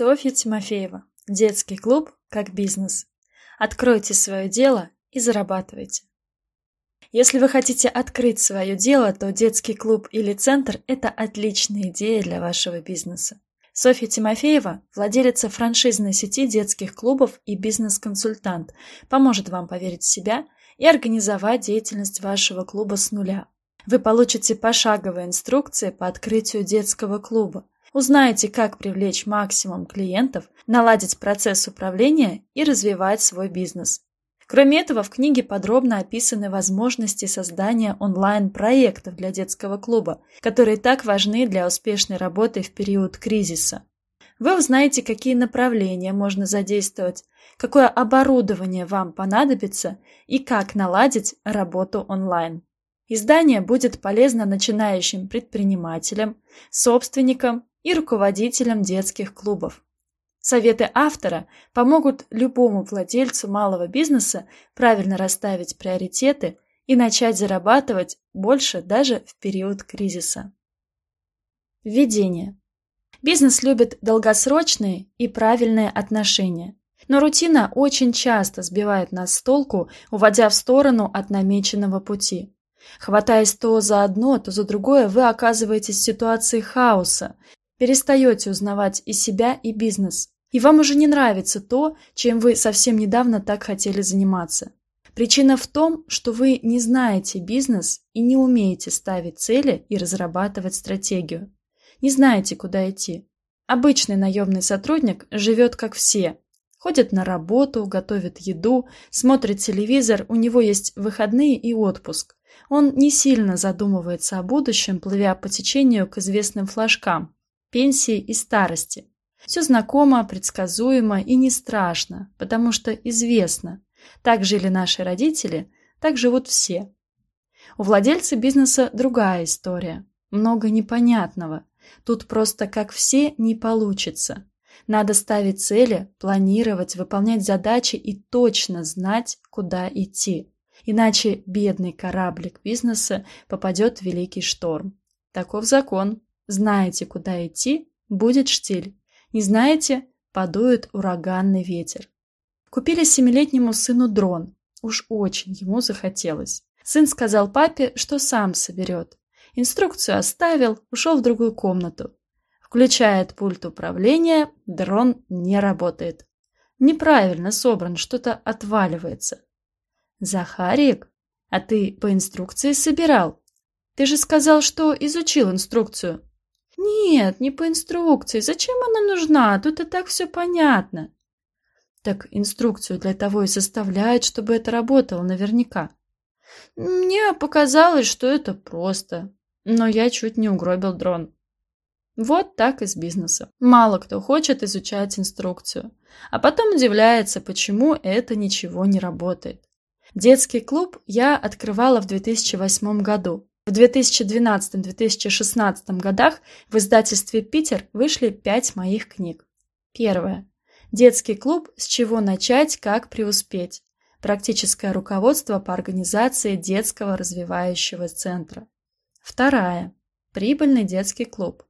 Софья Тимофеева. Детский клуб как бизнес. Откройте свое дело и зарабатывайте. Если вы хотите открыть свое дело, то детский клуб или центр – это отличная идея для вашего бизнеса. Софья Тимофеева, владелица франшизной сети детских клубов и бизнес-консультант, поможет вам поверить в себя и организовать деятельность вашего клуба с нуля. Вы получите пошаговые инструкции по открытию детского клуба, Узнаете, как привлечь максимум клиентов, наладить процесс управления и развивать свой бизнес. Кроме этого, в книге подробно описаны возможности создания онлайн-проектов для детского клуба, которые так важны для успешной работы в период кризиса. Вы узнаете, какие направления можно задействовать, какое оборудование вам понадобится и как наладить работу онлайн. Издание будет полезно начинающим предпринимателям, собственникам и руководителям детских клубов. Советы автора помогут любому владельцу малого бизнеса правильно расставить приоритеты и начать зарабатывать больше даже в период кризиса. Введение. Бизнес любит долгосрочные и правильные отношения. Но рутина очень часто сбивает нас с толку, уводя в сторону от намеченного пути. Хватаясь то за одно, то за другое, вы оказываетесь в ситуации хаоса, перестаете узнавать и себя, и бизнес. И вам уже не нравится то, чем вы совсем недавно так хотели заниматься. Причина в том, что вы не знаете бизнес и не умеете ставить цели и разрабатывать стратегию. Не знаете, куда идти. Обычный наемный сотрудник живет как все. Ходит на работу, готовит еду, смотрит телевизор, у него есть выходные и отпуск. Он не сильно задумывается о будущем, плывя по течению к известным флажкам пенсии и старости. Все знакомо, предсказуемо и не страшно, потому что известно. Так жили наши родители, так живут все. У владельца бизнеса другая история. Много непонятного. Тут просто как все не получится. Надо ставить цели, планировать, выполнять задачи и точно знать, куда идти. Иначе бедный кораблик бизнеса попадет в великий шторм. Таков закон. Знаете, куда идти, будет штиль. Не знаете, подует ураганный ветер. Купили семилетнему сыну дрон. Уж очень ему захотелось. Сын сказал папе, что сам соберет. Инструкцию оставил, ушел в другую комнату. Включает пульт управления, дрон не работает. Неправильно собран, что-то отваливается. Захарик, а ты по инструкции собирал? Ты же сказал, что изучил инструкцию. «Нет, не по инструкции. Зачем она нужна? Тут и так все понятно». Так инструкцию для того и составляют, чтобы это работало наверняка. Мне показалось, что это просто, но я чуть не угробил дрон. Вот так и с бизнесом. Мало кто хочет изучать инструкцию, а потом удивляется, почему это ничего не работает. Детский клуб я открывала в 2008 году. В 2012-2016 годах в издательстве «Питер» вышли пять моих книг. Первое. Детский клуб «С чего начать, как преуспеть». Практическое руководство по организации детского развивающего центра. Вторая. Прибыльный детский клуб.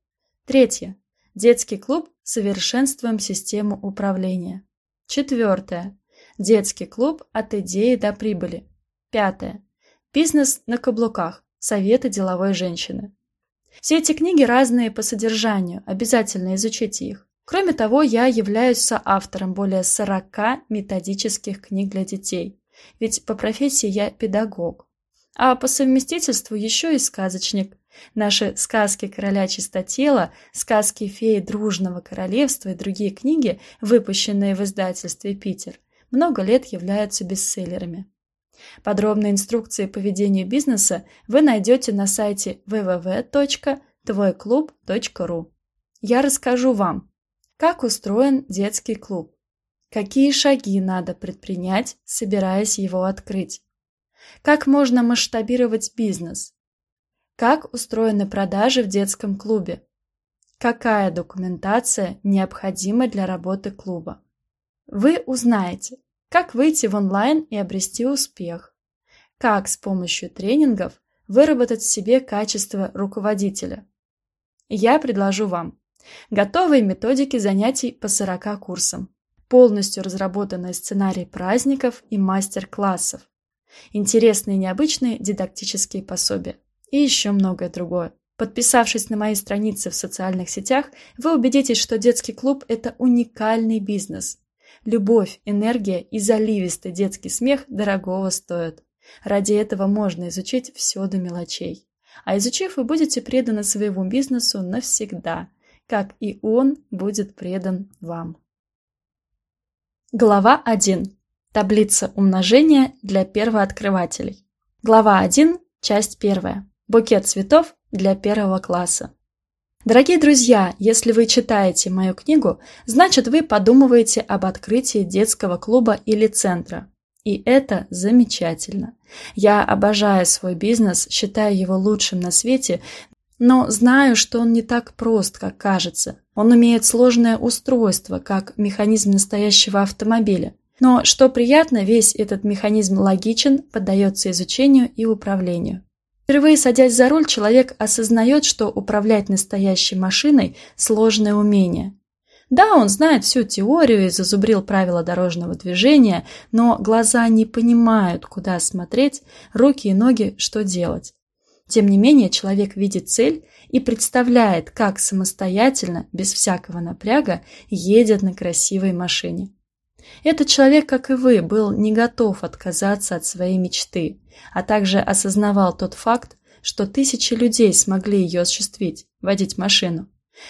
Третье. Детский клуб «Совершенствуем систему управления». Четвертое. Детский клуб «От идеи до прибыли». Пятое. Бизнес на каблуках. Советы деловой женщины. Все эти книги разные по содержанию, обязательно изучите их. Кроме того, я являюсь соавтором более 40 методических книг для детей, ведь по профессии я педагог. А по совместительству еще и сказочник. Наши сказки короля чистотела, сказки феи дружного королевства и другие книги, выпущенные в издательстве «Питер», много лет являются бестселлерами. Подробные инструкции по ведению бизнеса вы найдете на сайте www.твойклуб.ру. Я расскажу вам, как устроен детский клуб, какие шаги надо предпринять, собираясь его открыть, как можно масштабировать бизнес, как устроены продажи в детском клубе, какая документация необходима для работы клуба. Вы узнаете, как выйти в онлайн и обрести успех? Как с помощью тренингов выработать в себе качество руководителя? Я предложу вам Готовые методики занятий по 40 курсам. Полностью разработанный сценарий праздников и мастер-классов. Интересные и необычные дидактические пособия. И еще многое другое. Подписавшись на мои страницы в социальных сетях, вы убедитесь, что детский клуб – это уникальный бизнес. Любовь, энергия и заливистый детский смех дорогого стоят. Ради этого можно изучить все до мелочей. А изучив, вы будете преданы своему бизнесу навсегда, как и он будет предан вам. Глава 1. Таблица умножения для первооткрывателей. Глава 1, часть 1. Букет цветов для первого класса. Дорогие друзья, если вы читаете мою книгу, значит вы подумываете об открытии детского клуба или центра. И это замечательно. Я обожаю свой бизнес, считаю его лучшим на свете, но знаю, что он не так прост, как кажется. Он имеет сложное устройство, как механизм настоящего автомобиля. Но, что приятно, весь этот механизм логичен, поддается изучению и управлению. Впервые садясь за руль, человек осознает, что управлять настоящей машиной – сложное умение. Да, он знает всю теорию и зазубрил правила дорожного движения, но глаза не понимают, куда смотреть, руки и ноги что делать. Тем не менее, человек видит цель и представляет, как самостоятельно, без всякого напряга, едет на красивой машине. Этот человек, как и вы, был не готов отказаться от своей мечты, а также осознавал тот факт, что тысячи людей смогли ее осуществить, водить машину.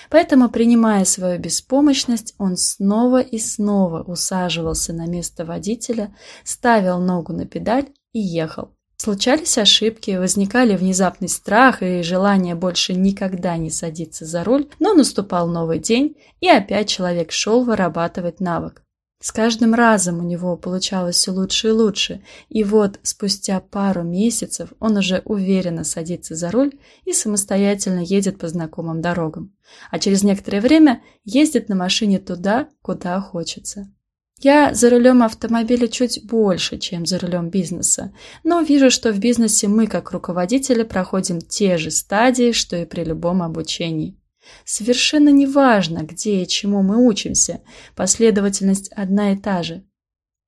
Поэтому, принимая свою беспомощность, он снова и снова усаживался на место водителя, ставил ногу на педаль и ехал. Случались ошибки, возникали внезапный страх и желание больше никогда не садиться за руль, но наступал новый день, и опять человек шел вырабатывать навык. С каждым разом у него получалось все лучше и лучше, и вот спустя пару месяцев он уже уверенно садится за руль и самостоятельно едет по знакомым дорогам, а через некоторое время ездит на машине туда, куда хочется. Я за рулем автомобиля чуть больше, чем за рулем бизнеса, но вижу, что в бизнесе мы, как руководители, проходим те же стадии, что и при любом обучении. Совершенно неважно, где и чему мы учимся, последовательность одна и та же.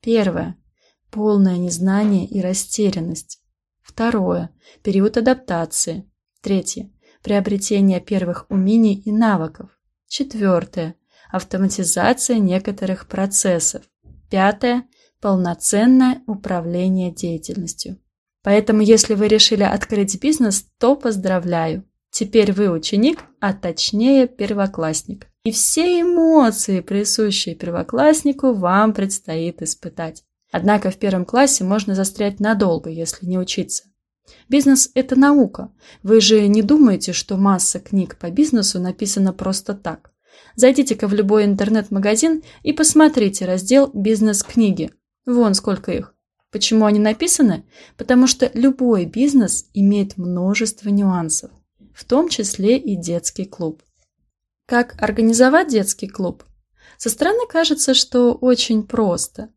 Первое – полное незнание и растерянность. Второе – период адаптации. Третье – приобретение первых умений и навыков. Четвертое – автоматизация некоторых процессов. Пятое – полноценное управление деятельностью. Поэтому, если вы решили открыть бизнес, то поздравляю. Теперь вы ученик, а точнее первоклассник. И все эмоции, присущие первокласснику, вам предстоит испытать. Однако в первом классе можно застрять надолго, если не учиться. Бизнес – это наука. Вы же не думаете, что масса книг по бизнесу написана просто так. Зайдите-ка в любой интернет-магазин и посмотрите раздел «Бизнес-книги». Вон сколько их. Почему они написаны? Потому что любой бизнес имеет множество нюансов в том числе и детский клуб. Как организовать детский клуб? Со стороны кажется, что очень просто.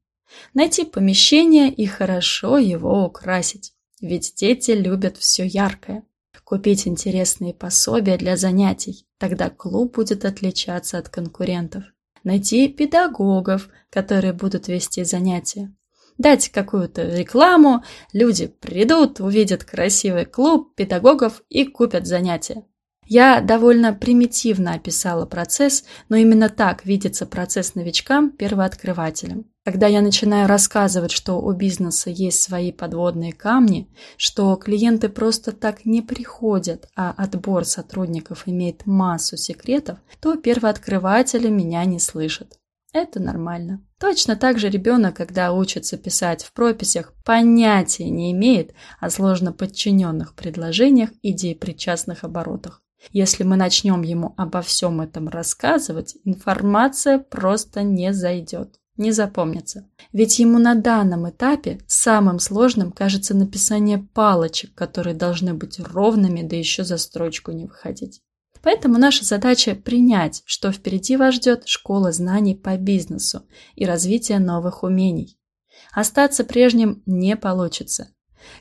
Найти помещение и хорошо его украсить, ведь дети любят все яркое. Купить интересные пособия для занятий, тогда клуб будет отличаться от конкурентов. Найти педагогов, которые будут вести занятия дать какую-то рекламу, люди придут, увидят красивый клуб педагогов и купят занятия. Я довольно примитивно описала процесс, но именно так видится процесс новичкам, первооткрывателям. Когда я начинаю рассказывать, что у бизнеса есть свои подводные камни, что клиенты просто так не приходят, а отбор сотрудников имеет массу секретов, то первооткрыватели меня не слышат. Это нормально. Точно так же ребенок, когда учится писать в прописях, понятия не имеет о сложно подчиненных предложениях и деепричастных оборотах. Если мы начнем ему обо всем этом рассказывать, информация просто не зайдет, не запомнится. Ведь ему на данном этапе самым сложным кажется написание палочек, которые должны быть ровными, да еще за строчку не выходить. Поэтому наша задача принять, что впереди вас ждет школа знаний по бизнесу и развитие новых умений. Остаться прежним не получится.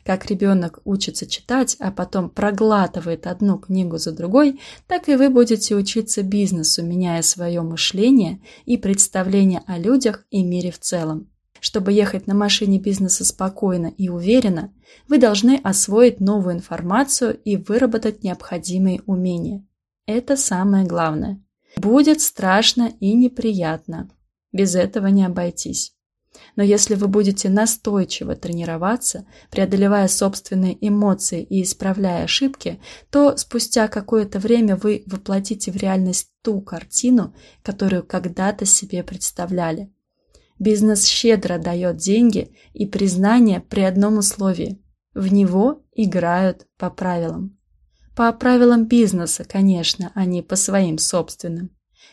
Как ребенок учится читать, а потом проглатывает одну книгу за другой, так и вы будете учиться бизнесу, меняя свое мышление и представление о людях и мире в целом. Чтобы ехать на машине бизнеса спокойно и уверенно, вы должны освоить новую информацию и выработать необходимые умения. Это самое главное. Будет страшно и неприятно. Без этого не обойтись. Но если вы будете настойчиво тренироваться, преодолевая собственные эмоции и исправляя ошибки, то спустя какое-то время вы воплотите в реальность ту картину, которую когда-то себе представляли. Бизнес щедро дает деньги и признание при одном условии. В него играют по правилам. По правилам бизнеса, конечно, а не по своим собственным.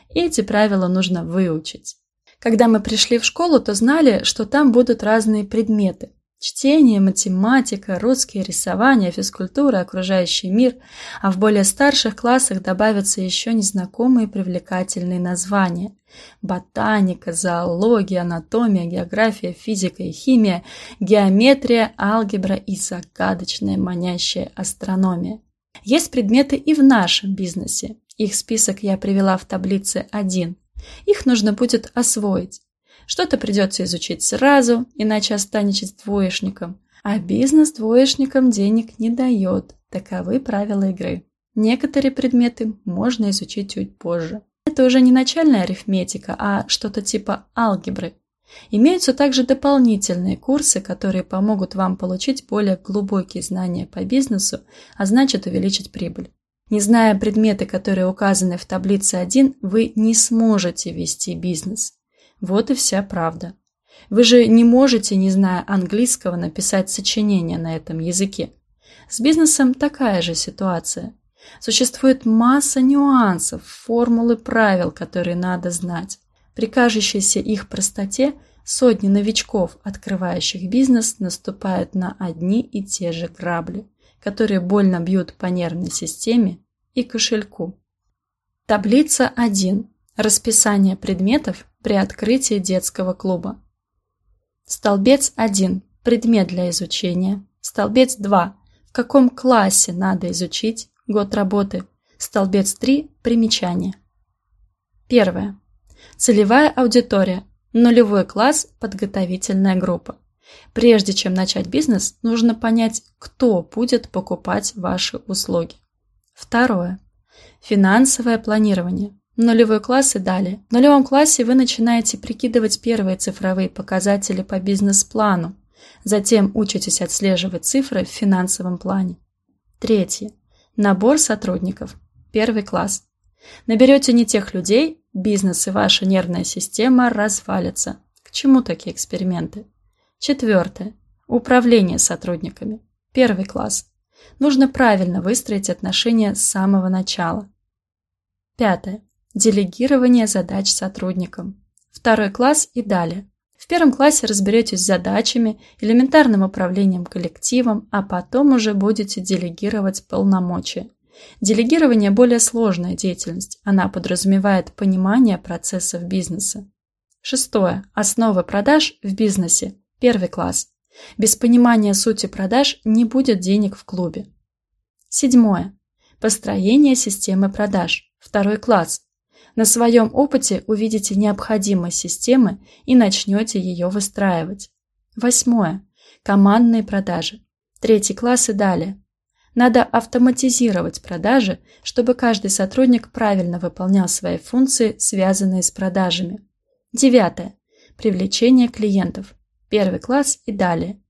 Эти правила нужно выучить. Когда мы пришли в школу, то знали, что там будут разные предметы. Чтение, математика, русский, рисование, физкультура, окружающий мир, а в более старших классах добавятся еще незнакомые привлекательные названия. Ботаника, зоология, анатомия, география, физика и химия, геометрия, алгебра и загадочная манящая астрономия. Есть предметы и в нашем бизнесе. Их список я привела в таблице 1. Их нужно будет освоить. Что-то придется изучить сразу, иначе останетесь двоечником. А бизнес двоечникам денег не дает. Таковы правила игры. Некоторые предметы можно изучить чуть позже. Это уже не начальная арифметика, а что-то типа алгебры. Имеются также дополнительные курсы, которые помогут вам получить более глубокие знания по бизнесу, а значит увеличить прибыль. Не зная предметы, которые указаны в таблице 1, вы не сможете вести бизнес. Вот и вся правда. Вы же не можете, не зная английского, написать сочинение на этом языке. С бизнесом такая же ситуация. Существует масса нюансов, формулы правил, которые надо знать. При кажущейся их простоте сотни новичков, открывающих бизнес, наступают на одни и те же грабли которые больно бьют по нервной системе и кошельку. Таблица 1. Расписание предметов при открытии детского клуба. Столбец 1. Предмет для изучения. Столбец 2. В каком классе надо изучить год работы. Столбец 3. Примечание. Первое. Целевая аудитория. Нулевой класс. Подготовительная группа. Прежде чем начать бизнес, нужно понять, кто будет покупать ваши услуги. Второе. Финансовое планирование. Нулевой класс и далее. В нулевом классе вы начинаете прикидывать первые цифровые показатели по бизнес-плану. Затем учитесь отслеживать цифры в финансовом плане. Третье. Набор сотрудников. Первый класс. Наберете не тех людей, бизнес и ваша нервная система развалятся. К чему такие эксперименты? Четвертое. Управление сотрудниками. Первый класс. Нужно правильно выстроить отношения с самого начала. Пятое. Делегирование задач сотрудникам. Второй класс и далее. В первом классе разберетесь с задачами, элементарным управлением коллективом, а потом уже будете делегировать полномочия. Делегирование – более сложная деятельность. Она подразумевает понимание процессов бизнеса. Шестое. Основы продаж в бизнесе. Первый класс. Без понимания сути продаж не будет денег в клубе. Седьмое. Построение системы продаж. Второй класс. На своем опыте увидите необходимость системы и начнете ее выстраивать. Восьмое. Командные продажи. Третий класс и далее. Надо автоматизировать продажи, чтобы каждый сотрудник правильно выполнял свои функции, связанные с продажами. Девятое. Привлечение клиентов первый класс и далее.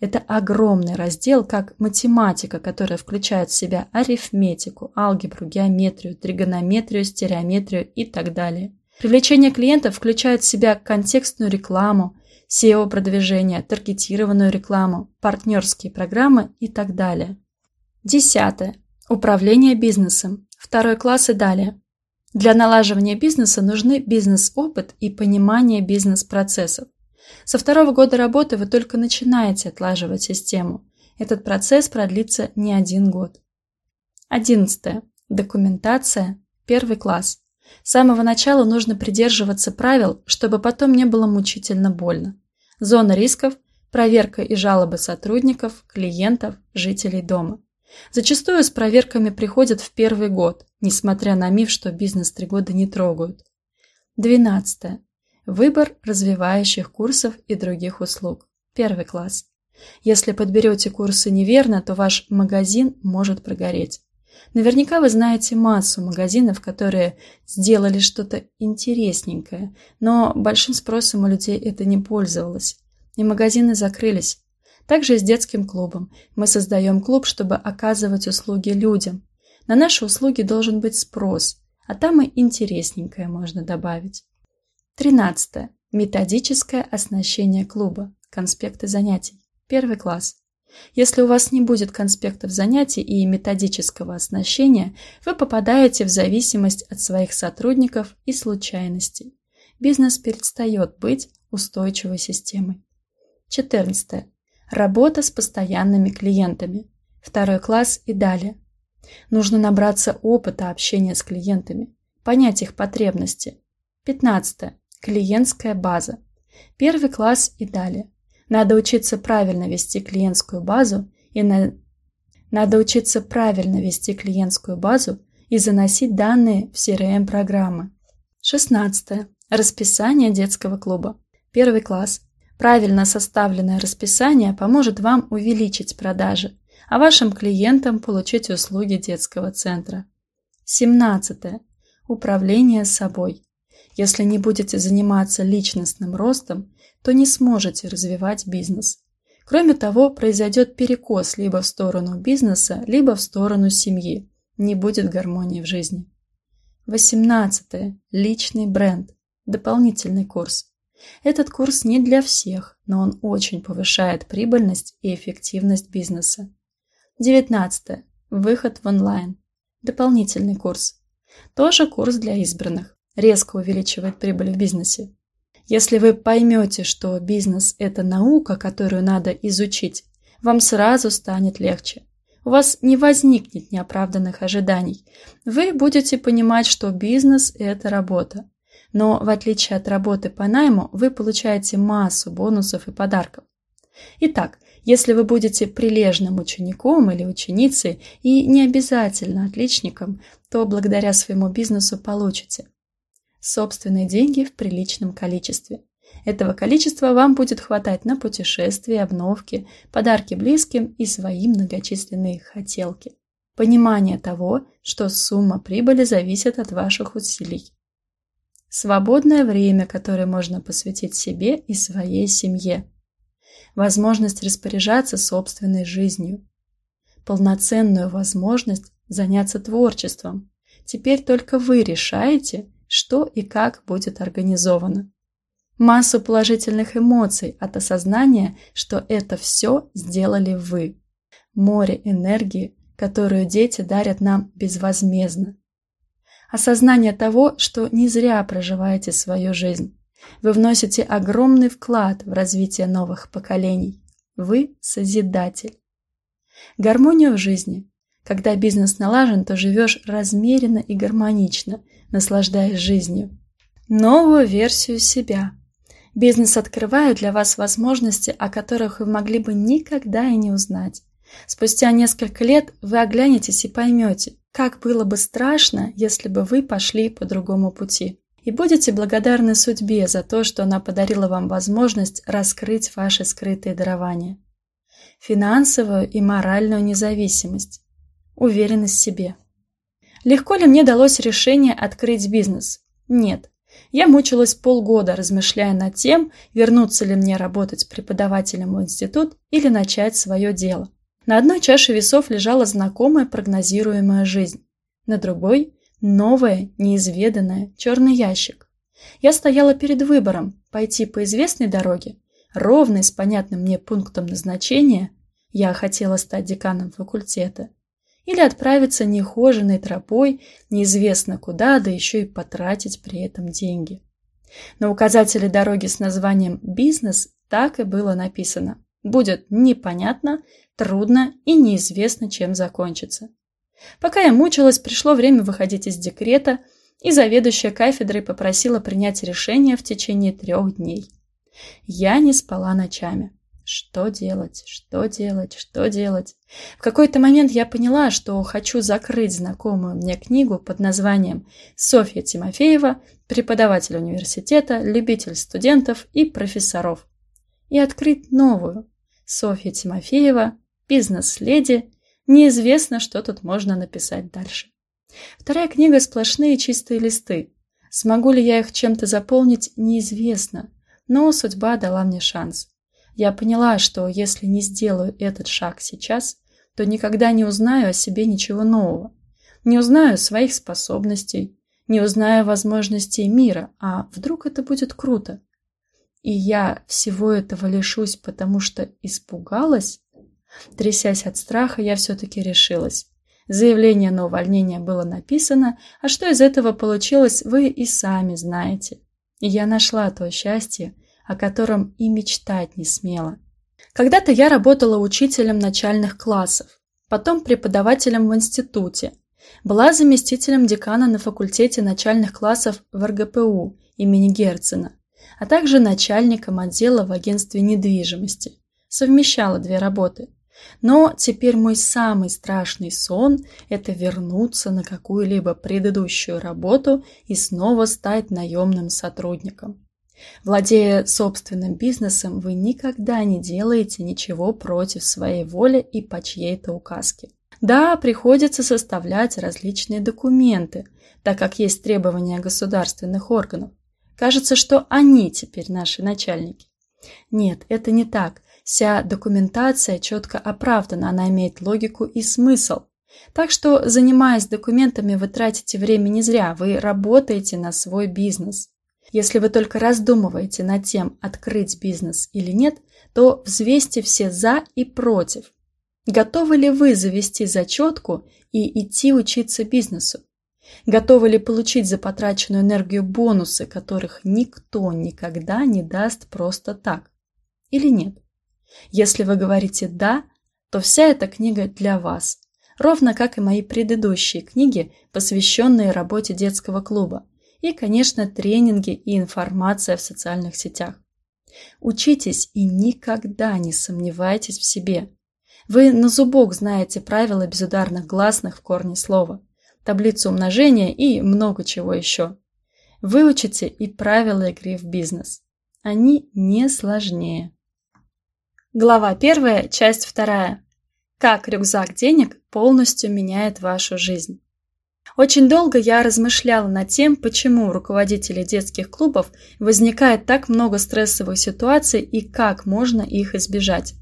Это огромный раздел, как математика, которая включает в себя арифметику, алгебру, геометрию, тригонометрию, стереометрию и так далее. Привлечение клиентов включает в себя контекстную рекламу, SEO-продвижение, таргетированную рекламу, партнерские программы и так далее. Десятое. Управление бизнесом. Второй класс и далее. Для налаживания бизнеса нужны бизнес-опыт и понимание бизнес-процессов. Со второго года работы вы только начинаете отлаживать систему. Этот процесс продлится не один год. Одиннадцатое. Документация. Первый класс. С самого начала нужно придерживаться правил, чтобы потом не было мучительно больно. Зона рисков. проверка и жалобы сотрудников, клиентов, жителей дома. Зачастую с проверками приходят в первый год, несмотря на миф, что бизнес три года не трогают. 12. Выбор развивающих курсов и других услуг. Первый класс. Если подберете курсы неверно, то ваш магазин может прогореть. Наверняка вы знаете массу магазинов, которые сделали что-то интересненькое, но большим спросом у людей это не пользовалось, и магазины закрылись. Также с детским клубом. Мы создаем клуб, чтобы оказывать услуги людям. На наши услуги должен быть спрос, а там и интересненькое можно добавить. 13. Методическое оснащение клуба. Конспекты занятий. Первый класс. Если у вас не будет конспектов занятий и методического оснащения, вы попадаете в зависимость от своих сотрудников и случайностей. Бизнес перестает быть устойчивой системой. 14. Работа с постоянными клиентами. Второй класс и далее. Нужно набраться опыта общения с клиентами, понять их потребности. 15. Клиентская база. Первый класс и далее. Надо учиться правильно вести клиентскую базу и на... Надо учиться правильно вести клиентскую базу и заносить данные в CRM-программы. 16. Расписание детского клуба. Первый класс. Правильно составленное расписание поможет вам увеличить продажи, а вашим клиентам получить услуги детского центра. 17. Управление собой. Если не будете заниматься личностным ростом, то не сможете развивать бизнес. Кроме того, произойдет перекос либо в сторону бизнеса, либо в сторону семьи. Не будет гармонии в жизни. 18. Личный бренд. Дополнительный курс. Этот курс не для всех, но он очень повышает прибыльность и эффективность бизнеса. 19. Выход в онлайн. Дополнительный курс. Тоже курс для избранных. Резко увеличивает прибыль в бизнесе. Если вы поймете, что бизнес – это наука, которую надо изучить, вам сразу станет легче. У вас не возникнет неоправданных ожиданий. Вы будете понимать, что бизнес – это работа. Но в отличие от работы по найму, вы получаете массу бонусов и подарков. Итак, если вы будете прилежным учеником или ученицей и не обязательно отличником, то благодаря своему бизнесу получите собственные деньги в приличном количестве. Этого количества вам будет хватать на путешествия, обновки, подарки близким и свои многочисленные хотелки. Понимание того, что сумма прибыли зависит от ваших усилий. Свободное время, которое можно посвятить себе и своей семье. Возможность распоряжаться собственной жизнью. Полноценную возможность заняться творчеством. Теперь только вы решаете, что и как будет организовано. Массу положительных эмоций от осознания, что это все сделали вы. Море энергии, которую дети дарят нам безвозмездно. Осознание того, что не зря проживаете свою жизнь. Вы вносите огромный вклад в развитие новых поколений. Вы созидатель. Гармония в жизни. Когда бизнес налажен, то живешь размеренно и гармонично, наслаждаясь жизнью. Новую версию себя. Бизнес открывает для вас возможности, о которых вы могли бы никогда и не узнать. Спустя несколько лет вы оглянетесь и поймете, как было бы страшно, если бы вы пошли по другому пути. И будете благодарны судьбе за то, что она подарила вам возможность раскрыть ваши скрытые дарования. Финансовую и моральную независимость. Уверенность в себе. Легко ли мне далось решение открыть бизнес? Нет. Я мучилась полгода, размышляя над тем, вернуться ли мне работать преподавателем в институт или начать свое дело. На одной чаше весов лежала знакомая прогнозируемая жизнь, на другой – новая, неизведанная, черный ящик. Я стояла перед выбором – пойти по известной дороге, ровной с понятным мне пунктом назначения – я хотела стать деканом факультета – или отправиться нехоженной тропой неизвестно куда, да еще и потратить при этом деньги. На указателе дороги с названием «Бизнес» так и было написано. Будет непонятно, трудно и неизвестно, чем закончится. Пока я мучилась, пришло время выходить из декрета, и заведующая кафедрой попросила принять решение в течение трех дней. Я не спала ночами. что делать, что делать, что делать. В какой-то момент я поняла, что хочу закрыть знакомую мне книгу под названием «Софья Тимофеева, преподаватель университета, любитель студентов и профессоров» и открыть новую «Софья Тимофеева, бизнес-леди, неизвестно, что тут можно написать дальше». Вторая книга сплошные чистые листы. Смогу ли я их чем-то заполнить, неизвестно, но судьба дала мне шанс. Я поняла, что если не сделаю этот шаг сейчас, то никогда не узнаю о себе ничего нового. Не узнаю своих способностей, не узнаю возможностей мира, а вдруг это будет круто. И я всего этого лишусь, потому что испугалась? Трясясь от страха, я все-таки решилась. Заявление на увольнение было написано, а что из этого получилось, вы и сами знаете. И я нашла то счастье, о котором и мечтать не смела. Когда-то я работала учителем начальных классов, потом преподавателем в институте, была заместителем декана на факультете начальных классов в РГПУ имени Герцена, а также начальником отдела в агентстве недвижимости. Совмещала две работы. Но теперь мой самый страшный сон – это вернуться на какую-либо предыдущую работу и снова стать наемным сотрудником. Владея собственным бизнесом, вы никогда не делаете ничего против своей воли и по чьей-то указке. Да, приходится составлять различные документы, так как есть требования государственных органов. Кажется, что они теперь наши начальники. Нет, это не так. Вся документация четко оправдана, она имеет логику и смысл. Так что, занимаясь документами, вы тратите время не зря, вы работаете на свой бизнес. Если вы только раздумываете над тем, открыть бизнес или нет, то взвесьте все «за» и «против». Готовы ли вы завести зачетку и идти учиться бизнесу? Готовы ли получить за потраченную энергию бонусы, которых никто никогда не даст просто так? Или нет? Если вы говорите «да», то вся эта книга для вас, ровно как и мои предыдущие книги, посвященные работе детского клуба и, конечно, тренинги и информация в социальных сетях. Учитесь и никогда не сомневайтесь в себе. Вы на зубок знаете правила безударных гласных в корне слова, таблицу умножения и много чего еще. Выучите и правила игры в бизнес. Они не сложнее. Глава первая, часть вторая. Как рюкзак денег полностью меняет вашу жизнь. Очень долго я размышляла над тем, почему у руководителей детских клубов возникает так много стрессовых ситуаций и как можно их избежать.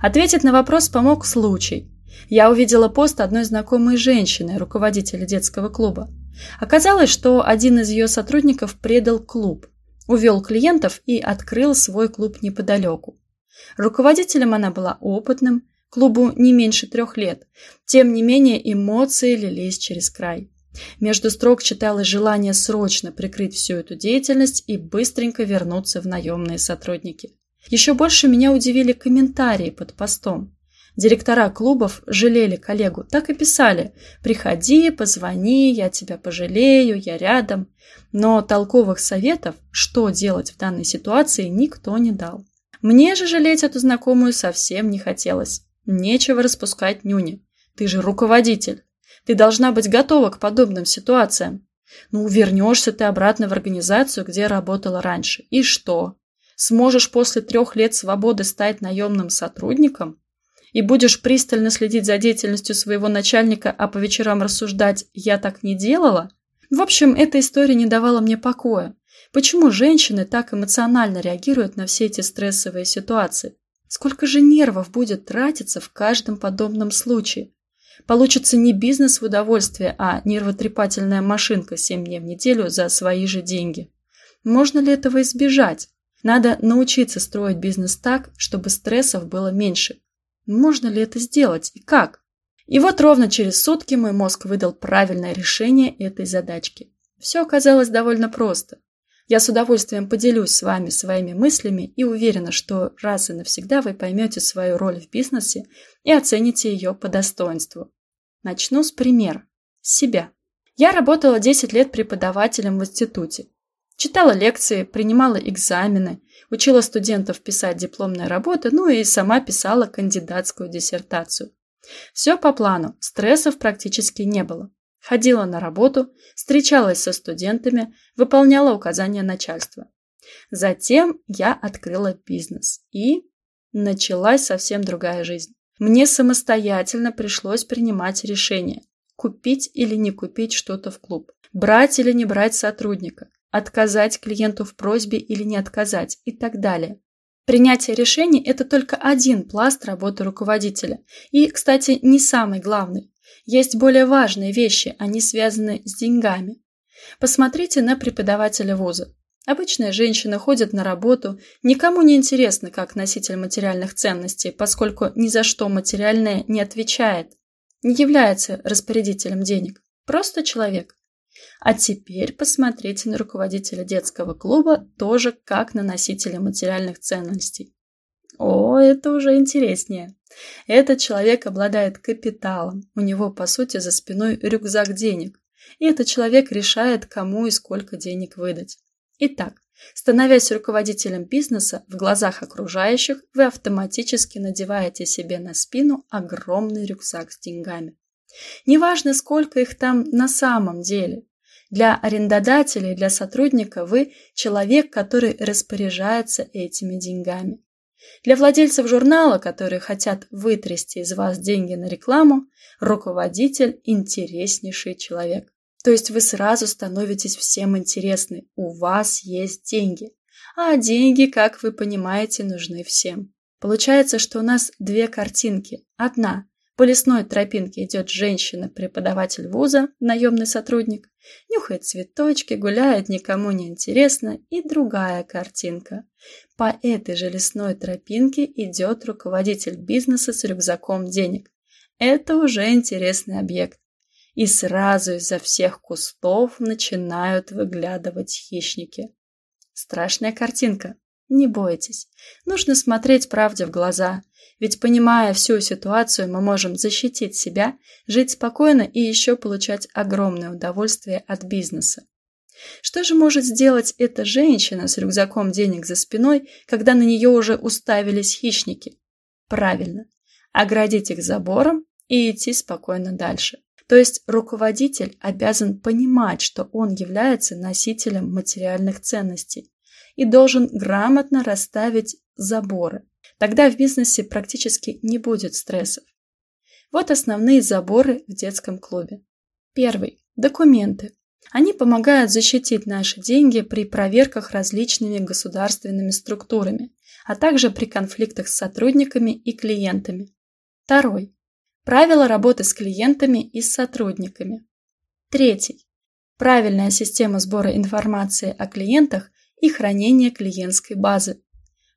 Ответить на вопрос помог случай. Я увидела пост одной знакомой женщины, руководителя детского клуба. Оказалось, что один из ее сотрудников предал клуб, увел клиентов и открыл свой клуб неподалеку. Руководителем она была опытным, клубу не меньше трех лет. Тем не менее, эмоции лились через край. Между строк читалось желание срочно прикрыть всю эту деятельность и быстренько вернуться в наемные сотрудники. Еще больше меня удивили комментарии под постом. Директора клубов жалели коллегу, так и писали «Приходи, позвони, я тебя пожалею, я рядом». Но толковых советов, что делать в данной ситуации, никто не дал. Мне же жалеть эту знакомую совсем не хотелось. Нечего распускать нюни. Ты же руководитель. Ты должна быть готова к подобным ситуациям. Ну, вернешься ты обратно в организацию, где работала раньше. И что? Сможешь после трех лет свободы стать наемным сотрудником? И будешь пристально следить за деятельностью своего начальника, а по вечерам рассуждать «я так не делала»? В общем, эта история не давала мне покоя. Почему женщины так эмоционально реагируют на все эти стрессовые ситуации? Сколько же нервов будет тратиться в каждом подобном случае? Получится не бизнес в удовольствие, а нервотрепательная машинка 7 дней в неделю за свои же деньги. Можно ли этого избежать? Надо научиться строить бизнес так, чтобы стрессов было меньше. Можно ли это сделать и как? И вот ровно через сутки мой мозг выдал правильное решение этой задачки. Все оказалось довольно просто. Я с удовольствием поделюсь с вами своими мыслями и уверена, что раз и навсегда вы поймете свою роль в бизнесе и оцените ее по достоинству. Начну с примера. Себя. Я работала 10 лет преподавателем в институте. Читала лекции, принимала экзамены, учила студентов писать дипломные работы, ну и сама писала кандидатскую диссертацию. Все по плану, стрессов практически не было. Ходила на работу, встречалась со студентами, выполняла указания начальства. Затем я открыла бизнес и началась совсем другая жизнь. Мне самостоятельно пришлось принимать решение, купить или не купить что-то в клуб, брать или не брать сотрудника, отказать клиенту в просьбе или не отказать и так далее. Принятие решений – это только один пласт работы руководителя. И, кстати, не самый главный. Есть более важные вещи, они связаны с деньгами. Посмотрите на преподавателя вуза. Обычная женщина ходит на работу, никому не интересно, как носитель материальных ценностей, поскольку ни за что материальное не отвечает, не является распорядителем денег, просто человек. А теперь посмотрите на руководителя детского клуба тоже как на носителя материальных ценностей. О, это уже интереснее. Этот человек обладает капиталом, у него, по сути, за спиной рюкзак денег, и этот человек решает, кому и сколько денег выдать. Итак, становясь руководителем бизнеса, в глазах окружающих вы автоматически надеваете себе на спину огромный рюкзак с деньгами. Неважно, сколько их там на самом деле. Для арендодателя для сотрудника вы человек, который распоряжается этими деньгами. Для владельцев журнала, которые хотят вытрясти из вас деньги на рекламу, руководитель – интереснейший человек. То есть вы сразу становитесь всем интересны, у вас есть деньги. А деньги, как вы понимаете, нужны всем. Получается, что у нас две картинки. Одна – по лесной тропинке идет женщина-преподаватель вуза, наемный сотрудник, нюхает цветочки, гуляет, никому не интересно. И другая картинка. По этой же лесной тропинке идет руководитель бизнеса с рюкзаком денег. Это уже интересный объект. И сразу изо всех кустов начинают выглядывать хищники. Страшная картинка. Не бойтесь. Нужно смотреть правде в глаза. Ведь понимая всю ситуацию, мы можем защитить себя, жить спокойно и еще получать огромное удовольствие от бизнеса. Что же может сделать эта женщина с рюкзаком денег за спиной, когда на нее уже уставились хищники? Правильно, оградить их забором и идти спокойно дальше. То есть руководитель обязан понимать, что он является носителем материальных ценностей и должен грамотно расставить заборы. Тогда в бизнесе практически не будет стрессов. Вот основные заборы в детском клубе. Первый. Документы. Они помогают защитить наши деньги при проверках различными государственными структурами, а также при конфликтах с сотрудниками и клиентами. Второй. Правила работы с клиентами и с сотрудниками. Третий. Правильная система сбора информации о клиентах и хранения клиентской базы.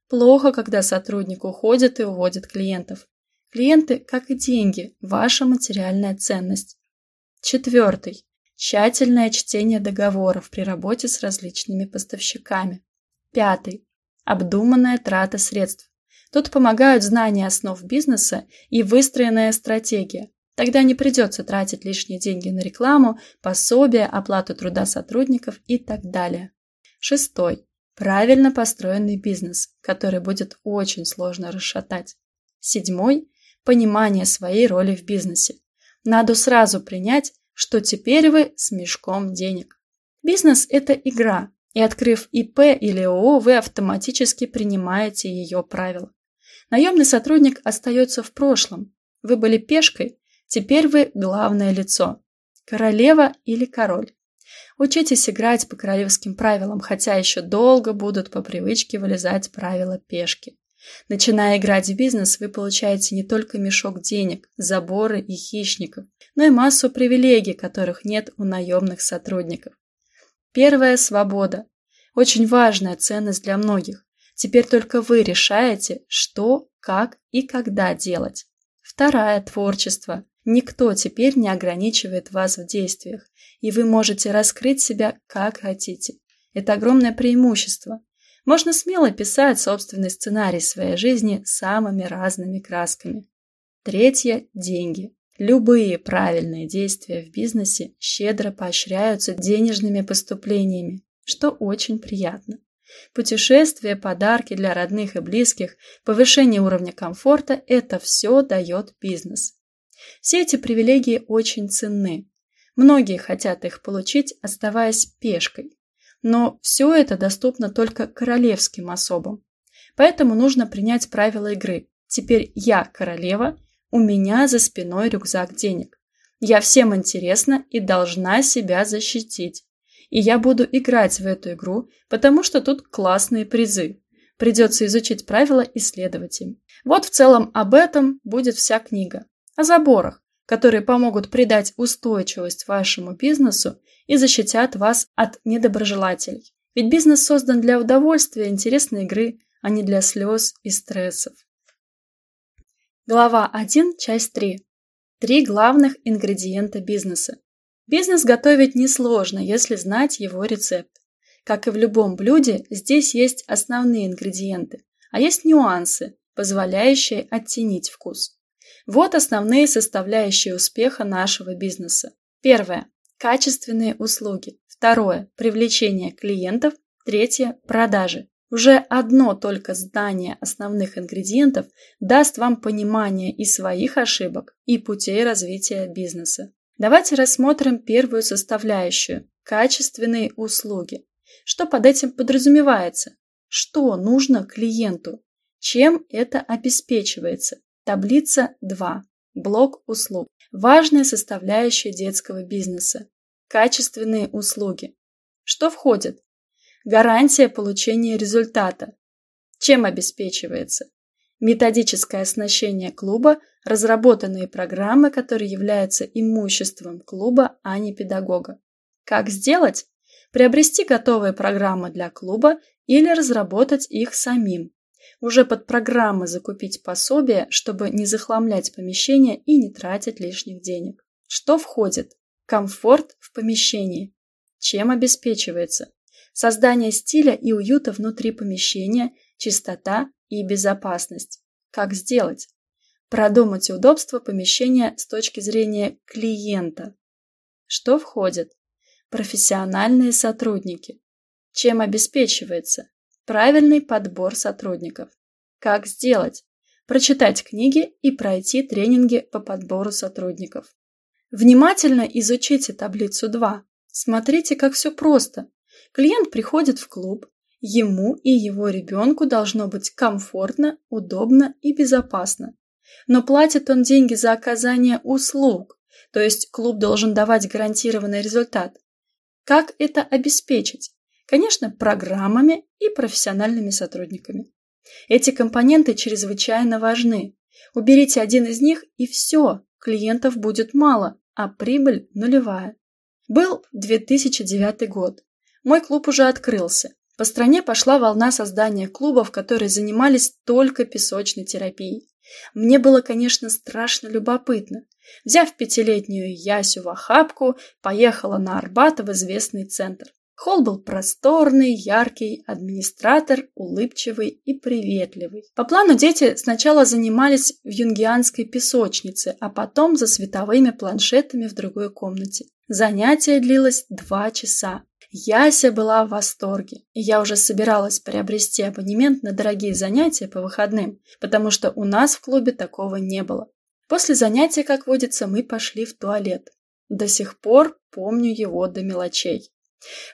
Плохо, когда сотрудник уходит и уводит клиентов. Клиенты, как и деньги, ваша материальная ценность. Четвертый. Тщательное чтение договоров при работе с различными поставщиками. Пятый. Обдуманная трата средств. Тут помогают знания основ бизнеса и выстроенная стратегия. Тогда не придется тратить лишние деньги на рекламу, пособие, оплату труда сотрудников и так далее. Шестой. Правильно построенный бизнес, который будет очень сложно расшатать. Седьмой. Понимание своей роли в бизнесе. Надо сразу принять, что теперь вы с мешком денег. Бизнес – это игра, и открыв ИП или ООО, вы автоматически принимаете ее правила. Наемный сотрудник остается в прошлом. Вы были пешкой, теперь вы главное лицо. Королева или король. Учитесь играть по королевским правилам, хотя еще долго будут по привычке вылезать правила пешки. Начиная играть в бизнес, вы получаете не только мешок денег, заборы и хищников, но и массу привилегий, которых нет у наемных сотрудников. Первая – свобода. Очень важная ценность для многих. Теперь только вы решаете, что, как и когда делать. Вторая – творчество. Никто теперь не ограничивает вас в действиях, и вы можете раскрыть себя как хотите. Это огромное преимущество. Можно смело писать собственный сценарий своей жизни самыми разными красками. Третье – деньги. Любые правильные действия в бизнесе щедро поощряются денежными поступлениями. что очень приятно. Путешествия, подарки для родных и близких, повышение уровня комфорта – это все дает бизнес. Все эти привилегии очень ценны. Многие хотят их получить, оставаясь пешкой. Но все это доступно только королевским особам. Поэтому нужно принять правила игры. Теперь я королева, у меня за спиной рюкзак денег. Я всем интересна и должна себя защитить. И я буду играть в эту игру, потому что тут классные призы. Придется изучить правила и следовать им. Вот в целом об этом будет вся книга. О заборах, которые помогут придать устойчивость вашему бизнесу и защитят вас от недоброжелателей. Ведь бизнес создан для удовольствия, интересной игры, а не для слез и стрессов. Глава 1, часть 3. Три главных ингредиента бизнеса. Бизнес готовить несложно, если знать его рецепт. Как и в любом блюде, здесь есть основные ингредиенты, а есть нюансы, позволяющие оттенить вкус. Вот основные составляющие успеха нашего бизнеса. Первое – качественные услуги. Второе – привлечение клиентов. Третье – продажи. Уже одно только знание основных ингредиентов даст вам понимание и своих ошибок, и путей развития бизнеса. Давайте рассмотрим первую составляющую – качественные услуги. Что под этим подразумевается? Что нужно клиенту? Чем это обеспечивается? Таблица 2. Блок услуг. Важная составляющая детского бизнеса. Качественные услуги. Что входит? Гарантия получения результата. Чем обеспечивается? Методическое оснащение клуба, разработанные программы, которые являются имуществом клуба, а не педагога. Как сделать? Приобрести готовые программы для клуба или разработать их самим. Уже под программы закупить пособие, чтобы не захламлять помещение и не тратить лишних денег. Что входит? Комфорт в помещении. Чем обеспечивается? создание стиля и уюта внутри помещения, чистота и безопасность. Как сделать? Продумать удобство помещения с точки зрения клиента. Что входит? Профессиональные сотрудники. Чем обеспечивается? Правильный подбор сотрудников. Как сделать? Прочитать книги и пройти тренинги по подбору сотрудников. Внимательно изучите таблицу 2. Смотрите, как все просто. Клиент приходит в клуб, ему и его ребенку должно быть комфортно, удобно и безопасно. Но платит он деньги за оказание услуг, то есть клуб должен давать гарантированный результат. Как это обеспечить? Конечно, программами и профессиональными сотрудниками. Эти компоненты чрезвычайно важны. Уберите один из них и все, клиентов будет мало, а прибыль нулевая. Был 2009 год. Мой клуб уже открылся. По стране пошла волна создания клубов, которые занимались только песочной терапией. Мне было, конечно, страшно любопытно. Взяв пятилетнюю Ясю в охапку, поехала на Арбат в известный центр. Холл был просторный, яркий, администратор улыбчивый и приветливый. По плану дети сначала занимались в юнгианской песочнице, а потом за световыми планшетами в другой комнате. Занятие длилось два часа. Яся была в восторге, и я уже собиралась приобрести абонемент на дорогие занятия по выходным, потому что у нас в клубе такого не было. После занятия, как водится, мы пошли в туалет. До сих пор помню его до мелочей.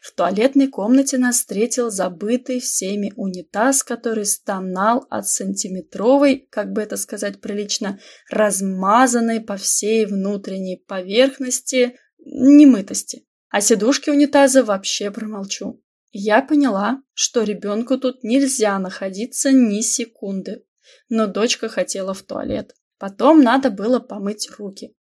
В туалетной комнате нас встретил забытый всеми унитаз, который стонал от сантиметровой, как бы это сказать прилично, размазанной по всей внутренней поверхности немытости. О сидушке унитаза вообще промолчу. Я поняла, что ребенку тут нельзя находиться ни секунды. Но дочка хотела в туалет. Потом надо было помыть руки.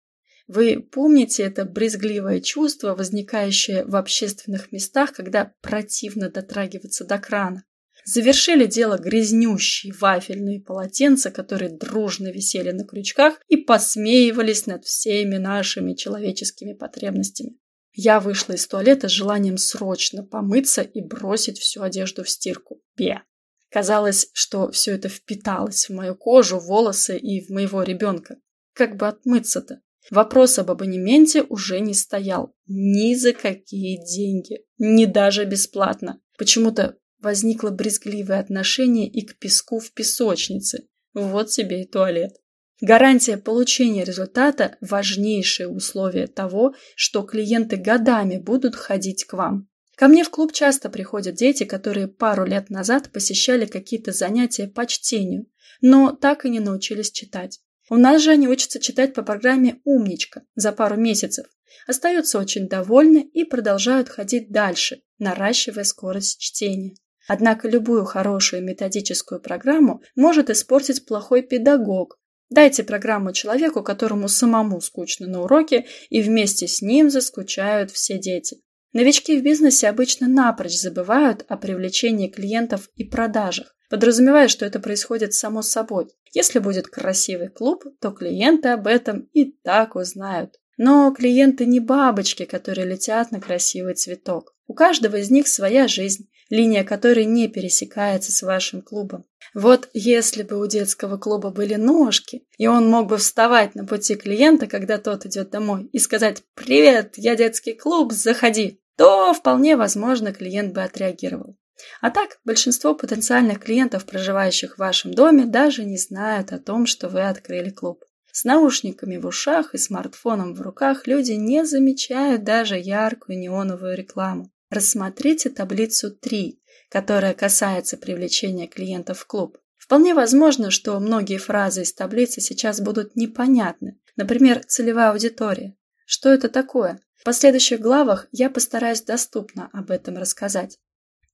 Вы помните это брезгливое чувство, возникающее в общественных местах, когда противно дотрагиваться до крана? Завершили дело грязнющие вафельные полотенца, которые дружно висели на крючках и посмеивались над всеми нашими человеческими потребностями. Я вышла из туалета с желанием срочно помыться и бросить всю одежду в стирку. Бе. Казалось, что все это впиталось в мою кожу, волосы и в моего ребенка. Как бы отмыться-то? Вопрос об абонементе уже не стоял. Ни за какие деньги. Ни даже бесплатно. Почему-то возникло брезгливое отношение и к песку в песочнице. Вот тебе и туалет. Гарантия получения результата – важнейшее условие того, что клиенты годами будут ходить к вам. Ко мне в клуб часто приходят дети, которые пару лет назад посещали какие-то занятия по чтению, но так и не научились читать. У нас же они учатся читать по программе «Умничка» за пару месяцев, остаются очень довольны и продолжают ходить дальше, наращивая скорость чтения. Однако любую хорошую методическую программу может испортить плохой педагог, Дайте программу человеку, которому самому скучно на уроке, и вместе с ним заскучают все дети. Новички в бизнесе обычно напрочь забывают о привлечении клиентов и продажах, подразумевая, что это происходит само собой. Если будет красивый клуб, то клиенты об этом и так узнают. Но клиенты не бабочки, которые летят на красивый цветок. У каждого из них своя жизнь, линия которой не пересекается с вашим клубом. Вот если бы у детского клуба были ножки, и он мог бы вставать на пути клиента, когда тот идет домой, и сказать «Привет, я детский клуб, заходи», то вполне возможно клиент бы отреагировал. А так, большинство потенциальных клиентов, проживающих в вашем доме, даже не знают о том, что вы открыли клуб. С наушниками в ушах и смартфоном в руках люди не замечают даже яркую неоновую рекламу. Рассмотрите таблицу 3, которая касается привлечения клиентов в клуб. Вполне возможно, что многие фразы из таблицы сейчас будут непонятны. Например, целевая аудитория. Что это такое? В последующих главах я постараюсь доступно об этом рассказать.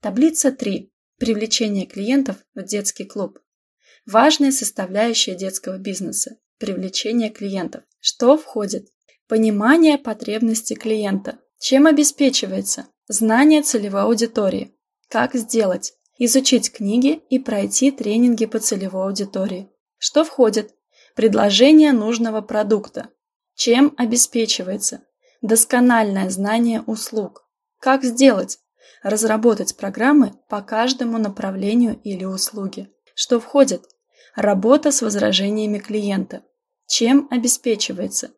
Таблица 3. Привлечение клиентов в детский клуб. Важная составляющая детского бизнеса. Привлечение клиентов. Что входит? Понимание потребностей клиента. Чем обеспечивается? Знание целевой аудитории. Как сделать? Изучить книги и пройти тренинги по целевой аудитории. Что входит? Предложение нужного продукта. Чем обеспечивается? Доскональное знание услуг. Как сделать? Разработать программы по каждому направлению или услуге. Что входит? Работа с возражениями клиента. Чем обеспечивается?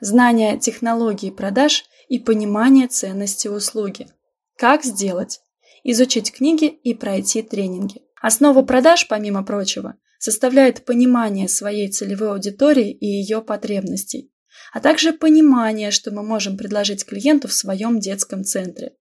Знание технологий продаж и понимание ценности услуги. Как сделать? Изучить книги и пройти тренинги. Основу продаж, помимо прочего, составляет понимание своей целевой аудитории и ее потребностей, а также понимание, что мы можем предложить клиенту в своем детском центре.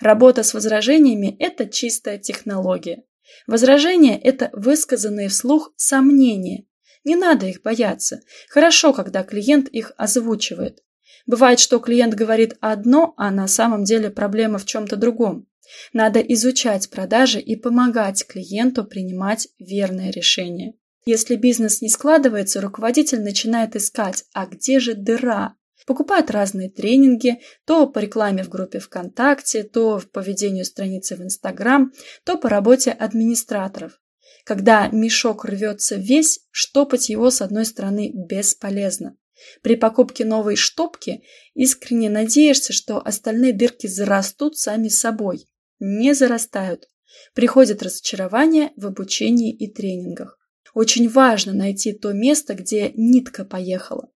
Работа с возражениями – это чистая технология. Возражения – это высказанные вслух сомнения. Не надо их бояться. Хорошо, когда клиент их озвучивает. Бывает, что клиент говорит одно, а на самом деле проблема в чем-то другом. Надо изучать продажи и помогать клиенту принимать верное решение. Если бизнес не складывается, руководитель начинает искать, а где же дыра? Покупает разные тренинги, то по рекламе в группе ВКонтакте, то по ведению страницы в Инстаграм, то по работе администраторов. Когда мешок рвется весь, штопать его с одной стороны бесполезно. При покупке новой штопки искренне надеешься, что остальные дырки зарастут сами собой. Не зарастают. Приходит разочарование в обучении и тренингах. Очень важно найти то место, где нитка поехала.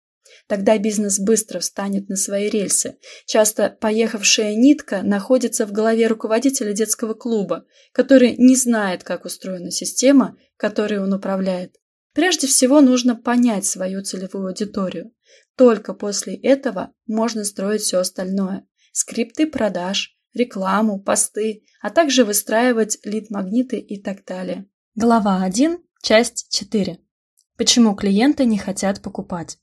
Тогда бизнес быстро встанет на свои рельсы. Часто поехавшая нитка находится в голове руководителя детского клуба, который не знает, как устроена система, которой он управляет. Прежде всего нужно понять свою целевую аудиторию. Только после этого можно строить все остальное. Скрипты продаж, рекламу, посты, а также выстраивать лид-магниты и так далее. Глава 1, часть 4. Почему клиенты не хотят покупать?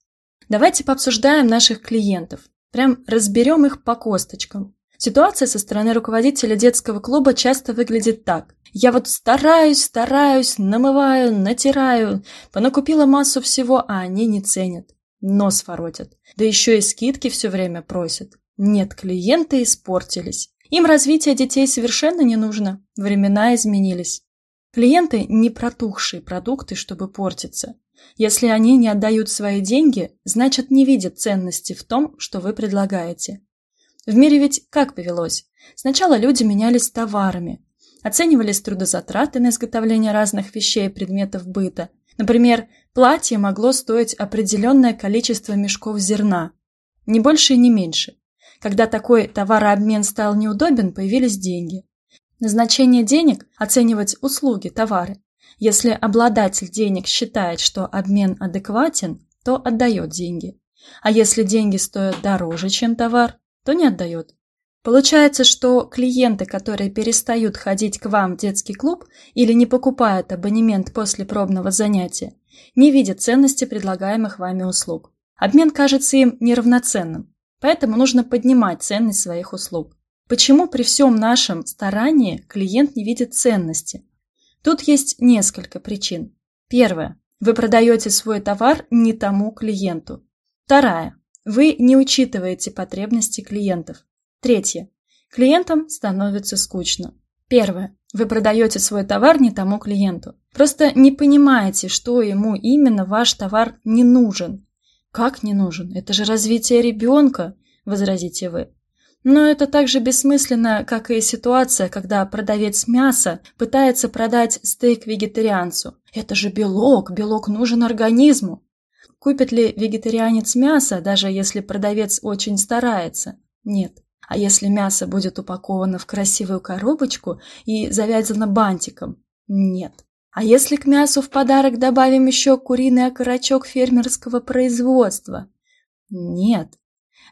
Давайте пообсуждаем наших клиентов. Прям разберем их по косточкам. Ситуация со стороны руководителя детского клуба часто выглядит так. Я вот стараюсь, стараюсь, намываю, натираю, понакупила массу всего, а они не ценят. Нос воротят. Да еще и скидки все время просят. Нет, клиенты испортились. Им развитие детей совершенно не нужно. Времена изменились. Клиенты не протухшие продукты, чтобы портиться. Если они не отдают свои деньги, значит не видят ценности в том, что вы предлагаете. В мире ведь как повелось? Сначала люди менялись товарами, оценивались трудозатраты на изготовление разных вещей и предметов быта, Например, платье могло стоить определенное количество мешков зерна, не больше и не меньше. Когда такой товарообмен стал неудобен, появились деньги. Назначение денег – оценивать услуги, товары. Если обладатель денег считает, что обмен адекватен, то отдает деньги. А если деньги стоят дороже, чем товар, то не отдает. Получается, что клиенты, которые перестают ходить к вам в детский клуб или не покупают абонемент после пробного занятия, не видят ценности предлагаемых вами услуг. Обмен кажется им неравноценным, поэтому нужно поднимать ценность своих услуг. Почему при всем нашем старании клиент не видит ценности? Тут есть несколько причин. Первое. Вы продаете свой товар не тому клиенту. Вторая. Вы не учитываете потребности клиентов. Третье. Клиентам становится скучно. Первое. Вы продаете свой товар не тому клиенту. Просто не понимаете, что ему именно ваш товар не нужен. Как не нужен? Это же развитие ребенка, возразите вы. Но это так же бессмысленно, как и ситуация, когда продавец мяса пытается продать стейк вегетарианцу. Это же белок, белок нужен организму. Купит ли вегетарианец мясо, даже если продавец очень старается? Нет. А если мясо будет упаковано в красивую коробочку и завязано бантиком? Нет. А если к мясу в подарок добавим еще куриный окорочок фермерского производства? Нет.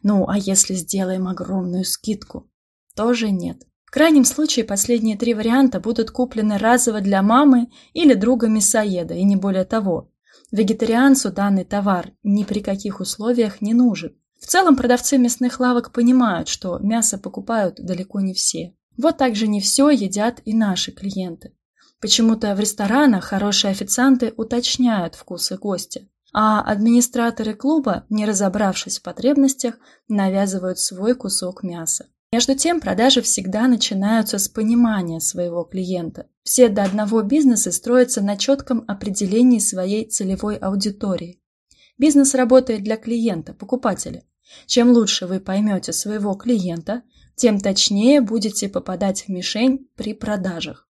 Ну, а если сделаем огромную скидку? Тоже нет. В крайнем случае последние три варианта будут куплены разово для мамы или друга мясоеда, и не более того. Вегетарианцу данный товар ни при каких условиях не нужен. В целом продавцы мясных лавок понимают, что мясо покупают далеко не все. Вот так же не все едят и наши клиенты. Почему-то в ресторанах хорошие официанты уточняют вкусы гостя а администраторы клуба, не разобравшись в потребностях, навязывают свой кусок мяса. Между тем, продажи всегда начинаются с понимания своего клиента. Все до одного бизнеса строятся на четком определении своей целевой аудитории. Бизнес работает для клиента, покупателя. Чем лучше вы поймете своего клиента, тем точнее будете попадать в мишень при продажах.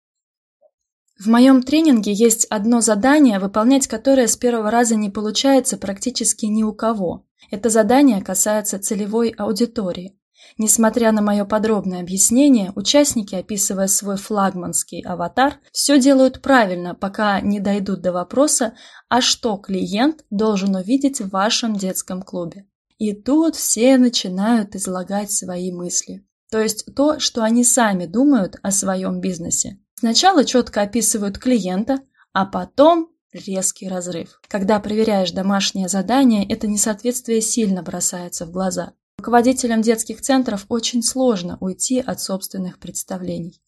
В моем тренинге есть одно задание, выполнять которое с первого раза не получается практически ни у кого. Это задание касается целевой аудитории. Несмотря на мое подробное объяснение, участники, описывая свой флагманский аватар, все делают правильно, пока не дойдут до вопроса, а что клиент должен увидеть в вашем детском клубе. И тут все начинают излагать свои мысли. То есть то, что они сами думают о своем бизнесе. Сначала четко описывают клиента, а потом резкий разрыв. Когда проверяешь домашнее задание, это несоответствие сильно бросается в глаза. Руководителям детских центров очень сложно уйти от собственных представлений.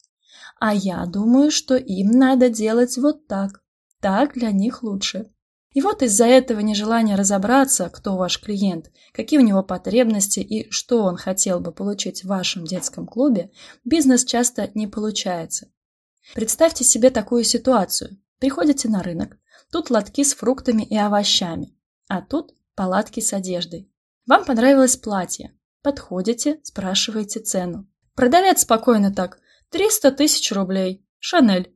А я думаю, что им надо делать вот так. Так для них лучше. И вот из-за этого нежелания разобраться, кто ваш клиент, какие у него потребности и что он хотел бы получить в вашем детском клубе, бизнес часто не получается. Представьте себе такую ситуацию. Приходите на рынок. Тут лотки с фруктами и овощами, а тут палатки с одеждой. Вам понравилось платье. Подходите, спрашиваете цену. Продавец спокойно так. 300 тысяч рублей. Шанель.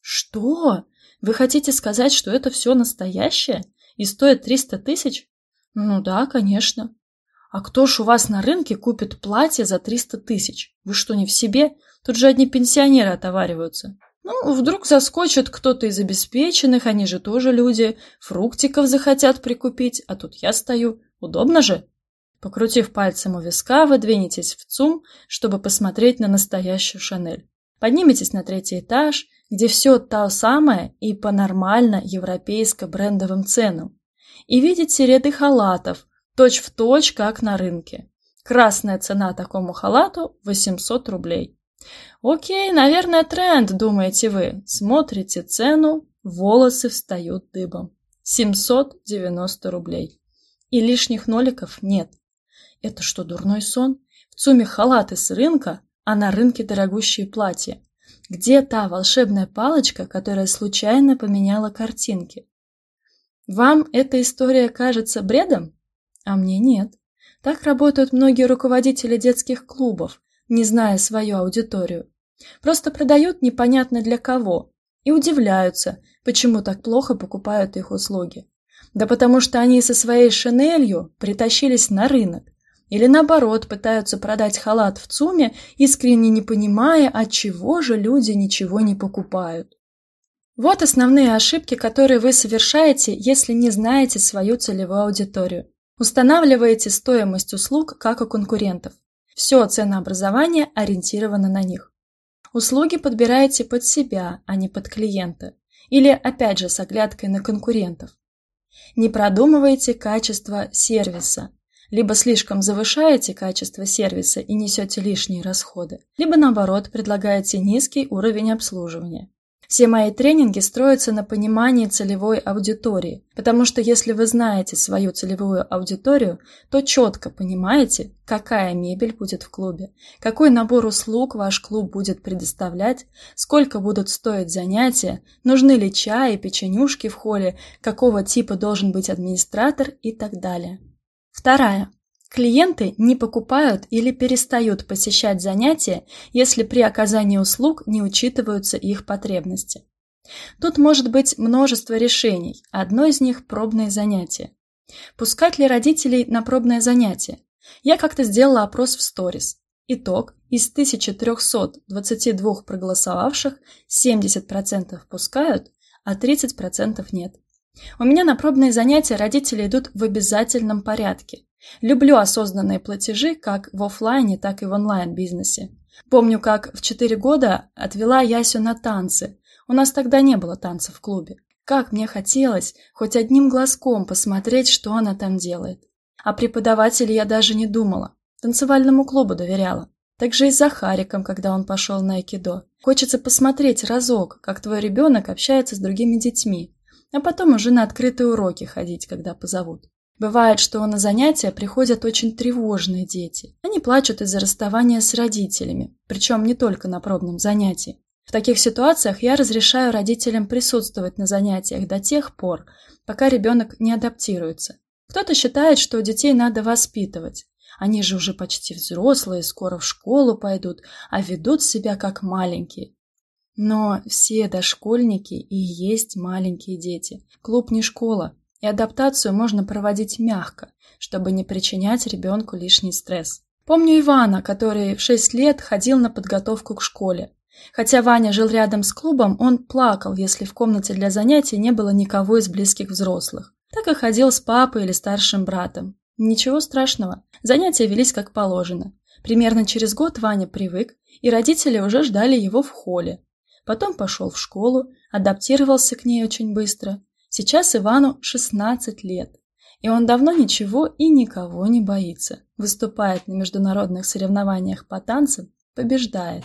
Что? Вы хотите сказать, что это все настоящее? И стоит 300 тысяч? Ну да, конечно. А кто ж у вас на рынке купит платье за 300 тысяч? Вы что, не в себе? Тут же одни пенсионеры отовариваются. Ну, вдруг заскочит кто-то из обеспеченных, они же тоже люди, фруктиков захотят прикупить, а тут я стою. Удобно же? Покрутив пальцем у виска, вы двинетесь в ЦУМ, чтобы посмотреть на настоящую Шанель. Подниметесь на третий этаж, где все то самое и по нормально европейско-брендовым ценам. И видите ряды халатов, Точь в точь, как на рынке. Красная цена такому халату 800 рублей. Окей, наверное, тренд, думаете вы. Смотрите цену, волосы встают дыбом. 790 рублей. И лишних ноликов нет. Это что, дурной сон? В ЦУМе халаты с рынка, а на рынке дорогущие платья. Где та волшебная палочка, которая случайно поменяла картинки? Вам эта история кажется бредом? А мне нет. Так работают многие руководители детских клубов, не зная свою аудиторию. Просто продают непонятно для кого. и удивляются, почему так плохо покупают их услуги. Да потому что они со своей шинелью притащились на рынок. Или наоборот, пытаются продать халат в ЦУМе, искренне не понимая, от чего же люди ничего не покупают. Вот основные ошибки, которые вы совершаете, если не знаете свою целевую аудиторию. Устанавливаете стоимость услуг, как у конкурентов. Все ценообразование ориентировано на них. Услуги подбираете под себя, а не под клиента. Или, опять же, с оглядкой на конкурентов. Не продумывайте качество сервиса. Либо слишком завышаете качество сервиса и несете лишние расходы, либо наоборот предлагаете низкий уровень обслуживания. Все мои тренинги строятся на понимании целевой аудитории, потому что если вы знаете свою целевую аудиторию, то четко понимаете, какая мебель будет в клубе, какой набор услуг ваш клуб будет предоставлять, сколько будут стоить занятия, нужны ли чай и печенюшки в холле, какого типа должен быть администратор и так далее. Вторая. Клиенты не покупают или перестают посещать занятия, если при оказании услуг не учитываются их потребности. Тут может быть множество решений, одно из них – пробные занятия. Пускать ли родителей на пробное занятие? Я как-то сделала опрос в сторис. Итог – из 1322 проголосовавших 70% пускают, а 30% нет. У меня на пробные занятия родители идут в обязательном порядке. Люблю осознанные платежи как в офлайне, так и в онлайн-бизнесе. Помню, как в 4 года отвела Ясю на танцы. У нас тогда не было танцев в клубе. Как мне хотелось хоть одним глазком посмотреть, что она там делает. О преподавателе я даже не думала. Танцевальному клубу доверяла. Так же и с Захариком, когда он пошел на айкидо. Хочется посмотреть разок, как твой ребенок общается с другими детьми, а потом уже на открытые уроки ходить, когда позовут. Бывает, что на занятия приходят очень тревожные дети. Они плачут из-за расставания с родителями, причем не только на пробном занятии. В таких ситуациях я разрешаю родителям присутствовать на занятиях до тех пор, пока ребенок не адаптируется. Кто-то считает, что детей надо воспитывать. Они же уже почти взрослые, скоро в школу пойдут, а ведут себя как маленькие. Но все дошкольники и есть маленькие дети. Клуб не школа, и адаптацию можно проводить мягко, чтобы не причинять ребенку лишний стресс. Помню Ивана, который в 6 лет ходил на подготовку к школе. Хотя Ваня жил рядом с клубом, он плакал, если в комнате для занятий не было никого из близких взрослых. Так и ходил с папой или старшим братом. Ничего страшного, занятия велись как положено. Примерно через год Ваня привык, и родители уже ждали его в холле. Потом пошел в школу, адаптировался к ней очень быстро. Сейчас Ивану 16 лет, и он давно ничего и никого не боится. Выступает на международных соревнованиях по танцам, побеждает.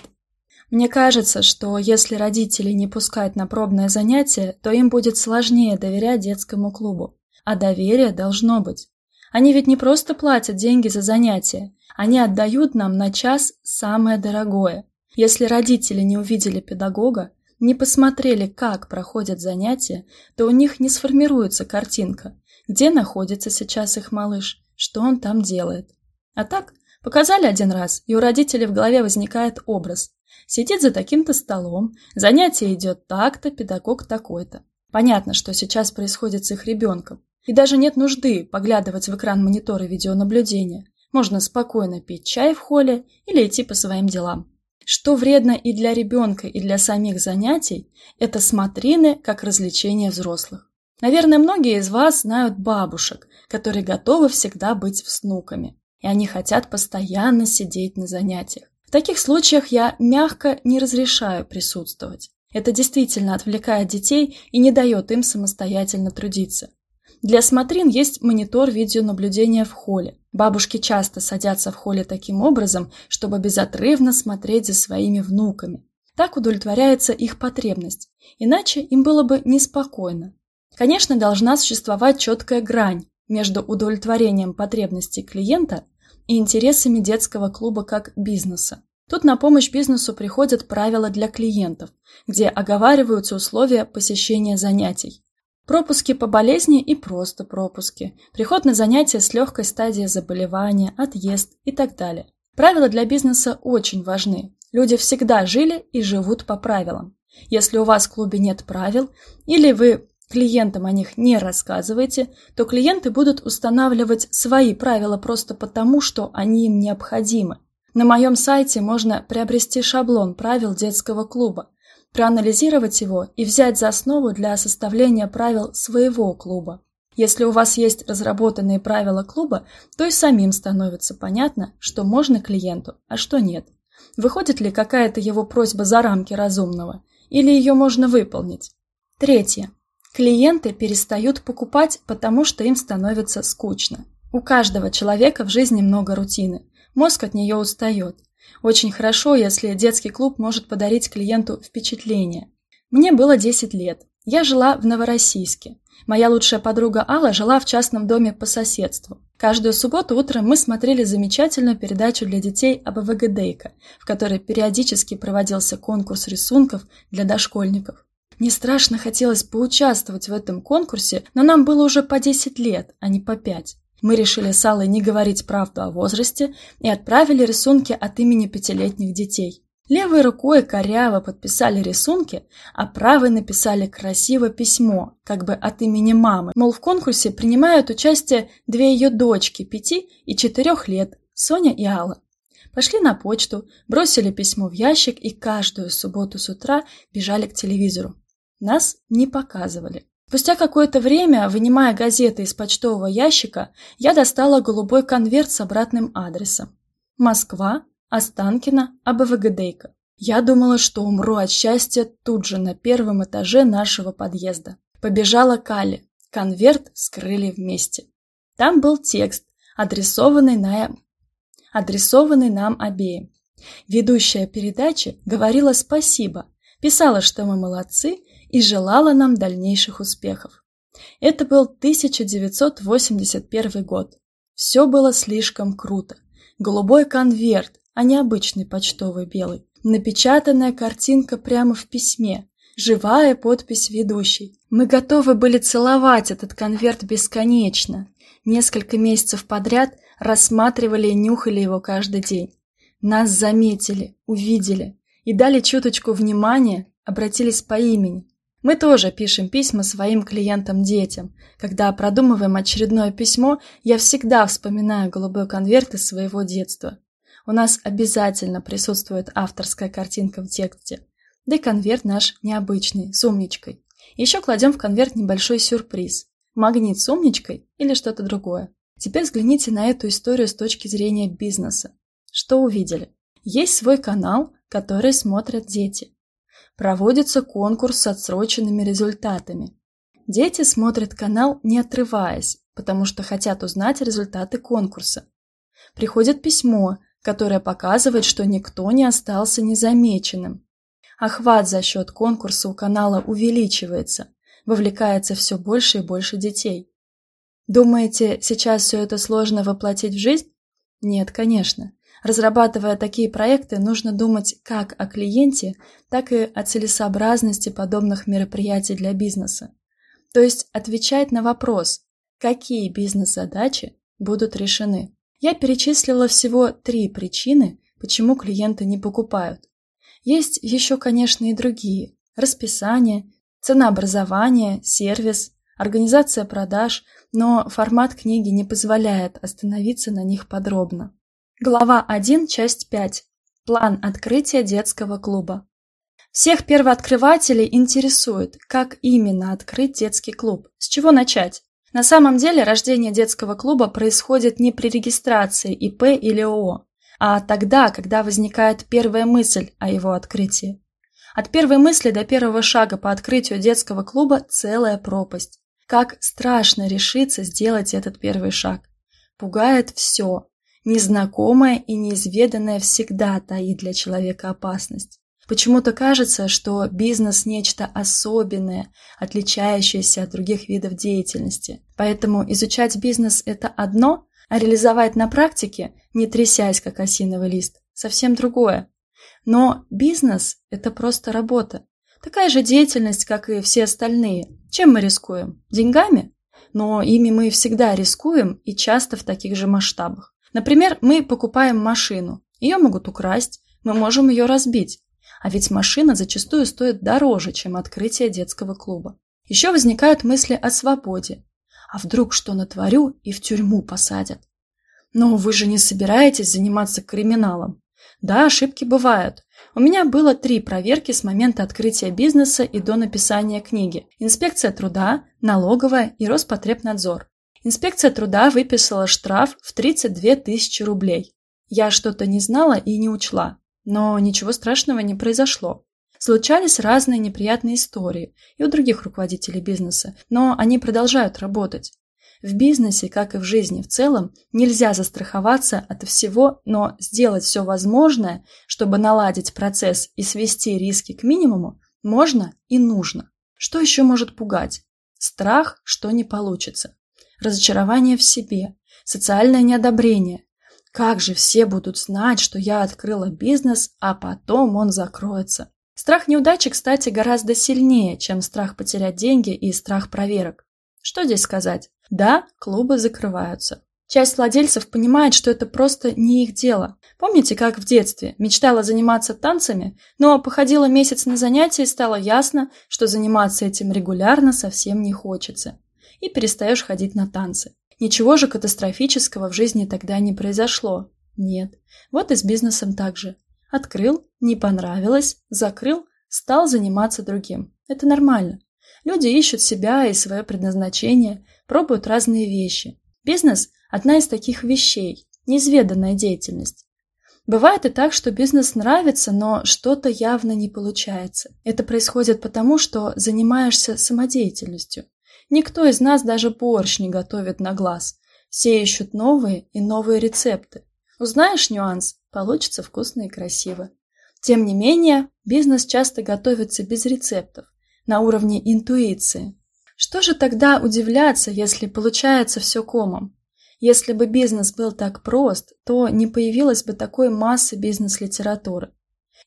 Мне кажется, что если родители не пускать на пробное занятие, то им будет сложнее доверять детскому клубу. А доверие должно быть. Они ведь не просто платят деньги за занятия, они отдают нам на час самое дорогое. Если родители не увидели педагога, не посмотрели, как проходят занятия, то у них не сформируется картинка, где находится сейчас их малыш, что он там делает. А так, показали один раз, и у родителей в голове возникает образ. Сидит за таким-то столом, занятие идет так-то, педагог такой-то. Понятно, что сейчас происходит с их ребенком. И даже нет нужды поглядывать в экран монитора видеонаблюдения. Можно спокойно пить чай в холле или идти по своим делам. Что вредно и для ребенка, и для самих занятий, это смотрины как развлечение взрослых. Наверное, многие из вас знают бабушек, которые готовы всегда быть с внуками, и они хотят постоянно сидеть на занятиях. В таких случаях я мягко не разрешаю присутствовать. Это действительно отвлекает детей и не дает им самостоятельно трудиться. Для смотрин есть монитор видеонаблюдения в холле. Бабушки часто садятся в холле таким образом, чтобы безотрывно смотреть за своими внуками. Так удовлетворяется их потребность, иначе им было бы неспокойно. Конечно, должна существовать четкая грань между удовлетворением потребностей клиента и интересами детского клуба как бизнеса. Тут на помощь бизнесу приходят правила для клиентов, где оговариваются условия посещения занятий. Пропуски по болезни и просто пропуски, приход на занятия с легкой стадией заболевания, отъезд и так далее. Правила для бизнеса очень важны. Люди всегда жили и живут по правилам. Если у вас в клубе нет правил, или вы клиентам о них не рассказываете, то клиенты будут устанавливать свои правила просто потому, что они им необходимы. На моем сайте можно приобрести шаблон правил детского клуба, проанализировать его и взять за основу для составления правил своего клуба. Если у вас есть разработанные правила клуба, то и самим становится понятно, что можно клиенту, а что нет. Выходит ли какая-то его просьба за рамки разумного, или ее можно выполнить. Третье. Клиенты перестают покупать, потому что им становится скучно. У каждого человека в жизни много рутины. Мозг от нее устает. Очень хорошо, если детский клуб может подарить клиенту впечатление. Мне было 10 лет. Я жила в Новороссийске. Моя лучшая подруга Алла жила в частном доме по соседству. Каждую субботу утром мы смотрели замечательную передачу для детей об ВГДейка, в которой периодически проводился конкурс рисунков для дошкольников. Мне страшно хотелось поучаствовать в этом конкурсе, но нам было уже по 10 лет, а не по 5. Мы решили с Аллой не говорить правду о возрасте и отправили рисунки от имени пятилетних детей. Левой рукой коряво подписали рисунки, а правой написали красиво письмо, как бы от имени мамы. Мол, в конкурсе принимают участие две ее дочки, пяти и четырех лет, Соня и Алла. Пошли на почту, бросили письмо в ящик и каждую субботу с утра бежали к телевизору. Нас не показывали. Спустя какое-то время, вынимая газеты из почтового ящика, я достала голубой конверт с обратным адресом. Москва, Останкино, АБВГДейка. Я думала, что умру от счастья тут же на первом этаже нашего подъезда. Побежала к Але. Конверт скрыли вместе. Там был текст, адресованный, на... адресованный нам обеим. Ведущая передачи говорила спасибо, писала, что мы молодцы и желала нам дальнейших успехов. Это был 1981 год. Все было слишком круто. Голубой конверт, а не обычный почтовый белый. Напечатанная картинка прямо в письме. Живая подпись ведущей. Мы готовы были целовать этот конверт бесконечно. Несколько месяцев подряд рассматривали и нюхали его каждый день. Нас заметили, увидели и дали чуточку внимания, обратились по имени. Мы тоже пишем письма своим клиентам-детям. Когда продумываем очередное письмо, я всегда вспоминаю голубой конверт из своего детства. У нас обязательно присутствует авторская картинка в тексте. Да и конверт наш необычный, с умничкой. Еще кладем в конверт небольшой сюрприз. Магнит с умничкой или что-то другое. Теперь взгляните на эту историю с точки зрения бизнеса. Что увидели? Есть свой канал, который смотрят дети проводится конкурс с отсроченными результатами. Дети смотрят канал не отрываясь, потому что хотят узнать результаты конкурса. Приходит письмо, которое показывает, что никто не остался незамеченным. Охват за счет конкурса у канала увеличивается, вовлекается все больше и больше детей. Думаете, сейчас все это сложно воплотить в жизнь? Нет, конечно. Разрабатывая такие проекты, нужно думать как о клиенте, так и о целесообразности подобных мероприятий для бизнеса. То есть отвечать на вопрос, какие бизнес-задачи будут решены. Я перечислила всего три причины, почему клиенты не покупают. Есть еще, конечно, и другие. Расписание, ценообразование, сервис, организация продаж, но формат книги не позволяет остановиться на них подробно. Глава 1, часть 5. План открытия детского клуба. Всех первооткрывателей интересует, как именно открыть детский клуб, с чего начать. На самом деле рождение детского клуба происходит не при регистрации ИП или ООО, а тогда, когда возникает первая мысль о его открытии. От первой мысли до первого шага по открытию детского клуба целая пропасть. Как страшно решиться сделать этот первый шаг. Пугает все, Незнакомое и неизведанное всегда таит для человека опасность. Почему-то кажется, что бизнес – нечто особенное, отличающееся от других видов деятельности. Поэтому изучать бизнес – это одно, а реализовать на практике, не трясясь, как осиновый лист, совсем другое. Но бизнес – это просто работа. Такая же деятельность, как и все остальные. Чем мы рискуем? Деньгами? Но ими мы всегда рискуем и часто в таких же масштабах. Например, мы покупаем машину. Ее могут украсть, мы можем ее разбить. А ведь машина зачастую стоит дороже, чем открытие детского клуба. Еще возникают мысли о свободе. А вдруг что натворю и в тюрьму посадят? Но вы же не собираетесь заниматься криминалом. Да, ошибки бывают. У меня было три проверки с момента открытия бизнеса и до написания книги. Инспекция труда, налоговая и Роспотребнадзор. Инспекция труда выписала штраф в 32 тысячи рублей. Я что-то не знала и не учла, но ничего страшного не произошло. Случались разные неприятные истории и у других руководителей бизнеса, но они продолжают работать. В бизнесе, как и в жизни в целом, нельзя застраховаться от всего, но сделать все возможное, чтобы наладить процесс и свести риски к минимуму, можно и нужно. Что еще может пугать? Страх, что не получится. Разочарование в себе, социальное неодобрение. Как же все будут знать, что я открыла бизнес, а потом он закроется? Страх неудачи, кстати, гораздо сильнее, чем страх потерять деньги и страх проверок. Что здесь сказать? Да, клубы закрываются. Часть владельцев понимает, что это просто не их дело. Помните, как в детстве мечтала заниматься танцами, но походила месяц на занятия и стало ясно, что заниматься этим регулярно совсем не хочется. И перестаешь ходить на танцы. Ничего же катастрофического в жизни тогда не произошло. Нет. Вот и с бизнесом так же. Открыл, не понравилось, закрыл, стал заниматься другим. Это нормально. Люди ищут себя и свое предназначение, пробуют разные вещи. Бизнес – одна из таких вещей, неизведанная деятельность. Бывает и так, что бизнес нравится, но что-то явно не получается. Это происходит потому, что занимаешься самодеятельностью. Никто из нас даже борщ не готовит на глаз. Все ищут новые и новые рецепты. Узнаешь нюанс – получится вкусно и красиво. Тем не менее, бизнес часто готовится без рецептов на уровне интуиции. Что же тогда удивляться, если получается все комом? Если бы бизнес был так прост, то не появилось бы такой массы бизнес-литературы.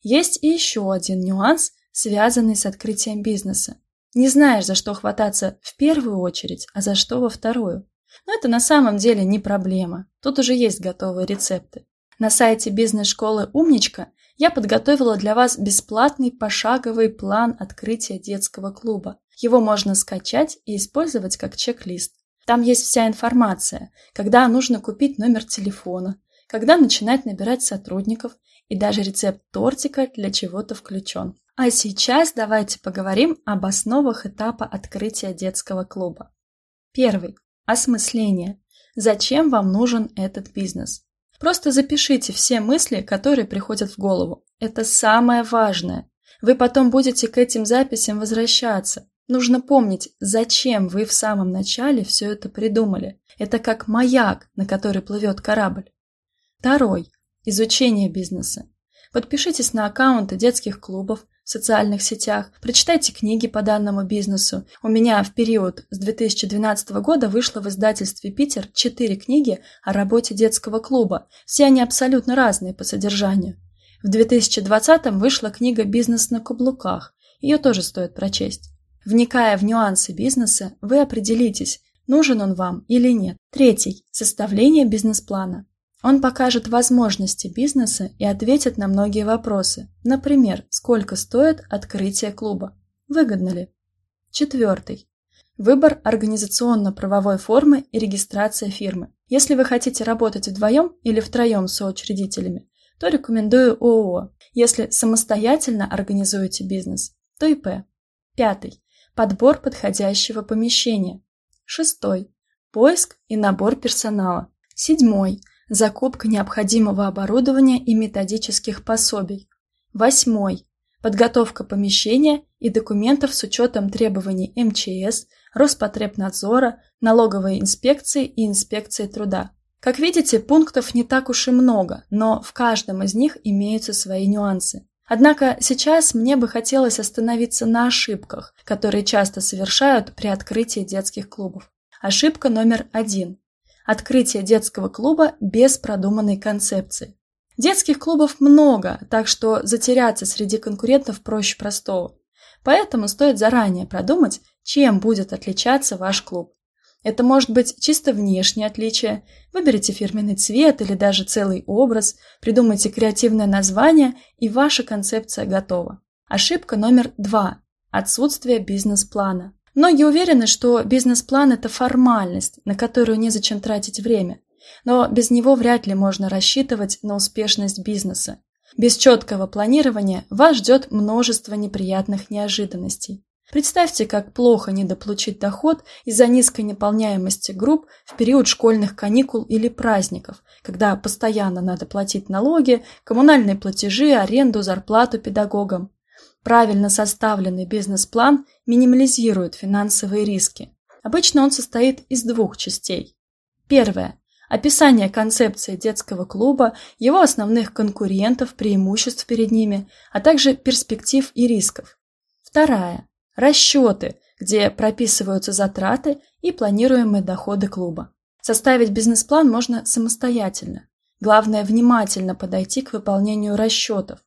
Есть и еще один нюанс, связанный с открытием бизнеса. Не знаешь, за что хвататься в первую очередь, а за что во вторую. Но это на самом деле не проблема. Тут уже есть готовые рецепты. На сайте бизнес-школы «Умничка» я подготовила для вас бесплатный пошаговый план открытия детского клуба. Его можно скачать и использовать как чек-лист. Там есть вся информация, когда нужно купить номер телефона, когда начинать набирать сотрудников и даже рецепт тортика для чего-то включен. А сейчас давайте поговорим об основах этапа открытия детского клуба. Первый. Осмысление. Зачем вам нужен этот бизнес? Просто запишите все мысли, которые приходят в голову. Это самое важное. Вы потом будете к этим записям возвращаться. Нужно помнить, зачем вы в самом начале все это придумали. Это как маяк, на который плывет корабль. Второй. Изучение бизнеса. Подпишитесь на аккаунты детских клубов, в социальных сетях, прочитайте книги по данному бизнесу. У меня в период с 2012 года вышло в издательстве «Питер» четыре книги о работе детского клуба. Все они абсолютно разные по содержанию. В 2020 вышла книга «Бизнес на каблуках». Ее тоже стоит прочесть. Вникая в нюансы бизнеса, вы определитесь, нужен он вам или нет. Третий – составление бизнес-плана. Он покажет возможности бизнеса и ответит на многие вопросы. Например, сколько стоит открытие клуба? Выгодно ли? Четвертый. Выбор организационно-правовой формы и регистрация фирмы. Если вы хотите работать вдвоем или втроем с соучредителями, то рекомендую ООО. Если самостоятельно организуете бизнес, то ИП. Пятый. Подбор подходящего помещения. Шестой. Поиск и набор персонала. Седьмой закупка необходимого оборудования и методических пособий. Восьмой. Подготовка помещения и документов с учетом требований МЧС, Роспотребнадзора, налоговой инспекции и инспекции труда. Как видите, пунктов не так уж и много, но в каждом из них имеются свои нюансы. Однако сейчас мне бы хотелось остановиться на ошибках, которые часто совершают при открытии детских клубов. Ошибка номер один открытие детского клуба без продуманной концепции. Детских клубов много, так что затеряться среди конкурентов проще простого. Поэтому стоит заранее продумать, чем будет отличаться ваш клуб. Это может быть чисто внешнее отличие. Выберите фирменный цвет или даже целый образ, придумайте креативное название, и ваша концепция готова. Ошибка номер два. Отсутствие бизнес-плана. Многие уверены, что бизнес-план – это формальность, на которую незачем тратить время. Но без него вряд ли можно рассчитывать на успешность бизнеса. Без четкого планирования вас ждет множество неприятных неожиданностей. Представьте, как плохо недополучить доход из-за низкой наполняемости групп в период школьных каникул или праздников, когда постоянно надо платить налоги, коммунальные платежи, аренду, зарплату педагогам. Правильно составленный бизнес-план минимализирует финансовые риски. Обычно он состоит из двух частей. Первое. Описание концепции детского клуба, его основных конкурентов, преимуществ перед ними, а также перспектив и рисков. Вторая расчеты, где прописываются затраты и планируемые доходы клуба. Составить бизнес-план можно самостоятельно. Главное внимательно подойти к выполнению расчетов.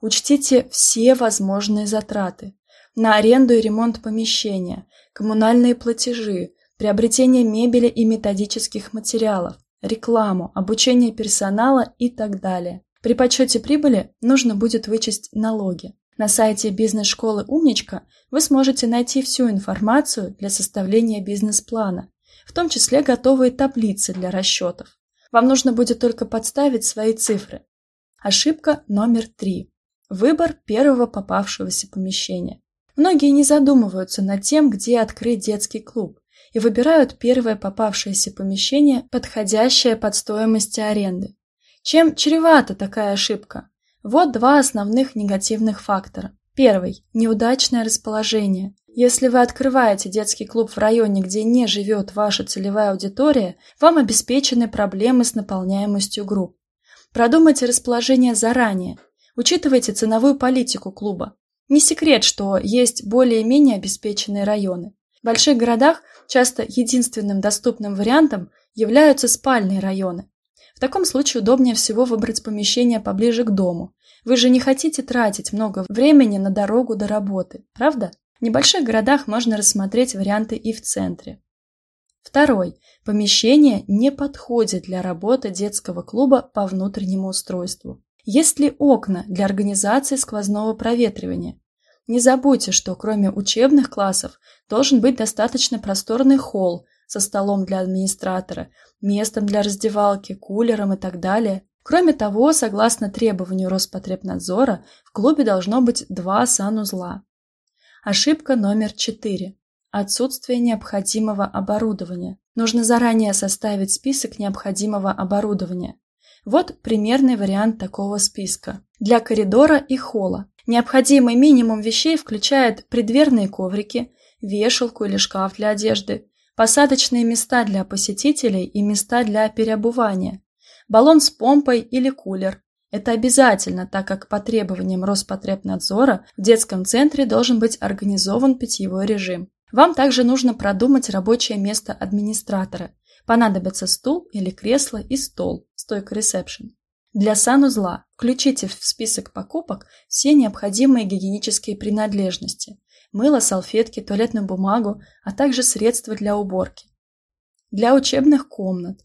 Учтите все возможные затраты на аренду и ремонт помещения, коммунальные платежи, приобретение мебели и методических материалов, рекламу, обучение персонала и так далее. При подсчете прибыли нужно будет вычесть налоги. На сайте бизнес-школы «Умничка» вы сможете найти всю информацию для составления бизнес-плана, в том числе готовые таблицы для расчетов. Вам нужно будет только подставить свои цифры. Ошибка номер три. Выбор первого попавшегося помещения. Многие не задумываются над тем, где открыть детский клуб, и выбирают первое попавшееся помещение, подходящее под стоимость аренды. Чем чревата такая ошибка? Вот два основных негативных фактора. Первый – неудачное расположение. Если вы открываете детский клуб в районе, где не живет ваша целевая аудитория, вам обеспечены проблемы с наполняемостью групп. Продумайте расположение заранее. Учитывайте ценовую политику клуба. Не секрет, что есть более-менее обеспеченные районы. В больших городах часто единственным доступным вариантом являются спальные районы. В таком случае удобнее всего выбрать помещение поближе к дому. Вы же не хотите тратить много времени на дорогу до работы, правда? В небольших городах можно рассмотреть варианты и в центре. Второй. Помещение не подходит для работы детского клуба по внутреннему устройству. Есть ли окна для организации сквозного проветривания? Не забудьте, что кроме учебных классов должен быть достаточно просторный холл со столом для администратора, местом для раздевалки, кулером и так далее. Кроме того, согласно требованию Роспотребнадзора, в клубе должно быть два санузла. Ошибка номер 4. Отсутствие необходимого оборудования. Нужно заранее составить список необходимого оборудования. Вот примерный вариант такого списка. Для коридора и холла. Необходимый минимум вещей включает преддверные коврики, вешалку или шкаф для одежды, посадочные места для посетителей и места для переобувания, баллон с помпой или кулер. Это обязательно, так как по требованиям Роспотребнадзора в детском центре должен быть организован питьевой режим. Вам также нужно продумать рабочее место администратора. Понадобится стул или кресло и стол, стойка ресепшн. Для санузла включите в список покупок все необходимые гигиенические принадлежности, мыло, салфетки, туалетную бумагу, а также средства для уборки. Для учебных комнат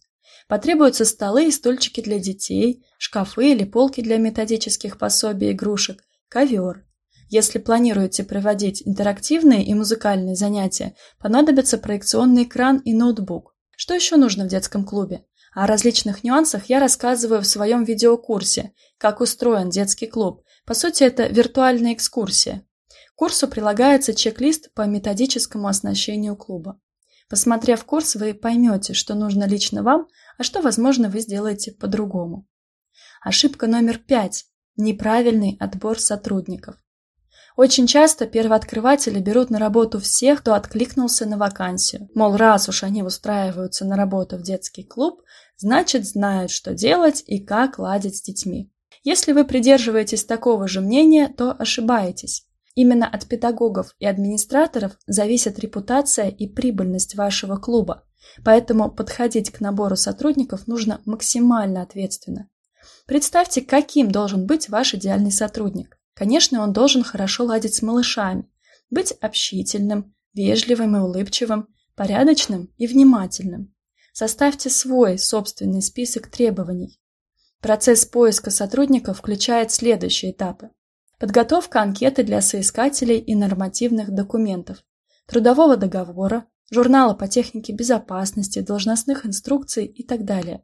потребуются столы и стульчики для детей, шкафы или полки для методических пособий и игрушек, ковер. Если планируете проводить интерактивные и музыкальные занятия, понадобится проекционный экран и ноутбук. Что еще нужно в детском клубе? О различных нюансах я рассказываю в своем видеокурсе «Как устроен детский клуб». По сути, это виртуальная экскурсия курсу прилагается чек-лист по методическому оснащению клуба. Посмотрев курс, вы поймете, что нужно лично вам, а что, возможно, вы сделаете по-другому. Ошибка номер пять. Неправильный отбор сотрудников. Очень часто первооткрыватели берут на работу всех, кто откликнулся на вакансию. Мол, раз уж они устраиваются на работу в детский клуб, значит знают, что делать и как ладить с детьми. Если вы придерживаетесь такого же мнения, то ошибаетесь. Именно от педагогов и администраторов зависит репутация и прибыльность вашего клуба, поэтому подходить к набору сотрудников нужно максимально ответственно. Представьте, каким должен быть ваш идеальный сотрудник. Конечно, он должен хорошо ладить с малышами, быть общительным, вежливым и улыбчивым, порядочным и внимательным. Составьте свой собственный список требований. Процесс поиска сотрудников включает следующие этапы. Подготовка анкеты для соискателей и нормативных документов, трудового договора, журнала по технике безопасности, должностных инструкций и так далее.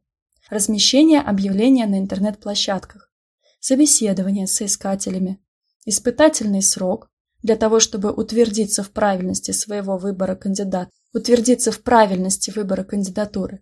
Размещение объявления на интернет-площадках, собеседование с соискателями, испытательный срок для того, чтобы утвердиться в правильности своего выбора кандидата, утвердиться в правильности выбора кандидатуры,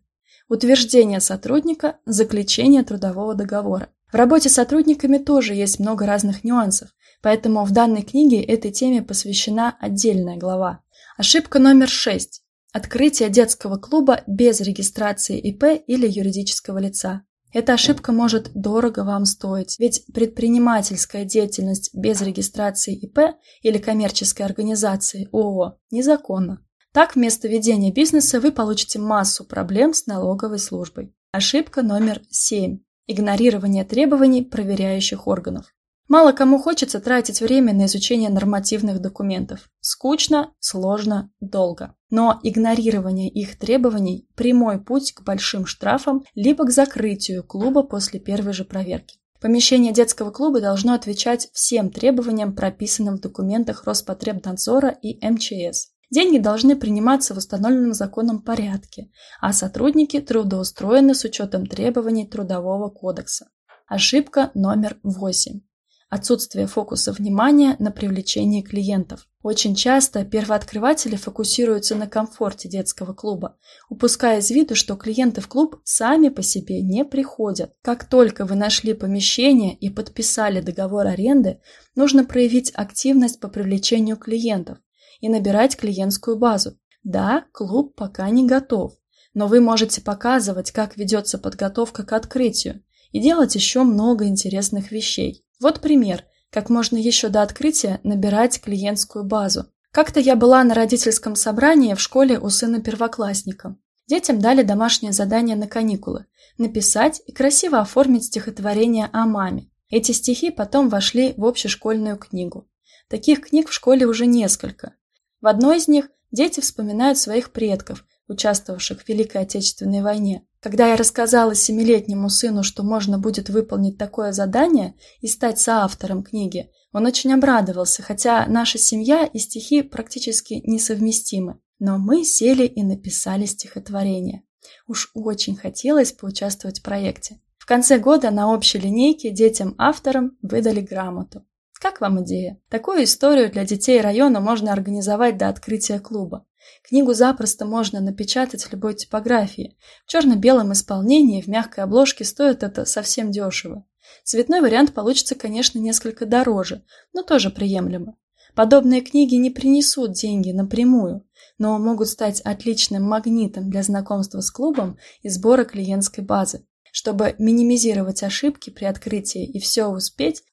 утверждение сотрудника, заключение трудового договора. В работе с сотрудниками тоже есть много разных нюансов, поэтому в данной книге этой теме посвящена отдельная глава. Ошибка номер 6. Открытие детского клуба без регистрации ИП или юридического лица. Эта ошибка может дорого вам стоить, ведь предпринимательская деятельность без регистрации ИП или коммерческой организации ООО незаконна. Так, вместо ведения бизнеса вы получите массу проблем с налоговой службой. Ошибка номер 7. Игнорирование требований проверяющих органов. Мало кому хочется тратить время на изучение нормативных документов. Скучно, сложно, долго. Но игнорирование их требований – прямой путь к большим штрафам либо к закрытию клуба после первой же проверки. Помещение детского клуба должно отвечать всем требованиям, прописанным в документах Роспотребнадзора и МЧС. Деньги должны приниматься в установленном законом порядке, а сотрудники трудоустроены с учетом требований Трудового кодекса. Ошибка номер 8 отсутствие фокуса внимания на привлечении клиентов. Очень часто первооткрыватели фокусируются на комфорте детского клуба, упуская из виду, что клиенты в клуб сами по себе не приходят. Как только вы нашли помещение и подписали договор аренды, нужно проявить активность по привлечению клиентов и набирать клиентскую базу. Да, клуб пока не готов, но вы можете показывать, как ведется подготовка к открытию и делать еще много интересных вещей. Вот пример, как можно еще до открытия набирать клиентскую базу. Как-то я была на родительском собрании в школе у сына первоклассника. Детям дали домашнее задание на каникулы – написать и красиво оформить стихотворение о маме. Эти стихи потом вошли в общешкольную книгу. Таких книг в школе уже несколько. В одной из них дети вспоминают своих предков, участвовавших в Великой Отечественной войне. Когда я рассказала семилетнему сыну, что можно будет выполнить такое задание и стать соавтором книги, он очень обрадовался, хотя наша семья и стихи практически несовместимы. Но мы сели и написали стихотворение. Уж очень хотелось поучаствовать в проекте. В конце года на общей линейке детям-авторам выдали грамоту. Как вам идея? Такую историю для детей района можно организовать до открытия клуба. Книгу запросто можно напечатать в любой типографии. В черно-белом исполнении, в мягкой обложке стоит это совсем дешево. Цветной вариант получится, конечно, несколько дороже, но тоже приемлемо. Подобные книги не принесут деньги напрямую, но могут стать отличным магнитом для знакомства с клубом и сбора клиентской базы. Чтобы минимизировать ошибки при открытии и все успеть,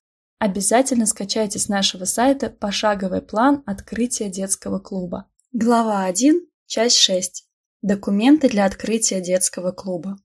обязательно скачайте с нашего сайта пошаговый план открытия детского клуба. Глава 1, часть 6. Документы для открытия детского клуба.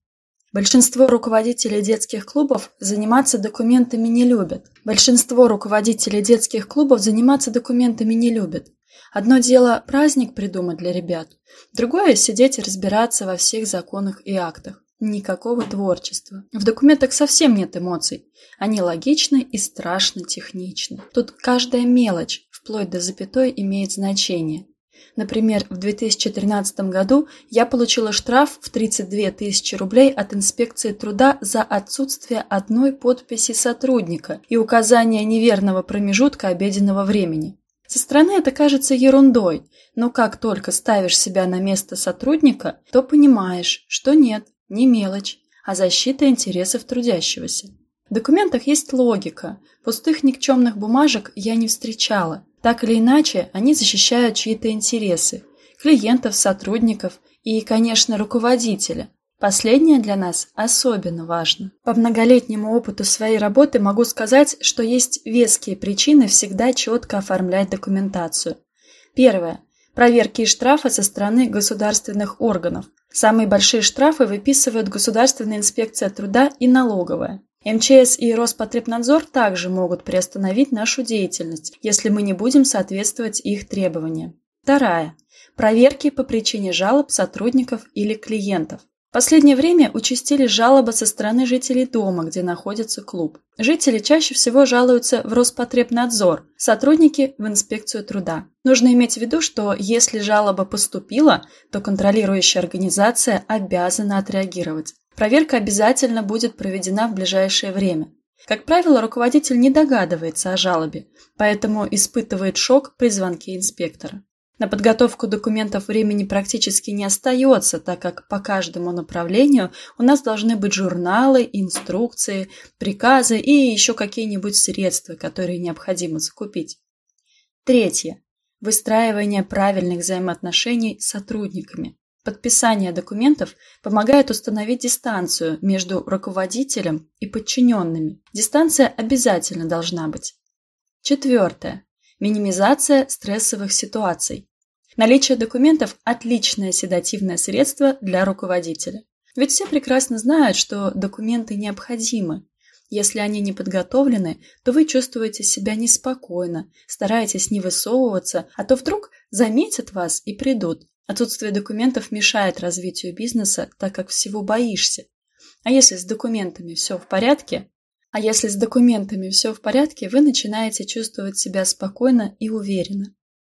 Большинство руководителей детских клубов заниматься документами не любят. Большинство руководителей детских клубов заниматься документами не любят. Одно дело праздник придумать для ребят, другое сидеть и разбираться во всех законах и актах. Никакого творчества. В документах совсем нет эмоций. Они логичны и страшно техничны. Тут каждая мелочь, вплоть до запятой, имеет значение. Например, в 2013 году я получила штраф в 32 тысячи рублей от инспекции труда за отсутствие одной подписи сотрудника и указание неверного промежутка обеденного времени. Со стороны это кажется ерундой, но как только ставишь себя на место сотрудника, то понимаешь, что нет, не мелочь, а защита интересов трудящегося. В документах есть логика, пустых никчемных бумажек я не встречала, так или иначе, они защищают чьи-то интересы – клиентов, сотрудников и, конечно, руководителя. Последнее для нас особенно важно. По многолетнему опыту своей работы могу сказать, что есть веские причины всегда четко оформлять документацию. Первое. Проверки и штрафы со стороны государственных органов. Самые большие штрафы выписывают Государственная инспекция труда и налоговая. МЧС и Роспотребнадзор также могут приостановить нашу деятельность, если мы не будем соответствовать их требованиям. Вторая. Проверки по причине жалоб сотрудников или клиентов. В последнее время участились жалобы со стороны жителей дома, где находится клуб. Жители чаще всего жалуются в Роспотребнадзор, сотрудники в инспекцию труда. Нужно иметь в виду, что если жалоба поступила, то контролирующая организация обязана отреагировать. Проверка обязательно будет проведена в ближайшее время. Как правило, руководитель не догадывается о жалобе, поэтому испытывает шок при звонке инспектора. На подготовку документов времени практически не остается, так как по каждому направлению у нас должны быть журналы, инструкции, приказы и еще какие-нибудь средства, которые необходимо закупить. Третье. Выстраивание правильных взаимоотношений с сотрудниками. Подписание документов помогает установить дистанцию между руководителем и подчиненными. Дистанция обязательно должна быть. Четвертое. Минимизация стрессовых ситуаций. Наличие документов – отличное седативное средство для руководителя. Ведь все прекрасно знают, что документы необходимы. Если они не подготовлены, то вы чувствуете себя неспокойно, стараетесь не высовываться, а то вдруг заметят вас и придут. Отсутствие документов мешает развитию бизнеса, так как всего боишься. А если с документами все в порядке, а если с документами все в порядке, вы начинаете чувствовать себя спокойно и уверенно.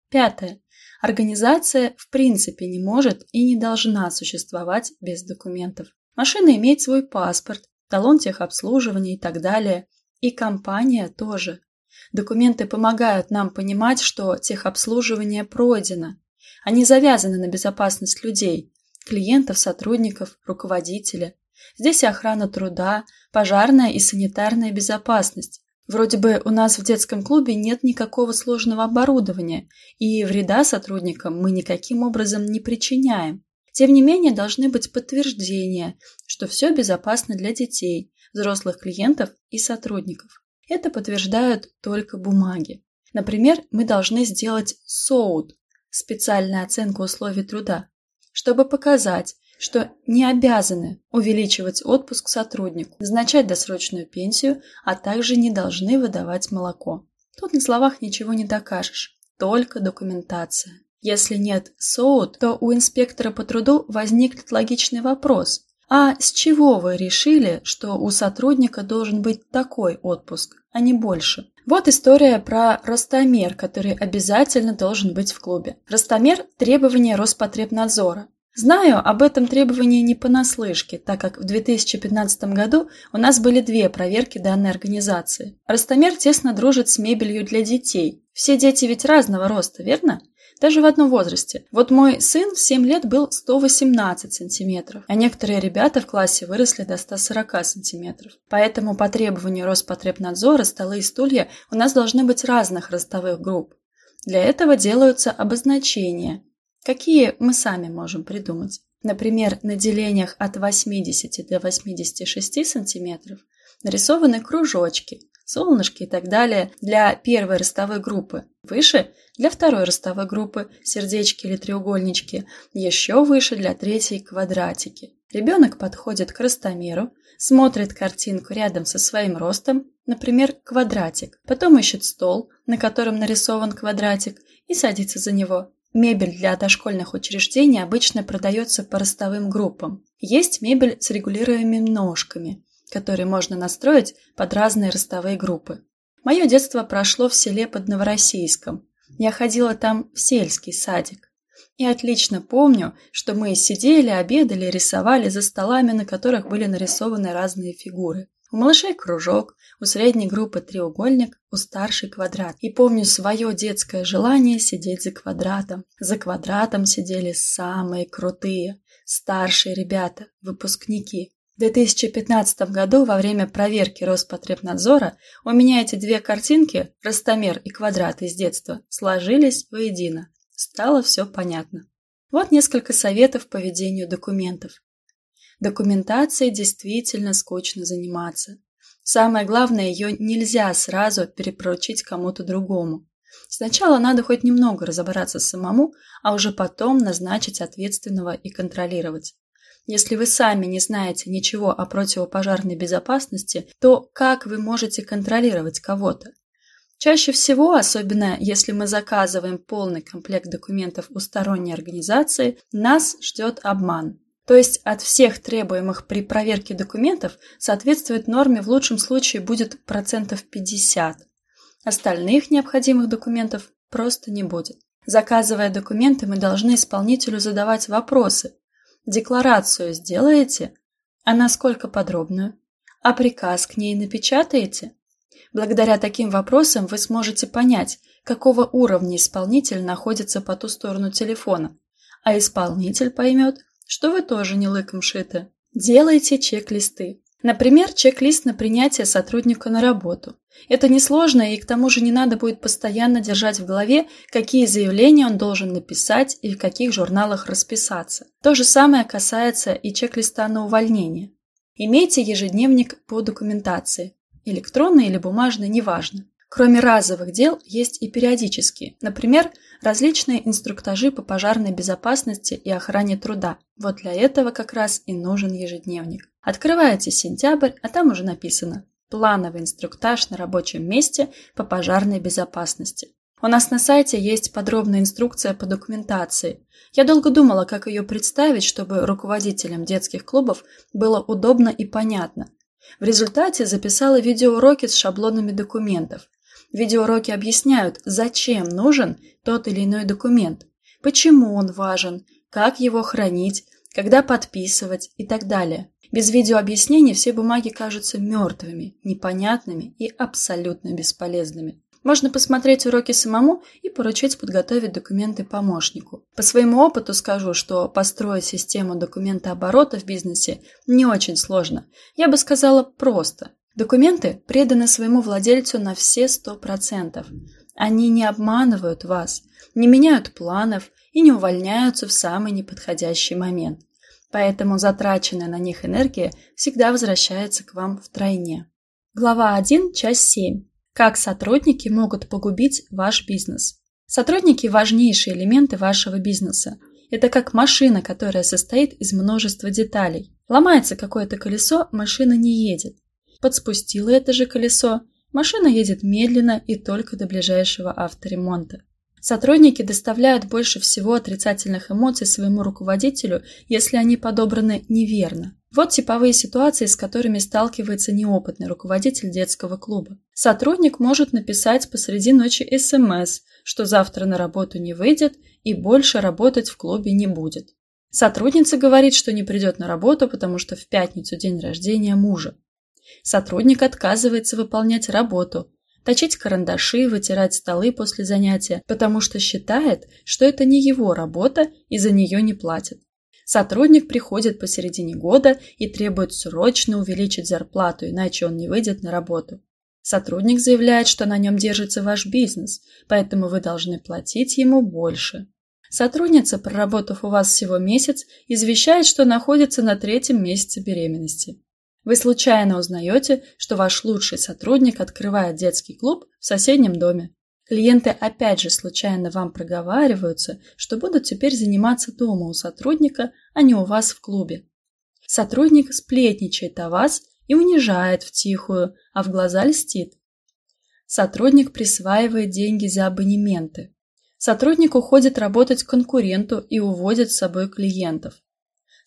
Пятое. Организация в принципе не может и не должна существовать без документов. Машина имеет свой паспорт, талон техобслуживания и так далее. И компания тоже. Документы помогают нам понимать, что техобслуживание пройдено. Они завязаны на безопасность людей, клиентов, сотрудников, руководителя. Здесь и охрана труда, пожарная и санитарная безопасность. Вроде бы у нас в детском клубе нет никакого сложного оборудования, и вреда сотрудникам мы никаким образом не причиняем. Тем не менее, должны быть подтверждения, что все безопасно для детей, взрослых клиентов и сотрудников. Это подтверждают только бумаги. Например, мы должны сделать СОУД – специальная оценка условий труда, чтобы показать, что не обязаны увеличивать отпуск сотруднику, назначать досрочную пенсию, а также не должны выдавать молоко. Тут на словах ничего не докажешь, только документация. Если нет СОУД, то у инспектора по труду возникнет логичный вопрос. А с чего вы решили, что у сотрудника должен быть такой отпуск, а не больше? Вот история про Ростомер, который обязательно должен быть в клубе. Ростомер – требование Роспотребнадзора. Знаю об этом требовании не понаслышке, так как в 2015 году у нас были две проверки данной организации. Ростомер тесно дружит с мебелью для детей. Все дети ведь разного роста, верно? Даже в одном возрасте. Вот мой сын в 7 лет был 118 сантиметров, а некоторые ребята в классе выросли до 140 сантиметров. Поэтому по требованию Роспотребнадзора столы и стулья у нас должны быть разных ростовых групп. Для этого делаются обозначения, какие мы сами можем придумать. Например, на делениях от 80 до 86 сантиметров нарисованы кружочки, солнышки и так далее для первой ростовой группы. Выше – для второй ростовой группы сердечки или треугольнички, еще выше для третьей квадратики. Ребенок подходит к ростомеру, смотрит картинку рядом со своим ростом, например, квадратик, потом ищет стол, на котором нарисован квадратик, и садится за него. Мебель для дошкольных учреждений обычно продается по ростовым группам. Есть мебель с регулируемыми ножками, которые можно настроить под разные ростовые группы. Мое детство прошло в селе под Новороссийском. Я ходила там в сельский садик. И отлично помню, что мы сидели, обедали, рисовали за столами, на которых были нарисованы разные фигуры. У малышей кружок, у средней группы треугольник, у старшей квадрат. И помню свое детское желание сидеть за квадратом. За квадратом сидели самые крутые, старшие ребята, выпускники. В 2015 году во время проверки Роспотребнадзора у меня эти две картинки, ростомер и квадрат из детства, сложились воедино. Стало все понятно. Вот несколько советов по ведению документов. Документацией действительно скучно заниматься. Самое главное, ее нельзя сразу перепрочить кому-то другому. Сначала надо хоть немного разобраться самому, а уже потом назначить ответственного и контролировать. Если вы сами не знаете ничего о противопожарной безопасности, то как вы можете контролировать кого-то? Чаще всего, особенно если мы заказываем полный комплект документов у сторонней организации, нас ждет обман. То есть от всех требуемых при проверке документов соответствует норме в лучшем случае будет процентов 50. Остальных необходимых документов просто не будет. Заказывая документы, мы должны исполнителю задавать вопросы. Декларацию сделаете? А насколько подробную? А приказ к ней напечатаете? Благодаря таким вопросам вы сможете понять, какого уровня исполнитель находится по ту сторону телефона, а исполнитель поймет, что вы тоже не лыком шиты. Делайте чек-листы. Например, чек-лист на принятие сотрудника на работу. Это несложно, и к тому же не надо будет постоянно держать в голове, какие заявления он должен написать и в каких журналах расписаться. То же самое касается и чек-листа на увольнение. Имейте ежедневник по документации. Электронный или бумажный, неважно. Кроме разовых дел, есть и периодические. Например, различные инструктажи по пожарной безопасности и охране труда. Вот для этого как раз и нужен ежедневник. Открываете сентябрь, а там уже написано «Плановый инструктаж на рабочем месте по пожарной безопасности». У нас на сайте есть подробная инструкция по документации. Я долго думала, как ее представить, чтобы руководителям детских клубов было удобно и понятно. В результате записала видеоуроки с шаблонами документов. Видеоуроки объясняют, зачем нужен тот или иной документ, почему он важен, как его хранить, когда подписывать и так далее. Без видеообъяснений все бумаги кажутся мертвыми, непонятными и абсолютно бесполезными. Можно посмотреть уроки самому и поручить подготовить документы помощнику. По своему опыту скажу, что построить систему документооборота в бизнесе не очень сложно. Я бы сказала просто. Документы преданы своему владельцу на все 100%. Они не обманывают вас, не меняют планов и не увольняются в самый неподходящий момент. Поэтому затраченная на них энергия всегда возвращается к вам втройне. Глава 1, часть 7. Как сотрудники могут погубить ваш бизнес? Сотрудники – важнейшие элементы вашего бизнеса. Это как машина, которая состоит из множества деталей. Ломается какое-то колесо, машина не едет подспустила это же колесо, машина едет медленно и только до ближайшего авторемонта. Сотрудники доставляют больше всего отрицательных эмоций своему руководителю, если они подобраны неверно. Вот типовые ситуации, с которыми сталкивается неопытный руководитель детского клуба. Сотрудник может написать посреди ночи СМС, что завтра на работу не выйдет и больше работать в клубе не будет. Сотрудница говорит, что не придет на работу, потому что в пятницу день рождения мужа. Сотрудник отказывается выполнять работу, точить карандаши, вытирать столы после занятия, потому что считает, что это не его работа и за нее не платят. Сотрудник приходит посередине года и требует срочно увеличить зарплату, иначе он не выйдет на работу. Сотрудник заявляет, что на нем держится ваш бизнес, поэтому вы должны платить ему больше. Сотрудница, проработав у вас всего месяц, извещает, что находится на третьем месяце беременности. Вы случайно узнаете, что ваш лучший сотрудник открывает детский клуб в соседнем доме. Клиенты опять же случайно вам проговариваются, что будут теперь заниматься дома у сотрудника, а не у вас в клубе. Сотрудник сплетничает о вас и унижает в тихую, а в глаза льстит. Сотрудник присваивает деньги за абонементы. Сотрудник уходит работать к конкуренту и уводит с собой клиентов.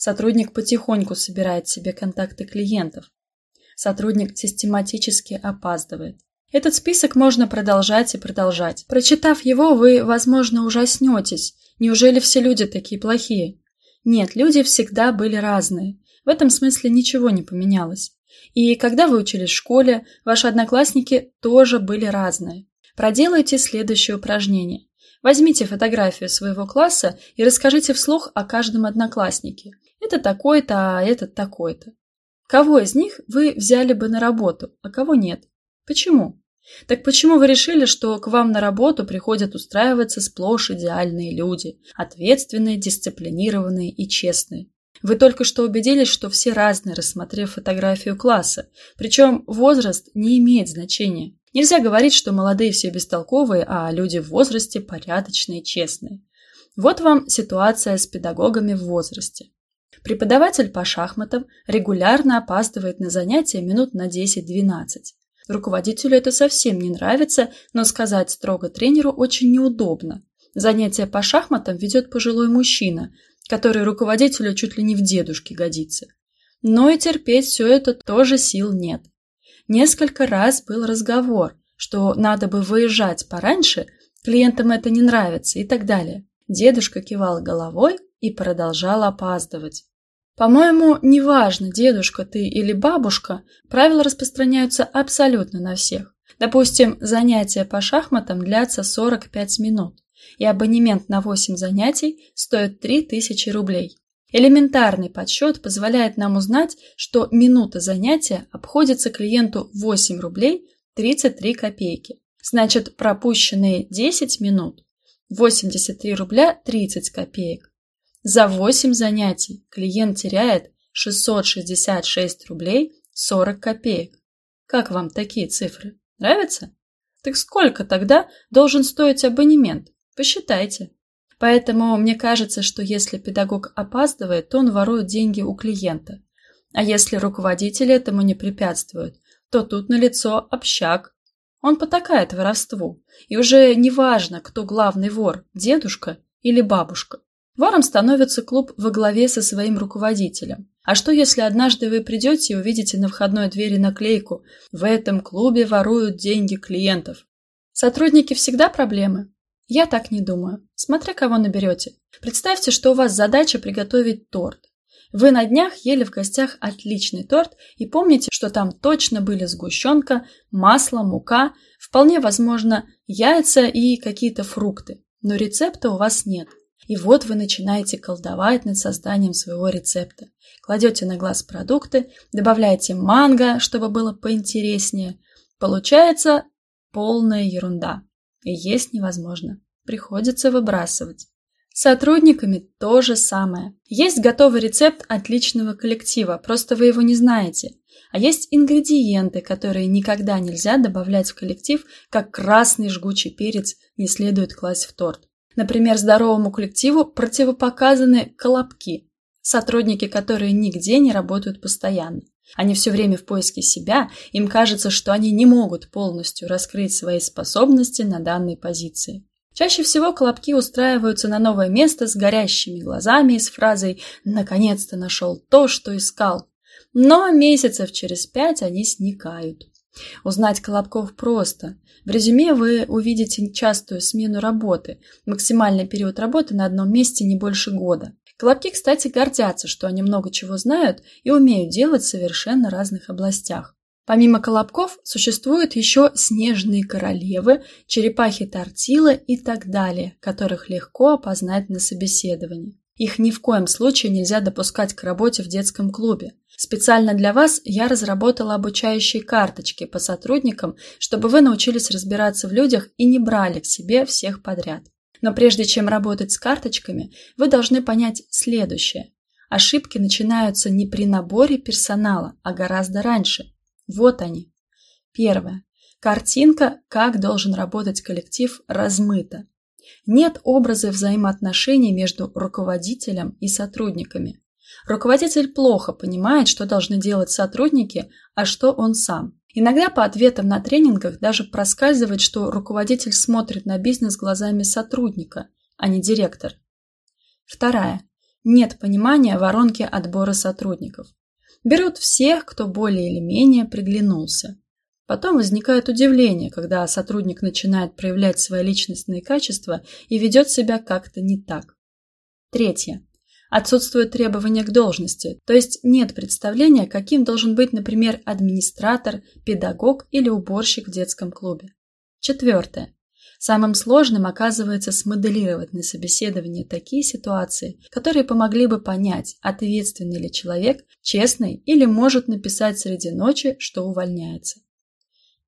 Сотрудник потихоньку собирает себе контакты клиентов. Сотрудник систематически опаздывает. Этот список можно продолжать и продолжать. Прочитав его, вы, возможно, ужаснетесь. Неужели все люди такие плохие? Нет, люди всегда были разные. В этом смысле ничего не поменялось. И когда вы учились в школе, ваши одноклассники тоже были разные. Проделайте следующее упражнение. Возьмите фотографию своего класса и расскажите вслух о каждом однокласснике. Это такой-то, а этот такой-то. Кого из них вы взяли бы на работу, а кого нет? Почему? Так почему вы решили, что к вам на работу приходят устраиваться сплошь идеальные люди, ответственные, дисциплинированные и честные? Вы только что убедились, что все разные, рассмотрев фотографию класса. Причем возраст не имеет значения. Нельзя говорить, что молодые все бестолковые, а люди в возрасте порядочные и честные. Вот вам ситуация с педагогами в возрасте. Преподаватель по шахматам регулярно опаздывает на занятия минут на 10-12. Руководителю это совсем не нравится, но сказать строго тренеру очень неудобно. Занятие по шахматам ведет пожилой мужчина, который руководителю чуть ли не в дедушке годится. Но и терпеть все это тоже сил нет. Несколько раз был разговор, что надо бы выезжать пораньше, клиентам это не нравится и так далее. Дедушка кивал головой и продолжал опаздывать. По-моему, неважно, дедушка ты или бабушка, правила распространяются абсолютно на всех. Допустим, занятия по шахматам длятся 45 минут, и абонемент на 8 занятий стоит 3000 рублей. Элементарный подсчет позволяет нам узнать, что минута занятия обходится клиенту 8 рублей 33 копейки. Значит, пропущенные 10 минут 83 рубля 30 копеек. За 8 занятий клиент теряет 666 рублей 40 копеек. Как вам такие цифры? Нравится? Так сколько тогда должен стоить абонемент? Посчитайте. Поэтому мне кажется, что если педагог опаздывает, то он ворует деньги у клиента. А если руководитель этому не препятствует, то тут налицо общак. Он потакает воровству. И уже не важно, кто главный вор – дедушка или бабушка. Вором становится клуб во главе со своим руководителем. А что, если однажды вы придете и увидите на входной двери наклейку «В этом клубе воруют деньги клиентов»? Сотрудники всегда проблемы? Я так не думаю. Смотря кого наберете. Представьте, что у вас задача приготовить торт. Вы на днях ели в гостях отличный торт и помните, что там точно были сгущенка, масло, мука, вполне возможно, яйца и какие-то фрукты. Но рецепта у вас нет. И вот вы начинаете колдовать над созданием своего рецепта. Кладете на глаз продукты, добавляете манго, чтобы было поинтереснее. Получается полная ерунда. И есть невозможно. Приходится выбрасывать. С сотрудниками то же самое. Есть готовый рецепт отличного коллектива, просто вы его не знаете. А есть ингредиенты, которые никогда нельзя добавлять в коллектив, как красный жгучий перец не следует класть в торт. Например, здоровому коллективу противопоказаны колобки, сотрудники, которые нигде не работают постоянно. Они все время в поиске себя, им кажется, что они не могут полностью раскрыть свои способности на данной позиции. Чаще всего колобки устраиваются на новое место с горящими глазами и с фразой «наконец-то нашел то, что искал». Но месяцев через пять они сникают. Узнать Колобков просто. В резюме вы увидите частую смену работы. Максимальный период работы на одном месте не больше года. Колобки, кстати, гордятся, что они много чего знают и умеют делать в совершенно разных областях. Помимо колобков существуют еще снежные королевы, черепахи-тортилы и так далее, которых легко опознать на собеседовании. Их ни в коем случае нельзя допускать к работе в детском клубе. Специально для вас я разработала обучающие карточки по сотрудникам, чтобы вы научились разбираться в людях и не брали к себе всех подряд. Но прежде чем работать с карточками, вы должны понять следующее. Ошибки начинаются не при наборе персонала, а гораздо раньше. Вот они. Первое. Картинка, как должен работать коллектив, размыта. Нет образа взаимоотношений между руководителем и сотрудниками. Руководитель плохо понимает, что должны делать сотрудники, а что он сам. Иногда по ответам на тренингах даже проскальзывает, что руководитель смотрит на бизнес глазами сотрудника, а не директор. Вторая. Нет понимания воронки отбора сотрудников. Берут всех, кто более или менее приглянулся. Потом возникает удивление, когда сотрудник начинает проявлять свои личностные качества и ведет себя как-то не так. Третье. Отсутствуют требования к должности, то есть нет представления, каким должен быть, например, администратор, педагог или уборщик в детском клубе. Четвертое. Самым сложным оказывается смоделировать на собеседовании такие ситуации, которые помогли бы понять, ответственный ли человек, честный или может написать среди ночи, что увольняется.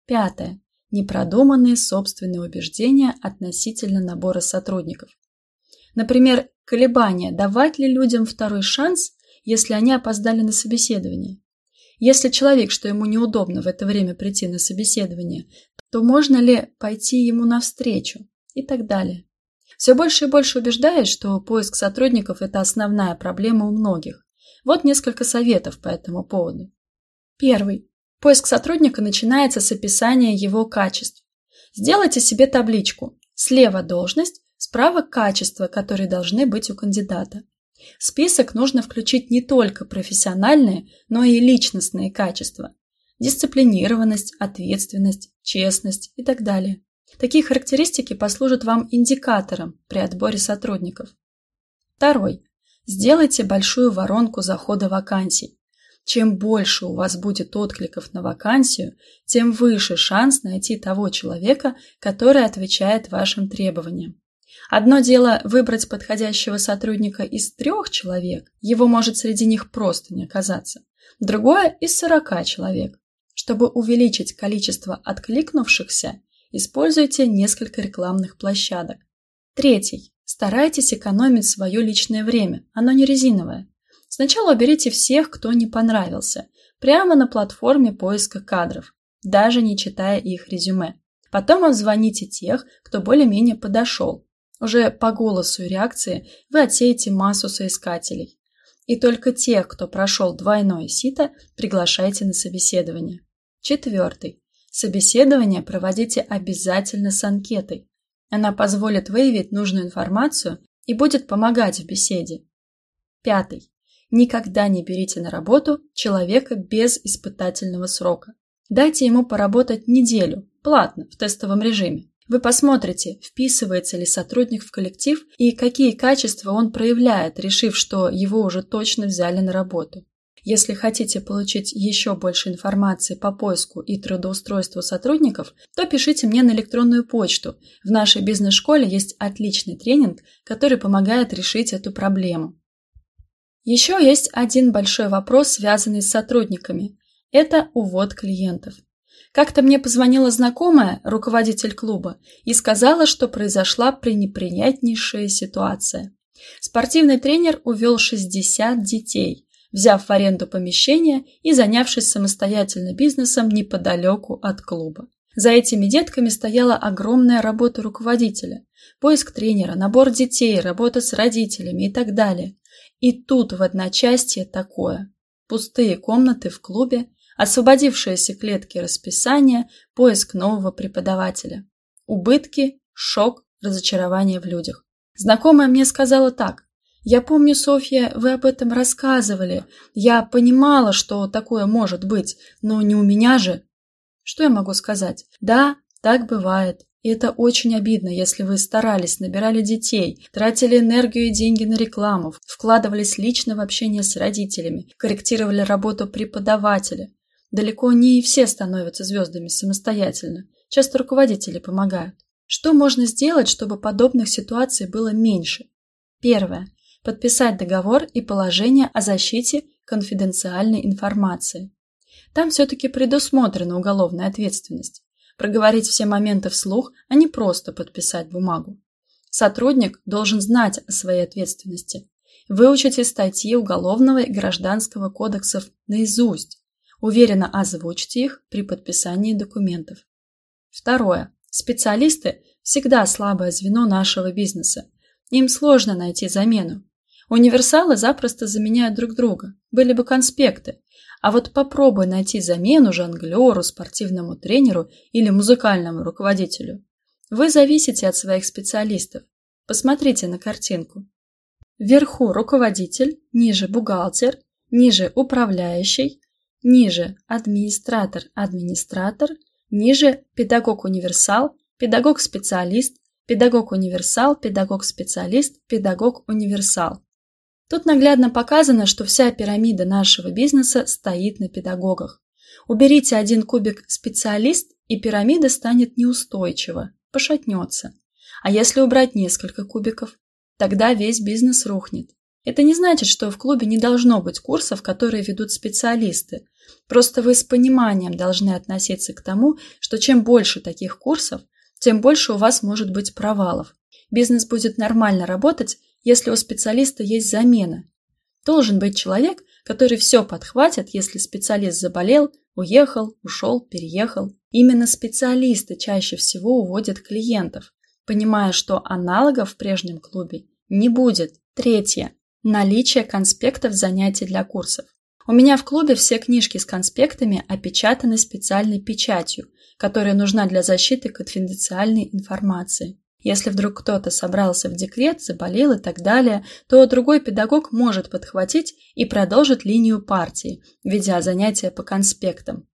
Пятое. Непродуманные собственные убеждения относительно набора сотрудников. Например, колебания, давать ли людям второй шанс, если они опоздали на собеседование. Если человек, что ему неудобно в это время прийти на собеседование, то можно ли пойти ему навстречу и так далее. Все больше и больше убеждаюсь, что поиск сотрудников – это основная проблема у многих. Вот несколько советов по этому поводу. Первый. Поиск сотрудника начинается с описания его качеств. Сделайте себе табличку. Слева должность, справа качества, которые должны быть у кандидата. В список нужно включить не только профессиональные, но и личностные качества. Дисциплинированность, ответственность, честность и так далее. Такие характеристики послужат вам индикатором при отборе сотрудников. Второй. Сделайте большую воронку захода вакансий. Чем больше у вас будет откликов на вакансию, тем выше шанс найти того человека, который отвечает вашим требованиям. Одно дело выбрать подходящего сотрудника из трех человек, его может среди них просто не оказаться. Другое – из сорока человек. Чтобы увеличить количество откликнувшихся, используйте несколько рекламных площадок. Третий. Старайтесь экономить свое личное время, оно не резиновое. Сначала уберите всех, кто не понравился, прямо на платформе поиска кадров, даже не читая их резюме. Потом обзвоните тех, кто более-менее подошел. Уже по голосу и реакции вы отсеете массу соискателей. И только тех, кто прошел двойное сито, приглашайте на собеседование. Четвертый. Собеседование проводите обязательно с анкетой. Она позволит выявить нужную информацию и будет помогать в беседе. Пятый. Никогда не берите на работу человека без испытательного срока. Дайте ему поработать неделю, платно, в тестовом режиме. Вы посмотрите, вписывается ли сотрудник в коллектив и какие качества он проявляет, решив, что его уже точно взяли на работу. Если хотите получить еще больше информации по поиску и трудоустройству сотрудников, то пишите мне на электронную почту. В нашей бизнес-школе есть отличный тренинг, который помогает решить эту проблему. Еще есть один большой вопрос, связанный с сотрудниками. Это увод клиентов. Как-то мне позвонила знакомая, руководитель клуба, и сказала, что произошла пренеприятнейшая ситуация. Спортивный тренер увел 60 детей, взяв в аренду помещение и занявшись самостоятельно бизнесом неподалеку от клуба. За этими детками стояла огромная работа руководителя. Поиск тренера, набор детей, работа с родителями и так далее. И тут в одночасье такое. Пустые комнаты в клубе, освободившиеся клетки расписания, поиск нового преподавателя. Убытки, шок, разочарование в людях. Знакомая мне сказала так. «Я помню, Софья, вы об этом рассказывали. Я понимала, что такое может быть, но не у меня же». Что я могу сказать? Да, так бывает. И это очень обидно, если вы старались, набирали детей, тратили энергию и деньги на рекламу, вкладывались лично в общение с родителями, корректировали работу преподавателя. Далеко не все становятся звездами самостоятельно. Часто руководители помогают. Что можно сделать, чтобы подобных ситуаций было меньше? Первое. Подписать договор и положение о защите конфиденциальной информации. Там все-таки предусмотрена уголовная ответственность. Проговорить все моменты вслух, а не просто подписать бумагу. Сотрудник должен знать о своей ответственности. Выучите статьи Уголовного и Гражданского кодексов наизусть. Уверенно озвучьте их при подписании документов. Второе. Специалисты – всегда слабое звено нашего бизнеса. Им сложно найти замену. Универсалы запросто заменяют друг друга. Были бы конспекты. А вот попробуй найти замену жонглеру, спортивному тренеру или музыкальному руководителю. Вы зависите от своих специалистов. Посмотрите на картинку. Вверху руководитель, ниже бухгалтер, ниже управляющий, ниже администратор-администратор, ниже педагог-универсал, педагог-специалист, педагог-универсал, педагог-специалист, педагог-универсал. Тут наглядно показано, что вся пирамида нашего бизнеса стоит на педагогах. Уберите один кубик специалист, и пирамида станет неустойчива, пошатнется. А если убрать несколько кубиков, тогда весь бизнес рухнет. Это не значит, что в клубе не должно быть курсов, которые ведут специалисты. Просто вы с пониманием должны относиться к тому, что чем больше таких курсов, тем больше у вас может быть провалов. Бизнес будет нормально работать, если у специалиста есть замена. Должен быть человек, который все подхватит, если специалист заболел, уехал, ушел, переехал. Именно специалисты чаще всего уводят клиентов, понимая, что аналогов в прежнем клубе не будет. Третье. Наличие конспектов занятий для курсов. У меня в клубе все книжки с конспектами опечатаны специальной печатью, которая нужна для защиты конфиденциальной информации. Если вдруг кто-то собрался в декрет, заболел и так далее, то другой педагог может подхватить и продолжить линию партии, ведя занятия по конспектам.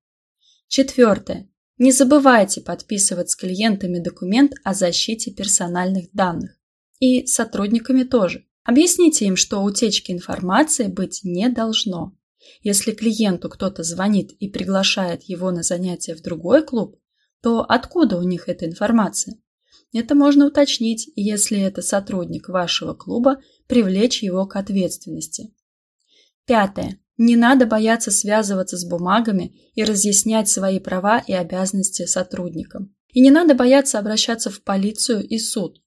Четвертое. Не забывайте подписывать с клиентами документ о защите персональных данных. И сотрудниками тоже. Объясните им, что утечки информации быть не должно. Если клиенту кто-то звонит и приглашает его на занятия в другой клуб, то откуда у них эта информация? Это можно уточнить, если это сотрудник вашего клуба, привлечь его к ответственности. Пятое. Не надо бояться связываться с бумагами и разъяснять свои права и обязанности сотрудникам. И не надо бояться обращаться в полицию и суд.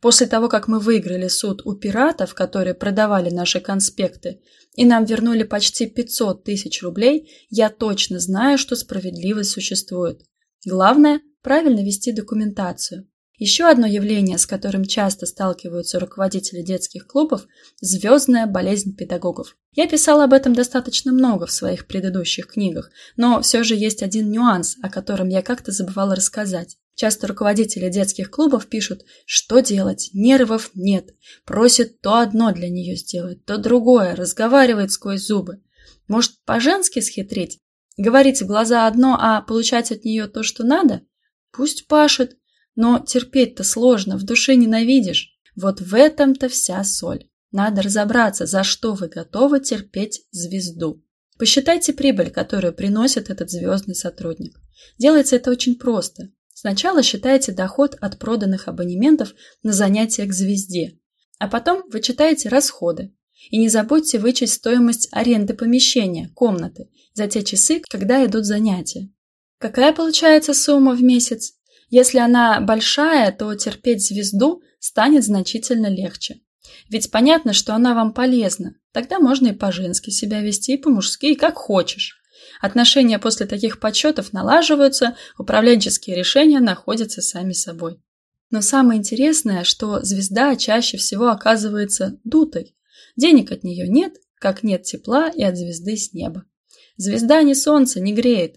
После того, как мы выиграли суд у пиратов, которые продавали наши конспекты, и нам вернули почти 500 тысяч рублей, я точно знаю, что справедливость существует. Главное – правильно вести документацию. Еще одно явление, с которым часто сталкиваются руководители детских клубов – звездная болезнь педагогов. Я писал об этом достаточно много в своих предыдущих книгах, но все же есть один нюанс, о котором я как-то забывала рассказать. Часто руководители детских клубов пишут, что делать, нервов нет, просят то одно для нее сделать, то другое, разговаривает сквозь зубы. Может, по-женски схитрить? Говорить в глаза одно, а получать от нее то, что надо? Пусть пашет, но терпеть-то сложно, в душе ненавидишь. Вот в этом-то вся соль. Надо разобраться, за что вы готовы терпеть звезду. Посчитайте прибыль, которую приносит этот звездный сотрудник. Делается это очень просто. Сначала считаете доход от проданных абонементов на занятия к звезде, а потом вычитаете расходы. И не забудьте вычесть стоимость аренды помещения, комнаты, за те часы, когда идут занятия. Какая получается сумма в месяц? Если она большая, то терпеть звезду станет значительно легче. Ведь понятно, что она вам полезна. Тогда можно и по-женски себя вести, и по-мужски, и как хочешь. Отношения после таких подсчетов налаживаются, управленческие решения находятся сами собой. Но самое интересное, что звезда чаще всего оказывается дутой. Денег от нее нет, как нет тепла и от звезды с неба. Звезда не солнце, не греет,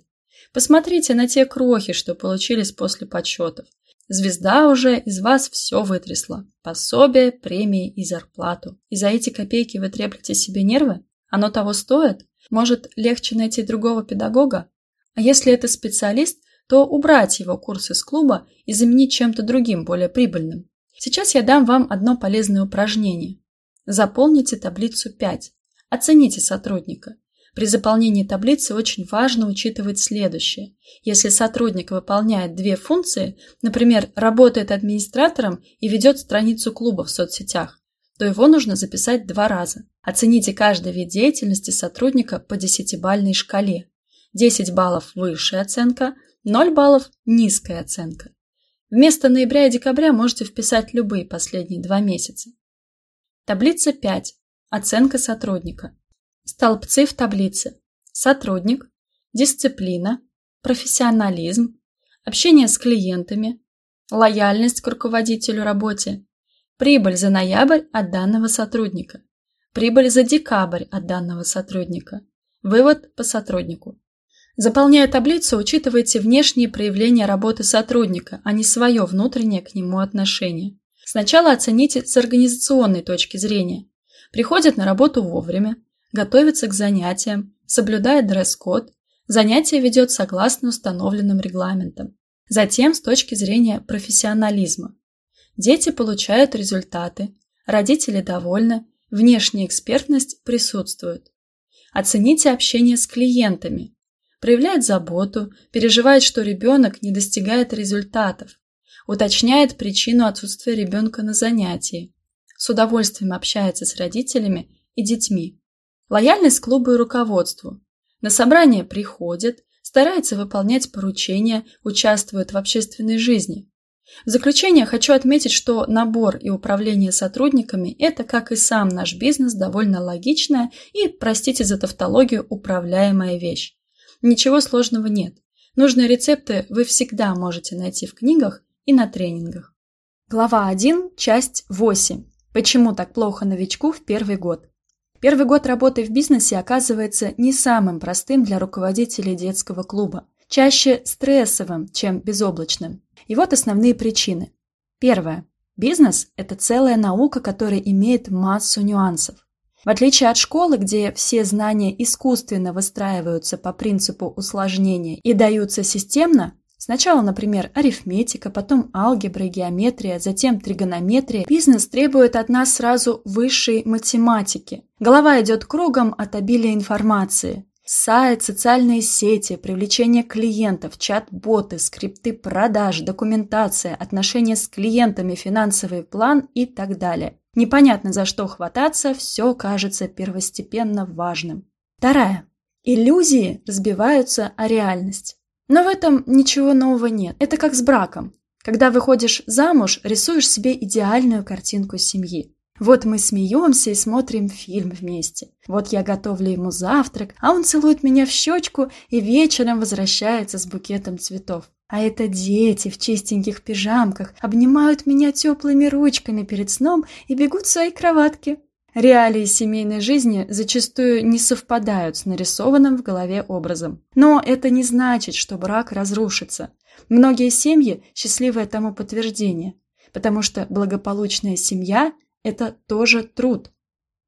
Посмотрите на те крохи, что получились после подсчетов. Звезда уже из вас все вытрясла. Пособие, премии и зарплату. И за эти копейки вы треплете себе нервы? Оно того стоит? Может, легче найти другого педагога? А если это специалист, то убрать его курс из клуба и заменить чем-то другим, более прибыльным. Сейчас я дам вам одно полезное упражнение. Заполните таблицу 5. Оцените сотрудника. При заполнении таблицы очень важно учитывать следующее. Если сотрудник выполняет две функции, например, работает администратором и ведет страницу клуба в соцсетях, то его нужно записать два раза. Оцените каждый вид деятельности сотрудника по десятибальной шкале. 10 баллов – высшая оценка, 0 баллов – низкая оценка. Вместо ноября и декабря можете вписать любые последние два месяца. Таблица 5. Оценка сотрудника. Столбцы в таблице. Сотрудник, дисциплина, профессионализм, общение с клиентами, лояльность к руководителю работе, прибыль за ноябрь от данного сотрудника, прибыль за декабрь от данного сотрудника, вывод по сотруднику. Заполняя таблицу, учитывайте внешние проявления работы сотрудника, а не свое внутреннее к нему отношение. Сначала оцените с организационной точки зрения. Приходит на работу вовремя, готовится к занятиям, соблюдает дресс-код, занятие ведет согласно установленным регламентам. Затем с точки зрения профессионализма. Дети получают результаты, родители довольны, внешняя экспертность присутствует. Оцените общение с клиентами. Проявляет заботу, переживает, что ребенок не достигает результатов, уточняет причину отсутствия ребенка на занятии, с удовольствием общается с родителями и детьми. Лояльность клубу и руководству. На собрание приходит, старается выполнять поручения, участвует в общественной жизни. В заключение хочу отметить, что набор и управление сотрудниками – это, как и сам наш бизнес, довольно логичная и, простите за тавтологию, управляемая вещь. Ничего сложного нет. Нужные рецепты вы всегда можете найти в книгах и на тренингах. Глава 1, часть 8. Почему так плохо новичку в первый год? Первый год работы в бизнесе оказывается не самым простым для руководителей детского клуба, чаще стрессовым, чем безоблачным. И вот основные причины. Первое. Бизнес – это целая наука, которая имеет массу нюансов. В отличие от школы, где все знания искусственно выстраиваются по принципу усложнения и даются системно, Сначала, например, арифметика, потом алгебра и геометрия, затем тригонометрия. Бизнес требует от нас сразу высшей математики. Голова идет кругом от обилия информации. Сайт, социальные сети, привлечение клиентов, чат-боты, скрипты продаж, документация, отношения с клиентами, финансовый план и так далее. Непонятно за что хвататься, все кажется первостепенно важным. Вторая. Иллюзии разбиваются о реальность. Но в этом ничего нового нет. Это как с браком. Когда выходишь замуж, рисуешь себе идеальную картинку семьи. Вот мы смеемся и смотрим фильм вместе. Вот я готовлю ему завтрак, а он целует меня в щечку и вечером возвращается с букетом цветов. А это дети в чистеньких пижамках обнимают меня теплыми ручками перед сном и бегут в свои кроватки. Реалии семейной жизни зачастую не совпадают с нарисованным в голове образом. Но это не значит, что брак разрушится. Многие семьи – счастливое тому подтверждение, потому что благополучная семья – это тоже труд.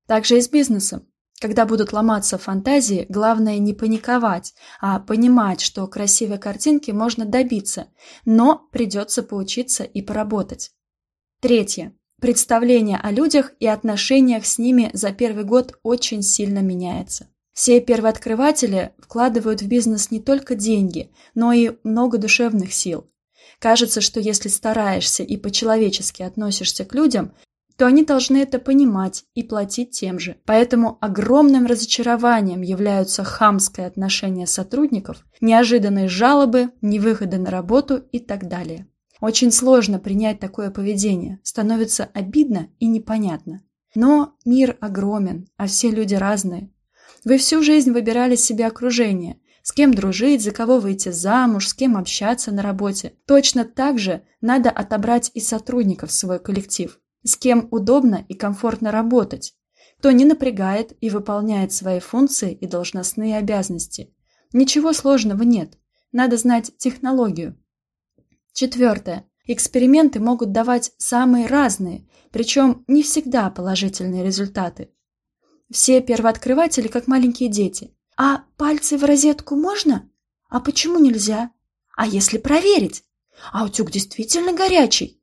Также и с бизнесом. Когда будут ломаться фантазии, главное не паниковать, а понимать, что красивой картинки можно добиться, но придется поучиться и поработать. Третье. Представление о людях и отношениях с ними за первый год очень сильно меняется. Все первооткрыватели вкладывают в бизнес не только деньги, но и много душевных сил. Кажется, что если стараешься и по-человечески относишься к людям, то они должны это понимать и платить тем же. Поэтому огромным разочарованием являются хамское отношение сотрудников, неожиданные жалобы, невыходы на работу и так далее. Очень сложно принять такое поведение, становится обидно и непонятно. Но мир огромен, а все люди разные. Вы всю жизнь выбирали себе окружение, с кем дружить, за кого выйти замуж, с кем общаться на работе. Точно так же надо отобрать и сотрудников в свой коллектив, с кем удобно и комфортно работать, кто не напрягает и выполняет свои функции и должностные обязанности. Ничего сложного нет, надо знать технологию. Четвертое. Эксперименты могут давать самые разные, причем не всегда положительные результаты. Все первооткрыватели как маленькие дети. А пальцы в розетку можно? А почему нельзя? А если проверить? А утюг действительно горячий?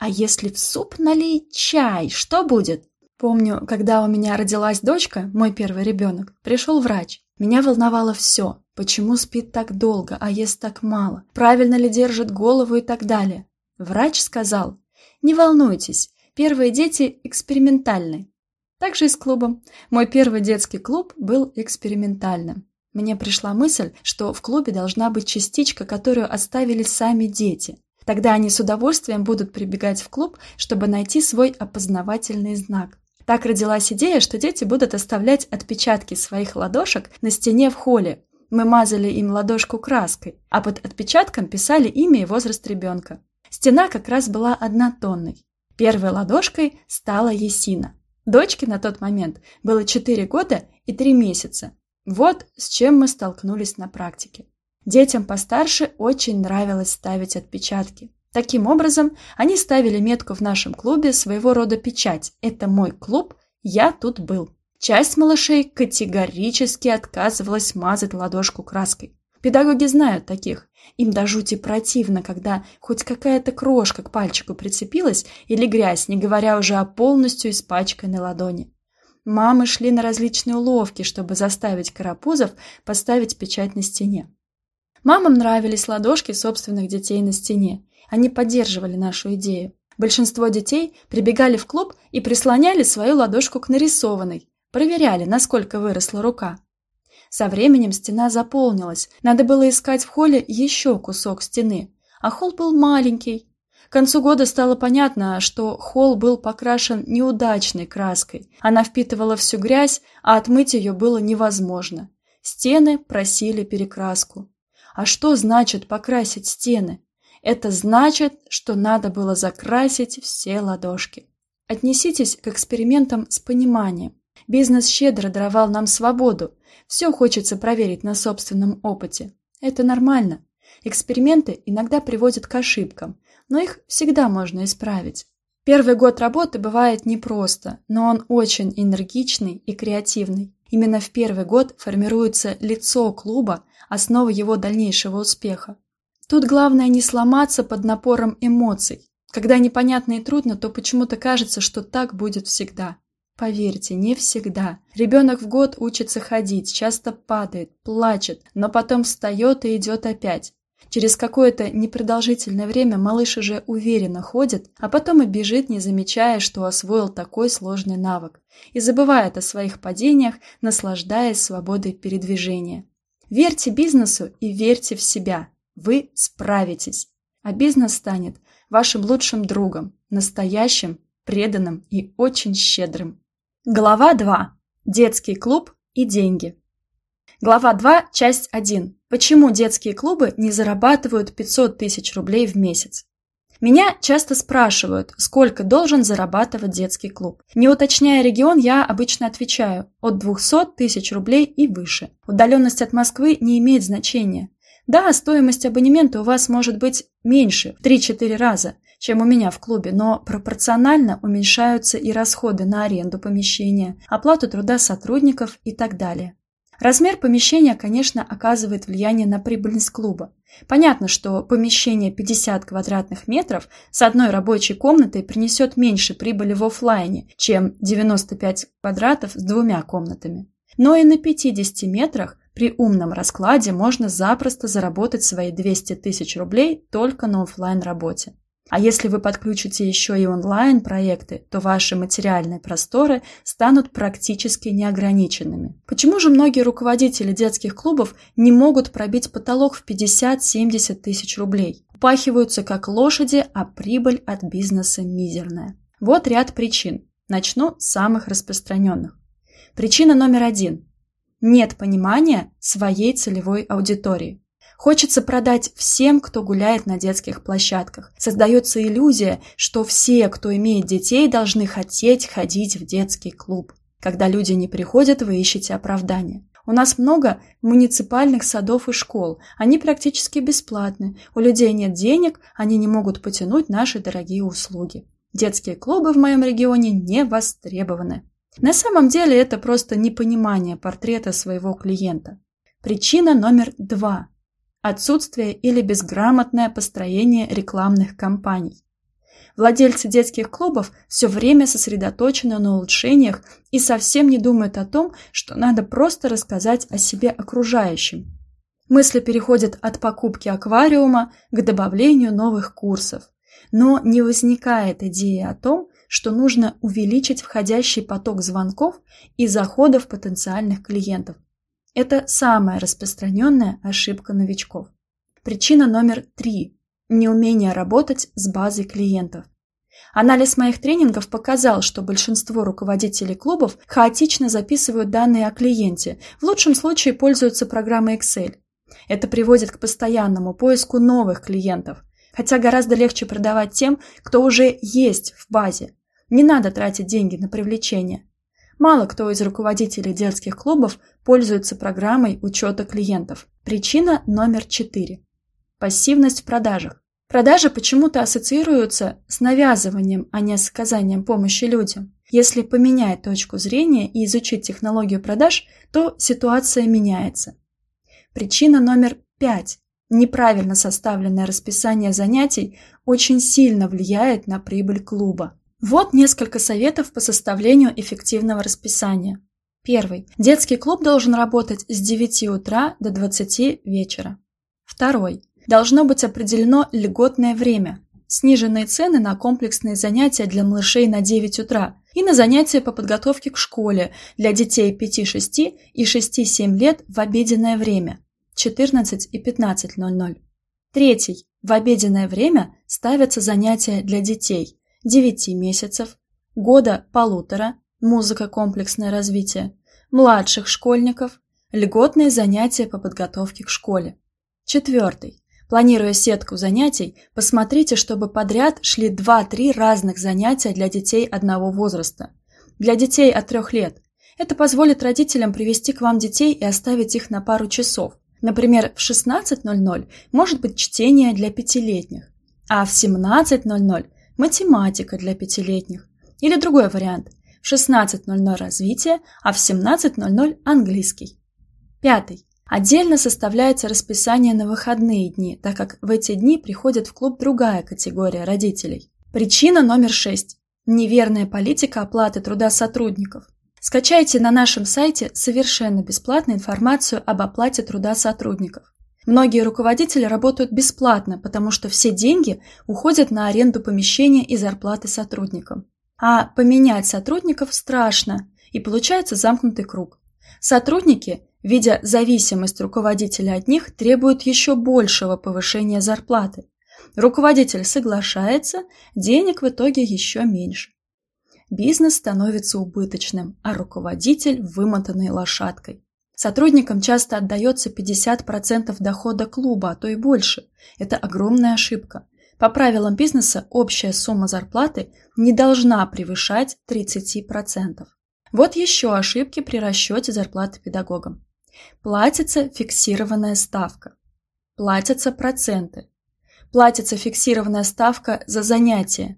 А если в суп налить чай, что будет? Помню, когда у меня родилась дочка, мой первый ребенок, пришел врач. Меня волновало все. Почему спит так долго, а ест так мало? Правильно ли держит голову и так далее? Врач сказал, не волнуйтесь, первые дети экспериментальны. Так же и с клубом. Мой первый детский клуб был экспериментальным. Мне пришла мысль, что в клубе должна быть частичка, которую оставили сами дети. Тогда они с удовольствием будут прибегать в клуб, чтобы найти свой опознавательный знак. Так родилась идея, что дети будут оставлять отпечатки своих ладошек на стене в холле, мы мазали им ладошку краской, а под отпечатком писали имя и возраст ребенка. Стена как раз была однотонной. Первой ладошкой стала Есина. Дочке на тот момент было 4 года и 3 месяца. Вот с чем мы столкнулись на практике. Детям постарше очень нравилось ставить отпечатки. Таким образом, они ставили метку в нашем клубе своего рода печать. Это мой клуб, я тут был. Часть малышей категорически отказывалась мазать ладошку краской. Педагоги знают таких. Им до жути противно, когда хоть какая-то крошка к пальчику прицепилась или грязь, не говоря уже о полностью испачканной ладони. Мамы шли на различные уловки, чтобы заставить карапузов поставить печать на стене. Мамам нравились ладошки собственных детей на стене. Они поддерживали нашу идею. Большинство детей прибегали в клуб и прислоняли свою ладошку к нарисованной, Проверяли, насколько выросла рука. Со временем стена заполнилась, надо было искать в холле еще кусок стены, а холл был маленький. К концу года стало понятно, что холл был покрашен неудачной краской. Она впитывала всю грязь, а отмыть ее было невозможно. Стены просили перекраску. А что значит покрасить стены? Это значит, что надо было закрасить все ладошки. Отнеситесь к экспериментам с пониманием. Бизнес щедро даровал нам свободу. Все хочется проверить на собственном опыте. Это нормально. Эксперименты иногда приводят к ошибкам, но их всегда можно исправить. Первый год работы бывает непросто, но он очень энергичный и креативный. Именно в первый год формируется лицо клуба, основа его дальнейшего успеха. Тут главное не сломаться под напором эмоций. Когда непонятно и трудно, то почему-то кажется, что так будет всегда. Поверьте, не всегда. Ребенок в год учится ходить, часто падает, плачет, но потом встает и идет опять. Через какое-то непродолжительное время малыш уже уверенно ходит, а потом и бежит, не замечая, что освоил такой сложный навык, и забывает о своих падениях, наслаждаясь свободой передвижения. Верьте бизнесу и верьте в себя. Вы справитесь. А бизнес станет вашим лучшим другом, настоящим, преданным и очень щедрым. Глава 2. Детский клуб и деньги. Глава 2, часть 1. Почему детские клубы не зарабатывают 500 тысяч рублей в месяц? Меня часто спрашивают, сколько должен зарабатывать детский клуб. Не уточняя регион, я обычно отвечаю от 200 тысяч рублей и выше. Удаленность от Москвы не имеет значения. Да, стоимость абонемента у вас может быть меньше, в 3-4 раза, чем у меня в клубе, но пропорционально уменьшаются и расходы на аренду помещения, оплату труда сотрудников и так далее. Размер помещения, конечно, оказывает влияние на прибыльность клуба. Понятно, что помещение 50 квадратных метров с одной рабочей комнатой принесет меньше прибыли в офлайне, чем 95 квадратов с двумя комнатами. Но и на 50 метрах при умном раскладе можно запросто заработать свои 200 тысяч рублей только на офлайн работе. А если вы подключите еще и онлайн-проекты, то ваши материальные просторы станут практически неограниченными. Почему же многие руководители детских клубов не могут пробить потолок в 50-70 тысяч рублей? Упахиваются как лошади, а прибыль от бизнеса мизерная. Вот ряд причин. Начну с самых распространенных. Причина номер один. Нет понимания своей целевой аудитории. Хочется продать всем, кто гуляет на детских площадках. Создается иллюзия, что все, кто имеет детей, должны хотеть ходить в детский клуб. Когда люди не приходят, вы ищете оправдание. У нас много муниципальных садов и школ. Они практически бесплатны. У людей нет денег, они не могут потянуть наши дорогие услуги. Детские клубы в моем регионе не востребованы. На самом деле это просто непонимание портрета своего клиента. Причина номер два отсутствие или безграмотное построение рекламных кампаний. Владельцы детских клубов все время сосредоточены на улучшениях и совсем не думают о том, что надо просто рассказать о себе окружающим. Мысли переходят от покупки аквариума к добавлению новых курсов. Но не возникает идеи о том, что нужно увеличить входящий поток звонков и заходов потенциальных клиентов, это самая распространенная ошибка новичков. Причина номер три – неумение работать с базой клиентов. Анализ моих тренингов показал, что большинство руководителей клубов хаотично записывают данные о клиенте, в лучшем случае пользуются программой Excel. Это приводит к постоянному поиску новых клиентов, хотя гораздо легче продавать тем, кто уже есть в базе. Не надо тратить деньги на привлечение. Мало кто из руководителей детских клубов пользуется программой учета клиентов. Причина номер четыре. Пассивность в продажах. Продажи почему-то ассоциируются с навязыванием, а не с оказанием помощи людям. Если поменять точку зрения и изучить технологию продаж, то ситуация меняется. Причина номер пять. Неправильно составленное расписание занятий очень сильно влияет на прибыль клуба. Вот несколько советов по составлению эффективного расписания. Первый. Детский клуб должен работать с 9 утра до 20 вечера. Второй. Должно быть определено льготное время. Сниженные цены на комплексные занятия для малышей на 9 утра и на занятия по подготовке к школе для детей 5-6 и 6-7 лет в обеденное время 14 и 15.00. Третий. В обеденное время ставятся занятия для детей 9 месяцев, года полутора, музыка комплексное развитие, младших школьников, льготные занятия по подготовке к школе. Четвертый. Планируя сетку занятий, посмотрите, чтобы подряд шли 2-3 разных занятия для детей одного возраста. Для детей от 3 лет Это позволит родителям привести к вам детей и оставить их на пару часов. Например, в 16.00 может быть чтение для пятилетних, а в 17.00 математика для пятилетних. Или другой вариант. В 16.00 развитие, а в 17.00 английский. Пятый. Отдельно составляется расписание на выходные дни, так как в эти дни приходит в клуб другая категория родителей. Причина номер шесть. Неверная политика оплаты труда сотрудников. Скачайте на нашем сайте совершенно бесплатно информацию об оплате труда сотрудников. Многие руководители работают бесплатно, потому что все деньги уходят на аренду помещения и зарплаты сотрудникам. А поменять сотрудников страшно, и получается замкнутый круг. Сотрудники видя зависимость руководителя от них, требуют еще большего повышения зарплаты. Руководитель соглашается, денег в итоге еще меньше. Бизнес становится убыточным, а руководитель – вымотанной лошадкой. Сотрудникам часто отдается 50% дохода клуба, а то и больше. Это огромная ошибка. По правилам бизнеса общая сумма зарплаты не должна превышать 30%. Вот еще ошибки при расчете зарплаты педагогам. Платится фиксированная ставка. Платятся проценты. Платится фиксированная ставка за занятия.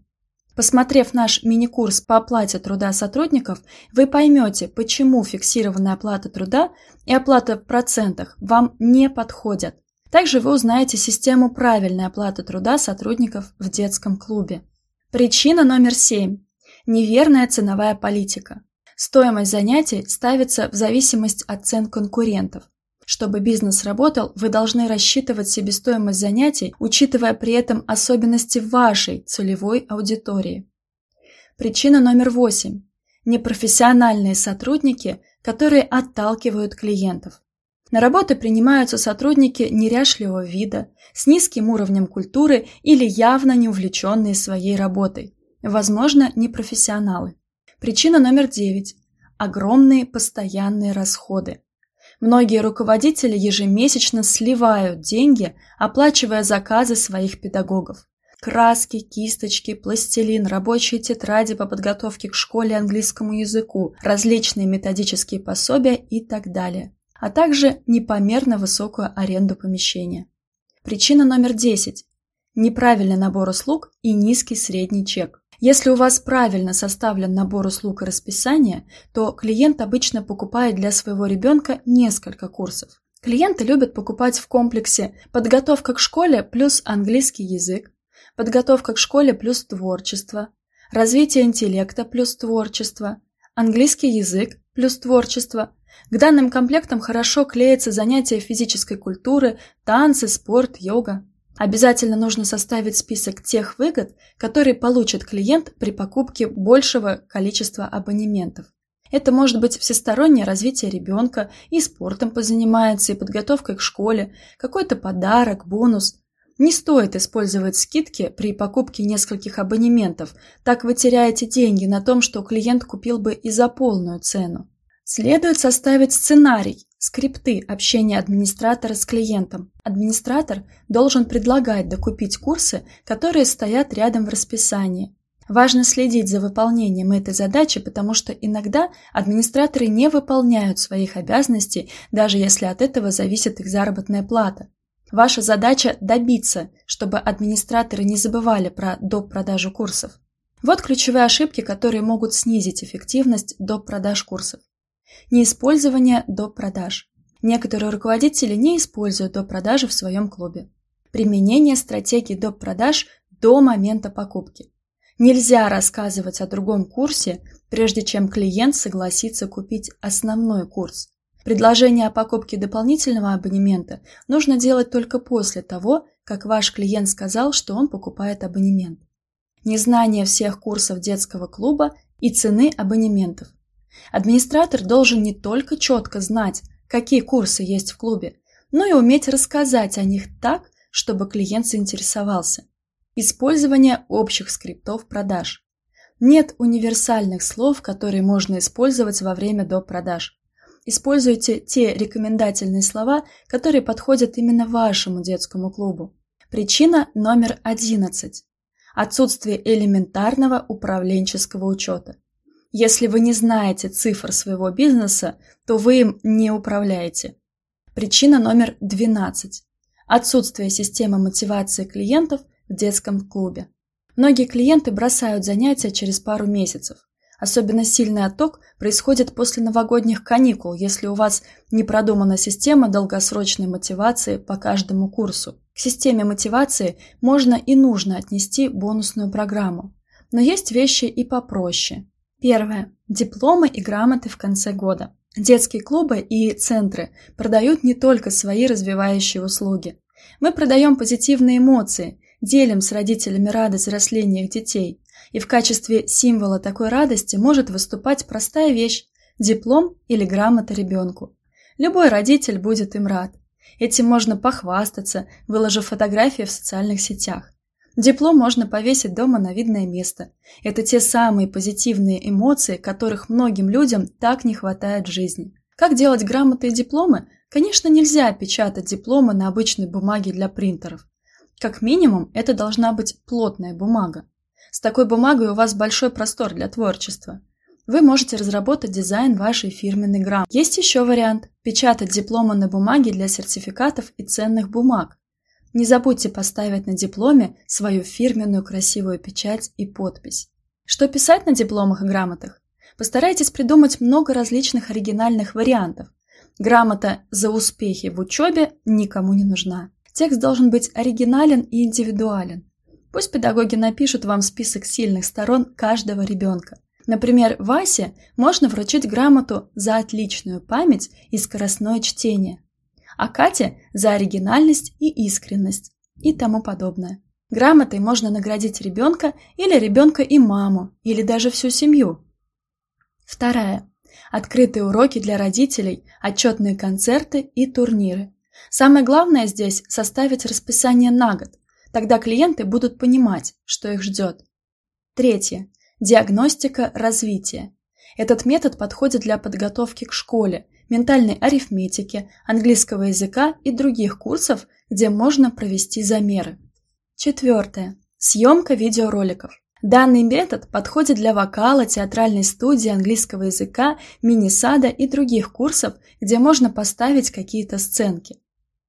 Посмотрев наш мини-курс по оплате труда сотрудников, вы поймете, почему фиксированная оплата труда и оплата в процентах вам не подходят. Также вы узнаете систему правильной оплаты труда сотрудников в детском клубе. Причина номер семь. Неверная ценовая политика. Стоимость занятий ставится в зависимость от цен конкурентов. Чтобы бизнес работал, вы должны рассчитывать себестоимость занятий, учитывая при этом особенности вашей целевой аудитории. Причина номер восемь. Непрофессиональные сотрудники, которые отталкивают клиентов. На работу принимаются сотрудники неряшливого вида, с низким уровнем культуры или явно не увлеченные своей работой. Возможно, непрофессионалы. Причина номер девять – огромные постоянные расходы. Многие руководители ежемесячно сливают деньги, оплачивая заказы своих педагогов. Краски, кисточки, пластилин, рабочие тетради по подготовке к школе английскому языку, различные методические пособия и так далее. А также непомерно высокую аренду помещения. Причина номер 10. Неправильный набор услуг и низкий средний чек. Если у вас правильно составлен набор услуг и расписания, то клиент обычно покупает для своего ребенка несколько курсов. Клиенты любят покупать в комплексе подготовка к школе плюс английский язык, подготовка к школе плюс творчество, развитие интеллекта плюс творчество, английский язык плюс творчество. К данным комплектам хорошо клеятся занятия физической культуры, танцы, спорт, йога. Обязательно нужно составить список тех выгод, которые получит клиент при покупке большего количества абонементов. Это может быть всестороннее развитие ребенка, и спортом позанимается, и подготовкой к школе, какой-то подарок, бонус. Не стоит использовать скидки при покупке нескольких абонементов, так вы теряете деньги на том, что клиент купил бы и за полную цену. Следует составить сценарий, скрипты общения администратора с клиентом. Администратор должен предлагать докупить курсы, которые стоят рядом в расписании. Важно следить за выполнением этой задачи, потому что иногда администраторы не выполняют своих обязанностей, даже если от этого зависит их заработная плата. Ваша задача добиться, чтобы администраторы не забывали про доп. продажу курсов. Вот ключевые ошибки, которые могут снизить эффективность доп. продаж курсов. Неиспользование до продаж. Некоторые руководители не используют до продажи в своем клубе. Применение стратегии до продаж до момента покупки. Нельзя рассказывать о другом курсе, прежде чем клиент согласится купить основной курс. Предложение о покупке дополнительного абонемента нужно делать только после того, как ваш клиент сказал, что он покупает абонемент. Незнание всех курсов детского клуба и цены абонементов. Администратор должен не только четко знать, какие курсы есть в клубе, но и уметь рассказать о них так, чтобы клиент заинтересовался. Использование общих скриптов продаж. Нет универсальных слов, которые можно использовать во время до продаж. Используйте те рекомендательные слова, которые подходят именно вашему детскому клубу. Причина номер 11. Отсутствие элементарного управленческого учета. Если вы не знаете цифр своего бизнеса, то вы им не управляете. Причина номер 12. Отсутствие системы мотивации клиентов в детском клубе. Многие клиенты бросают занятия через пару месяцев. Особенно сильный отток происходит после новогодних каникул, если у вас не продумана система долгосрочной мотивации по каждому курсу. К системе мотивации можно и нужно отнести бонусную программу. Но есть вещи и попроще. Первое. Дипломы и грамоты в конце года. Детские клубы и центры продают не только свои развивающие услуги. Мы продаем позитивные эмоции, делим с родителями радость взросления их детей, и в качестве символа такой радости может выступать простая вещь – диплом или грамота ребенку. Любой родитель будет им рад. Этим можно похвастаться, выложив фотографии в социальных сетях. Диплом можно повесить дома на видное место. Это те самые позитивные эмоции, которых многим людям так не хватает в жизни. Как делать грамоты и дипломы? Конечно, нельзя печатать дипломы на обычной бумаге для принтеров. Как минимум, это должна быть плотная бумага. С такой бумагой у вас большой простор для творчества. Вы можете разработать дизайн вашей фирменной грамоты. Есть еще вариант – печатать дипломы на бумаге для сертификатов и ценных бумаг. Не забудьте поставить на дипломе свою фирменную красивую печать и подпись. Что писать на дипломах и грамотах? Постарайтесь придумать много различных оригинальных вариантов. Грамота за успехи в учебе никому не нужна. Текст должен быть оригинален и индивидуален. Пусть педагоги напишут вам список сильных сторон каждого ребенка. Например, Васе можно вручить грамоту за отличную память и скоростное чтение, а Кате за оригинальность и искренность и тому подобное. Грамотой можно наградить ребенка или ребенка и маму, или даже всю семью. Вторая. Открытые уроки для родителей, отчетные концерты и турниры. Самое главное здесь – составить расписание на год, Тогда клиенты будут понимать, что их ждет. Третье. Диагностика развития. Этот метод подходит для подготовки к школе, ментальной арифметики, английского языка и других курсов, где можно провести замеры. Четвертое. Съемка видеороликов. Данный метод подходит для вокала, театральной студии, английского языка, мини-сада и других курсов, где можно поставить какие-то сценки.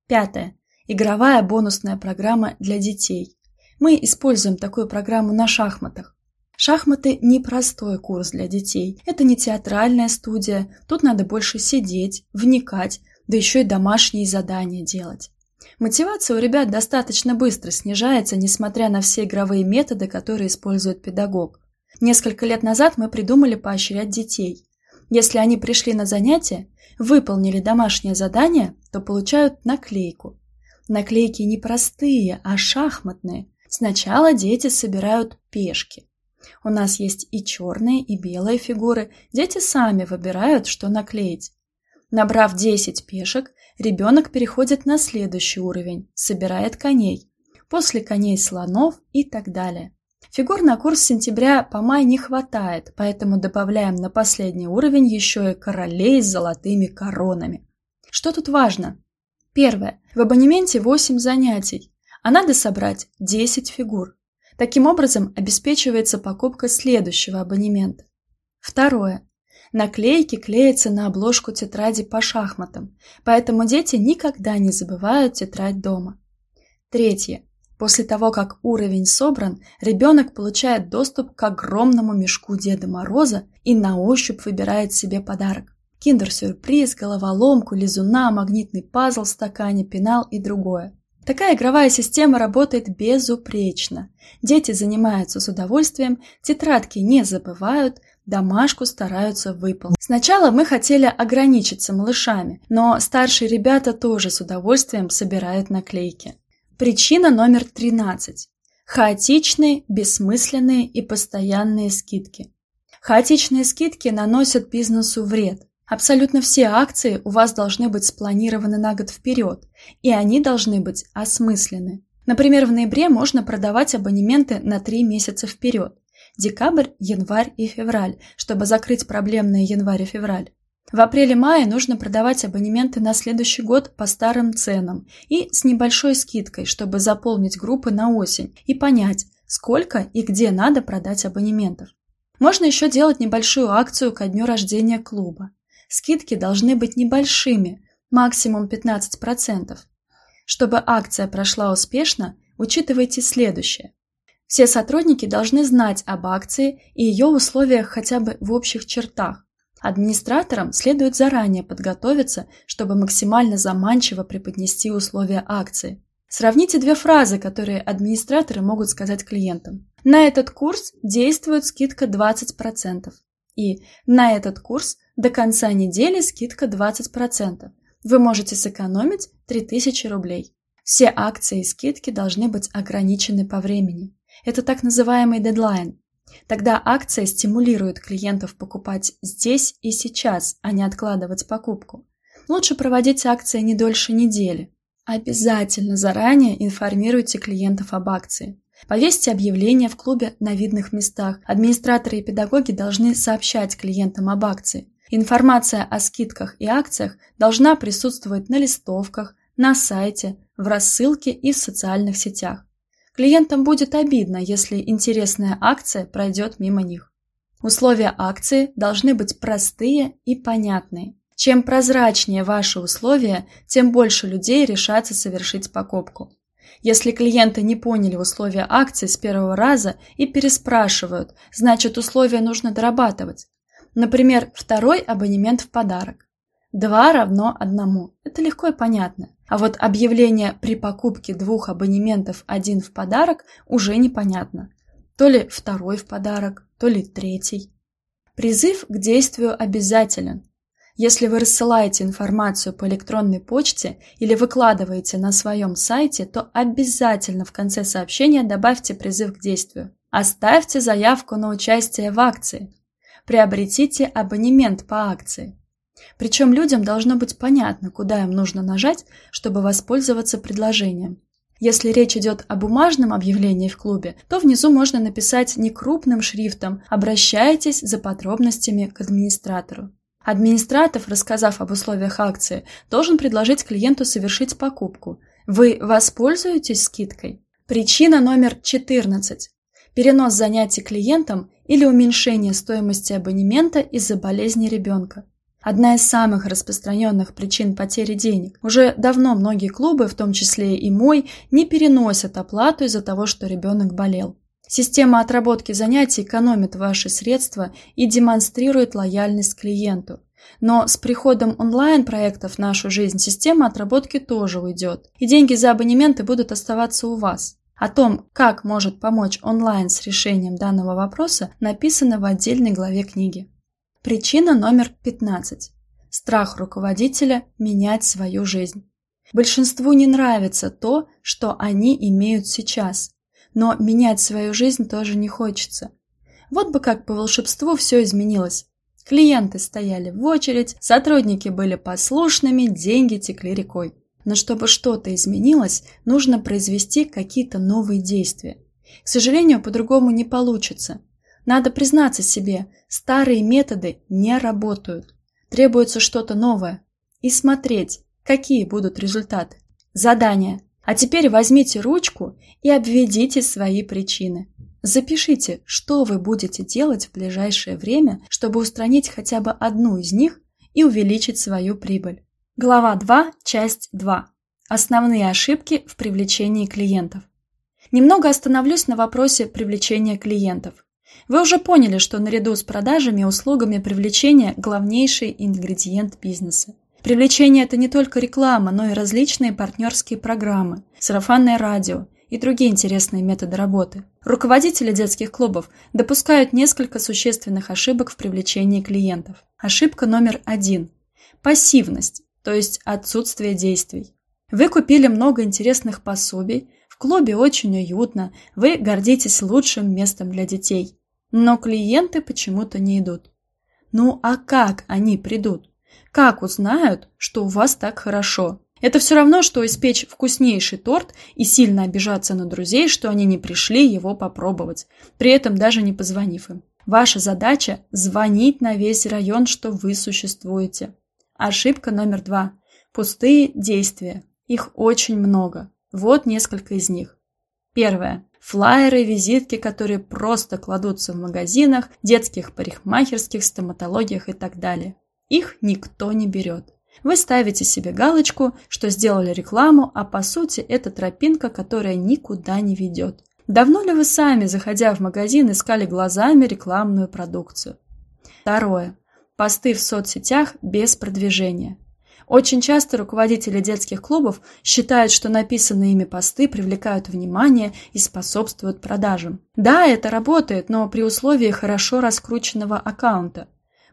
Пятое. Игровая бонусная программа для детей. Мы используем такую программу на шахматах. Шахматы – не простой курс для детей. Это не театральная студия. Тут надо больше сидеть, вникать, да еще и домашние задания делать. Мотивация у ребят достаточно быстро снижается, несмотря на все игровые методы, которые использует педагог. Несколько лет назад мы придумали поощрять детей. Если они пришли на занятия, выполнили домашнее задание, то получают наклейку. Наклейки не простые, а шахматные. Сначала дети собирают пешки. У нас есть и черные, и белые фигуры. Дети сами выбирают, что наклеить. Набрав 10 пешек, ребенок переходит на следующий уровень, собирает коней. После коней слонов и так далее. Фигур на курс сентября по май не хватает, поэтому добавляем на последний уровень еще и королей с золотыми коронами. Что тут важно? Первое. В абонементе 8 занятий, а надо собрать 10 фигур. Таким образом обеспечивается покупка следующего абонемента. Второе. Наклейки клеятся на обложку тетради по шахматам, поэтому дети никогда не забывают тетрадь дома. Третье. После того, как уровень собран, ребенок получает доступ к огромному мешку Деда Мороза и на ощупь выбирает себе подарок киндер-сюрприз, головоломку, лизуна, магнитный пазл в стакане, пенал и другое. Такая игровая система работает безупречно. Дети занимаются с удовольствием, тетрадки не забывают, домашку стараются выполнить. Сначала мы хотели ограничиться малышами, но старшие ребята тоже с удовольствием собирают наклейки. Причина номер 13. Хаотичные, бессмысленные и постоянные скидки. Хаотичные скидки наносят бизнесу вред. Абсолютно все акции у вас должны быть спланированы на год вперед, и они должны быть осмысленны. Например, в ноябре можно продавать абонементы на 3 месяца вперед. Декабрь, январь и февраль, чтобы закрыть проблемные январь и февраль. В апреле-мае нужно продавать абонементы на следующий год по старым ценам и с небольшой скидкой, чтобы заполнить группы на осень и понять, сколько и где надо продать абонементов. Можно еще делать небольшую акцию ко дню рождения клуба. Скидки должны быть небольшими, максимум 15%. Чтобы акция прошла успешно, учитывайте следующее. Все сотрудники должны знать об акции и ее условиях хотя бы в общих чертах. Администраторам следует заранее подготовиться, чтобы максимально заманчиво преподнести условия акции. Сравните две фразы, которые администраторы могут сказать клиентам. На этот курс действует скидка 20%. И на этот курс до конца недели скидка 20%. Вы можете сэкономить 3000 рублей. Все акции и скидки должны быть ограничены по времени. Это так называемый дедлайн. Тогда акция стимулирует клиентов покупать здесь и сейчас, а не откладывать покупку. Лучше проводить акции не дольше недели. Обязательно заранее информируйте клиентов об акции. Повесьте объявления в клубе на видных местах. Администраторы и педагоги должны сообщать клиентам об акции. Информация о скидках и акциях должна присутствовать на листовках, на сайте, в рассылке и в социальных сетях. Клиентам будет обидно, если интересная акция пройдет мимо них. Условия акции должны быть простые и понятные. Чем прозрачнее ваши условия, тем больше людей решатся совершить покупку. Если клиенты не поняли условия акции с первого раза и переспрашивают, значит условия нужно дорабатывать. Например, второй абонемент в подарок. Два равно одному. Это легко и понятно. А вот объявление при покупке двух абонементов один в подарок уже непонятно. То ли второй в подарок, то ли третий. Призыв к действию обязателен. Если вы рассылаете информацию по электронной почте или выкладываете на своем сайте, то обязательно в конце сообщения добавьте призыв к действию. Оставьте заявку на участие в акции. Приобретите абонемент по акции. Причем людям должно быть понятно, куда им нужно нажать, чтобы воспользоваться предложением. Если речь идет о бумажном объявлении в клубе, то внизу можно написать некрупным шрифтом «Обращайтесь за подробностями к администратору». Администратор, рассказав об условиях акции, должен предложить клиенту совершить покупку. Вы воспользуетесь скидкой? Причина номер 14. Перенос занятий клиентам или уменьшение стоимости абонемента из-за болезни ребенка. Одна из самых распространенных причин потери денег. Уже давно многие клубы, в том числе и мой, не переносят оплату из-за того, что ребенок болел. Система отработки занятий экономит ваши средства и демонстрирует лояльность клиенту. Но с приходом онлайн-проектов в нашу жизнь система отработки тоже уйдет, и деньги за абонементы будут оставаться у вас. О том, как может помочь онлайн с решением данного вопроса, написано в отдельной главе книги. Причина номер 15. Страх руководителя менять свою жизнь. Большинству не нравится то, что они имеют сейчас, но менять свою жизнь тоже не хочется. Вот бы как по волшебству все изменилось. Клиенты стояли в очередь, сотрудники были послушными, деньги текли рекой. Но чтобы что-то изменилось, нужно произвести какие-то новые действия. К сожалению, по-другому не получится. Надо признаться себе, старые методы не работают. Требуется что-то новое. И смотреть, какие будут результаты. Задание. А теперь возьмите ручку и обведите свои причины. Запишите, что вы будете делать в ближайшее время, чтобы устранить хотя бы одну из них и увеличить свою прибыль. Глава 2, часть 2. Основные ошибки в привлечении клиентов. Немного остановлюсь на вопросе привлечения клиентов. Вы уже поняли, что наряду с продажами и услугами привлечения главнейший ингредиент бизнеса. Привлечение – это не только реклама, но и различные партнерские программы, сарафанное радио и другие интересные методы работы. Руководители детских клубов допускают несколько существенных ошибок в привлечении клиентов. Ошибка номер один – пассивность, то есть отсутствие действий. Вы купили много интересных пособий, в клубе очень уютно, вы гордитесь лучшим местом для детей. Но клиенты почему-то не идут. Ну а как они придут? Как узнают, что у вас так хорошо? Это все равно, что испечь вкуснейший торт и сильно обижаться на друзей, что они не пришли его попробовать, при этом даже не позвонив им. Ваша задача – звонить на весь район, что вы существуете. Ошибка номер два. Пустые действия. Их очень много. Вот несколько из них. Первое. флаеры, визитки, которые просто кладутся в магазинах, детских парикмахерских, стоматологиях и так далее. Их никто не берет. Вы ставите себе галочку, что сделали рекламу, а по сути это тропинка, которая никуда не ведет. Давно ли вы сами, заходя в магазин, искали глазами рекламную продукцию? Второе. Посты в соцсетях без продвижения. Очень часто руководители детских клубов считают, что написанные ими посты привлекают внимание и способствуют продажам. Да, это работает, но при условии хорошо раскрученного аккаунта.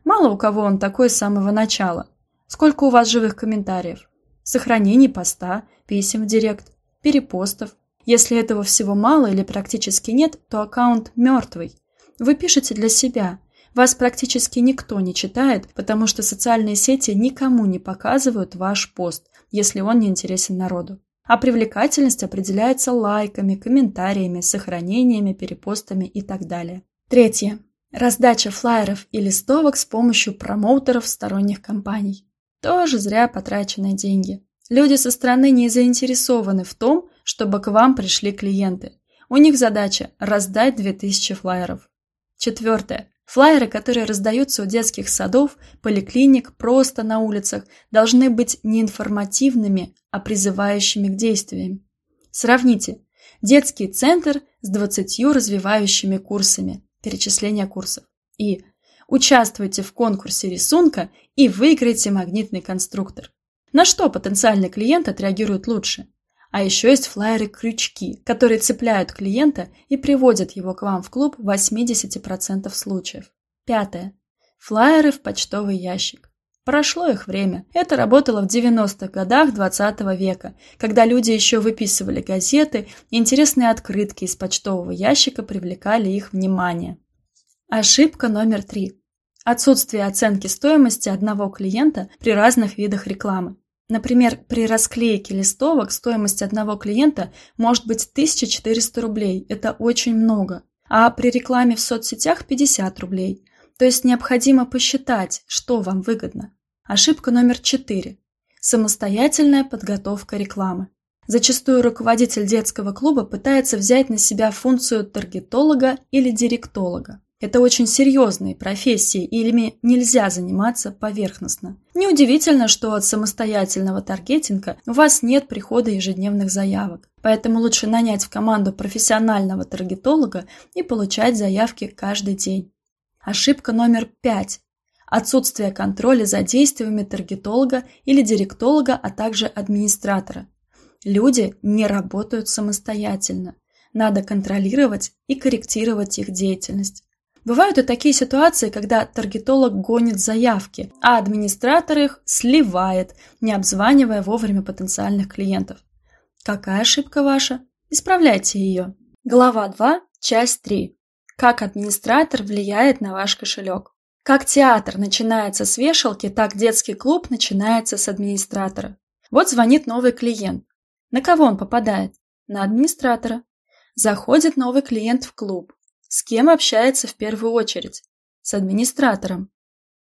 Мало у кого он такой с самого начала. Сколько у вас живых комментариев? Сохранений поста, писем в директ, перепостов. Если этого всего мало или практически нет, то аккаунт мертвый. Вы пишете для себя. Вас практически никто не читает, потому что социальные сети никому не показывают ваш пост, если он не интересен народу. А привлекательность определяется лайками, комментариями, сохранениями, перепостами и так далее. Третье. Раздача флаеров и листовок с помощью промоутеров сторонних компаний. Тоже зря потраченные деньги. Люди со стороны не заинтересованы в том, чтобы к вам пришли клиенты. У них задача – раздать 2000 флаеров. Четвертое. Флаеры, которые раздаются у детских садов, поликлиник, просто на улицах, должны быть не информативными, а призывающими к действиям. Сравните. Детский центр с 20 развивающими курсами, перечисление курсов. И Участвуйте в конкурсе рисунка и выиграйте магнитный конструктор. На что потенциальный клиент отреагирует лучше? А еще есть флайеры-крючки, которые цепляют клиента и приводят его к вам в клуб в 80% случаев. Пятое. Флайеры в почтовый ящик. Прошло их время. Это работало в 90-х годах 20 -го века, когда люди еще выписывали газеты, интересные открытки из почтового ящика привлекали их внимание. Ошибка номер три. Отсутствие оценки стоимости одного клиента при разных видах рекламы. Например, при расклейке листовок стоимость одного клиента может быть 1400 рублей. Это очень много. А при рекламе в соцсетях 50 рублей. То есть необходимо посчитать, что вам выгодно. Ошибка номер 4. Самостоятельная подготовка рекламы. Зачастую руководитель детского клуба пытается взять на себя функцию таргетолога или директолога. Это очень серьезные профессии, и ими нельзя заниматься поверхностно. Неудивительно, что от самостоятельного таргетинга у вас нет прихода ежедневных заявок. Поэтому лучше нанять в команду профессионального таргетолога и получать заявки каждый день. Ошибка номер пять. Отсутствие контроля за действиями таргетолога или директолога, а также администратора. Люди не работают самостоятельно. Надо контролировать и корректировать их деятельность. Бывают и такие ситуации, когда таргетолог гонит заявки, а администратор их сливает, не обзванивая вовремя потенциальных клиентов. Какая ошибка ваша? Исправляйте ее. Глава 2, часть 3. Как администратор влияет на ваш кошелек. Как театр начинается с вешалки, так детский клуб начинается с администратора. Вот звонит новый клиент. На кого он попадает? На администратора. Заходит новый клиент в клуб. С кем общается в первую очередь? С администратором.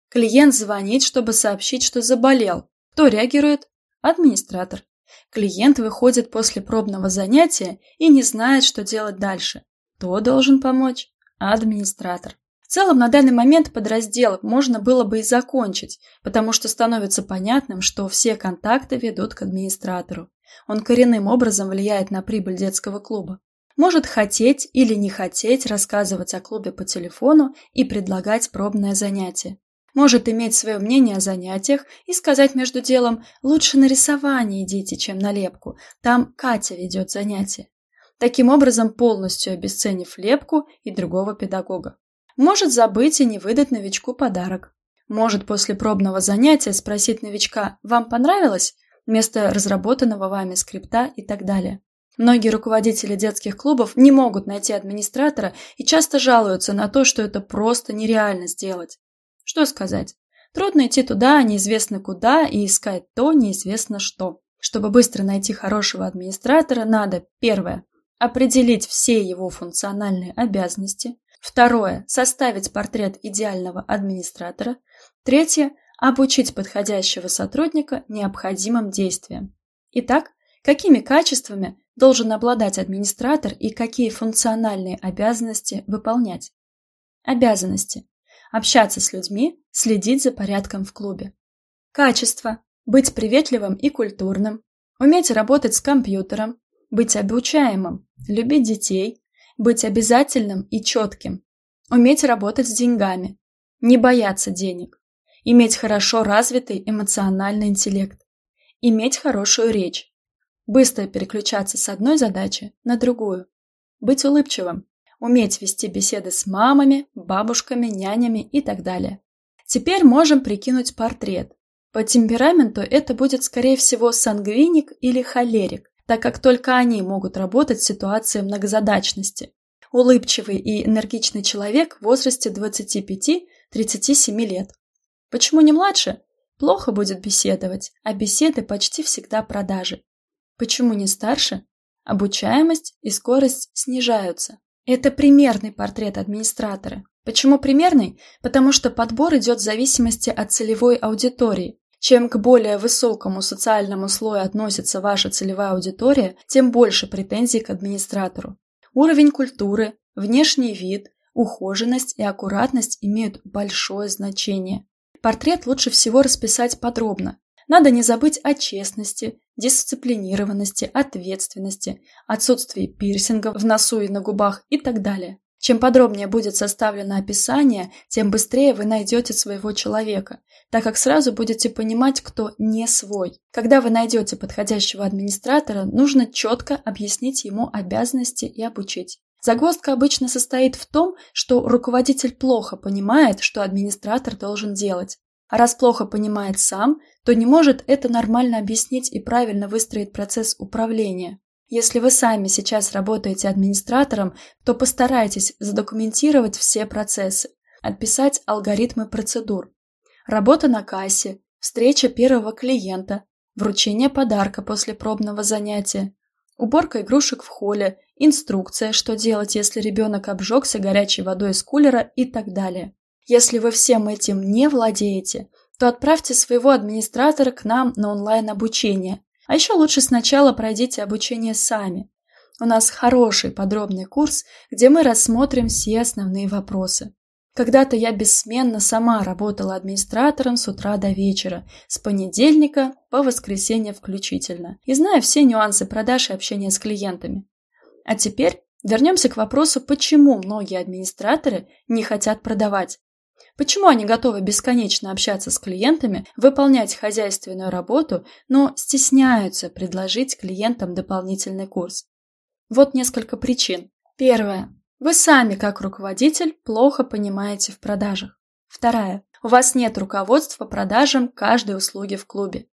Клиент звонит, чтобы сообщить, что заболел. Кто реагирует? Администратор. Клиент выходит после пробного занятия и не знает, что делать дальше. Кто должен помочь? Администратор. В целом, на данный момент подраздел можно было бы и закончить, потому что становится понятным, что все контакты ведут к администратору. Он коренным образом влияет на прибыль детского клуба может хотеть или не хотеть рассказывать о клубе по телефону и предлагать пробное занятие. Может иметь свое мнение о занятиях и сказать между делом «лучше на рисование идите, чем на лепку, там Катя ведет занятие». Таким образом, полностью обесценив лепку и другого педагога. Может забыть и не выдать новичку подарок. Может после пробного занятия спросить новичка «Вам понравилось?» вместо разработанного вами скрипта и так далее. Многие руководители детских клубов не могут найти администратора и часто жалуются на то, что это просто нереально сделать. Что сказать? Трудно идти туда, неизвестно куда, и искать то, неизвестно что. Чтобы быстро найти хорошего администратора, надо, первое, определить все его функциональные обязанности, второе, составить портрет идеального администратора, третье, обучить подходящего сотрудника необходимым действиям. Итак, какими качествами должен обладать администратор и какие функциональные обязанности выполнять? Обязанности. Общаться с людьми, следить за порядком в клубе. Качество. Быть приветливым и культурным. Уметь работать с компьютером. Быть обучаемым. Любить детей. Быть обязательным и четким. Уметь работать с деньгами. Не бояться денег. Иметь хорошо развитый эмоциональный интеллект. Иметь хорошую речь. Быстро переключаться с одной задачи на другую. Быть улыбчивым. Уметь вести беседы с мамами, бабушками, нянями и так далее. Теперь можем прикинуть портрет. По темпераменту это будет, скорее всего, сангвиник или холерик, так как только они могут работать в ситуации многозадачности. Улыбчивый и энергичный человек в возрасте 25-37 лет. Почему не младше? Плохо будет беседовать, а беседы почти всегда продажи. Почему не старше? Обучаемость и скорость снижаются. Это примерный портрет администратора. Почему примерный? Потому что подбор идет в зависимости от целевой аудитории. Чем к более высокому социальному слою относится ваша целевая аудитория, тем больше претензий к администратору. Уровень культуры, внешний вид, ухоженность и аккуратность имеют большое значение. Портрет лучше всего расписать подробно, надо не забыть о честности, дисциплинированности, ответственности, отсутствии пирсингов в носу и на губах и так далее. Чем подробнее будет составлено описание, тем быстрее вы найдете своего человека, так как сразу будете понимать, кто не свой. Когда вы найдете подходящего администратора, нужно четко объяснить ему обязанности и обучить. Загвоздка обычно состоит в том, что руководитель плохо понимает, что администратор должен делать. А раз плохо понимает сам, то не может это нормально объяснить и правильно выстроить процесс управления. Если вы сами сейчас работаете администратором, то постарайтесь задокументировать все процессы, отписать алгоритмы процедур. Работа на кассе, встреча первого клиента, вручение подарка после пробного занятия, уборка игрушек в холле, инструкция, что делать, если ребенок обжегся горячей водой из кулера и так далее. Если вы всем этим не владеете, то отправьте своего администратора к нам на онлайн-обучение. А еще лучше сначала пройдите обучение сами. У нас хороший подробный курс, где мы рассмотрим все основные вопросы. Когда-то я бессменно сама работала администратором с утра до вечера, с понедельника по воскресенье включительно, и знаю все нюансы продаж и общения с клиентами. А теперь вернемся к вопросу, почему многие администраторы не хотят продавать. Почему они готовы бесконечно общаться с клиентами, выполнять хозяйственную работу, но стесняются предложить клиентам дополнительный курс? Вот несколько причин. Первое. Вы сами, как руководитель, плохо понимаете в продажах. Вторая. У вас нет руководства продажам каждой услуги в клубе.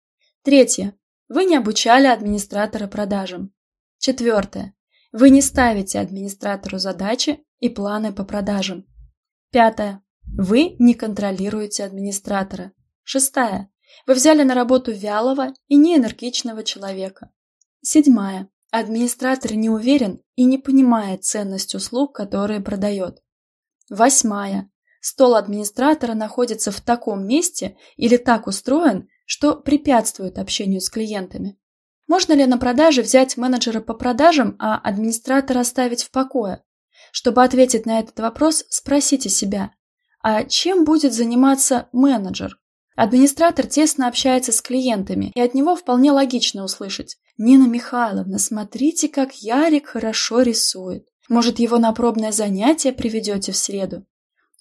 Третье. Вы не обучали администратора продажам. Четвертое. Вы не ставите администратору задачи и планы по продажам. Пятое. Вы не контролируете администратора. Шестая. Вы взяли на работу вялого и неэнергичного человека. Седьмая. Администратор не уверен и не понимает ценность услуг, которые продает. Восьмая. Стол администратора находится в таком месте или так устроен, что препятствует общению с клиентами. Можно ли на продаже взять менеджера по продажам, а администратора оставить в покое? Чтобы ответить на этот вопрос, спросите себя, а чем будет заниматься менеджер? Администратор тесно общается с клиентами, и от него вполне логично услышать. «Нина Михайловна, смотрите, как Ярик хорошо рисует. Может, его на пробное занятие приведете в среду?»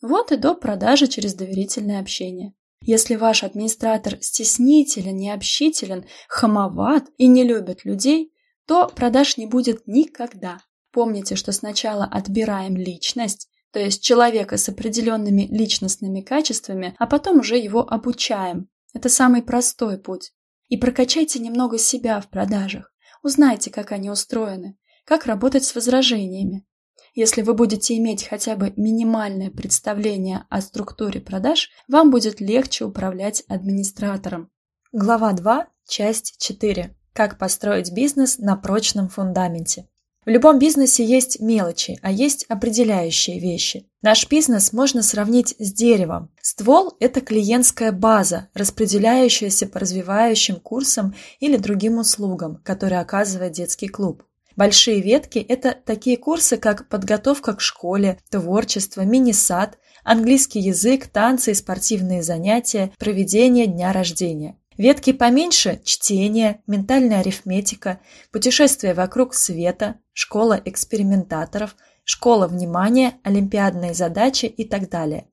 Вот и до продажи через доверительное общение. Если ваш администратор стеснителен, необщителен, хамоват и не любит людей, то продаж не будет никогда. Помните, что сначала отбираем личность, то есть человека с определенными личностными качествами, а потом уже его обучаем. Это самый простой путь. И прокачайте немного себя в продажах. Узнайте, как они устроены, как работать с возражениями. Если вы будете иметь хотя бы минимальное представление о структуре продаж, вам будет легче управлять администратором. Глава 2, часть 4. Как построить бизнес на прочном фундаменте. В любом бизнесе есть мелочи, а есть определяющие вещи. Наш бизнес можно сравнить с деревом. Ствол – это клиентская база, распределяющаяся по развивающим курсам или другим услугам, которые оказывает детский клуб. Большие ветки – это такие курсы, как подготовка к школе, творчество, мини-сад, английский язык, танцы и спортивные занятия, проведение дня рождения. Ветки поменьше – чтение, ментальная арифметика, путешествие вокруг света, школа экспериментаторов, школа внимания, олимпиадные задачи и так далее.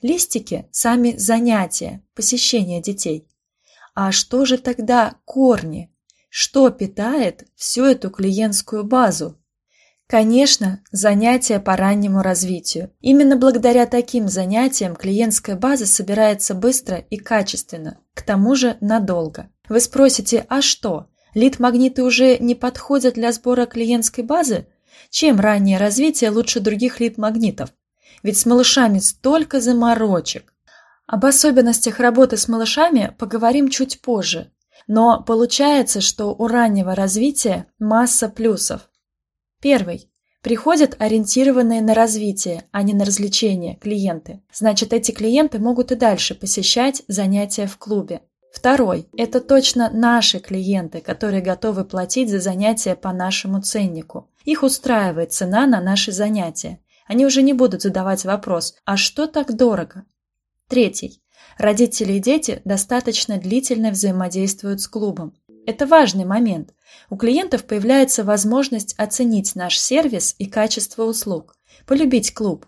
Листики – сами занятия, посещение детей. А что же тогда корни? Что питает всю эту клиентскую базу? Конечно, занятия по раннему развитию. Именно благодаря таким занятиям клиентская база собирается быстро и качественно, к тому же надолго. Вы спросите, а что? Лид-магниты уже не подходят для сбора клиентской базы? Чем раннее развитие лучше других лид-магнитов? Ведь с малышами столько заморочек. Об особенностях работы с малышами поговорим чуть позже. Но получается, что у раннего развития масса плюсов. Первый. Приходят ориентированные на развитие, а не на развлечение клиенты. Значит, эти клиенты могут и дальше посещать занятия в клубе. Второй. Это точно наши клиенты, которые готовы платить за занятия по нашему ценнику. Их устраивает цена на наши занятия. Они уже не будут задавать вопрос «А что так дорого?». Третий. Родители и дети достаточно длительно взаимодействуют с клубом. Это важный момент. У клиентов появляется возможность оценить наш сервис и качество услуг, полюбить клуб.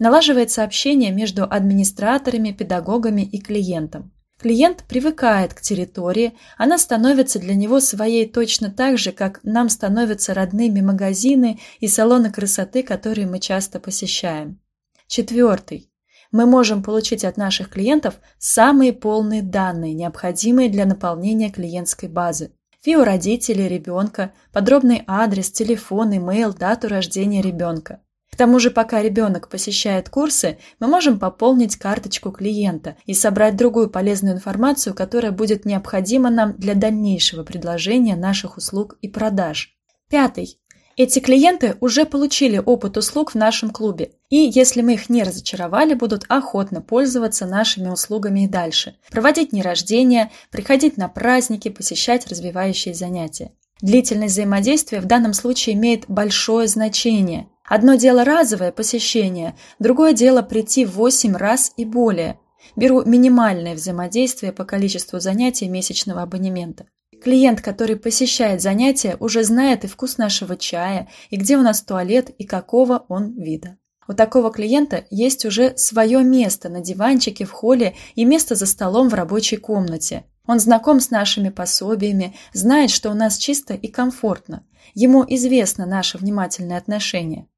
Налаживается общение между администраторами, педагогами и клиентом. Клиент привыкает к территории, она становится для него своей точно так же, как нам становятся родными магазины и салоны красоты, которые мы часто посещаем. Четвертый. Мы можем получить от наших клиентов самые полные данные, необходимые для наполнения клиентской базы. ФИО родителей ребенка, подробный адрес, телефон, имейл, дату рождения ребенка. К тому же, пока ребенок посещает курсы, мы можем пополнить карточку клиента и собрать другую полезную информацию, которая будет необходима нам для дальнейшего предложения наших услуг и продаж. Пятый. Эти клиенты уже получили опыт услуг в нашем клубе, и если мы их не разочаровали, будут охотно пользоваться нашими услугами и дальше, проводить дни рождения, приходить на праздники, посещать развивающие занятия. Длительность взаимодействия в данном случае имеет большое значение. Одно дело разовое посещение, другое дело прийти 8 раз и более. Беру минимальное взаимодействие по количеству занятий месячного абонемента. Клиент, который посещает занятия, уже знает и вкус нашего чая, и где у нас туалет, и какого он вида. У такого клиента есть уже свое место на диванчике в холле и место за столом в рабочей комнате. Он знаком с нашими пособиями, знает, что у нас чисто и комфортно. Ему известно наше внимательное отношение.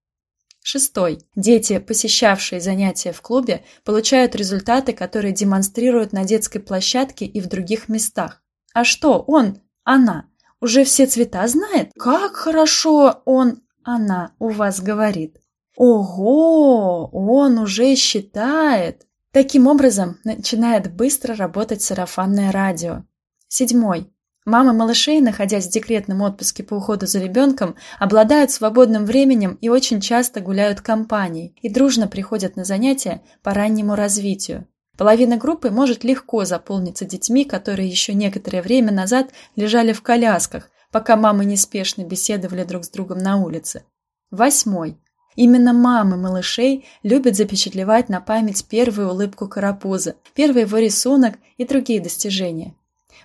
Шестой. Дети, посещавшие занятия в клубе, получают результаты, которые демонстрируют на детской площадке и в других местах. А что он, она, уже все цвета знает? Как хорошо он, она у вас говорит. Ого, он уже считает. Таким образом, начинает быстро работать сарафанное радио. Седьмой. Мамы малышей, находясь в декретном отпуске по уходу за ребенком, обладают свободным временем и очень часто гуляют компанией и дружно приходят на занятия по раннему развитию. Половина группы может легко заполниться детьми, которые еще некоторое время назад лежали в колясках, пока мамы неспешно беседовали друг с другом на улице. Восьмой. Именно мамы малышей любят запечатлевать на память первую улыбку карапуза, первый его рисунок и другие достижения.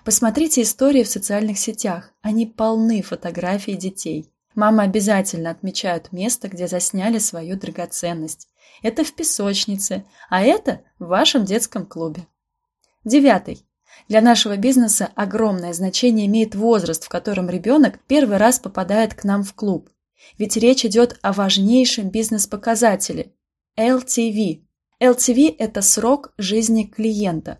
Посмотрите истории в социальных сетях, они полны фотографий детей. Мамы обязательно отмечают место, где засняли свою драгоценность. Это в песочнице, а это в вашем детском клубе. Девятый. Для нашего бизнеса огромное значение имеет возраст, в котором ребенок первый раз попадает к нам в клуб. Ведь речь идет о важнейшем бизнес-показателе – LTV. LTV – это срок жизни клиента.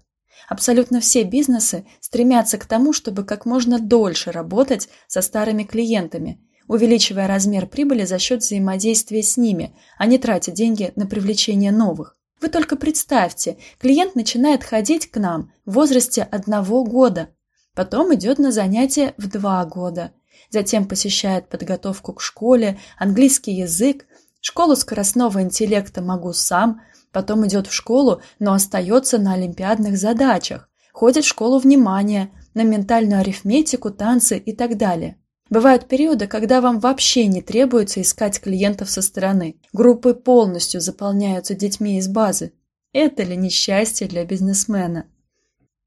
Абсолютно все бизнесы стремятся к тому, чтобы как можно дольше работать со старыми клиентами – увеличивая размер прибыли за счет взаимодействия с ними, а не тратя деньги на привлечение новых. Вы только представьте, клиент начинает ходить к нам в возрасте одного года, потом идет на занятия в два года, затем посещает подготовку к школе, английский язык, школу скоростного интеллекта «Могу сам», потом идет в школу, но остается на олимпиадных задачах, ходит в школу внимания, на ментальную арифметику, танцы и так далее. Бывают периоды, когда вам вообще не требуется искать клиентов со стороны. Группы полностью заполняются детьми из базы. Это ли несчастье для бизнесмена?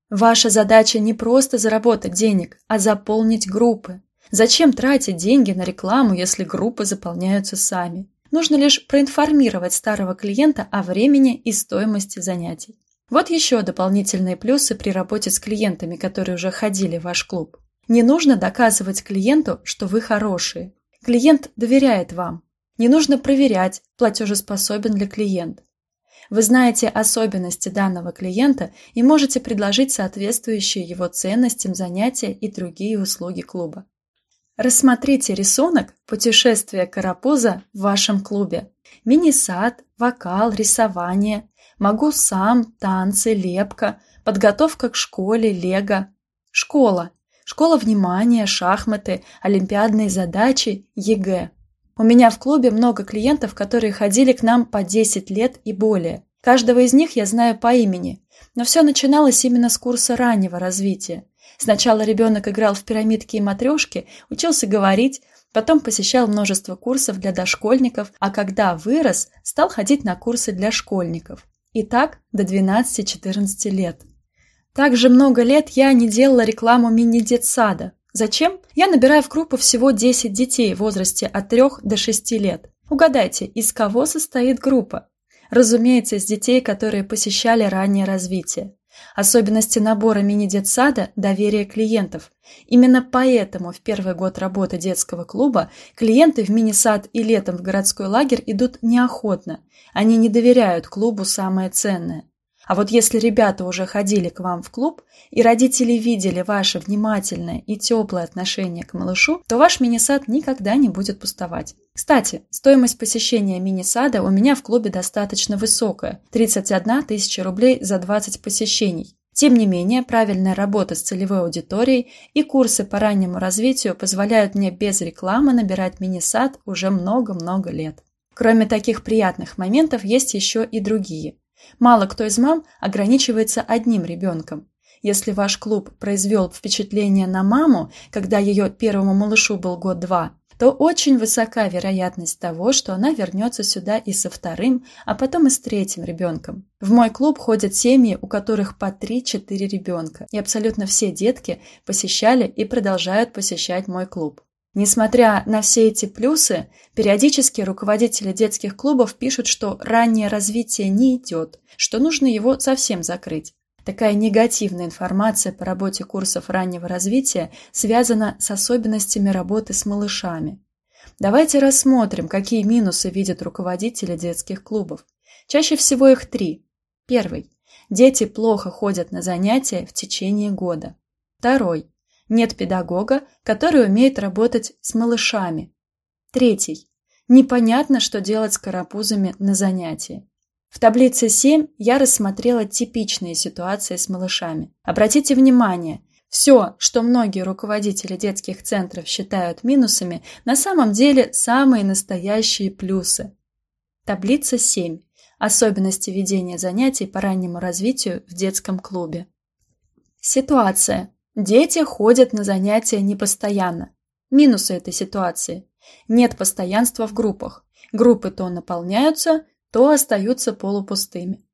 Ваша задача не просто заработать денег, а заполнить группы. Зачем тратить деньги на рекламу, если группы заполняются сами? Нужно лишь проинформировать старого клиента о времени и стоимости занятий. Вот еще дополнительные плюсы при работе с клиентами, которые уже ходили в ваш клуб. Не нужно доказывать клиенту, что вы хорошие. Клиент доверяет вам. Не нужно проверять, платежеспособен ли клиент. Вы знаете особенности данного клиента и можете предложить соответствующие его ценностям занятия и другие услуги клуба. Рассмотрите рисунок «Путешествие карапуза» в вашем клубе. Мини-сад, вокал, рисование, могу сам, танцы, лепка, подготовка к школе, лего. Школа. Школа внимания, шахматы, олимпиадные задачи, ЕГЭ. У меня в клубе много клиентов, которые ходили к нам по 10 лет и более. Каждого из них я знаю по имени. Но все начиналось именно с курса раннего развития. Сначала ребенок играл в пирамидки и матрешки, учился говорить, потом посещал множество курсов для дошкольников, а когда вырос, стал ходить на курсы для школьников. И так до 12-14 лет. Также много лет я не делала рекламу мини-детсада. Зачем? Я набираю в группу всего 10 детей в возрасте от 3 до 6 лет. Угадайте, из кого состоит группа? Разумеется, из детей, которые посещали раннее развитие. Особенности набора мини-детсада – доверие клиентов. Именно поэтому в первый год работы детского клуба клиенты в мини-сад и летом в городской лагерь идут неохотно. Они не доверяют клубу самое ценное. А вот если ребята уже ходили к вам в клуб, и родители видели ваше внимательное и теплое отношение к малышу, то ваш мини-сад никогда не будет пустовать. Кстати, стоимость посещения мини-сада у меня в клубе достаточно высокая – 31 тысяча рублей за 20 посещений. Тем не менее, правильная работа с целевой аудиторией и курсы по раннему развитию позволяют мне без рекламы набирать мини-сад уже много-много лет. Кроме таких приятных моментов, есть еще и другие – Мало кто из мам ограничивается одним ребенком. Если ваш клуб произвел впечатление на маму, когда ее первому малышу был год-два, то очень высока вероятность того, что она вернется сюда и со вторым, а потом и с третьим ребенком. В мой клуб ходят семьи, у которых по 3-4 ребенка, и абсолютно все детки посещали и продолжают посещать мой клуб. Несмотря на все эти плюсы, периодически руководители детских клубов пишут, что раннее развитие не идет, что нужно его совсем закрыть. Такая негативная информация по работе курсов раннего развития связана с особенностями работы с малышами. Давайте рассмотрим, какие минусы видят руководители детских клубов. Чаще всего их три. Первый. Дети плохо ходят на занятия в течение года. Второй. Нет педагога, который умеет работать с малышами. Третий. Непонятно, что делать с карапузами на занятии. В таблице 7 я рассмотрела типичные ситуации с малышами. Обратите внимание, все, что многие руководители детских центров считают минусами, на самом деле самые настоящие плюсы. Таблица 7. Особенности ведения занятий по раннему развитию в детском клубе. Ситуация. Дети ходят на занятия непостоянно. Минусы этой ситуации. Нет постоянства в группах. Группы то наполняются, то остаются полупустыми.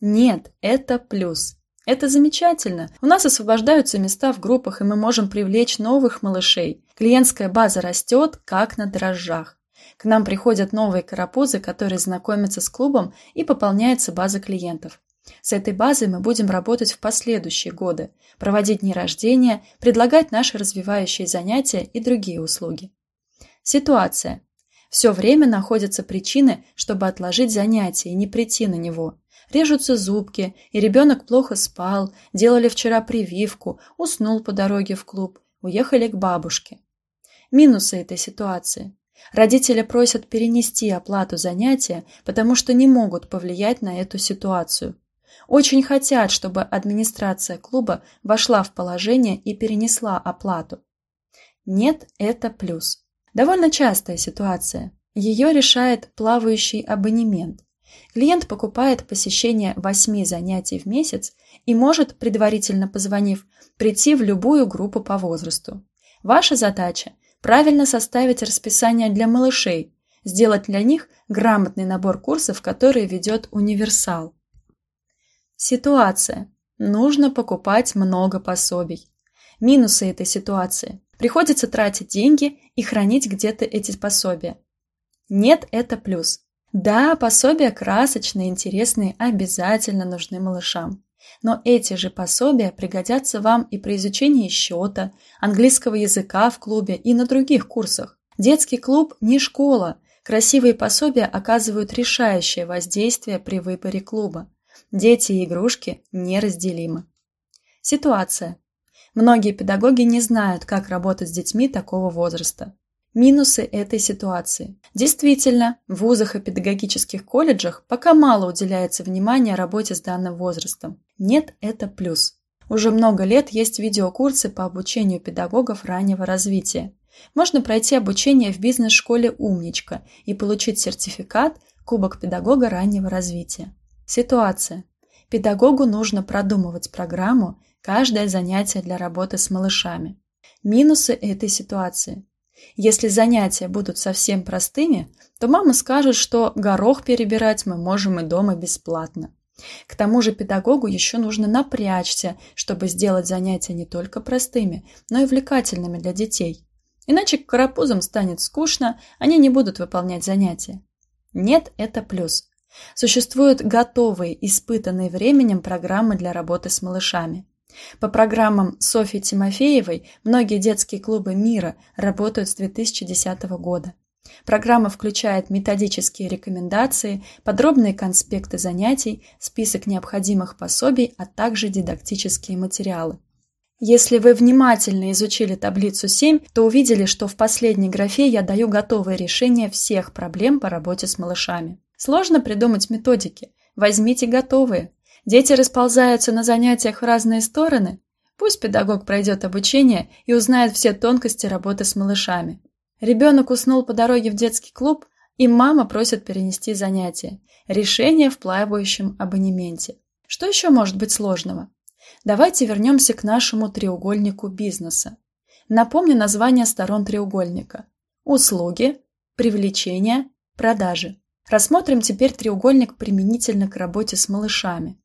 Нет, это плюс. Это замечательно. У нас освобождаются места в группах, и мы можем привлечь новых малышей. Клиентская база растет, как на дрожжах. К нам приходят новые карапузы, которые знакомятся с клубом, и пополняется база клиентов. С этой базой мы будем работать в последующие годы, проводить дни рождения, предлагать наши развивающие занятия и другие услуги. Ситуация. Все время находятся причины, чтобы отложить занятие и не прийти на него. Режутся зубки, и ребенок плохо спал, делали вчера прививку, уснул по дороге в клуб, уехали к бабушке. Минусы этой ситуации. Родители просят перенести оплату занятия, потому что не могут повлиять на эту ситуацию. Очень хотят, чтобы администрация клуба вошла в положение и перенесла оплату. Нет, это плюс. Довольно частая ситуация. Ее решает плавающий абонемент. Клиент покупает посещение 8 занятий в месяц и может, предварительно позвонив, прийти в любую группу по возрасту. Ваша задача правильно составить расписание для малышей, сделать для них грамотный набор курсов, которые ведет универсал. Ситуация. Нужно покупать много пособий. Минусы этой ситуации. Приходится тратить деньги и хранить где-то эти пособия. Нет, это плюс. Да, пособия красочные, интересные, обязательно нужны малышам. Но эти же пособия пригодятся вам и при изучении счета, английского языка в клубе и на других курсах. Детский клуб не школа. Красивые пособия оказывают решающее воздействие при выборе клуба. Дети и игрушки неразделимы. Ситуация. Многие педагоги не знают, как работать с детьми такого возраста. Минусы этой ситуации. Действительно, в вузах и педагогических колледжах пока мало уделяется внимания работе с данным возрастом. Нет, это плюс. Уже много лет есть видеокурсы по обучению педагогов раннего развития. Можно пройти обучение в бизнес-школе «Умничка» и получить сертификат «Кубок педагога раннего развития». Ситуация. Педагогу нужно продумывать программу, каждое занятие для работы с малышами. Минусы этой ситуации. Если занятия будут совсем простыми, то мама скажет, что горох перебирать мы можем и дома бесплатно. К тому же педагогу еще нужно напрячься, чтобы сделать занятия не только простыми, но и увлекательными для детей. Иначе карапузам станет скучно, они не будут выполнять занятия. Нет, это плюс. Существуют готовые, испытанные временем программы для работы с малышами. По программам Софьи Тимофеевой многие детские клубы мира работают с 2010 года. Программа включает методические рекомендации, подробные конспекты занятий, список необходимых пособий, а также дидактические материалы. Если вы внимательно изучили таблицу 7, то увидели, что в последней графе я даю готовое решение всех проблем по работе с малышами. Сложно придумать методики. Возьмите готовые. Дети расползаются на занятиях в разные стороны. Пусть педагог пройдет обучение и узнает все тонкости работы с малышами. Ребенок уснул по дороге в детский клуб, и мама просит перенести занятие. Решение в плавающем абонементе. Что еще может быть сложного? Давайте вернемся к нашему треугольнику бизнеса. Напомню название сторон треугольника. Услуги, привлечение, продажи. Рассмотрим теперь треугольник применительно к работе с малышами.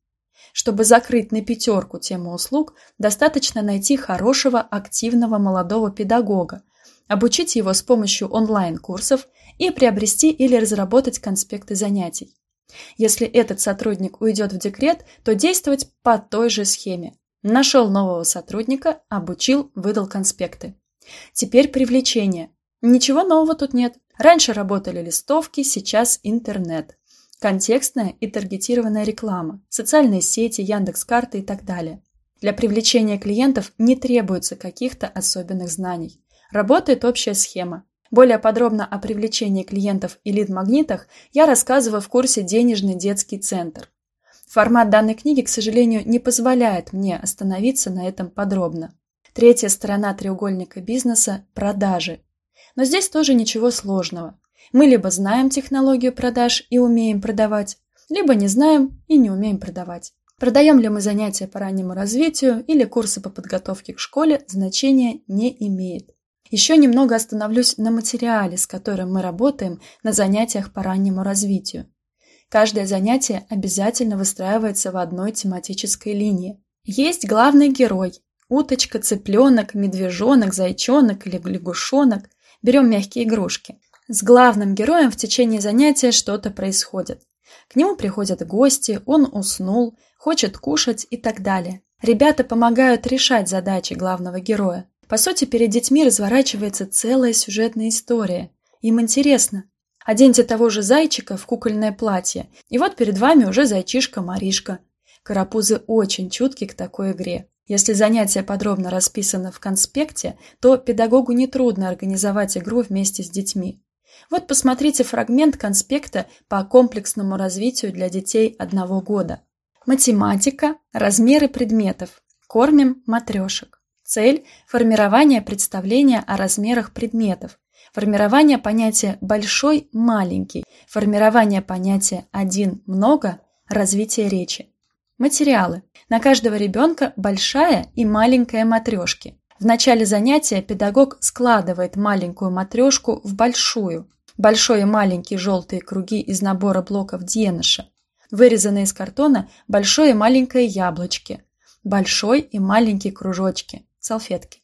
Чтобы закрыть на пятерку тему услуг, достаточно найти хорошего, активного молодого педагога, обучить его с помощью онлайн-курсов и приобрести или разработать конспекты занятий. Если этот сотрудник уйдет в декрет, то действовать по той же схеме. Нашел нового сотрудника, обучил, выдал конспекты. Теперь привлечение. Ничего нового тут нет. Раньше работали листовки, сейчас интернет контекстная и таргетированная реклама, социальные сети, Яндекс.Карты и так далее. Для привлечения клиентов не требуется каких-то особенных знаний. Работает общая схема. Более подробно о привлечении клиентов и лид-магнитах я рассказываю в курсе «Денежный детский центр». Формат данной книги, к сожалению, не позволяет мне остановиться на этом подробно. Третья сторона треугольника бизнеса – продажи. Но здесь тоже ничего сложного. Мы либо знаем технологию продаж и умеем продавать, либо не знаем и не умеем продавать. Продаем ли мы занятия по раннему развитию или курсы по подготовке к школе, значения не имеет. Еще немного остановлюсь на материале, с которым мы работаем на занятиях по раннему развитию. Каждое занятие обязательно выстраивается в одной тематической линии. Есть главный герой – уточка, цыпленок, медвежонок, зайчонок или лягушонок. Берем мягкие игрушки. С главным героем в течение занятия что-то происходит. К нему приходят гости, он уснул, хочет кушать и так далее. Ребята помогают решать задачи главного героя. По сути, перед детьми разворачивается целая сюжетная история. Им интересно. Оденьте того же зайчика в кукольное платье, и вот перед вами уже зайчишка Маришка. Карапузы очень чутки к такой игре. Если занятие подробно расписано в конспекте, то педагогу нетрудно организовать игру вместе с детьми. Вот посмотрите фрагмент конспекта по комплексному развитию для детей одного года. Математика, размеры предметов. Кормим матрешек. Цель – формирование представления о размерах предметов, формирование понятия «большой» – «маленький», формирование понятия «один» – «много», развитие речи. Материалы. На каждого ребенка большая и маленькая матрешки. В начале занятия педагог складывает маленькую матрешку в большую. Большой и маленький желтые круги из набора блоков Диеныша. Вырезанные из картона большое и маленькое яблочки. Большой и маленькие кружочки. Салфетки.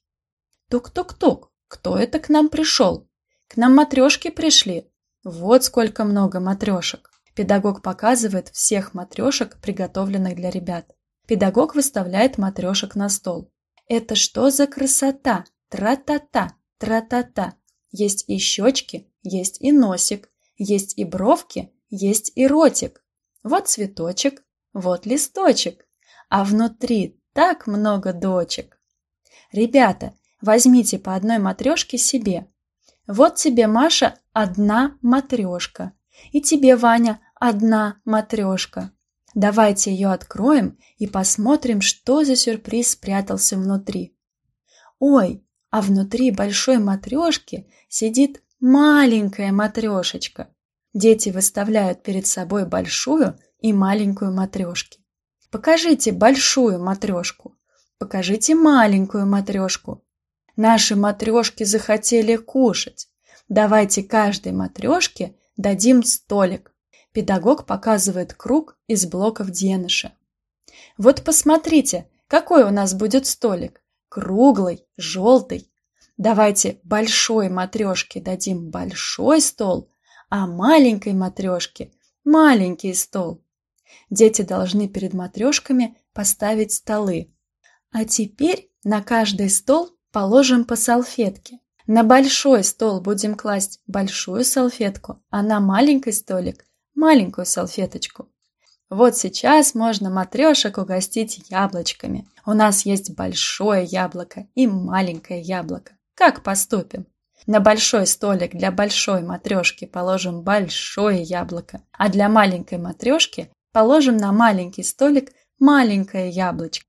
Тук-тук-тук. Кто это к нам пришел? К нам матрешки пришли. Вот сколько много матрешек. Педагог показывает всех матрешек, приготовленных для ребят. Педагог выставляет матрешек на стол. Это что за красота? Тра-та-та, тра-та-та. Есть и щечки, есть и носик, есть и бровки, есть и ротик. Вот цветочек, вот листочек. А внутри так много дочек. Ребята, возьмите по одной матрешке себе. Вот тебе, Маша, одна матрешка. И тебе, Ваня, одна матрешка. Давайте ее откроем и посмотрим, что за сюрприз спрятался внутри. Ой, а внутри большой матрешки сидит маленькая матрешечка. Дети выставляют перед собой большую и маленькую матрешки. Покажите большую матрешку. Покажите маленькую матрешку. Наши матрешки захотели кушать. Давайте каждой матрешке дадим столик. Педагог показывает круг из блоков деныша. Вот посмотрите, какой у нас будет столик. Круглый, желтый. Давайте большой матрешке дадим большой стол, а маленькой матрешке маленький стол. Дети должны перед матрешками поставить столы. А теперь на каждый стол положим по салфетке. На большой стол будем класть большую салфетку, а на маленький столик маленькую салфеточку. Вот сейчас можно матрешек угостить яблочками. У нас есть большое яблоко и маленькое яблоко. Как поступим? На большой столик для большой матрешки положим большое яблоко, а для маленькой матрешки положим на маленький столик маленькое яблочко.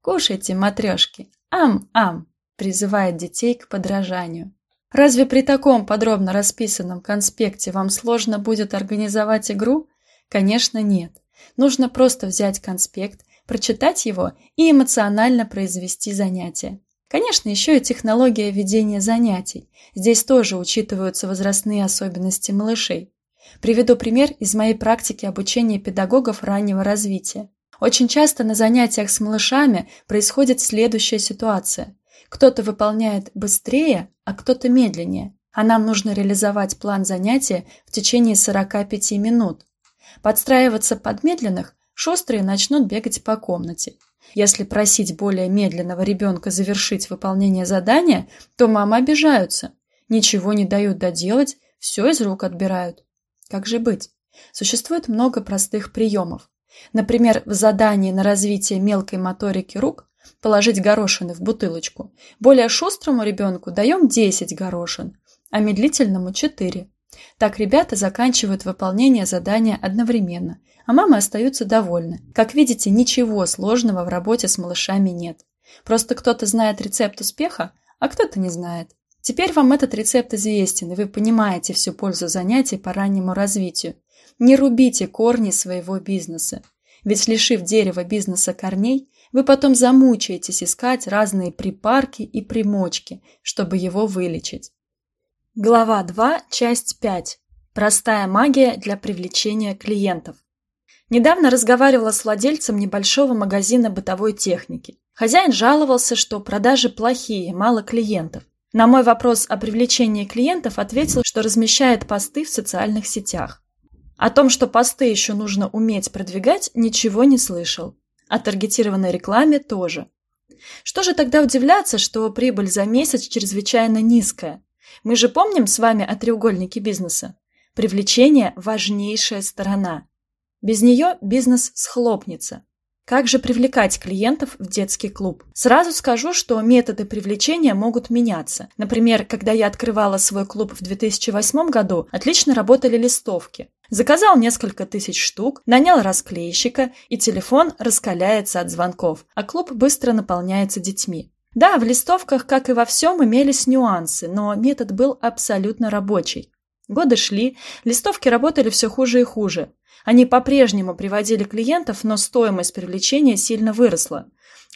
Кушайте, матрешки, ам-ам, призывает детей к подражанию. Разве при таком подробно расписанном конспекте вам сложно будет организовать игру? Конечно, нет. Нужно просто взять конспект, прочитать его и эмоционально произвести занятие. Конечно, еще и технология ведения занятий. Здесь тоже учитываются возрастные особенности малышей. Приведу пример из моей практики обучения педагогов раннего развития. Очень часто на занятиях с малышами происходит следующая ситуация. Кто-то выполняет быстрее, а кто-то медленнее, а нам нужно реализовать план занятия в течение 45 минут. Подстраиваться под медленных шустрые начнут бегать по комнате. Если просить более медленного ребенка завершить выполнение задания, то мамы обижаются. Ничего не дают доделать, все из рук отбирают. Как же быть? Существует много простых приемов. Например, в задании на развитие мелкой моторики рук положить горошины в бутылочку. Более шустрому ребенку даем 10 горошин, а медлительному 4. Так ребята заканчивают выполнение задания одновременно, а мамы остаются довольны. Как видите, ничего сложного в работе с малышами нет. Просто кто-то знает рецепт успеха, а кто-то не знает. Теперь вам этот рецепт известен, и вы понимаете всю пользу занятий по раннему развитию. Не рубите корни своего бизнеса. Ведь лишив дерева бизнеса корней, вы потом замучаетесь искать разные припарки и примочки, чтобы его вылечить. Глава 2, часть 5. Простая магия для привлечения клиентов. Недавно разговаривала с владельцем небольшого магазина бытовой техники. Хозяин жаловался, что продажи плохие, мало клиентов. На мой вопрос о привлечении клиентов ответил, что размещает посты в социальных сетях. О том, что посты еще нужно уметь продвигать, ничего не слышал. О таргетированной рекламе тоже. Что же тогда удивляться, что прибыль за месяц чрезвычайно низкая? Мы же помним с вами о треугольнике бизнеса. Привлечение – важнейшая сторона. Без нее бизнес схлопнется. Как же привлекать клиентов в детский клуб? Сразу скажу, что методы привлечения могут меняться. Например, когда я открывала свой клуб в 2008 году, отлично работали листовки. Заказал несколько тысяч штук, нанял расклейщика, и телефон раскаляется от звонков, а клуб быстро наполняется детьми. Да, в листовках, как и во всем, имелись нюансы, но метод был абсолютно рабочий. Годы шли, листовки работали все хуже и хуже. Они по-прежнему приводили клиентов, но стоимость привлечения сильно выросла.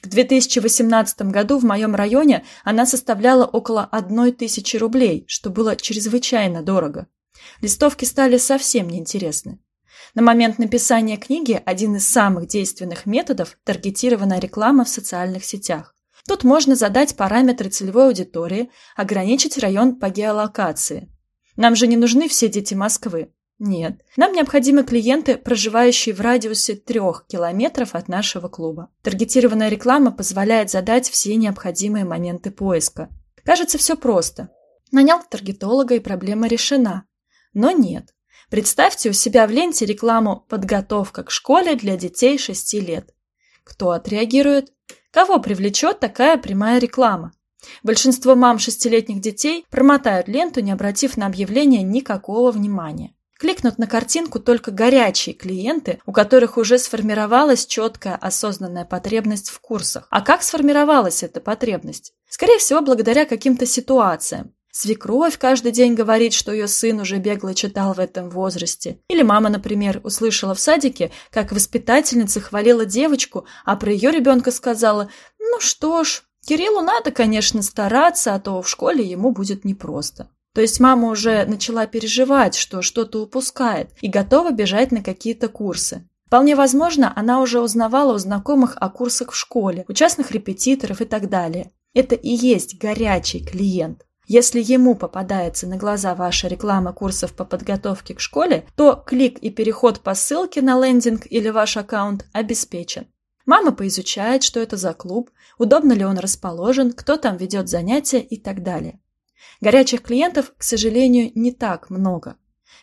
К 2018 году в моем районе она составляла около 1 тысячи рублей, что было чрезвычайно дорого. Листовки стали совсем неинтересны. На момент написания книги один из самых действенных методов – таргетированная реклама в социальных сетях. Тут можно задать параметры целевой аудитории, ограничить район по геолокации. Нам же не нужны все дети Москвы. Нет, нам необходимы клиенты, проживающие в радиусе трех километров от нашего клуба. Таргетированная реклама позволяет задать все необходимые моменты поиска. Кажется, все просто. Нанял таргетолога и проблема решена. Но нет. Представьте у себя в ленте рекламу «Подготовка к школе для детей 6 лет». Кто отреагирует? Кого привлечет такая прямая реклама? Большинство мам шестилетних детей промотают ленту, не обратив на объявление никакого внимания. Кликнут на картинку только горячие клиенты, у которых уже сформировалась четкая осознанная потребность в курсах. А как сформировалась эта потребность? Скорее всего, благодаря каким-то ситуациям. Свекровь каждый день говорит, что ее сын уже бегло читал в этом возрасте. Или мама, например, услышала в садике, как воспитательница хвалила девочку, а про ее ребенка сказала «Ну что ж, Кириллу надо, конечно, стараться, а то в школе ему будет непросто». То есть мама уже начала переживать, что что-то упускает, и готова бежать на какие-то курсы. Вполне возможно, она уже узнавала у знакомых о курсах в школе, у частных репетиторов и так далее. Это и есть горячий клиент. Если ему попадается на глаза ваша реклама курсов по подготовке к школе, то клик и переход по ссылке на лендинг или ваш аккаунт обеспечен. Мама поизучает, что это за клуб, удобно ли он расположен, кто там ведет занятия и так далее. Горячих клиентов, к сожалению, не так много.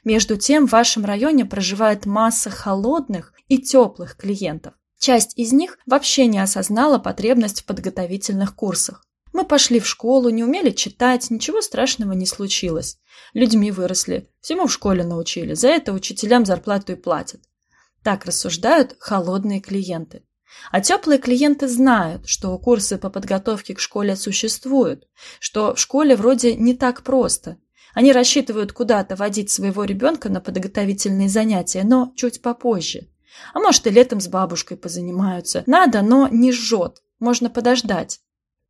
Между тем, в вашем районе проживает масса холодных и теплых клиентов. Часть из них вообще не осознала потребность в подготовительных курсах. Мы пошли в школу, не умели читать, ничего страшного не случилось. Людьми выросли, всему в школе научили, за это учителям зарплату и платят. Так рассуждают холодные клиенты. А теплые клиенты знают, что курсы по подготовке к школе существуют, что в школе вроде не так просто. Они рассчитывают куда-то водить своего ребенка на подготовительные занятия, но чуть попозже. А может и летом с бабушкой позанимаются. Надо, но не жжет. Можно подождать.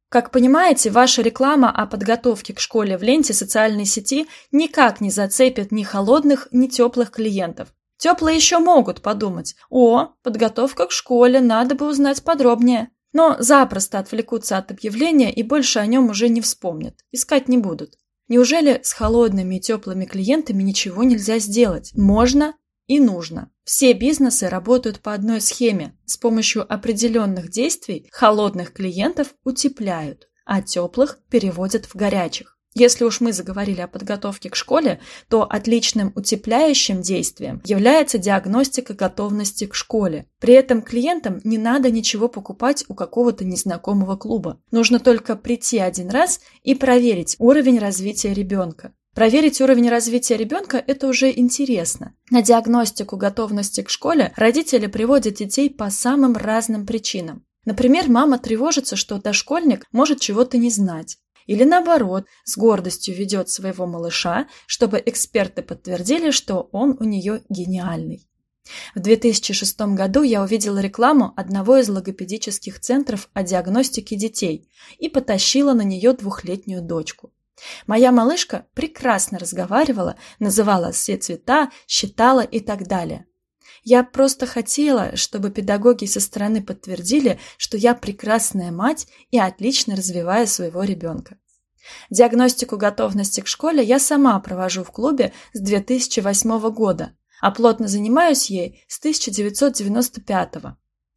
Как понимаете, ваша реклама о подготовке к школе в ленте социальной сети никак не зацепит ни холодных, ни теплых клиентов. Теплые еще могут подумать, о, подготовка к школе, надо бы узнать подробнее. Но запросто отвлекутся от объявления и больше о нем уже не вспомнят, искать не будут. Неужели с холодными и теплыми клиентами ничего нельзя сделать? Можно и нужно. Все бизнесы работают по одной схеме. С помощью определенных действий холодных клиентов утепляют, а теплых переводят в горячих. Если уж мы заговорили о подготовке к школе, то отличным утепляющим действием является диагностика готовности к школе. При этом клиентам не надо ничего покупать у какого-то незнакомого клуба. Нужно только прийти один раз и проверить уровень развития ребенка. Проверить уровень развития ребенка – это уже интересно. На диагностику готовности к школе родители приводят детей по самым разным причинам. Например, мама тревожится, что дошкольник может чего-то не знать. Или наоборот, с гордостью ведет своего малыша, чтобы эксперты подтвердили, что он у нее гениальный. В 2006 году я увидела рекламу одного из логопедических центров о диагностике детей и потащила на нее двухлетнюю дочку. Моя малышка прекрасно разговаривала, называла все цвета, считала и так далее. Я просто хотела, чтобы педагоги со стороны подтвердили, что я прекрасная мать и отлично развиваю своего ребенка. Диагностику готовности к школе я сама провожу в клубе с 2008 года, а плотно занимаюсь ей с 1995.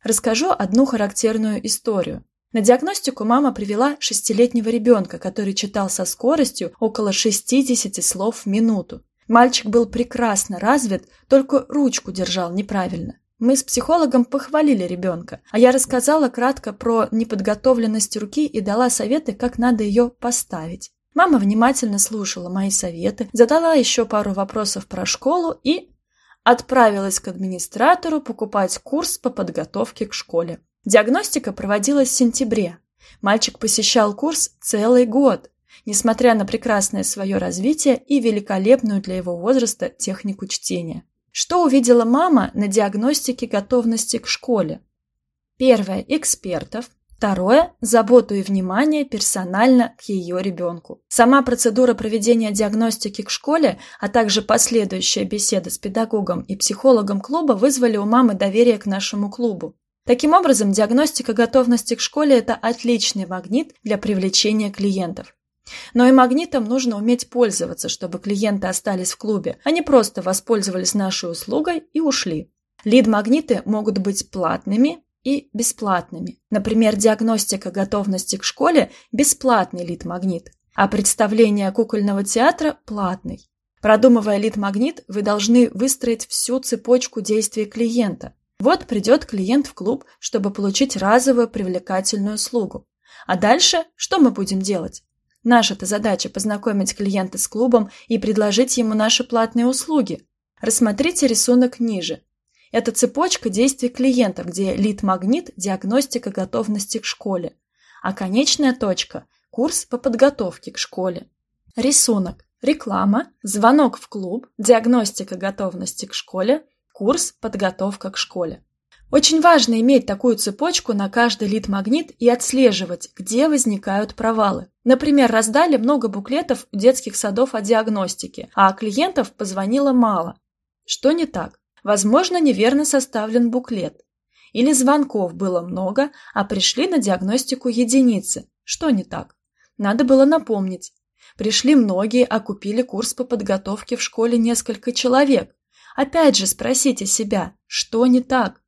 Расскажу одну характерную историю. На диагностику мама привела шестилетнего ребенка, который читал со скоростью около 60 слов в минуту. Мальчик был прекрасно развит, только ручку держал неправильно. Мы с психологом похвалили ребенка, а я рассказала кратко про неподготовленность руки и дала советы, как надо ее поставить. Мама внимательно слушала мои советы, задала еще пару вопросов про школу и отправилась к администратору покупать курс по подготовке к школе. Диагностика проводилась в сентябре. Мальчик посещал курс целый год несмотря на прекрасное свое развитие и великолепную для его возраста технику чтения. Что увидела мама на диагностике готовности к школе? Первое – экспертов. Второе – заботу и внимание персонально к ее ребенку. Сама процедура проведения диагностики к школе, а также последующая беседа с педагогом и психологом клуба вызвали у мамы доверие к нашему клубу. Таким образом, диагностика готовности к школе – это отличный магнит для привлечения клиентов. Но и магнитом нужно уметь пользоваться, чтобы клиенты остались в клубе, а не просто воспользовались нашей услугой и ушли. Лид-магниты могут быть платными и бесплатными. Например, диагностика готовности к школе – бесплатный лид-магнит, а представление кукольного театра – платный. Продумывая лид-магнит, вы должны выстроить всю цепочку действий клиента. Вот придет клиент в клуб, чтобы получить разовую привлекательную услугу. А дальше что мы будем делать? Наша-то задача познакомить клиента с клубом и предложить ему наши платные услуги. Рассмотрите рисунок ниже. Это цепочка действий клиента, где лид-магнит – диагностика готовности к школе, а конечная точка – курс по подготовке к школе. Рисунок. Реклама, звонок в клуб, диагностика готовности к школе, курс подготовка к школе. Очень важно иметь такую цепочку на каждый лид-магнит и отслеживать, где возникают провалы. Например, раздали много буклетов детских садов о диагностике, а клиентов позвонило мало. Что не так? Возможно, неверно составлен буклет. Или звонков было много, а пришли на диагностику единицы. Что не так? Надо было напомнить. Пришли многие, а купили курс по подготовке в школе несколько человек. Опять же спросите себя, что не так?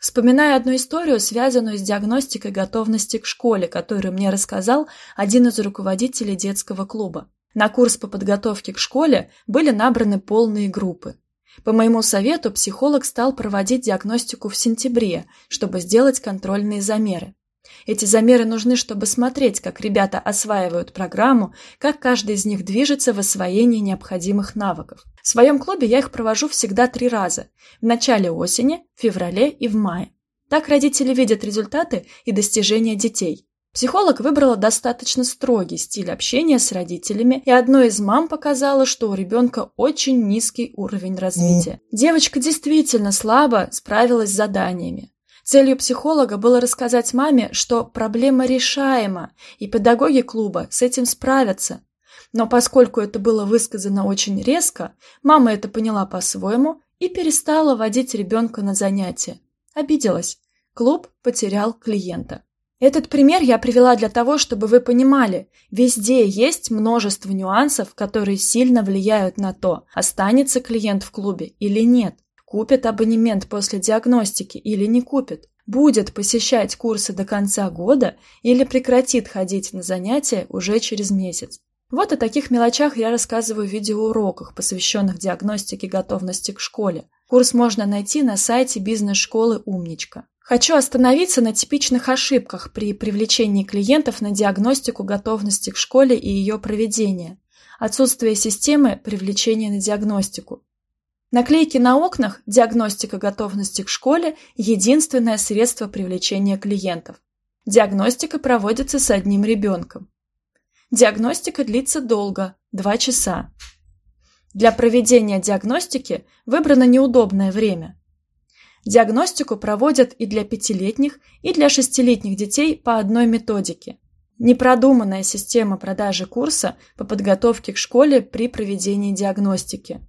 Вспоминаю одну историю, связанную с диагностикой готовности к школе, которую мне рассказал один из руководителей детского клуба. На курс по подготовке к школе были набраны полные группы. По моему совету психолог стал проводить диагностику в сентябре, чтобы сделать контрольные замеры. Эти замеры нужны, чтобы смотреть, как ребята осваивают программу, как каждый из них движется в освоении необходимых навыков. В своем клубе я их провожу всегда три раза – в начале осени, в феврале и в мае. Так родители видят результаты и достижения детей. Психолог выбрала достаточно строгий стиль общения с родителями, и одной из мам показала, что у ребенка очень низкий уровень развития. Девочка действительно слабо справилась с заданиями. Целью психолога было рассказать маме, что проблема решаема, и педагоги клуба с этим справятся. Но поскольку это было высказано очень резко, мама это поняла по-своему и перестала водить ребенка на занятия. Обиделась. Клуб потерял клиента. Этот пример я привела для того, чтобы вы понимали, везде есть множество нюансов, которые сильно влияют на то, останется клиент в клубе или нет. Купит абонемент после диагностики или не купит? Будет посещать курсы до конца года или прекратит ходить на занятия уже через месяц? Вот о таких мелочах я рассказываю в видеоуроках, посвященных диагностике готовности к школе. Курс можно найти на сайте бизнес-школы «Умничка». Хочу остановиться на типичных ошибках при привлечении клиентов на диагностику готовности к школе и ее проведение. Отсутствие системы привлечения на диагностику. Наклейки на окнах «Диагностика готовности к школе» – единственное средство привлечения клиентов. Диагностика проводится с одним ребенком. Диагностика длится долго – 2 часа. Для проведения диагностики выбрано неудобное время. Диагностику проводят и для пятилетних, и для шестилетних детей по одной методике. Непродуманная система продажи курса по подготовке к школе при проведении диагностики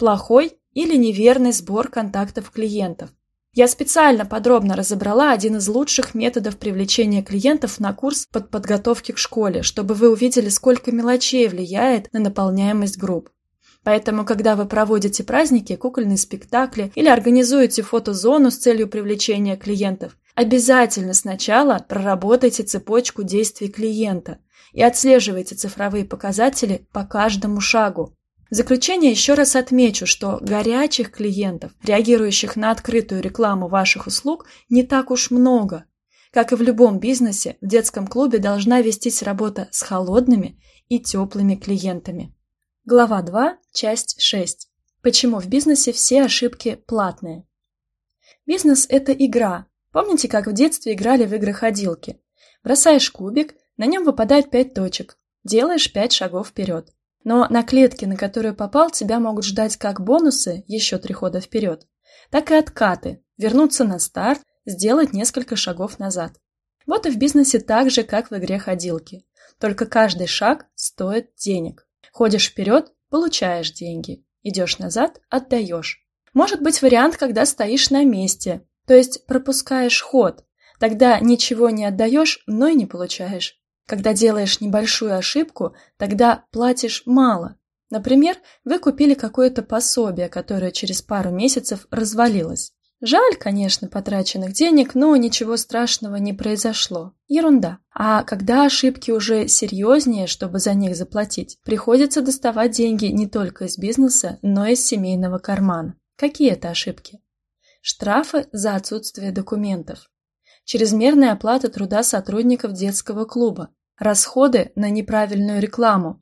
плохой или неверный сбор контактов клиентов. Я специально подробно разобрала один из лучших методов привлечения клиентов на курс под подготовки к школе, чтобы вы увидели, сколько мелочей влияет на наполняемость групп. Поэтому, когда вы проводите праздники, кукольные спектакли или организуете фотозону с целью привлечения клиентов, обязательно сначала проработайте цепочку действий клиента и отслеживайте цифровые показатели по каждому шагу. В заключение еще раз отмечу, что горячих клиентов, реагирующих на открытую рекламу ваших услуг, не так уж много. Как и в любом бизнесе, в детском клубе должна вестись работа с холодными и теплыми клиентами. Глава 2, часть 6. Почему в бизнесе все ошибки платные? Бизнес – это игра. Помните, как в детстве играли в игры-ходилки? Бросаешь кубик, на нем выпадает 5 точек, делаешь 5 шагов вперед. Но на клетке, на которую попал, тебя могут ждать как бонусы, еще три хода вперед, так и откаты, вернуться на старт, сделать несколько шагов назад. Вот и в бизнесе так же, как в игре ходилки. Только каждый шаг стоит денег. Ходишь вперед – получаешь деньги. Идешь назад – отдаешь. Может быть вариант, когда стоишь на месте, то есть пропускаешь ход. Тогда ничего не отдаешь, но и не получаешь. Когда делаешь небольшую ошибку, тогда платишь мало. Например, вы купили какое-то пособие, которое через пару месяцев развалилось. Жаль, конечно, потраченных денег, но ничего страшного не произошло. Ерунда. А когда ошибки уже серьезнее, чтобы за них заплатить, приходится доставать деньги не только из бизнеса, но и из семейного кармана. Какие это ошибки? Штрафы за отсутствие документов. Чрезмерная оплата труда сотрудников детского клуба. Расходы на неправильную рекламу.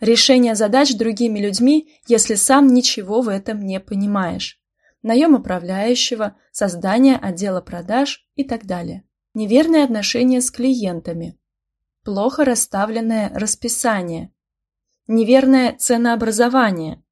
Решение задач другими людьми, если сам ничего в этом не понимаешь наем управляющего, создание отдела продаж и так далее. Неверные отношения с клиентами. Плохо расставленное расписание. Неверное ценообразование.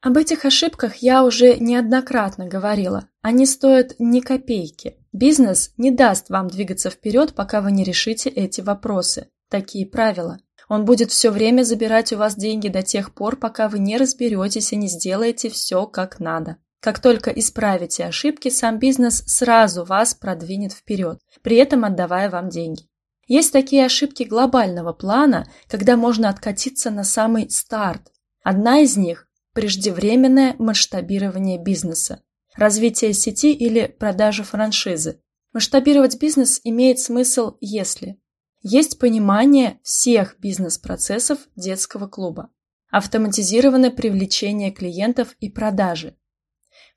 Об этих ошибках я уже неоднократно говорила. Они стоят ни копейки. Бизнес не даст вам двигаться вперед, пока вы не решите эти вопросы. Такие правила. Он будет все время забирать у вас деньги до тех пор, пока вы не разберетесь и не сделаете все как надо. Как только исправите ошибки, сам бизнес сразу вас продвинет вперед, при этом отдавая вам деньги. Есть такие ошибки глобального плана, когда можно откатиться на самый старт. Одна из них – преждевременное масштабирование бизнеса, развитие сети или продажа франшизы. Масштабировать бизнес имеет смысл, если есть понимание всех бизнес-процессов детского клуба, автоматизированное привлечение клиентов и продажи,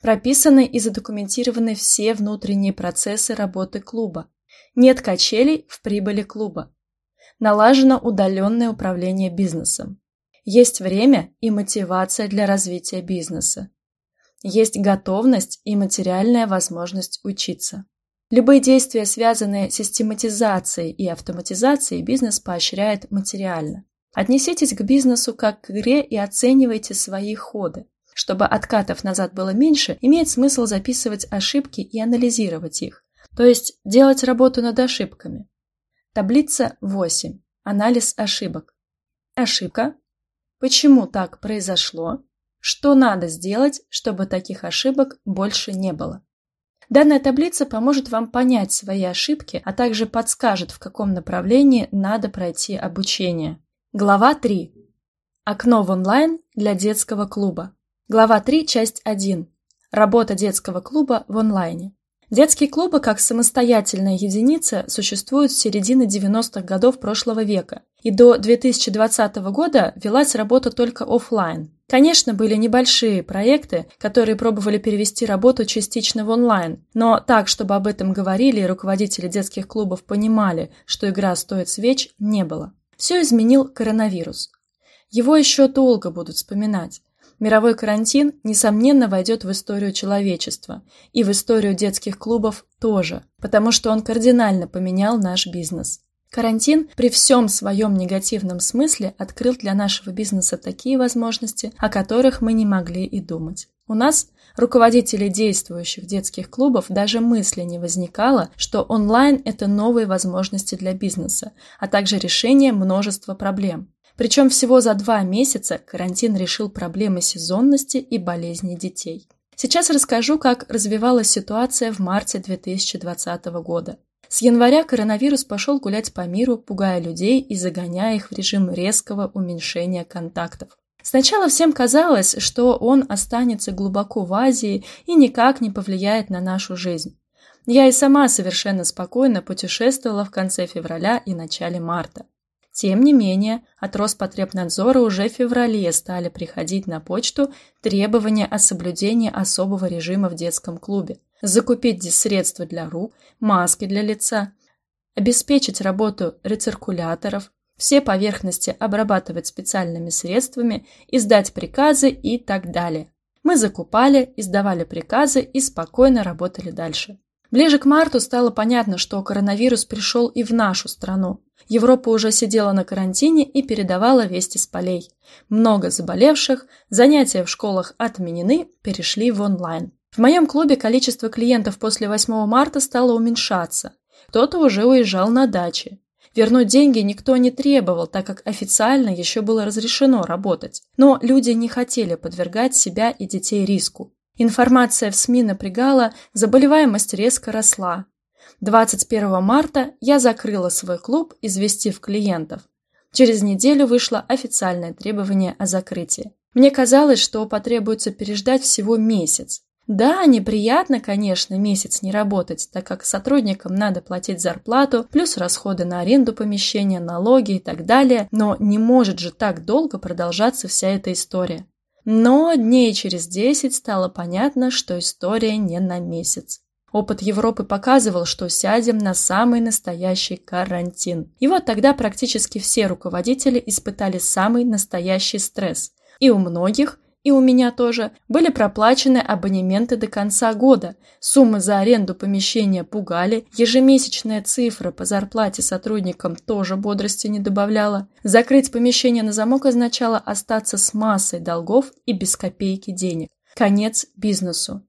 Прописаны и задокументированы все внутренние процессы работы клуба. Нет качелей в прибыли клуба. Налажено удаленное управление бизнесом. Есть время и мотивация для развития бизнеса. Есть готовность и материальная возможность учиться. Любые действия, связанные с систематизацией и автоматизацией, бизнес поощряет материально. Отнеситесь к бизнесу как к игре и оценивайте свои ходы. Чтобы откатов назад было меньше, имеет смысл записывать ошибки и анализировать их, то есть делать работу над ошибками. Таблица 8. Анализ ошибок. Ошибка. Почему так произошло? Что надо сделать, чтобы таких ошибок больше не было? Данная таблица поможет вам понять свои ошибки, а также подскажет, в каком направлении надо пройти обучение. Глава 3. Окно в онлайн для детского клуба. Глава 3, часть 1. Работа детского клуба в онлайне. Детские клубы как самостоятельная единица существуют с середины 90-х годов прошлого века, и до 2020 года велась работа только офлайн. Конечно, были небольшие проекты, которые пробовали перевести работу частично в онлайн, но так, чтобы об этом говорили и руководители детских клубов понимали, что игра стоит свеч, не было. Все изменил коронавирус. Его еще долго будут вспоминать. Мировой карантин, несомненно, войдет в историю человечества и в историю детских клубов тоже, потому что он кардинально поменял наш бизнес. Карантин при всем своем негативном смысле открыл для нашего бизнеса такие возможности, о которых мы не могли и думать. У нас, руководителей действующих детских клубов, даже мысли не возникало, что онлайн – это новые возможности для бизнеса, а также решение множества проблем. Причем всего за два месяца карантин решил проблемы сезонности и болезни детей. Сейчас расскажу, как развивалась ситуация в марте 2020 года. С января коронавирус пошел гулять по миру, пугая людей и загоняя их в режим резкого уменьшения контактов. Сначала всем казалось, что он останется глубоко в Азии и никак не повлияет на нашу жизнь. Я и сама совершенно спокойно путешествовала в конце февраля и начале марта. Тем не менее, от Роспотребнадзора уже в феврале стали приходить на почту требования о соблюдении особого режима в детском клубе, закупить средства для рук, маски для лица, обеспечить работу рециркуляторов, все поверхности обрабатывать специальными средствами, издать приказы и так далее. Мы закупали, издавали приказы и спокойно работали дальше. Ближе к марту стало понятно, что коронавирус пришел и в нашу страну. Европа уже сидела на карантине и передавала вести с полей. Много заболевших, занятия в школах отменены, перешли в онлайн. В моем клубе количество клиентов после 8 марта стало уменьшаться. кто-то уже уезжал на дачи. Вернуть деньги никто не требовал, так как официально еще было разрешено работать. Но люди не хотели подвергать себя и детей риску. Информация в СМИ напрягала, заболеваемость резко росла. 21 марта я закрыла свой клуб, известив клиентов. Через неделю вышло официальное требование о закрытии. Мне казалось, что потребуется переждать всего месяц. Да, неприятно, конечно, месяц не работать, так как сотрудникам надо платить зарплату, плюс расходы на аренду помещения, налоги и так далее, но не может же так долго продолжаться вся эта история. Но дней через десять стало понятно, что история не на месяц. Опыт Европы показывал, что сядем на самый настоящий карантин. И вот тогда практически все руководители испытали самый настоящий стресс. И у многих и у меня тоже, были проплачены абонементы до конца года. Суммы за аренду помещения пугали, ежемесячная цифра по зарплате сотрудникам тоже бодрости не добавляла. Закрыть помещение на замок означало остаться с массой долгов и без копейки денег. Конец бизнесу.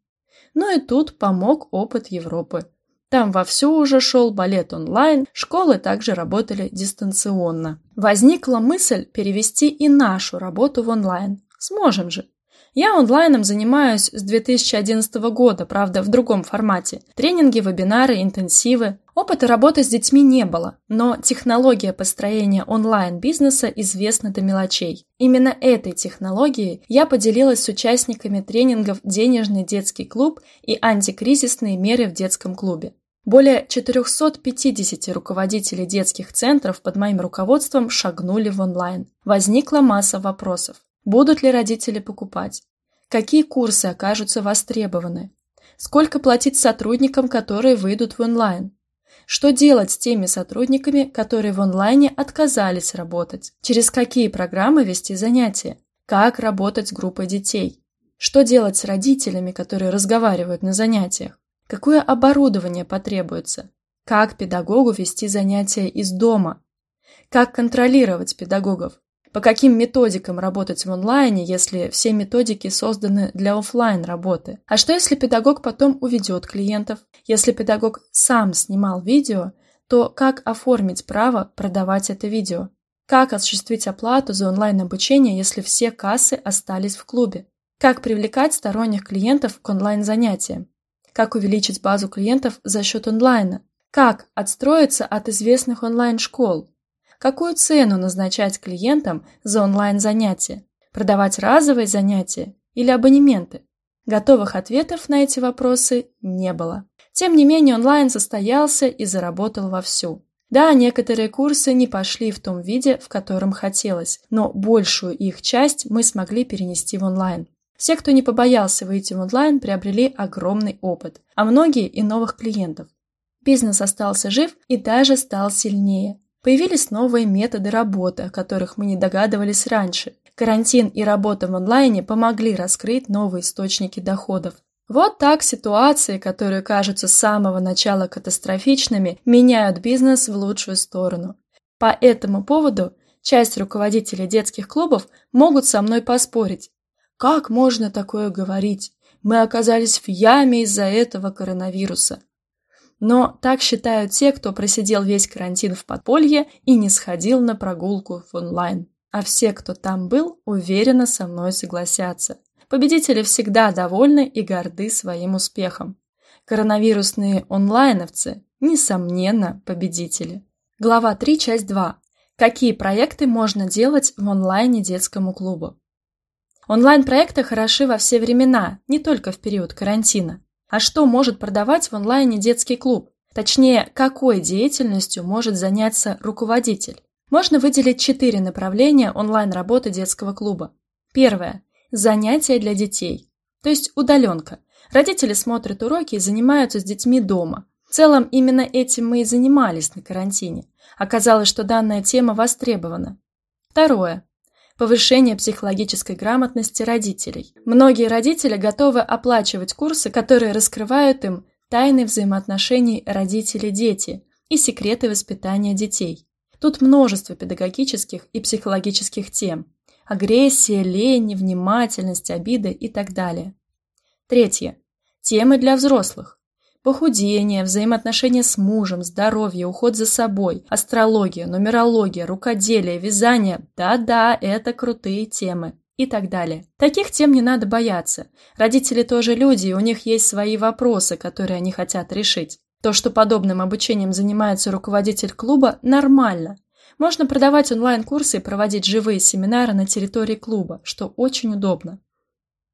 Но и тут помог опыт Европы. Там вовсю уже шел балет онлайн, школы также работали дистанционно. Возникла мысль перевести и нашу работу в онлайн. Сможем же. Я онлайном занимаюсь с 2011 года, правда, в другом формате. Тренинги, вебинары, интенсивы. Опыта работы с детьми не было, но технология построения онлайн-бизнеса известна до мелочей. Именно этой технологией я поделилась с участниками тренингов «Денежный детский клуб» и «Антикризисные меры в детском клубе». Более 450 руководителей детских центров под моим руководством шагнули в онлайн. Возникла масса вопросов. Будут ли родители покупать? Какие курсы окажутся востребованы? Сколько платить сотрудникам, которые выйдут в онлайн? Что делать с теми сотрудниками, которые в онлайне отказались работать? Через какие программы вести занятия? Как работать с группой детей? Что делать с родителями, которые разговаривают на занятиях? Какое оборудование потребуется? Как педагогу вести занятия из дома? Как контролировать педагогов? По каким методикам работать в онлайне, если все методики созданы для офлайн работы? А что если педагог потом уведет клиентов? Если педагог сам снимал видео, то как оформить право продавать это видео? Как осуществить оплату за онлайн-обучение, если все кассы остались в клубе? Как привлекать сторонних клиентов к онлайн-занятиям? Как увеличить базу клиентов за счет онлайна? Как отстроиться от известных онлайн-школ? Какую цену назначать клиентам за онлайн-занятия, продавать разовые занятия или абонементы. Готовых ответов на эти вопросы не было. Тем не менее, онлайн состоялся и заработал вовсю. Да, некоторые курсы не пошли в том виде, в котором хотелось, но большую их часть мы смогли перенести в онлайн. Все, кто не побоялся выйти в онлайн, приобрели огромный опыт, а многие и новых клиентов. Бизнес остался жив и даже стал сильнее. Появились новые методы работы, о которых мы не догадывались раньше. Карантин и работа в онлайне помогли раскрыть новые источники доходов. Вот так ситуации, которые кажутся с самого начала катастрофичными, меняют бизнес в лучшую сторону. По этому поводу часть руководителей детских клубов могут со мной поспорить. Как можно такое говорить? Мы оказались в яме из-за этого коронавируса. Но так считают те, кто просидел весь карантин в подполье и не сходил на прогулку в онлайн. А все, кто там был, уверенно со мной согласятся. Победители всегда довольны и горды своим успехом. Коронавирусные онлайновцы, несомненно, победители. Глава 3, часть 2. Какие проекты можно делать в онлайне детскому клубу? Онлайн-проекты хороши во все времена, не только в период карантина. А что может продавать в онлайне детский клуб? Точнее, какой деятельностью может заняться руководитель? Можно выделить четыре направления онлайн-работы детского клуба. Первое. Занятия для детей. То есть удаленка. Родители смотрят уроки и занимаются с детьми дома. В целом, именно этим мы и занимались на карантине. Оказалось, что данная тема востребована. Второе повышение психологической грамотности родителей. Многие родители готовы оплачивать курсы, которые раскрывают им тайны взаимоотношений родители-дети и секреты воспитания детей. Тут множество педагогических и психологических тем. Агрессия, лень, невнимательность, обиды и так далее. Третье. Темы для взрослых. Похудение, взаимоотношения с мужем, здоровье, уход за собой, астрология, нумерология, рукоделие, вязание. Да-да, это крутые темы. И так далее. Таких тем не надо бояться. Родители тоже люди, и у них есть свои вопросы, которые они хотят решить. То, что подобным обучением занимается руководитель клуба, нормально. Можно продавать онлайн-курсы и проводить живые семинары на территории клуба, что очень удобно.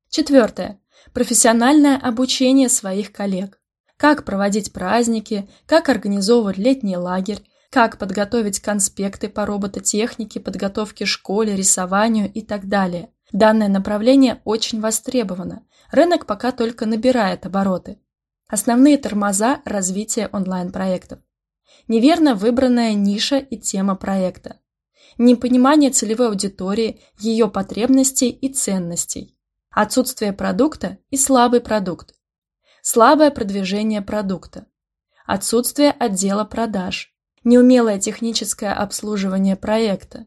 Четвертое. Профессиональное обучение своих коллег. Как проводить праздники, как организовывать летний лагерь, как подготовить конспекты по робототехнике, подготовке школе, рисованию и так далее. Данное направление очень востребовано. Рынок пока только набирает обороты. Основные тормоза развития онлайн-проектов. Неверно выбранная ниша и тема проекта. Непонимание целевой аудитории, ее потребностей и ценностей. Отсутствие продукта и слабый продукт. Слабое продвижение продукта. Отсутствие отдела продаж. Неумелое техническое обслуживание проекта.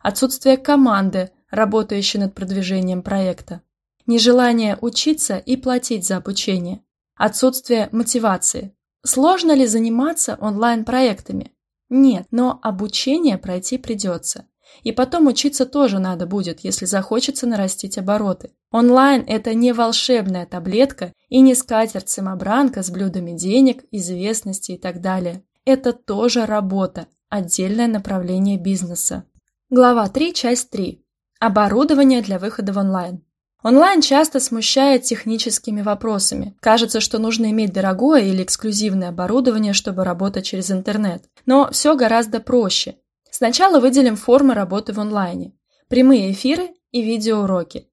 Отсутствие команды, работающей над продвижением проекта. Нежелание учиться и платить за обучение. Отсутствие мотивации. Сложно ли заниматься онлайн-проектами? Нет, но обучение пройти придется. И потом учиться тоже надо будет, если захочется нарастить обороты. Онлайн – это не волшебная таблетка и не скатерть-самобранка с блюдами денег, известности и так далее. Это тоже работа, отдельное направление бизнеса. Глава 3, часть 3. Оборудование для выхода в онлайн. Онлайн часто смущает техническими вопросами. Кажется, что нужно иметь дорогое или эксклюзивное оборудование, чтобы работать через интернет. Но все гораздо проще. Сначала выделим формы работы в онлайне. Прямые эфиры и видеоуроки.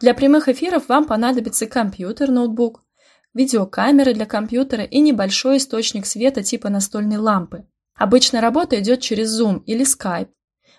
Для прямых эфиров вам понадобится компьютер, ноутбук, видеокамеры для компьютера и небольшой источник света типа настольной лампы. Обычно работа идет через Zoom или Skype.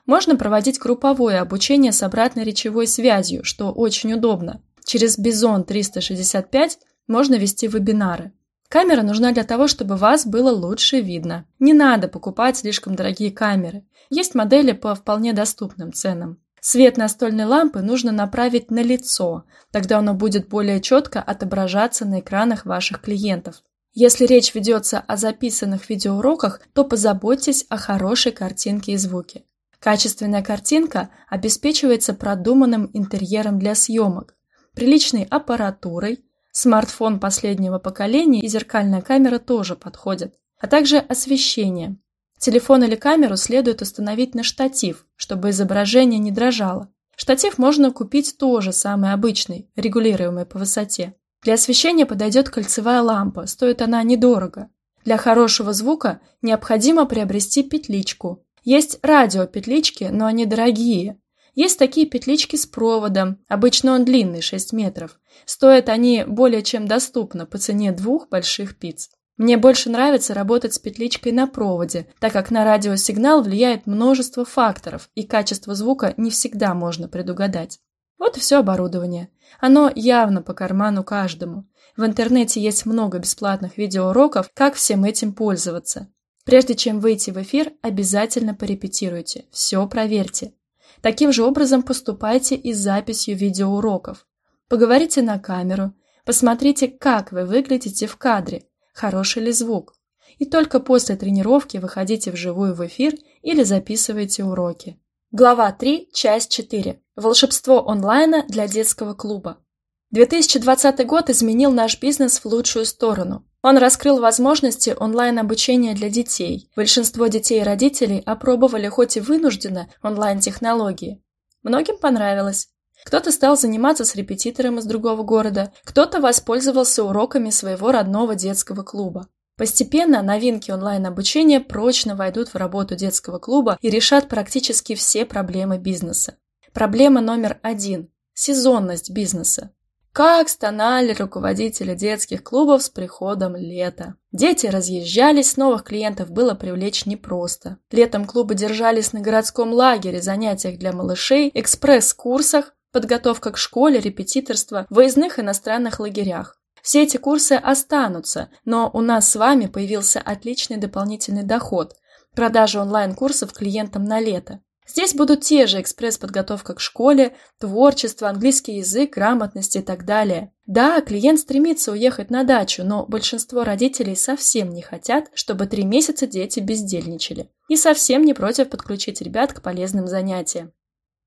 Можно проводить групповое обучение с обратной речевой связью, что очень удобно. Через Bison 365 можно вести вебинары. Камера нужна для того, чтобы вас было лучше видно. Не надо покупать слишком дорогие камеры. Есть модели по вполне доступным ценам. Свет настольной лампы нужно направить на лицо, тогда оно будет более четко отображаться на экранах ваших клиентов. Если речь ведется о записанных видеоуроках, то позаботьтесь о хорошей картинке и звуке. Качественная картинка обеспечивается продуманным интерьером для съемок, приличной аппаратурой, Смартфон последнего поколения и зеркальная камера тоже подходят, а также освещение. Телефон или камеру следует установить на штатив, чтобы изображение не дрожало. Штатив можно купить тоже самый обычный, регулируемый по высоте. Для освещения подойдет кольцевая лампа, стоит она недорого. Для хорошего звука необходимо приобрести петличку. Есть радиопетлички, но они дорогие, есть такие петлички с проводом, обычно он длинный, 6 метров. Стоят они более чем доступно по цене двух больших пиц. Мне больше нравится работать с петличкой на проводе, так как на радиосигнал влияет множество факторов, и качество звука не всегда можно предугадать. Вот и все оборудование. Оно явно по карману каждому. В интернете есть много бесплатных видеоуроков, как всем этим пользоваться. Прежде чем выйти в эфир, обязательно порепетируйте, все проверьте. Таким же образом поступайте и с записью видеоуроков. Поговорите на камеру, посмотрите, как вы выглядите в кадре, хороший ли звук. И только после тренировки выходите вживую в эфир или записывайте уроки. Глава 3, часть 4. Волшебство онлайна для детского клуба. 2020 год изменил наш бизнес в лучшую сторону. Он раскрыл возможности онлайн-обучения для детей. Большинство детей и родителей опробовали хоть и вынужденно онлайн-технологии. Многим понравилось. Кто-то стал заниматься с репетитором из другого города, кто-то воспользовался уроками своего родного детского клуба. Постепенно новинки онлайн-обучения прочно войдут в работу детского клуба и решат практически все проблемы бизнеса. Проблема номер один – сезонность бизнеса. Как стонали руководители детских клубов с приходом лета. Дети разъезжались, новых клиентов было привлечь непросто. Летом клубы держались на городском лагере, занятиях для малышей, экспресс-курсах, подготовка к школе, репетиторство, выездных иностранных лагерях. Все эти курсы останутся, но у нас с вами появился отличный дополнительный доход – продажа онлайн-курсов клиентам на лето. Здесь будут те же экспресс-подготовка к школе, творчество, английский язык, грамотность и так далее. Да, клиент стремится уехать на дачу, но большинство родителей совсем не хотят, чтобы три месяца дети бездельничали. И совсем не против подключить ребят к полезным занятиям.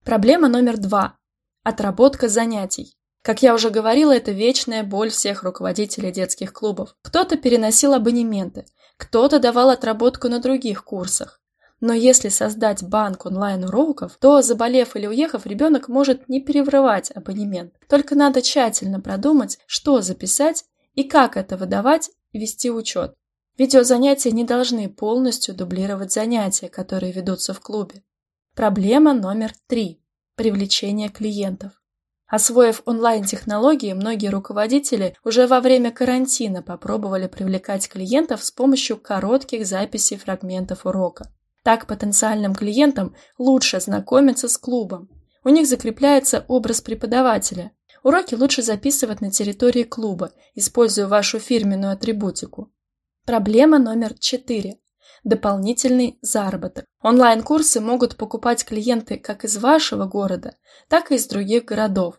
Проблема номер два. Отработка занятий. Как я уже говорила, это вечная боль всех руководителей детских клубов. Кто-то переносил абонементы, кто-то давал отработку на других курсах. Но если создать банк онлайн-уроков, то, заболев или уехав, ребенок может не переврывать абонемент. Только надо тщательно продумать, что записать и как это выдавать и вести учет. Видеозанятия не должны полностью дублировать занятия, которые ведутся в клубе. Проблема номер три – привлечение клиентов. Освоив онлайн-технологии, многие руководители уже во время карантина попробовали привлекать клиентов с помощью коротких записей фрагментов урока. Так потенциальным клиентам лучше знакомиться с клубом. У них закрепляется образ преподавателя. Уроки лучше записывать на территории клуба, используя вашу фирменную атрибутику. Проблема номер 4. Дополнительный заработок. Онлайн-курсы могут покупать клиенты как из вашего города, так и из других городов.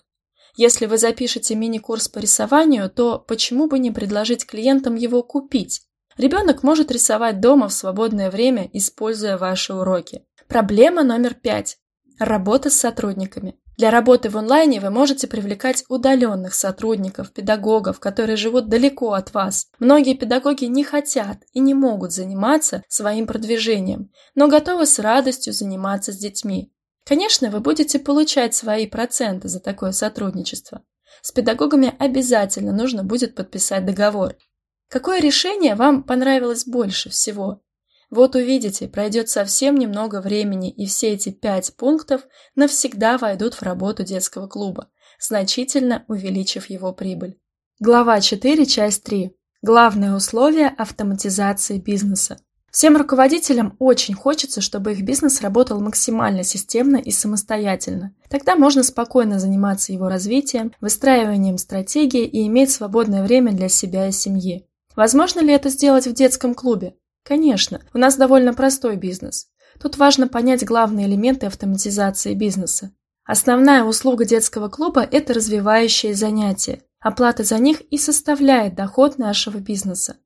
Если вы запишете мини-курс по рисованию, то почему бы не предложить клиентам его купить? Ребенок может рисовать дома в свободное время, используя ваши уроки. Проблема номер пять. Работа с сотрудниками. Для работы в онлайне вы можете привлекать удаленных сотрудников, педагогов, которые живут далеко от вас. Многие педагоги не хотят и не могут заниматься своим продвижением, но готовы с радостью заниматься с детьми. Конечно, вы будете получать свои проценты за такое сотрудничество. С педагогами обязательно нужно будет подписать договор. Какое решение вам понравилось больше всего? Вот увидите, пройдет совсем немного времени, и все эти пять пунктов навсегда войдут в работу детского клуба, значительно увеличив его прибыль. Глава 4, часть 3. Главные условия автоматизации бизнеса. Всем руководителям очень хочется, чтобы их бизнес работал максимально системно и самостоятельно. Тогда можно спокойно заниматься его развитием, выстраиванием стратегии и иметь свободное время для себя и семьи. Возможно ли это сделать в детском клубе? Конечно, у нас довольно простой бизнес. Тут важно понять главные элементы автоматизации бизнеса. Основная услуга детского клуба – это развивающие занятия. Оплата за них и составляет доход нашего бизнеса.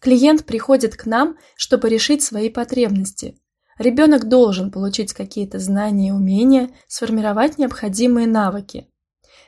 Клиент приходит к нам, чтобы решить свои потребности. Ребенок должен получить какие-то знания и умения, сформировать необходимые навыки.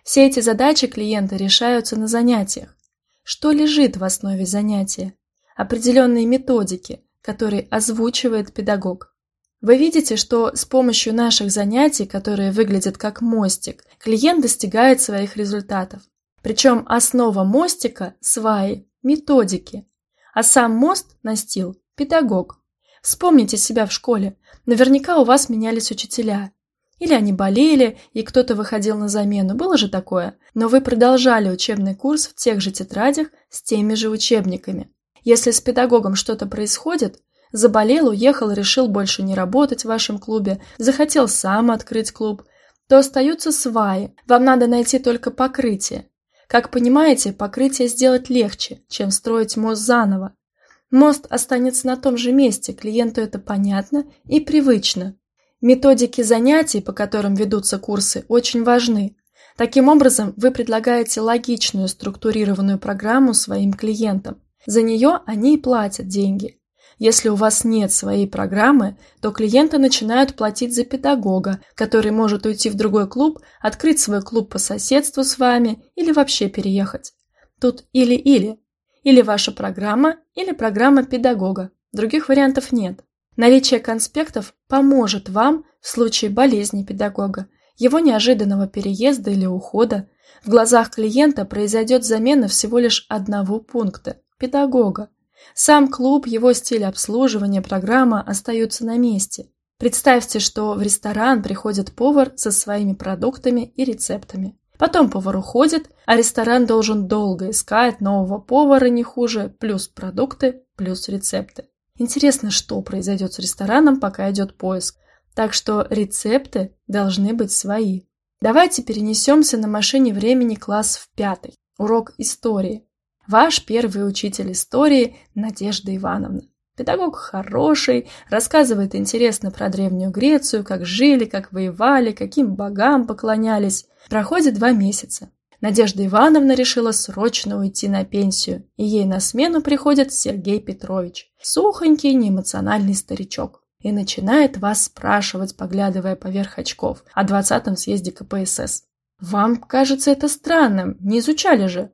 Все эти задачи клиента решаются на занятиях. Что лежит в основе занятия? Определенные методики, которые озвучивает педагог. Вы видите, что с помощью наших занятий, которые выглядят как мостик, клиент достигает своих результатов. Причем основа мостика – сваи, методики, а сам мост – настил, педагог. Вспомните себя в школе. Наверняка у вас менялись учителя. Или они болели, и кто-то выходил на замену, было же такое. Но вы продолжали учебный курс в тех же тетрадях с теми же учебниками. Если с педагогом что-то происходит, заболел, уехал, решил больше не работать в вашем клубе, захотел сам открыть клуб, то остаются сваи. Вам надо найти только покрытие. Как понимаете, покрытие сделать легче, чем строить мост заново. Мост останется на том же месте, клиенту это понятно и привычно. Методики занятий, по которым ведутся курсы, очень важны. Таким образом, вы предлагаете логичную структурированную программу своим клиентам. За нее они и платят деньги. Если у вас нет своей программы, то клиенты начинают платить за педагога, который может уйти в другой клуб, открыть свой клуб по соседству с вами или вообще переехать. Тут или-или. Или ваша программа, или программа педагога. Других вариантов нет. Наличие конспектов поможет вам в случае болезни педагога, его неожиданного переезда или ухода. В глазах клиента произойдет замена всего лишь одного пункта – педагога. Сам клуб, его стиль обслуживания, программа остаются на месте. Представьте, что в ресторан приходит повар со своими продуктами и рецептами. Потом повар уходит, а ресторан должен долго искать нового повара не хуже, плюс продукты, плюс рецепты. Интересно, что произойдет с рестораном, пока идет поиск. Так что рецепты должны быть свои. Давайте перенесемся на машине времени класс в пятый. Урок истории. Ваш первый учитель истории Надежда Ивановна. Педагог хороший, рассказывает интересно про Древнюю Грецию, как жили, как воевали, каким богам поклонялись. Проходит два месяца. Надежда Ивановна решила срочно уйти на пенсию, и ей на смену приходит Сергей Петрович, сухонький, неэмоциональный старичок, и начинает вас спрашивать, поглядывая поверх очков, о двадцатом съезде КПСС. Вам кажется это странным, не изучали же.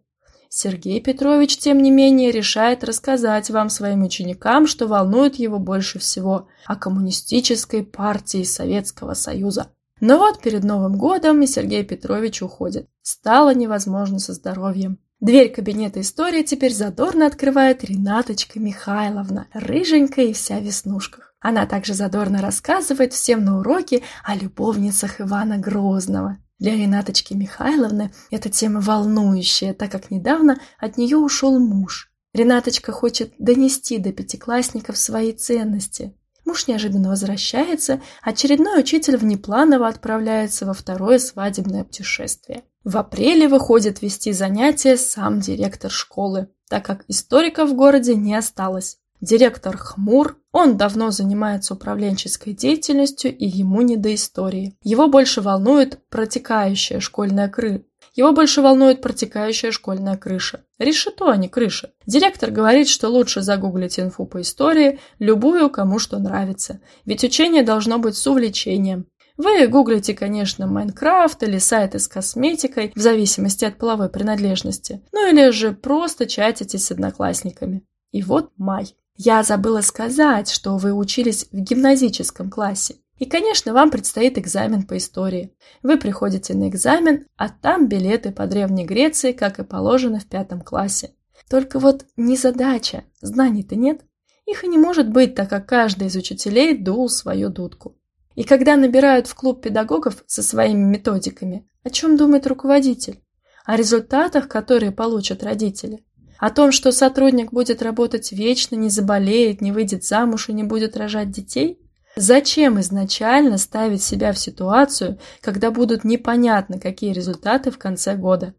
Сергей Петрович, тем не менее, решает рассказать вам, своим ученикам, что волнует его больше всего о коммунистической партии Советского Союза. Но вот перед Новым годом и Сергей Петрович уходит. Стало невозможно со здоровьем. Дверь кабинета истории теперь задорно открывает Ренаточка Михайловна, рыженькая и вся в веснушках. Она также задорно рассказывает всем на уроке о любовницах Ивана Грозного. Для Ренаточки Михайловны эта тема волнующая, так как недавно от нее ушел муж. Ренаточка хочет донести до пятиклассников свои ценности. Муж неожиданно возвращается, очередной учитель внепланово отправляется во второе свадебное путешествие. В апреле выходит вести занятия сам директор школы, так как историков в городе не осталось. Директор хмур, он давно занимается управленческой деятельностью и ему не до истории. Его больше волнует протекающая школьная крыша. Его больше волнует протекающая школьная крыша. Решето, а не крыша. Директор говорит, что лучше загуглить инфу по истории, любую, кому что нравится. Ведь учение должно быть с увлечением. Вы гуглите, конечно, Майнкрафт или сайты с косметикой, в зависимости от половой принадлежности. Ну или же просто чатитесь с одноклассниками. И вот май. Я забыла сказать, что вы учились в гимназическом классе. И, конечно, вам предстоит экзамен по истории. Вы приходите на экзамен, а там билеты по Древней Греции, как и положено в пятом классе. Только вот не задача, знаний-то нет. Их и не может быть, так как каждый из учителей дул свою дудку. И когда набирают в клуб педагогов со своими методиками, о чем думает руководитель? О результатах, которые получат родители. О том, что сотрудник будет работать вечно, не заболеет, не выйдет замуж и не будет рожать детей? Зачем изначально ставить себя в ситуацию, когда будут непонятны, какие результаты в конце года?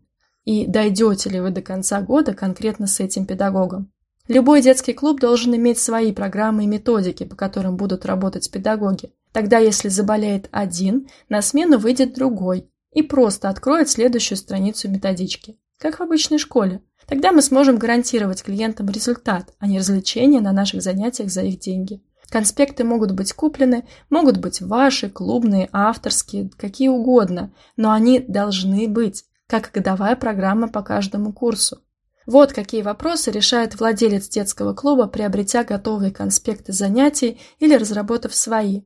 И дойдете ли вы до конца года конкретно с этим педагогом? Любой детский клуб должен иметь свои программы и методики, по которым будут работать педагоги. Тогда, если заболеет один, на смену выйдет другой и просто откроет следующую страницу методички, как в обычной школе. Тогда мы сможем гарантировать клиентам результат, а не развлечения на наших занятиях за их деньги. Конспекты могут быть куплены, могут быть ваши, клубные, авторские, какие угодно, но они должны быть, как годовая программа по каждому курсу. Вот какие вопросы решает владелец детского клуба, приобретя готовые конспекты занятий или разработав свои.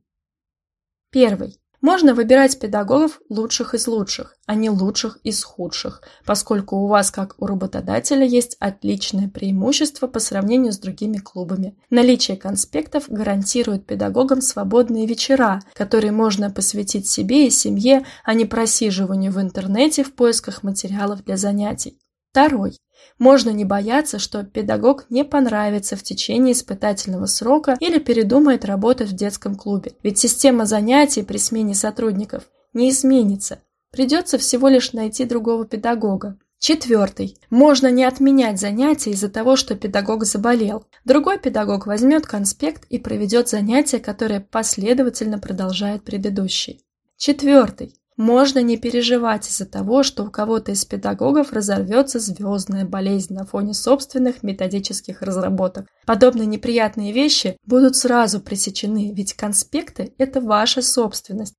Первый. Можно выбирать педагогов лучших из лучших, а не лучших из худших, поскольку у вас, как у работодателя, есть отличное преимущество по сравнению с другими клубами. Наличие конспектов гарантирует педагогам свободные вечера, которые можно посвятить себе и семье, а не просиживанию в интернете в поисках материалов для занятий. Второй. Можно не бояться, что педагог не понравится в течение испытательного срока или передумает работать в детском клубе. Ведь система занятий при смене сотрудников не изменится. Придется всего лишь найти другого педагога. Четвертый. Можно не отменять занятия из-за того, что педагог заболел. Другой педагог возьмет конспект и проведет занятие, которое последовательно продолжает предыдущий. Четвертый. Можно не переживать из-за того, что у кого-то из педагогов разорвется звездная болезнь на фоне собственных методических разработок. Подобные неприятные вещи будут сразу пресечены, ведь конспекты – это ваша собственность.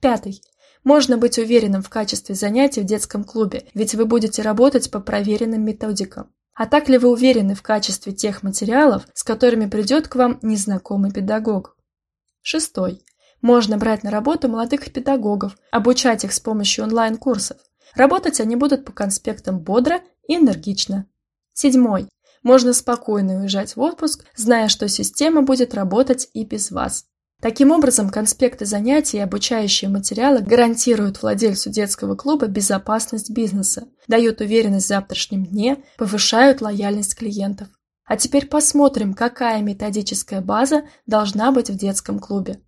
Пятый. Можно быть уверенным в качестве занятий в детском клубе, ведь вы будете работать по проверенным методикам. А так ли вы уверены в качестве тех материалов, с которыми придет к вам незнакомый педагог? Шестой. Можно брать на работу молодых педагогов, обучать их с помощью онлайн-курсов. Работать они будут по конспектам бодро и энергично. Седьмой. Можно спокойно уезжать в отпуск, зная, что система будет работать и без вас. Таким образом, конспекты занятий и обучающие материалы гарантируют владельцу детского клуба безопасность бизнеса, дают уверенность в завтрашнем дне, повышают лояльность клиентов. А теперь посмотрим, какая методическая база должна быть в детском клубе.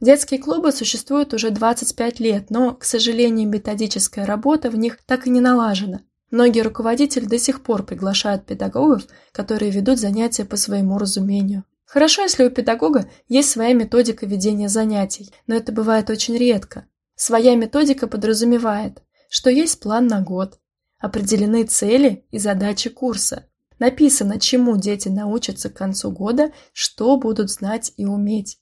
Детские клубы существуют уже 25 лет, но, к сожалению, методическая работа в них так и не налажена. Многие руководители до сих пор приглашают педагогов, которые ведут занятия по своему разумению. Хорошо, если у педагога есть своя методика ведения занятий, но это бывает очень редко. Своя методика подразумевает, что есть план на год, определены цели и задачи курса, написано, чему дети научатся к концу года, что будут знать и уметь.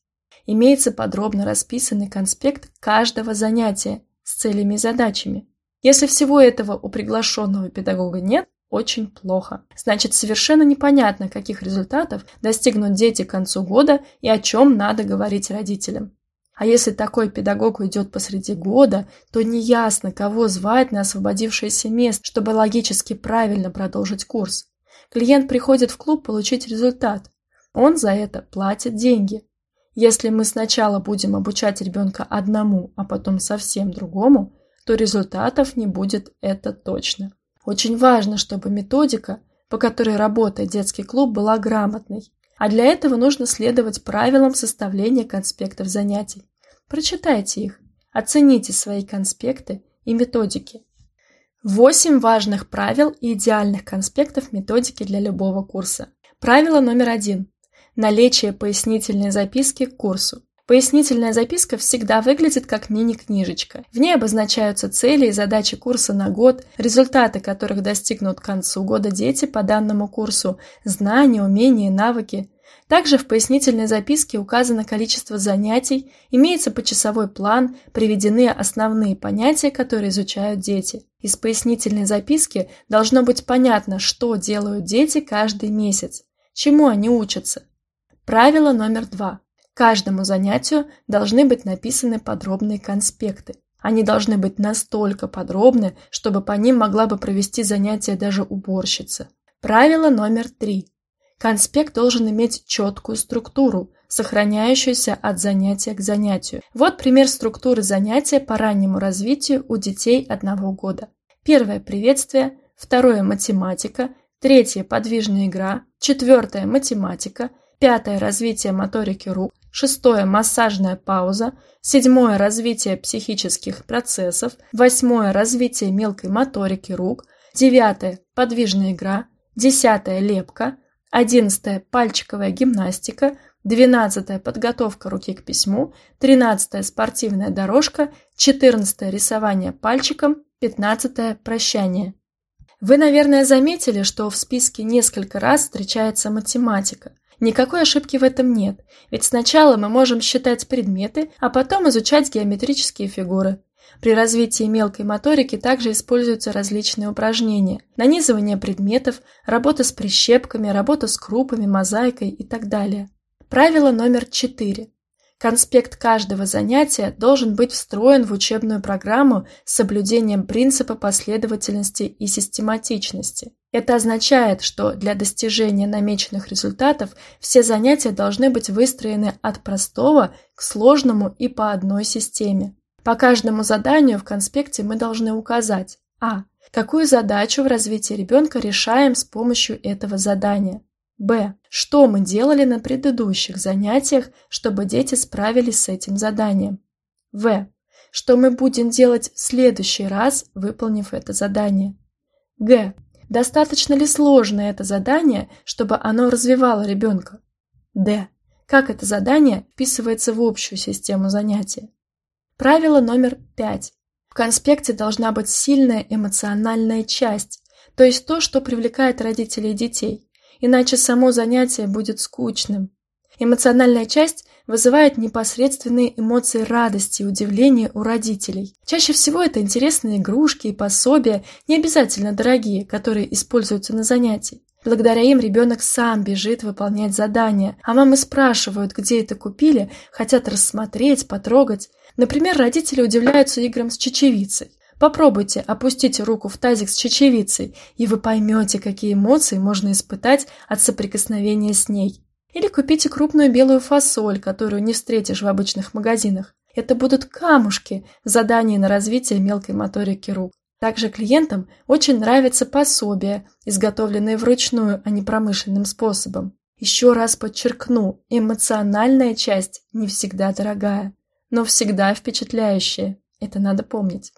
Имеется подробно расписанный конспект каждого занятия с целями и задачами. Если всего этого у приглашенного педагога нет, очень плохо. Значит, совершенно непонятно, каких результатов достигнут дети к концу года и о чем надо говорить родителям. А если такой педагог уйдет посреди года, то неясно, кого звать на освободившееся место, чтобы логически правильно продолжить курс. Клиент приходит в клуб получить результат. Он за это платит деньги. Если мы сначала будем обучать ребенка одному, а потом совсем другому, то результатов не будет это точно. Очень важно, чтобы методика, по которой работает детский клуб, была грамотной. А для этого нужно следовать правилам составления конспектов занятий. Прочитайте их, оцените свои конспекты и методики. Восемь важных правил и идеальных конспектов методики для любого курса. Правило номер один. Наличие пояснительной записки к курсу. Пояснительная записка всегда выглядит как мини-книжечка. В ней обозначаются цели и задачи курса на год, результаты которых достигнут к концу года дети по данному курсу, знания, умения навыки. Также в пояснительной записке указано количество занятий, имеется почасовой план, приведены основные понятия, которые изучают дети. Из пояснительной записки должно быть понятно, что делают дети каждый месяц, чему они учатся. Правило номер два. Каждому занятию должны быть написаны подробные конспекты. Они должны быть настолько подробны, чтобы по ним могла бы провести занятие даже уборщица. Правило номер три. Конспект должен иметь четкую структуру, сохраняющуюся от занятия к занятию. Вот пример структуры занятия по раннему развитию у детей одного года. Первое – приветствие, второе – математика, третье – подвижная игра, четвертое – математика, пятое – развитие моторики рук, шестое – массажная пауза, седьмое – развитие психических процессов, восьмое – развитие мелкой моторики рук, девятое – подвижная игра, десятое – лепка, одиннадцатое – пальчиковая гимнастика, двенадцатое – подготовка руки к письму, тринадцатое – спортивная дорожка, четырнадцатое – рисование пальчиком, пятнадцатое – прощание. Вы, наверное, заметили, что в списке несколько раз встречается математика. Никакой ошибки в этом нет, ведь сначала мы можем считать предметы, а потом изучать геометрические фигуры. При развитии мелкой моторики также используются различные упражнения. Нанизывание предметов, работа с прищепками, работа с крупами, мозаикой и так далее. Правило номер 4. Конспект каждого занятия должен быть встроен в учебную программу с соблюдением принципа последовательности и систематичности. Это означает, что для достижения намеченных результатов все занятия должны быть выстроены от простого к сложному и по одной системе. По каждому заданию в конспекте мы должны указать а. Какую задачу в развитии ребенка решаем с помощью этого задания? Б. Что мы делали на предыдущих занятиях, чтобы дети справились с этим заданием? В. Что мы будем делать в следующий раз, выполнив это задание? Г. Достаточно ли сложно это задание, чтобы оно развивало ребенка? Д. Как это задание вписывается в общую систему занятия? Правило номер пять. В конспекте должна быть сильная эмоциональная часть, то есть то, что привлекает родителей и детей иначе само занятие будет скучным. Эмоциональная часть вызывает непосредственные эмоции радости и удивления у родителей. Чаще всего это интересные игрушки и пособия, не обязательно дорогие, которые используются на занятии. Благодаря им ребенок сам бежит выполнять задания, а мамы спрашивают, где это купили, хотят рассмотреть, потрогать. Например, родители удивляются играм с чечевицей. Попробуйте опустить руку в тазик с чечевицей, и вы поймете, какие эмоции можно испытать от соприкосновения с ней. Или купите крупную белую фасоль, которую не встретишь в обычных магазинах. Это будут камушки в задании на развитие мелкой моторики рук. Также клиентам очень нравятся пособия, изготовленные вручную, а не промышленным способом. Еще раз подчеркну, эмоциональная часть не всегда дорогая, но всегда впечатляющая. Это надо помнить.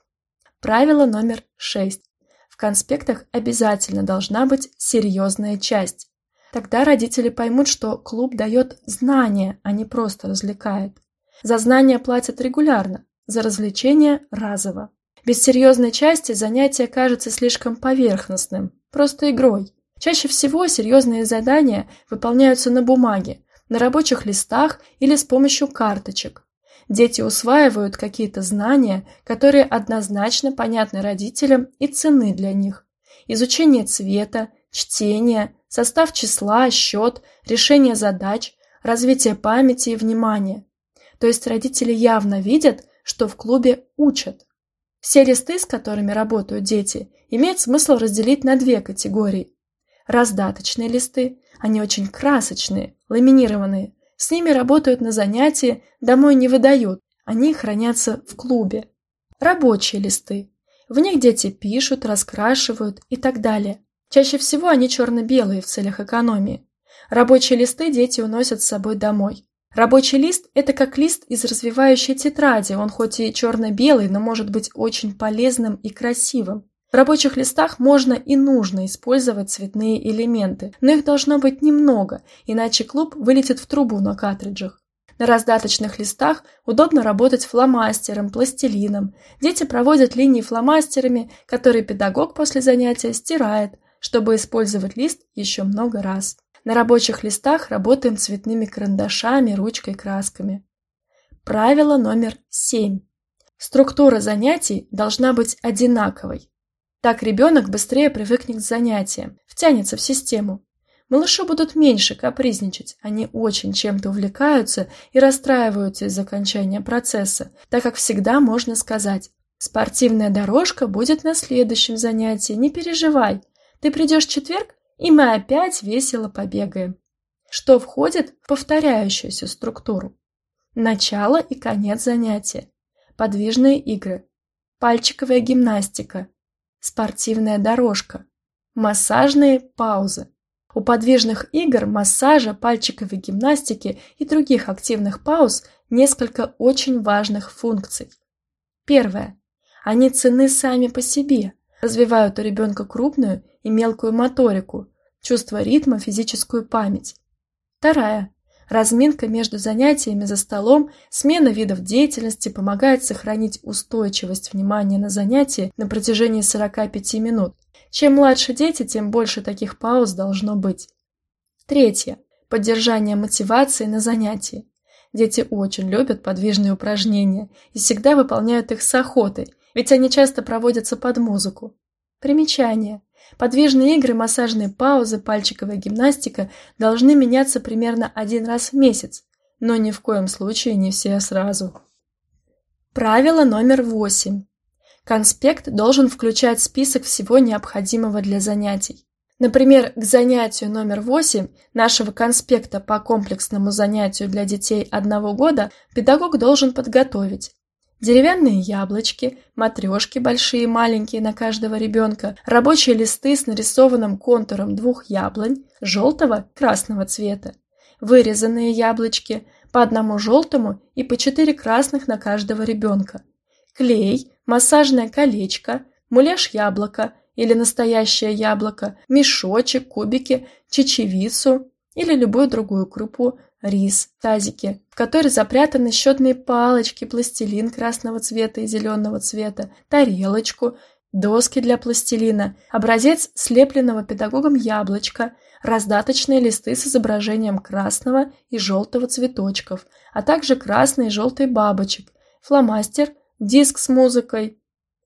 Правило номер 6. В конспектах обязательно должна быть серьезная часть. Тогда родители поймут, что клуб дает знания, а не просто развлекает. За знания платят регулярно, за развлечения – разово. Без серьезной части занятие кажется слишком поверхностным, просто игрой. Чаще всего серьезные задания выполняются на бумаге, на рабочих листах или с помощью карточек. Дети усваивают какие-то знания, которые однозначно понятны родителям и ценны для них. Изучение цвета, чтение, состав числа, счет, решение задач, развитие памяти и внимания. То есть родители явно видят, что в клубе учат. Все листы, с которыми работают дети, имеет смысл разделить на две категории. Раздаточные листы, они очень красочные, ламинированные. С ними работают на занятии, домой не выдают, они хранятся в клубе. Рабочие листы. В них дети пишут, раскрашивают и так далее. Чаще всего они черно-белые в целях экономии. Рабочие листы дети уносят с собой домой. Рабочий лист – это как лист из развивающей тетради, он хоть и черно-белый, но может быть очень полезным и красивым. В рабочих листах можно и нужно использовать цветные элементы, но их должно быть немного, иначе клуб вылетит в трубу на картриджах. На раздаточных листах удобно работать фломастером, пластилином. Дети проводят линии фломастерами, которые педагог после занятия стирает, чтобы использовать лист еще много раз. На рабочих листах работаем цветными карандашами, ручкой, красками. Правило номер 7. Структура занятий должна быть одинаковой. Так ребенок быстрее привыкнет к занятиям, втянется в систему. Малыши будут меньше капризничать, они очень чем-то увлекаются и расстраиваются из-за окончания процесса, так как всегда можно сказать «Спортивная дорожка будет на следующем занятии, не переживай. Ты придешь в четверг, и мы опять весело побегаем. Что входит в повторяющуюся структуру? Начало и конец занятия, подвижные игры, пальчиковая гимнастика, спортивная дорожка, массажные паузы. У подвижных игр, массажа, пальчиковой гимнастики и других активных пауз несколько очень важных функций. Первое. Они ценны сами по себе, развивают у ребенка крупную и мелкую моторику, чувство ритма, физическую память. Вторая. Разминка между занятиями за столом, смена видов деятельности помогает сохранить устойчивость внимания на занятии на протяжении 45 минут. Чем младше дети, тем больше таких пауз должно быть. Третье. Поддержание мотивации на занятии. Дети очень любят подвижные упражнения и всегда выполняют их с охотой, ведь они часто проводятся под музыку. Примечание. Подвижные игры, массажные паузы, пальчиковая гимнастика должны меняться примерно один раз в месяц, но ни в коем случае не все сразу. Правило номер восемь. Конспект должен включать список всего необходимого для занятий. Например, к занятию номер 8 нашего конспекта по комплексному занятию для детей одного года педагог должен подготовить Деревянные яблочки, матрешки большие и маленькие на каждого ребенка, рабочие листы с нарисованным контуром двух яблонь, желтого, красного цвета, вырезанные яблочки, по одному желтому и по четыре красных на каждого ребенка, клей, массажное колечко, муляж яблока или настоящее яблоко, мешочек, кубики, чечевицу или любую другую крупу, рис, тазики, в которые запрятаны счетные палочки, пластилин красного цвета и зеленого цвета, тарелочку, доски для пластилина, образец слепленного педагогом яблочка, раздаточные листы с изображением красного и желтого цветочков, а также красной и желтой бабочек, фломастер, диск с музыкой,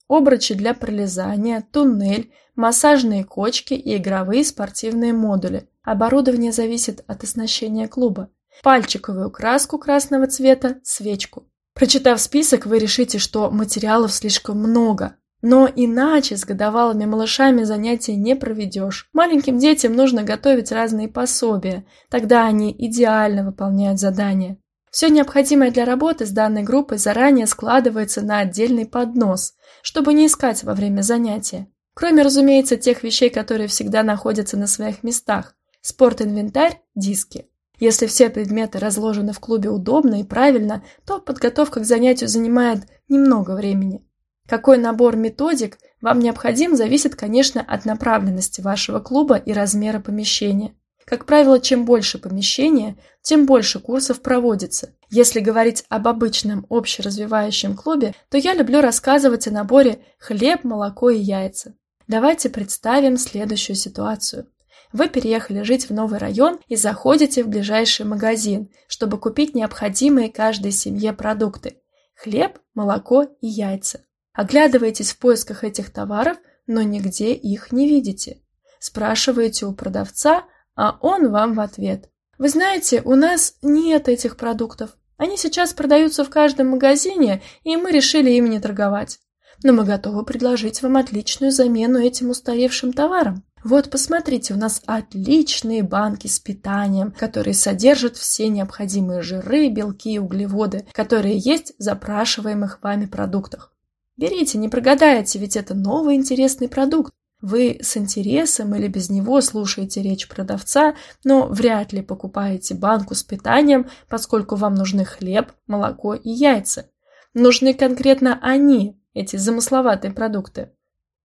обручи для пролезания, туннель, массажные кочки и игровые спортивные модули. Оборудование зависит от оснащения клуба пальчиковую краску красного цвета, свечку. Прочитав список, вы решите, что материалов слишком много. Но иначе с годовалыми малышами занятия не проведешь. Маленьким детям нужно готовить разные пособия, тогда они идеально выполняют задания. Все необходимое для работы с данной группой заранее складывается на отдельный поднос, чтобы не искать во время занятия. Кроме, разумеется, тех вещей, которые всегда находятся на своих местах. Спорт-инвентарь, диски. Если все предметы разложены в клубе удобно и правильно, то подготовка к занятию занимает немного времени. Какой набор методик вам необходим, зависит, конечно, от направленности вашего клуба и размера помещения. Как правило, чем больше помещения, тем больше курсов проводится. Если говорить об обычном общеразвивающем клубе, то я люблю рассказывать о наборе хлеб, молоко и яйца. Давайте представим следующую ситуацию. Вы переехали жить в новый район и заходите в ближайший магазин, чтобы купить необходимые каждой семье продукты – хлеб, молоко и яйца. Оглядываетесь в поисках этих товаров, но нигде их не видите. Спрашиваете у продавца, а он вам в ответ. Вы знаете, у нас нет этих продуктов. Они сейчас продаются в каждом магазине, и мы решили ими не торговать. Но мы готовы предложить вам отличную замену этим устаревшим товарам. Вот посмотрите, у нас отличные банки с питанием, которые содержат все необходимые жиры, белки и углеводы, которые есть в запрашиваемых вами продуктах. Берите, не прогадаете, ведь это новый интересный продукт. Вы с интересом или без него слушаете речь продавца, но вряд ли покупаете банку с питанием, поскольку вам нужны хлеб, молоко и яйца. Нужны конкретно они, эти замысловатые продукты.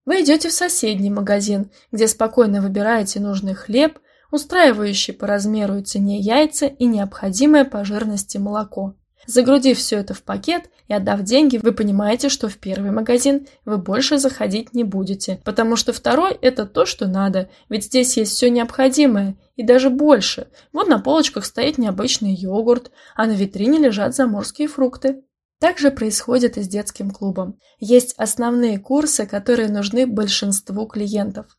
Вы идете в соседний магазин, где спокойно выбираете нужный хлеб, устраивающий по размеру и цене яйца и необходимое по жирности молоко. Загрудив все это в пакет и отдав деньги, вы понимаете, что в первый магазин вы больше заходить не будете, потому что второй – это то, что надо, ведь здесь есть все необходимое, и даже больше. Вот на полочках стоит необычный йогурт, а на витрине лежат заморские фрукты. Так же происходит и с детским клубом. Есть основные курсы, которые нужны большинству клиентов.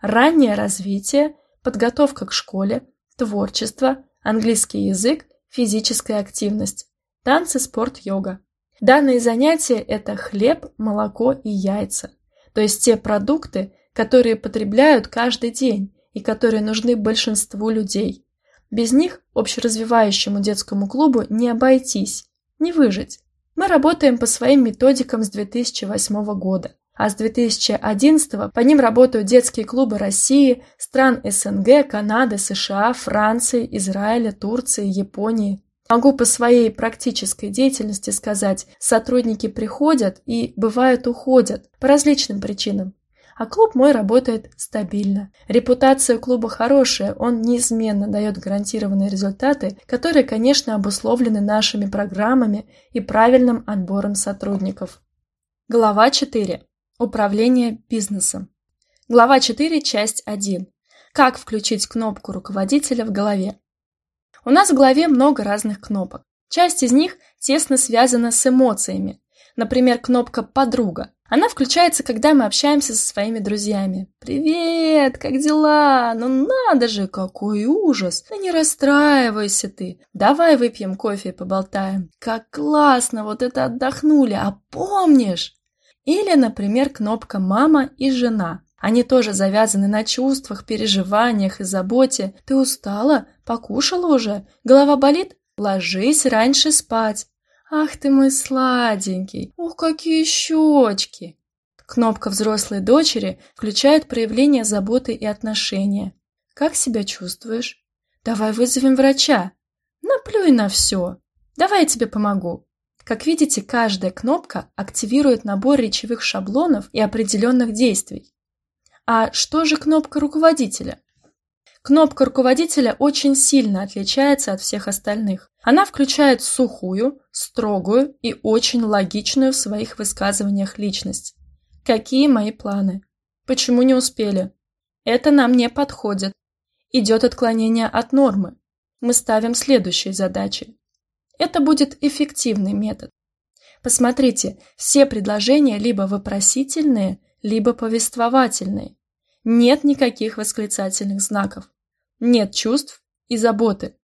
Раннее развитие, подготовка к школе, творчество, английский язык, физическая активность. Танцы, спорт, йога. Данные занятия – это хлеб, молоко и яйца. То есть те продукты, которые потребляют каждый день и которые нужны большинству людей. Без них общеразвивающему детскому клубу не обойтись, не выжить. Мы работаем по своим методикам с 2008 года, а с 2011 по ним работают детские клубы России, стран СНГ, Канады, США, Франции, Израиля, Турции, Японии, Могу по своей практической деятельности сказать, сотрудники приходят и, бывают, уходят по различным причинам. А клуб мой работает стабильно. Репутация клуба хорошая, он неизменно дает гарантированные результаты, которые, конечно, обусловлены нашими программами и правильным отбором сотрудников. Глава 4. Управление бизнесом. Глава 4, часть 1. Как включить кнопку руководителя в голове. У нас в голове много разных кнопок. Часть из них тесно связана с эмоциями. Например, кнопка «Подруга». Она включается, когда мы общаемся со своими друзьями. «Привет! Как дела? Ну надо же, какой ужас! Да не расстраивайся ты! Давай выпьем кофе и поболтаем. Как классно! Вот это отдохнули! А помнишь?» Или, например, кнопка «Мама» и «Жена». Они тоже завязаны на чувствах, переживаниях и заботе. Ты устала? Покушала уже? Голова болит? Ложись раньше спать. Ах ты мой сладенький. Ух, какие щечки. Кнопка взрослой дочери включает проявление заботы и отношения. Как себя чувствуешь? Давай вызовем врача. Наплюй на все. Давай я тебе помогу. Как видите, каждая кнопка активирует набор речевых шаблонов и определенных действий. А что же кнопка руководителя? Кнопка руководителя очень сильно отличается от всех остальных. Она включает сухую, строгую и очень логичную в своих высказываниях личность. Какие мои планы? Почему не успели? Это нам не подходит. Идет отклонение от нормы. Мы ставим следующие задачи. Это будет эффективный метод. Посмотрите, все предложения либо вопросительные, либо повествовательные. Нет никаких восклицательных знаков. Нет чувств и заботы.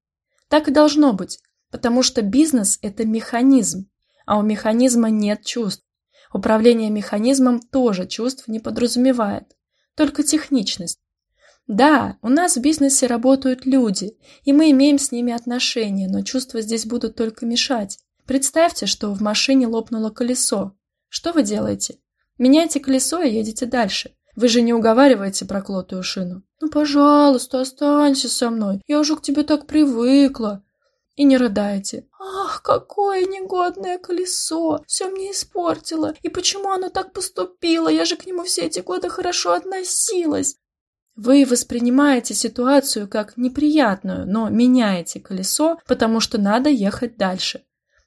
Так и должно быть, потому что бизнес – это механизм, а у механизма нет чувств. Управление механизмом тоже чувств не подразумевает, только техничность. Да, у нас в бизнесе работают люди, и мы имеем с ними отношения, но чувства здесь будут только мешать. Представьте, что в машине лопнуло колесо. Что вы делаете? Меняете колесо и едете дальше. Вы же не уговариваете проклятую шину. Ну, пожалуйста, останься со мной. Я уже к тебе так привыкла. И не рыдайте. Ах, какое негодное колесо! Все мне испортило. И почему оно так поступило? Я же к нему все эти годы хорошо относилась. Вы воспринимаете ситуацию как неприятную, но меняете колесо, потому что надо ехать дальше.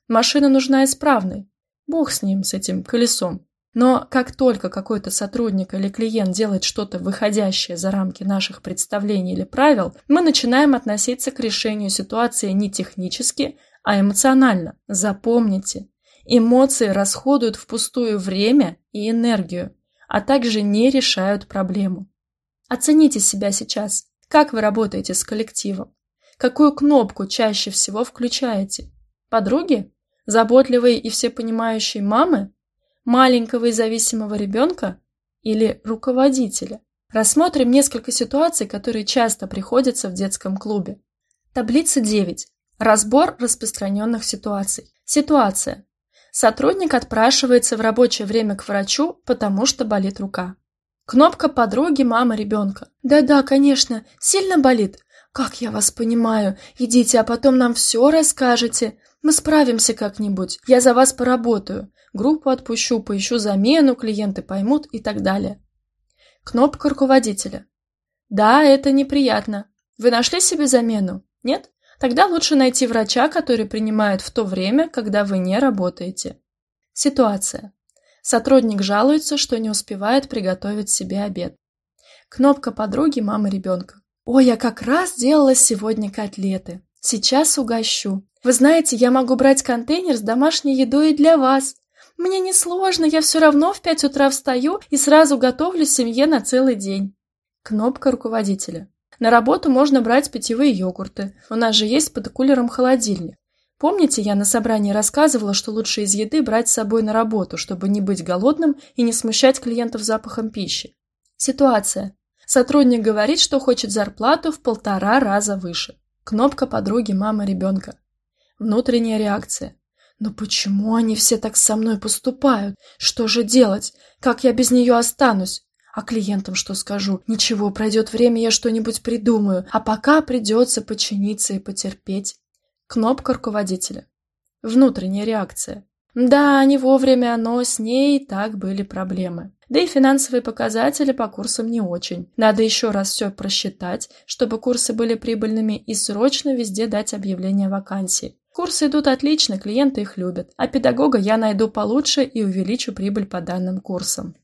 Машина нужна исправной. Бог с ним, с этим колесом. Но как только какой-то сотрудник или клиент делает что-то выходящее за рамки наших представлений или правил, мы начинаем относиться к решению ситуации не технически, а эмоционально. Запомните, эмоции расходуют впустую время и энергию, а также не решают проблему. Оцените себя сейчас. Как вы работаете с коллективом? Какую кнопку чаще всего включаете? Подруги? Заботливые и всепонимающие мамы? Маленького и зависимого ребенка? Или руководителя? Рассмотрим несколько ситуаций, которые часто приходятся в детском клубе. Таблица 9. Разбор распространенных ситуаций. Ситуация. Сотрудник отпрашивается в рабочее время к врачу, потому что болит рука. Кнопка подруги мама ребенка. Да-да, конечно, сильно болит. Как я вас понимаю. Идите, а потом нам все расскажете. Мы справимся как-нибудь. Я за вас поработаю. Группу отпущу, поищу замену, клиенты поймут и так далее. Кнопка руководителя. Да, это неприятно. Вы нашли себе замену? Нет? Тогда лучше найти врача, который принимает в то время, когда вы не работаете. Ситуация. Сотрудник жалуется, что не успевает приготовить себе обед. Кнопка подруги мамы ребенка. «Ой, я как раз делала сегодня котлеты. Сейчас угощу. Вы знаете, я могу брать контейнер с домашней едой и для вас. Мне несложно, я все равно в пять утра встаю и сразу готовлю семье на целый день». Кнопка руководителя. На работу можно брать питьевые йогурты. У нас же есть под кулером холодильник. Помните, я на собрании рассказывала, что лучше из еды брать с собой на работу, чтобы не быть голодным и не смущать клиентов запахом пищи? Ситуация. Сотрудник говорит, что хочет зарплату в полтора раза выше. Кнопка подруги мама ребенка. Внутренняя реакция. Но почему они все так со мной поступают? Что же делать? Как я без нее останусь? А клиентам что скажу? Ничего, пройдет время, я что-нибудь придумаю. А пока придется подчиниться и потерпеть. Кнопка руководителя. Внутренняя реакция. Да, не вовремя, но с ней так были проблемы. Да и финансовые показатели по курсам не очень. Надо еще раз все просчитать, чтобы курсы были прибыльными и срочно везде дать объявление вакансии. Курсы идут отлично, клиенты их любят, а педагога я найду получше и увеличу прибыль по данным курсам.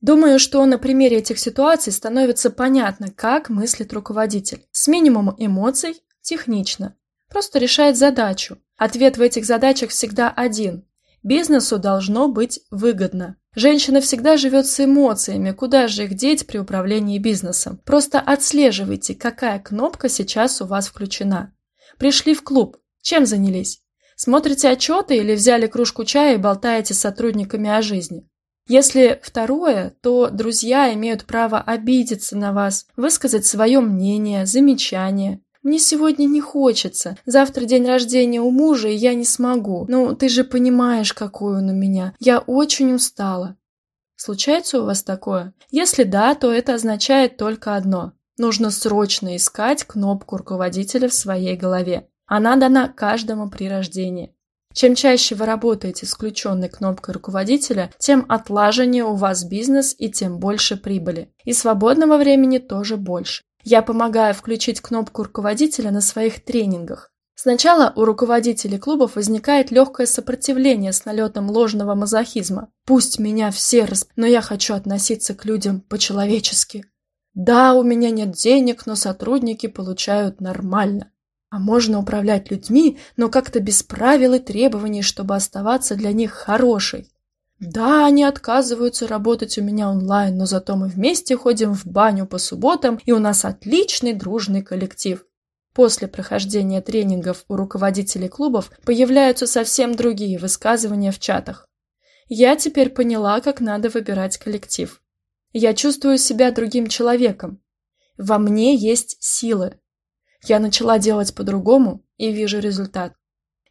Думаю, что на примере этих ситуаций становится понятно, как мыслит руководитель. С минимумом эмоций, технично, Просто решает задачу. Ответ в этих задачах всегда один. Бизнесу должно быть выгодно. Женщина всегда живет с эмоциями, куда же их деть при управлении бизнесом. Просто отслеживайте, какая кнопка сейчас у вас включена. Пришли в клуб. Чем занялись? Смотрите отчеты или взяли кружку чая и болтаете с сотрудниками о жизни? Если второе, то друзья имеют право обидеться на вас, высказать свое мнение, замечание, мне сегодня не хочется. Завтра день рождения у мужа, и я не смогу. Ну, ты же понимаешь, какой он у меня. Я очень устала. Случается у вас такое? Если да, то это означает только одно. Нужно срочно искать кнопку руководителя в своей голове. Она дана каждому при рождении. Чем чаще вы работаете с включенной кнопкой руководителя, тем отлаженнее у вас бизнес и тем больше прибыли. И свободного времени тоже больше. Я помогаю включить кнопку руководителя на своих тренингах. Сначала у руководителей клубов возникает легкое сопротивление с налетом ложного мазохизма. Пусть меня все расп... но я хочу относиться к людям по-человечески. Да, у меня нет денег, но сотрудники получают нормально. А можно управлять людьми, но как-то без правил и требований, чтобы оставаться для них хорошей. Да, они отказываются работать у меня онлайн, но зато мы вместе ходим в баню по субботам, и у нас отличный дружный коллектив. После прохождения тренингов у руководителей клубов появляются совсем другие высказывания в чатах. Я теперь поняла, как надо выбирать коллектив. Я чувствую себя другим человеком. Во мне есть силы. Я начала делать по-другому и вижу результат.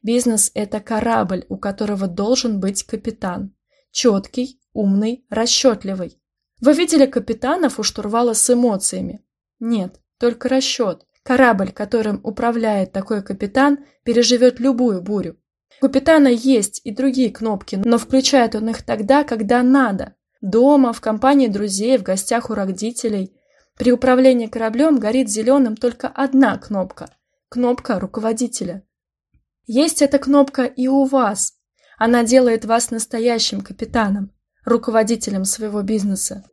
Бизнес – это корабль, у которого должен быть капитан. Четкий, умный, расчетливый. Вы видели капитанов у штурвала с эмоциями? Нет, только расчет. Корабль, которым управляет такой капитан, переживет любую бурю. У капитана есть и другие кнопки, но включает он их тогда, когда надо. Дома, в компании друзей, в гостях у родителей. При управлении кораблем горит зеленым только одна кнопка – кнопка руководителя. Есть эта кнопка и у вас. Она делает вас настоящим капитаном, руководителем своего бизнеса.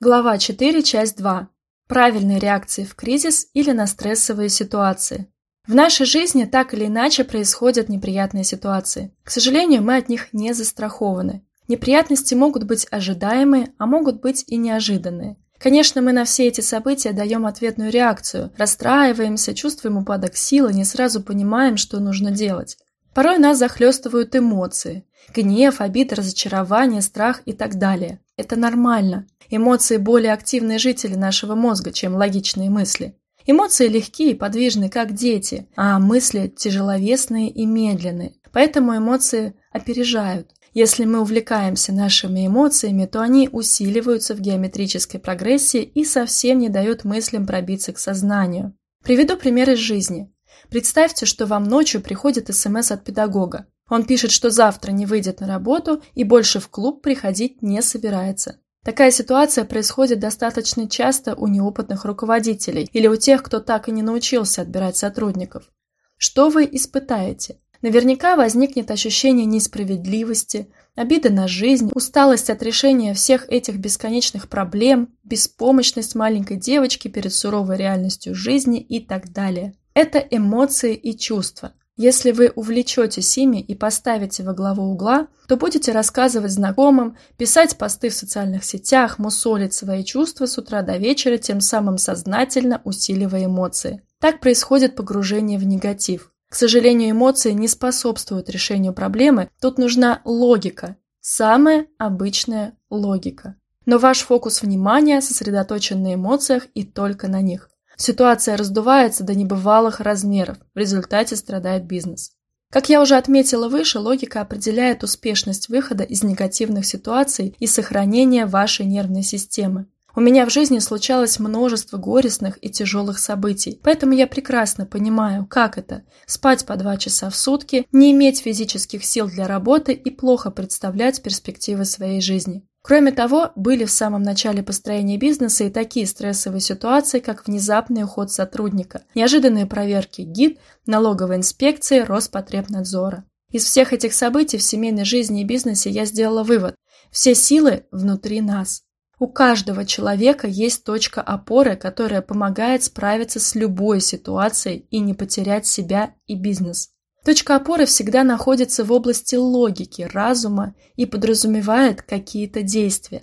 Глава 4, часть 2. Правильные реакции в кризис или на стрессовые ситуации. В нашей жизни так или иначе происходят неприятные ситуации. К сожалению, мы от них не застрахованы. Неприятности могут быть ожидаемые, а могут быть и неожиданные. Конечно, мы на все эти события даем ответную реакцию, расстраиваемся, чувствуем упадок силы, не сразу понимаем, что нужно делать. Порой нас захлестывают эмоции – гнев, обида, разочарование, страх и так далее. Это нормально. Эмоции более активные жители нашего мозга, чем логичные мысли. Эмоции легкие и подвижны, как дети, а мысли тяжеловесные и медленные. Поэтому эмоции опережают. Если мы увлекаемся нашими эмоциями, то они усиливаются в геометрической прогрессии и совсем не дают мыслям пробиться к сознанию. Приведу пример из жизни. Представьте, что вам ночью приходит СМС от педагога. Он пишет, что завтра не выйдет на работу и больше в клуб приходить не собирается. Такая ситуация происходит достаточно часто у неопытных руководителей или у тех, кто так и не научился отбирать сотрудников. Что вы испытаете? Наверняка возникнет ощущение несправедливости, обида на жизнь, усталость от решения всех этих бесконечных проблем, беспомощность маленькой девочки перед суровой реальностью жизни и так далее. Это эмоции и чувства. Если вы увлечетесь ими и поставите во главу угла, то будете рассказывать знакомым, писать посты в социальных сетях, мусолить свои чувства с утра до вечера, тем самым сознательно усиливая эмоции. Так происходит погружение в негатив. К сожалению, эмоции не способствуют решению проблемы, тут нужна логика. Самая обычная логика. Но ваш фокус внимания сосредоточен на эмоциях и только на них. Ситуация раздувается до небывалых размеров, в результате страдает бизнес. Как я уже отметила выше, логика определяет успешность выхода из негативных ситуаций и сохранения вашей нервной системы. У меня в жизни случалось множество горестных и тяжелых событий, поэтому я прекрасно понимаю, как это – спать по два часа в сутки, не иметь физических сил для работы и плохо представлять перспективы своей жизни. Кроме того, были в самом начале построения бизнеса и такие стрессовые ситуации, как внезапный уход сотрудника, неожиданные проверки ГИД, налоговой инспекции, Роспотребнадзора. Из всех этих событий в семейной жизни и бизнесе я сделала вывод – все силы внутри нас. У каждого человека есть точка опоры, которая помогает справиться с любой ситуацией и не потерять себя и бизнес. Точка опоры всегда находится в области логики, разума и подразумевает какие-то действия.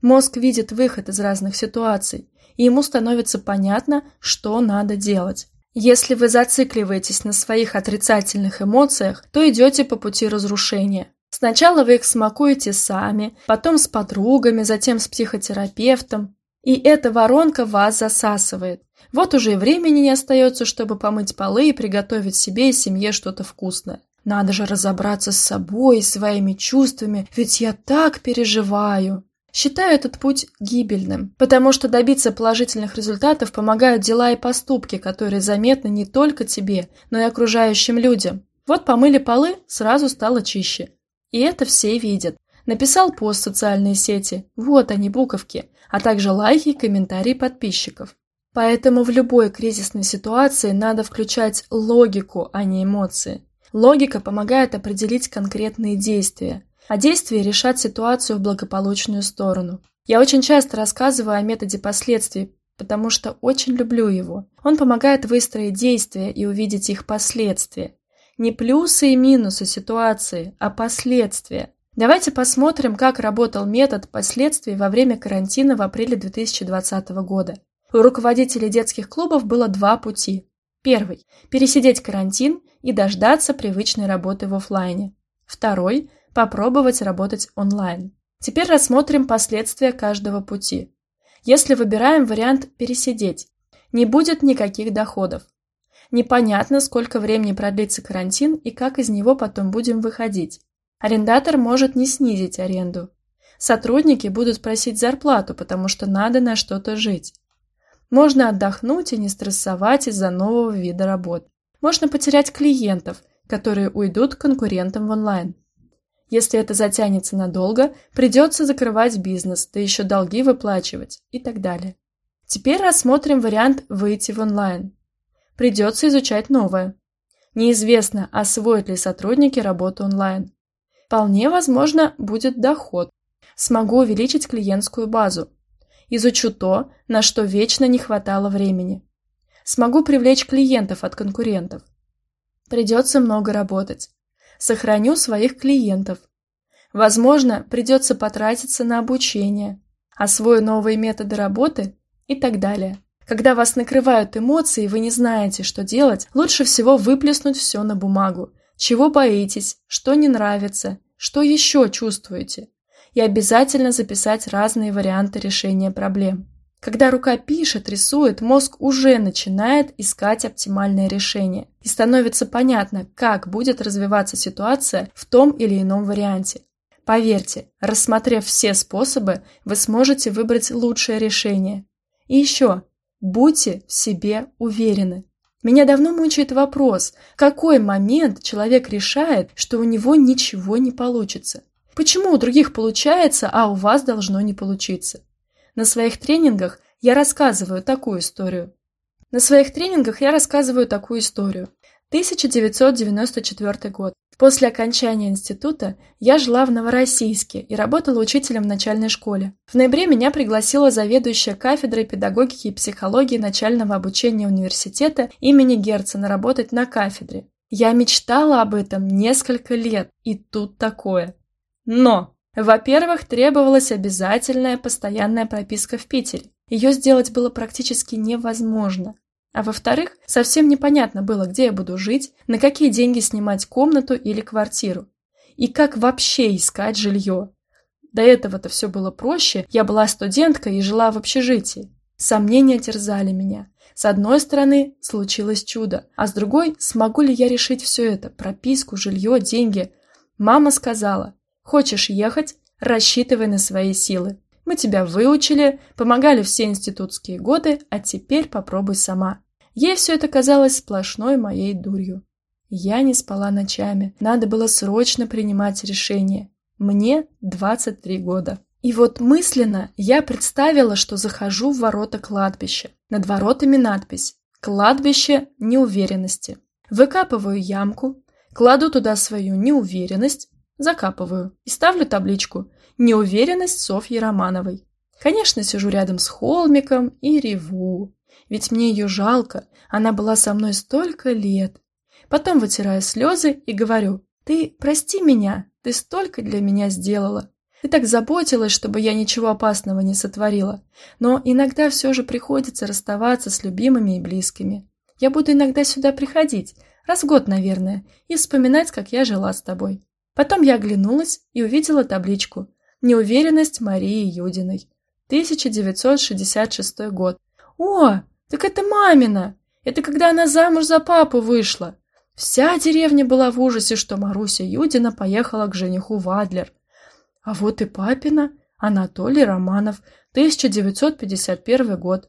Мозг видит выход из разных ситуаций, и ему становится понятно, что надо делать. Если вы зацикливаетесь на своих отрицательных эмоциях, то идете по пути разрушения. Сначала вы их смакуете сами, потом с подругами, затем с психотерапевтом, и эта воронка вас засасывает. Вот уже и времени не остается, чтобы помыть полы и приготовить себе и семье что-то вкусное. Надо же разобраться с собой, своими чувствами, ведь я так переживаю. Считаю этот путь гибельным, потому что добиться положительных результатов помогают дела и поступки, которые заметны не только тебе, но и окружающим людям. Вот помыли полы, сразу стало чище. И это все видят. Написал пост в социальные сети, вот они буковки, а также лайки и комментарии подписчиков. Поэтому в любой кризисной ситуации надо включать логику, а не эмоции. Логика помогает определить конкретные действия, а действия решат ситуацию в благополучную сторону. Я очень часто рассказываю о методе последствий, потому что очень люблю его. Он помогает выстроить действия и увидеть их последствия. Не плюсы и минусы ситуации, а последствия. Давайте посмотрим, как работал метод последствий во время карантина в апреле 2020 года. У руководителей детских клубов было два пути. Первый – пересидеть карантин и дождаться привычной работы в офлайне. Второй – попробовать работать онлайн. Теперь рассмотрим последствия каждого пути. Если выбираем вариант «пересидеть», не будет никаких доходов. Непонятно, сколько времени продлится карантин и как из него потом будем выходить. Арендатор может не снизить аренду. Сотрудники будут просить зарплату, потому что надо на что-то жить. Можно отдохнуть и не стрессовать из-за нового вида работ. Можно потерять клиентов, которые уйдут к конкурентам в онлайн. Если это затянется надолго, придется закрывать бизнес, да еще долги выплачивать и так далее. Теперь рассмотрим вариант выйти в онлайн. Придется изучать новое. Неизвестно, освоят ли сотрудники работу онлайн. Вполне возможно, будет доход. Смогу увеличить клиентскую базу. Изучу то, на что вечно не хватало времени. Смогу привлечь клиентов от конкурентов. Придется много работать. Сохраню своих клиентов. Возможно, придется потратиться на обучение, освою новые методы работы и так далее. Когда вас накрывают эмоции, и вы не знаете, что делать, лучше всего выплеснуть все на бумагу. Чего боитесь, что не нравится, что еще чувствуете. И обязательно записать разные варианты решения проблем. Когда рука пишет, рисует, мозг уже начинает искать оптимальное решение. И становится понятно, как будет развиваться ситуация в том или ином варианте. Поверьте, рассмотрев все способы, вы сможете выбрать лучшее решение. И еще, будьте в себе уверены. Меня давно мучает вопрос, в какой момент человек решает, что у него ничего не получится. Почему у других получается, а у вас должно не получиться? На своих тренингах я рассказываю такую историю. На своих тренингах я рассказываю такую историю. 1994 год. После окончания института я жила в Новороссийске и работала учителем в начальной школе. В ноябре меня пригласила заведующая кафедрой педагогики и психологии начального обучения университета имени Герцена работать на кафедре. Я мечтала об этом несколько лет, и тут такое. Но, во-первых, требовалась обязательная постоянная прописка в Питере. Ее сделать было практически невозможно. А во-вторых, совсем непонятно было, где я буду жить, на какие деньги снимать комнату или квартиру. И как вообще искать жилье. До этого-то все было проще, я была студенткой и жила в общежитии. Сомнения терзали меня. С одной стороны, случилось чудо, а с другой, смогу ли я решить все это, прописку, жилье, деньги. Мама сказала, хочешь ехать, рассчитывай на свои силы. Мы тебя выучили, помогали все институтские годы, а теперь попробуй сама. Ей все это казалось сплошной моей дурью. Я не спала ночами, надо было срочно принимать решение. Мне 23 года. И вот мысленно я представила, что захожу в ворота кладбища. Над воротами надпись «Кладбище неуверенности». Выкапываю ямку, кладу туда свою неуверенность, закапываю и ставлю табличку Неуверенность Софьи Романовой. Конечно, сижу рядом с холмиком и реву. Ведь мне ее жалко, она была со мной столько лет. Потом вытираю слезы и говорю, ты прости меня, ты столько для меня сделала. Ты так заботилась, чтобы я ничего опасного не сотворила. Но иногда все же приходится расставаться с любимыми и близкими. Я буду иногда сюда приходить, раз в год, наверное, и вспоминать, как я жила с тобой. Потом я оглянулась и увидела табличку Неуверенность Марии Юдиной. 1966 год. О, так это мамина! Это когда она замуж за папу вышла. Вся деревня была в ужасе, что Маруся Юдина поехала к жениху в Адлер. А вот и папина, Анатолий Романов, 1951 год.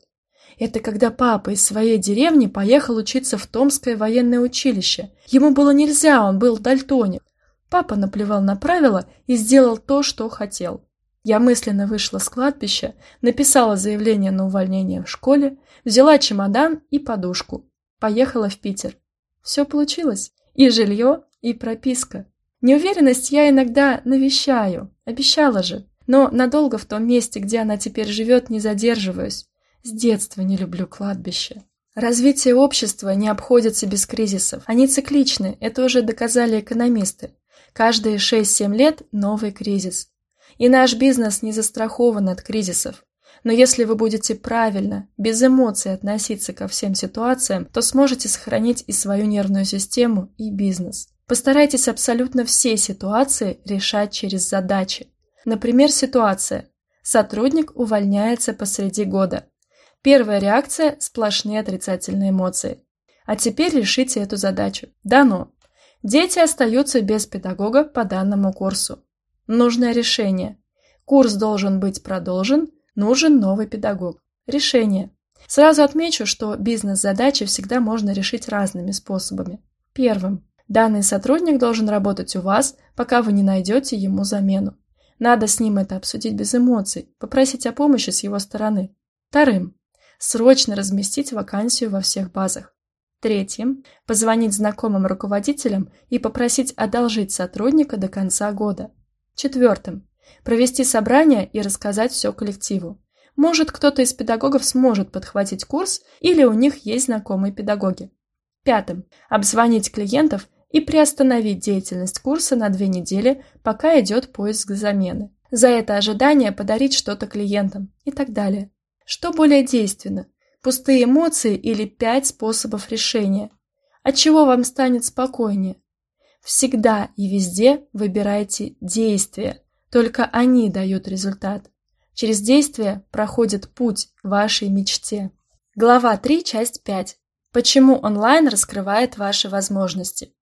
Это когда папа из своей деревни поехал учиться в Томское военное училище. Ему было нельзя, он был дальтоник. Папа наплевал на правила и сделал то, что хотел. Я мысленно вышла с кладбища, написала заявление на увольнение в школе, взяла чемодан и подушку. Поехала в Питер. Все получилось. И жилье, и прописка. Неуверенность я иногда навещаю, обещала же. Но надолго в том месте, где она теперь живет, не задерживаюсь. С детства не люблю кладбище. Развитие общества не обходится без кризисов. Они цикличны, это уже доказали экономисты. Каждые 6-7 лет новый кризис. И наш бизнес не застрахован от кризисов. Но если вы будете правильно, без эмоций относиться ко всем ситуациям, то сможете сохранить и свою нервную систему, и бизнес. Постарайтесь абсолютно все ситуации решать через задачи. Например, ситуация. Сотрудник увольняется посреди года. Первая реакция – сплошные отрицательные эмоции. А теперь решите эту задачу. Дано. Дети остаются без педагога по данному курсу. Нужное решение. Курс должен быть продолжен, нужен новый педагог. Решение. Сразу отмечу, что бизнес-задачи всегда можно решить разными способами. Первым. Данный сотрудник должен работать у вас, пока вы не найдете ему замену. Надо с ним это обсудить без эмоций, попросить о помощи с его стороны. Вторым. срочно разместить вакансию во всех базах. Третьим – позвонить знакомым руководителям и попросить одолжить сотрудника до конца года. Четвертым – провести собрание и рассказать все коллективу. Может, кто-то из педагогов сможет подхватить курс или у них есть знакомые педагоги. Пятым – обзвонить клиентов и приостановить деятельность курса на две недели, пока идет поиск замены. За это ожидание подарить что-то клиентам и так далее. Что более действенно? Пустые эмоции или пять способов решения? От чего вам станет спокойнее? Всегда и везде выбирайте действия, только они дают результат. Через действие проходит путь вашей мечте. Глава 3, часть 5. Почему онлайн раскрывает ваши возможности?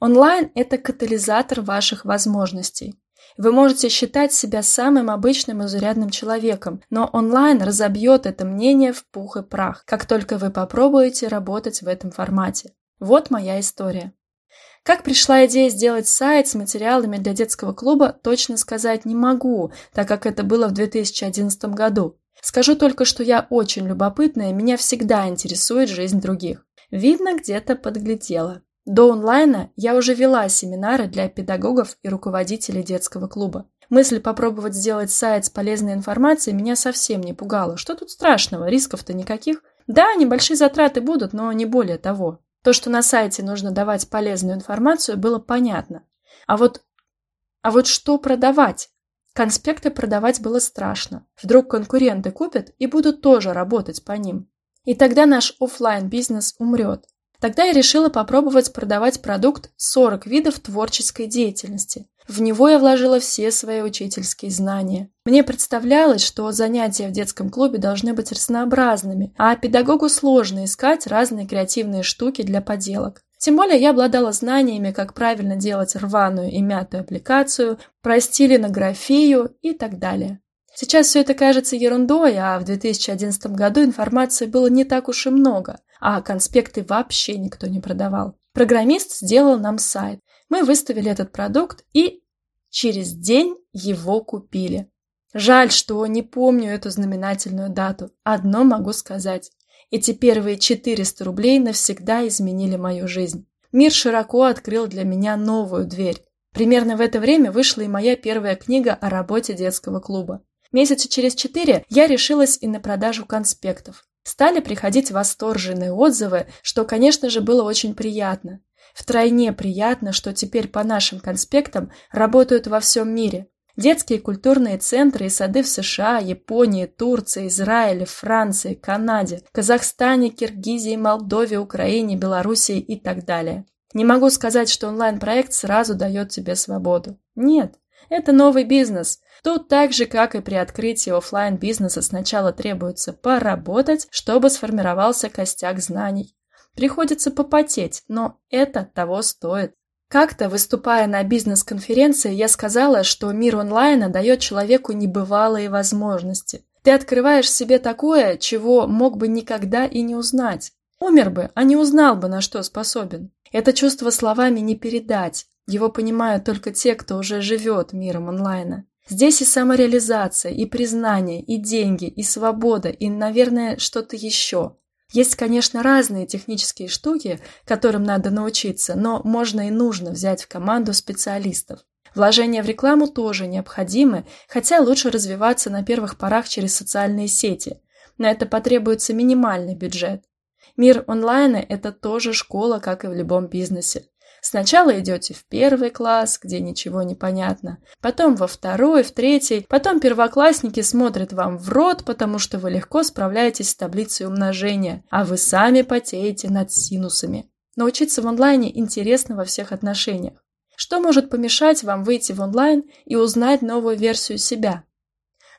Онлайн – это катализатор ваших возможностей. Вы можете считать себя самым обычным и зарядным человеком, но онлайн разобьет это мнение в пух и прах, как только вы попробуете работать в этом формате. Вот моя история. Как пришла идея сделать сайт с материалами для детского клуба, точно сказать не могу, так как это было в 2011 году. Скажу только, что я очень любопытная, меня всегда интересует жизнь других. Видно, где-то подглядела. До онлайна я уже вела семинары для педагогов и руководителей детского клуба. Мысль попробовать сделать сайт с полезной информацией меня совсем не пугала. Что тут страшного? Рисков-то никаких. Да, небольшие затраты будут, но не более того. То, что на сайте нужно давать полезную информацию, было понятно. А вот, а вот что продавать? Конспекты продавать было страшно. Вдруг конкуренты купят и будут тоже работать по ним. И тогда наш офлайн бизнес умрет. Тогда я решила попробовать продавать продукт 40 видов творческой деятельности. В него я вложила все свои учительские знания. Мне представлялось, что занятия в детском клубе должны быть разнообразными, а педагогу сложно искать разные креативные штуки для поделок. Тем более я обладала знаниями, как правильно делать рваную и мятую аппликацию, про стилинографию и так далее. Сейчас все это кажется ерундой, а в 2011 году информации было не так уж и много а конспекты вообще никто не продавал. Программист сделал нам сайт. Мы выставили этот продукт и через день его купили. Жаль, что не помню эту знаменательную дату. Одно могу сказать. Эти первые 400 рублей навсегда изменили мою жизнь. Мир широко открыл для меня новую дверь. Примерно в это время вышла и моя первая книга о работе детского клуба. Месяца через четыре я решилась и на продажу конспектов. Стали приходить восторженные отзывы, что, конечно же, было очень приятно. Втройне приятно, что теперь по нашим конспектам работают во всем мире. Детские культурные центры и сады в США, Японии, Турции, Израиле, Франции, Канаде, Казахстане, Киргизии, Молдове, Украине, Белоруссии и так далее. Не могу сказать, что онлайн-проект сразу дает тебе свободу. Нет, это новый бизнес. Тут так же, как и при открытии офлайн бизнеса сначала требуется поработать, чтобы сформировался костяк знаний. Приходится попотеть, но это того стоит. Как-то, выступая на бизнес-конференции, я сказала, что мир онлайна дает человеку небывалые возможности. Ты открываешь себе такое, чего мог бы никогда и не узнать. Умер бы, а не узнал бы, на что способен. Это чувство словами не передать. Его понимают только те, кто уже живет миром онлайна. Здесь и самореализация, и признание, и деньги, и свобода, и, наверное, что-то еще. Есть, конечно, разные технические штуки, которым надо научиться, но можно и нужно взять в команду специалистов. Вложения в рекламу тоже необходимы, хотя лучше развиваться на первых порах через социальные сети. На это потребуется минимальный бюджет. Мир онлайна – это тоже школа, как и в любом бизнесе. Сначала идете в первый класс, где ничего не понятно, потом во второй, в третий, потом первоклассники смотрят вам в рот, потому что вы легко справляетесь с таблицей умножения, а вы сами потеете над синусами. Научиться в онлайне интересно во всех отношениях. Что может помешать вам выйти в онлайн и узнать новую версию себя?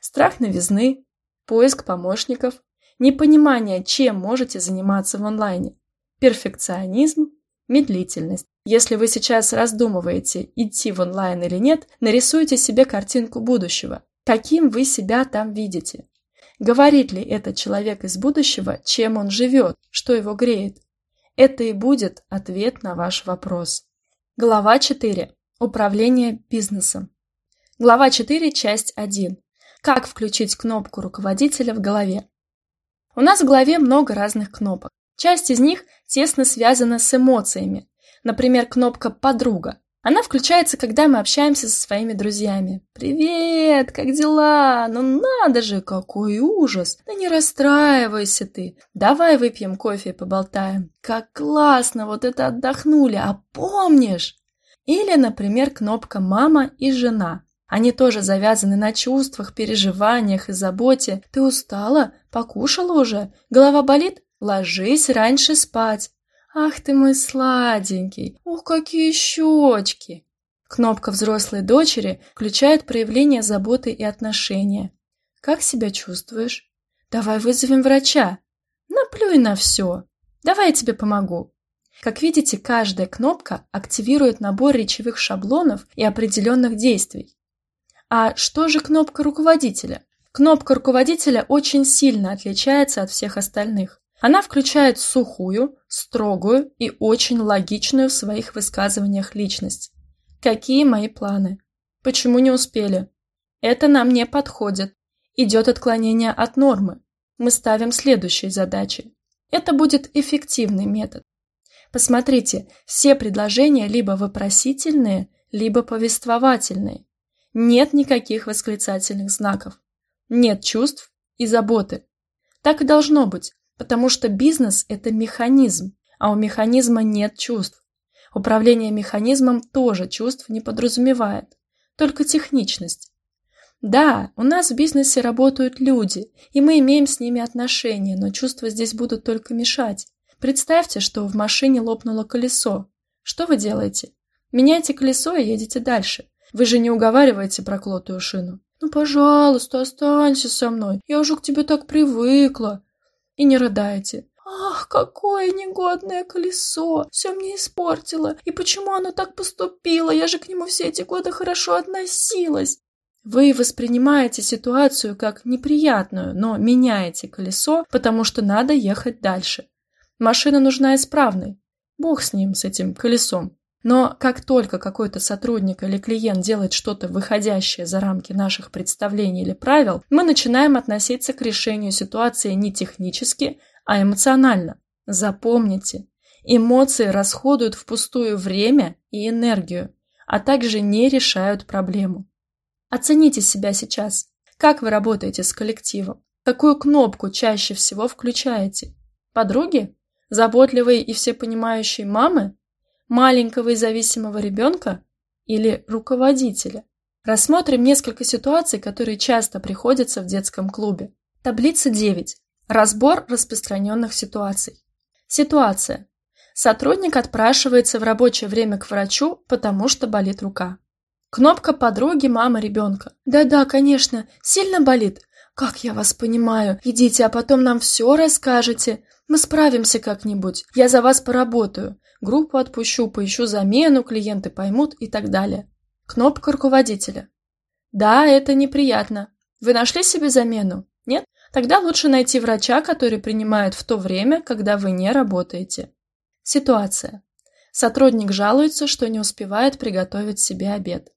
Страх новизны, поиск помощников, непонимание, чем можете заниматься в онлайне, перфекционизм, медлительность. Если вы сейчас раздумываете, идти в онлайн или нет, нарисуйте себе картинку будущего. Каким вы себя там видите? Говорит ли этот человек из будущего, чем он живет, что его греет? Это и будет ответ на ваш вопрос. Глава 4. Управление бизнесом. Глава 4, часть 1. Как включить кнопку руководителя в голове? У нас в голове много разных кнопок. Часть из них тесно связана с эмоциями. Например, кнопка «Подруга». Она включается, когда мы общаемся со своими друзьями. «Привет! Как дела? Ну надо же, какой ужас! Да не расстраивайся ты! Давай выпьем кофе и поболтаем. Как классно! Вот это отдохнули! А помнишь?» Или, например, кнопка «Мама» и «Жена». Они тоже завязаны на чувствах, переживаниях и заботе. Ты устала? Покушала уже? Голова болит? Ложись раньше спать. Ах ты мой сладенький! Ух, какие щечки! Кнопка взрослой дочери включает проявление заботы и отношения. Как себя чувствуешь? Давай вызовем врача. Наплюй на все. Давай я тебе помогу. Как видите, каждая кнопка активирует набор речевых шаблонов и определенных действий. А что же кнопка руководителя? Кнопка руководителя очень сильно отличается от всех остальных. Она включает сухую, строгую и очень логичную в своих высказываниях личность. Какие мои планы? Почему не успели? Это нам не подходит. Идет отклонение от нормы. Мы ставим следующие задачи. Это будет эффективный метод. Посмотрите, все предложения либо вопросительные, либо повествовательные. Нет никаких восклицательных знаков. Нет чувств и заботы. Так и должно быть. Потому что бизнес – это механизм, а у механизма нет чувств. Управление механизмом тоже чувств не подразумевает, только техничность. Да, у нас в бизнесе работают люди, и мы имеем с ними отношения, но чувства здесь будут только мешать. Представьте, что в машине лопнуло колесо. Что вы делаете? Меняете колесо и едете дальше. Вы же не уговариваете проклотую шину. «Ну, пожалуйста, останься со мной. Я уже к тебе так привыкла и не рыдайте. «Ах, какое негодное колесо! Все мне испортило! И почему оно так поступило? Я же к нему все эти годы хорошо относилась!» Вы воспринимаете ситуацию как неприятную, но меняете колесо, потому что надо ехать дальше. Машина нужна исправной. Бог с ним, с этим колесом. Но как только какой-то сотрудник или клиент делает что-то выходящее за рамки наших представлений или правил, мы начинаем относиться к решению ситуации не технически, а эмоционально. Запомните, эмоции расходуют впустую время и энергию, а также не решают проблему. Оцените себя сейчас. Как вы работаете с коллективом? Какую кнопку чаще всего включаете? Подруги? Заботливые и всепонимающие мамы? Маленького и зависимого ребенка или руководителя. Рассмотрим несколько ситуаций, которые часто приходятся в детском клубе. Таблица 9. Разбор распространенных ситуаций. Ситуация. Сотрудник отпрашивается в рабочее время к врачу, потому что болит рука. Кнопка подруги, мама ребенка. Да-да, конечно, сильно болит. Как я вас понимаю. Идите, а потом нам все расскажете. Мы справимся как-нибудь. Я за вас поработаю. Группу отпущу, поищу замену, клиенты поймут и так далее. Кнопка руководителя. Да, это неприятно. Вы нашли себе замену? Нет? Тогда лучше найти врача, который принимает в то время, когда вы не работаете. Ситуация. Сотрудник жалуется, что не успевает приготовить себе обед.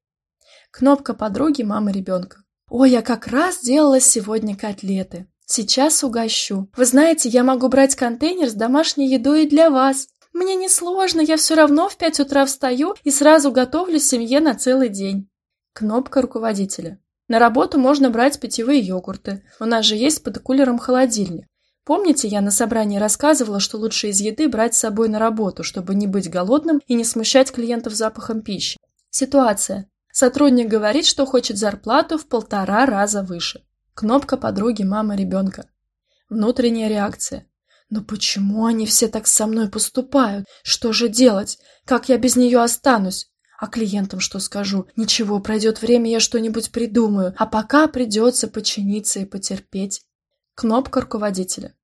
Кнопка подруги мамы ребенка. Ой, я как раз делала сегодня котлеты. Сейчас угощу. Вы знаете, я могу брать контейнер с домашней едой и для вас. Мне несложно, я все равно в пять утра встаю и сразу готовлю семье на целый день. Кнопка руководителя. На работу можно брать питьевые йогурты. У нас же есть под кулером холодильник. Помните, я на собрании рассказывала, что лучше из еды брать с собой на работу, чтобы не быть голодным и не смущать клиентов запахом пищи. Ситуация. Сотрудник говорит, что хочет зарплату в полтора раза выше. Кнопка подруги мама ребенка. Внутренняя реакция. Но почему они все так со мной поступают? Что же делать? Как я без нее останусь? А клиентам что скажу? Ничего, пройдет время, я что-нибудь придумаю. А пока придется подчиниться и потерпеть. Кнопка руководителя.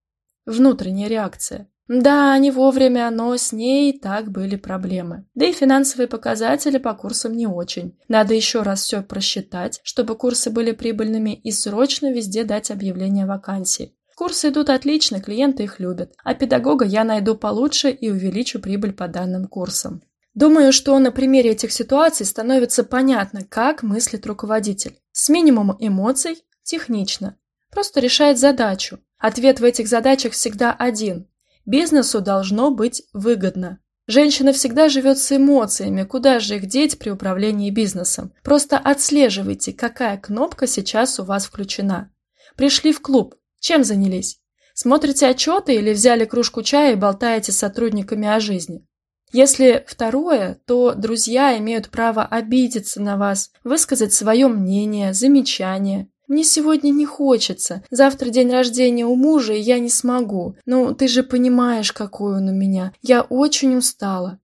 Внутренняя реакция. Да, не вовремя, но с ней и так были проблемы. Да и финансовые показатели по курсам не очень. Надо еще раз все просчитать, чтобы курсы были прибыльными и срочно везде дать объявление вакансии. Курсы идут отлично, клиенты их любят, а педагога я найду получше и увеличу прибыль по данным курсам. Думаю, что на примере этих ситуаций становится понятно, как мыслит руководитель. С минимумом эмоций, технично. Просто решает задачу. Ответ в этих задачах всегда один. Бизнесу должно быть выгодно. Женщина всегда живет с эмоциями, куда же их деть при управлении бизнесом. Просто отслеживайте, какая кнопка сейчас у вас включена. Пришли в клуб. Чем занялись? Смотрите отчеты или взяли кружку чая и болтаете с сотрудниками о жизни? Если второе, то друзья имеют право обидеться на вас, высказать свое мнение, замечание. Мне сегодня не хочется. Завтра день рождения у мужа, и я не смогу. Ну, ты же понимаешь, какой он у меня. Я очень устала.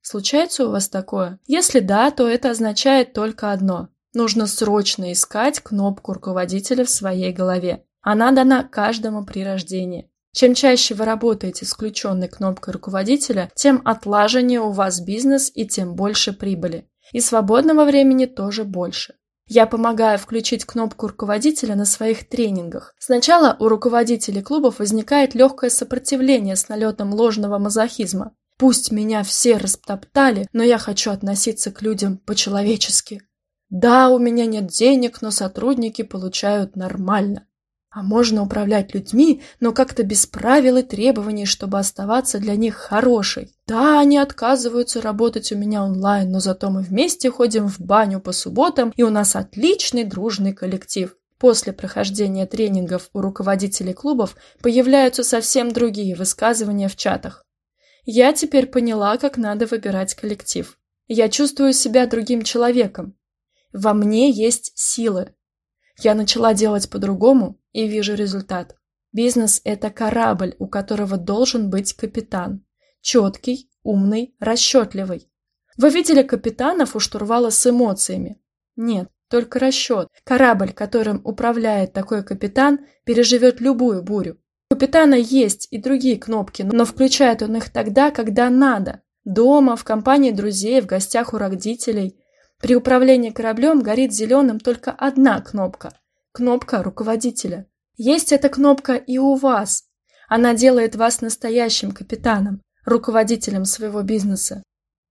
Случается у вас такое? Если да, то это означает только одно. Нужно срочно искать кнопку руководителя в своей голове. Она дана каждому при рождении. Чем чаще вы работаете с включенной кнопкой руководителя, тем отлаженнее у вас бизнес и тем больше прибыли. И свободного времени тоже больше. Я помогаю включить кнопку руководителя на своих тренингах. Сначала у руководителей клубов возникает легкое сопротивление с налетом ложного мазохизма. Пусть меня все растоптали, но я хочу относиться к людям по-человечески. Да, у меня нет денег, но сотрудники получают нормально. А можно управлять людьми, но как-то без правил и требований, чтобы оставаться для них хорошей. Да, они отказываются работать у меня онлайн, но зато мы вместе ходим в баню по субботам, и у нас отличный дружный коллектив. После прохождения тренингов у руководителей клубов появляются совсем другие высказывания в чатах. Я теперь поняла, как надо выбирать коллектив. Я чувствую себя другим человеком. Во мне есть силы, я начала делать по-другому и вижу результат. Бизнес – это корабль, у которого должен быть капитан. Четкий, умный, расчетливый. Вы видели капитанов у штурвала с эмоциями? Нет, только расчет. Корабль, которым управляет такой капитан, переживет любую бурю. У капитана есть и другие кнопки, но включает он их тогда, когда надо. Дома, в компании друзей, в гостях у родителей. При управлении кораблем горит зеленым только одна кнопка – кнопка руководителя. Есть эта кнопка и у вас. Она делает вас настоящим капитаном, руководителем своего бизнеса.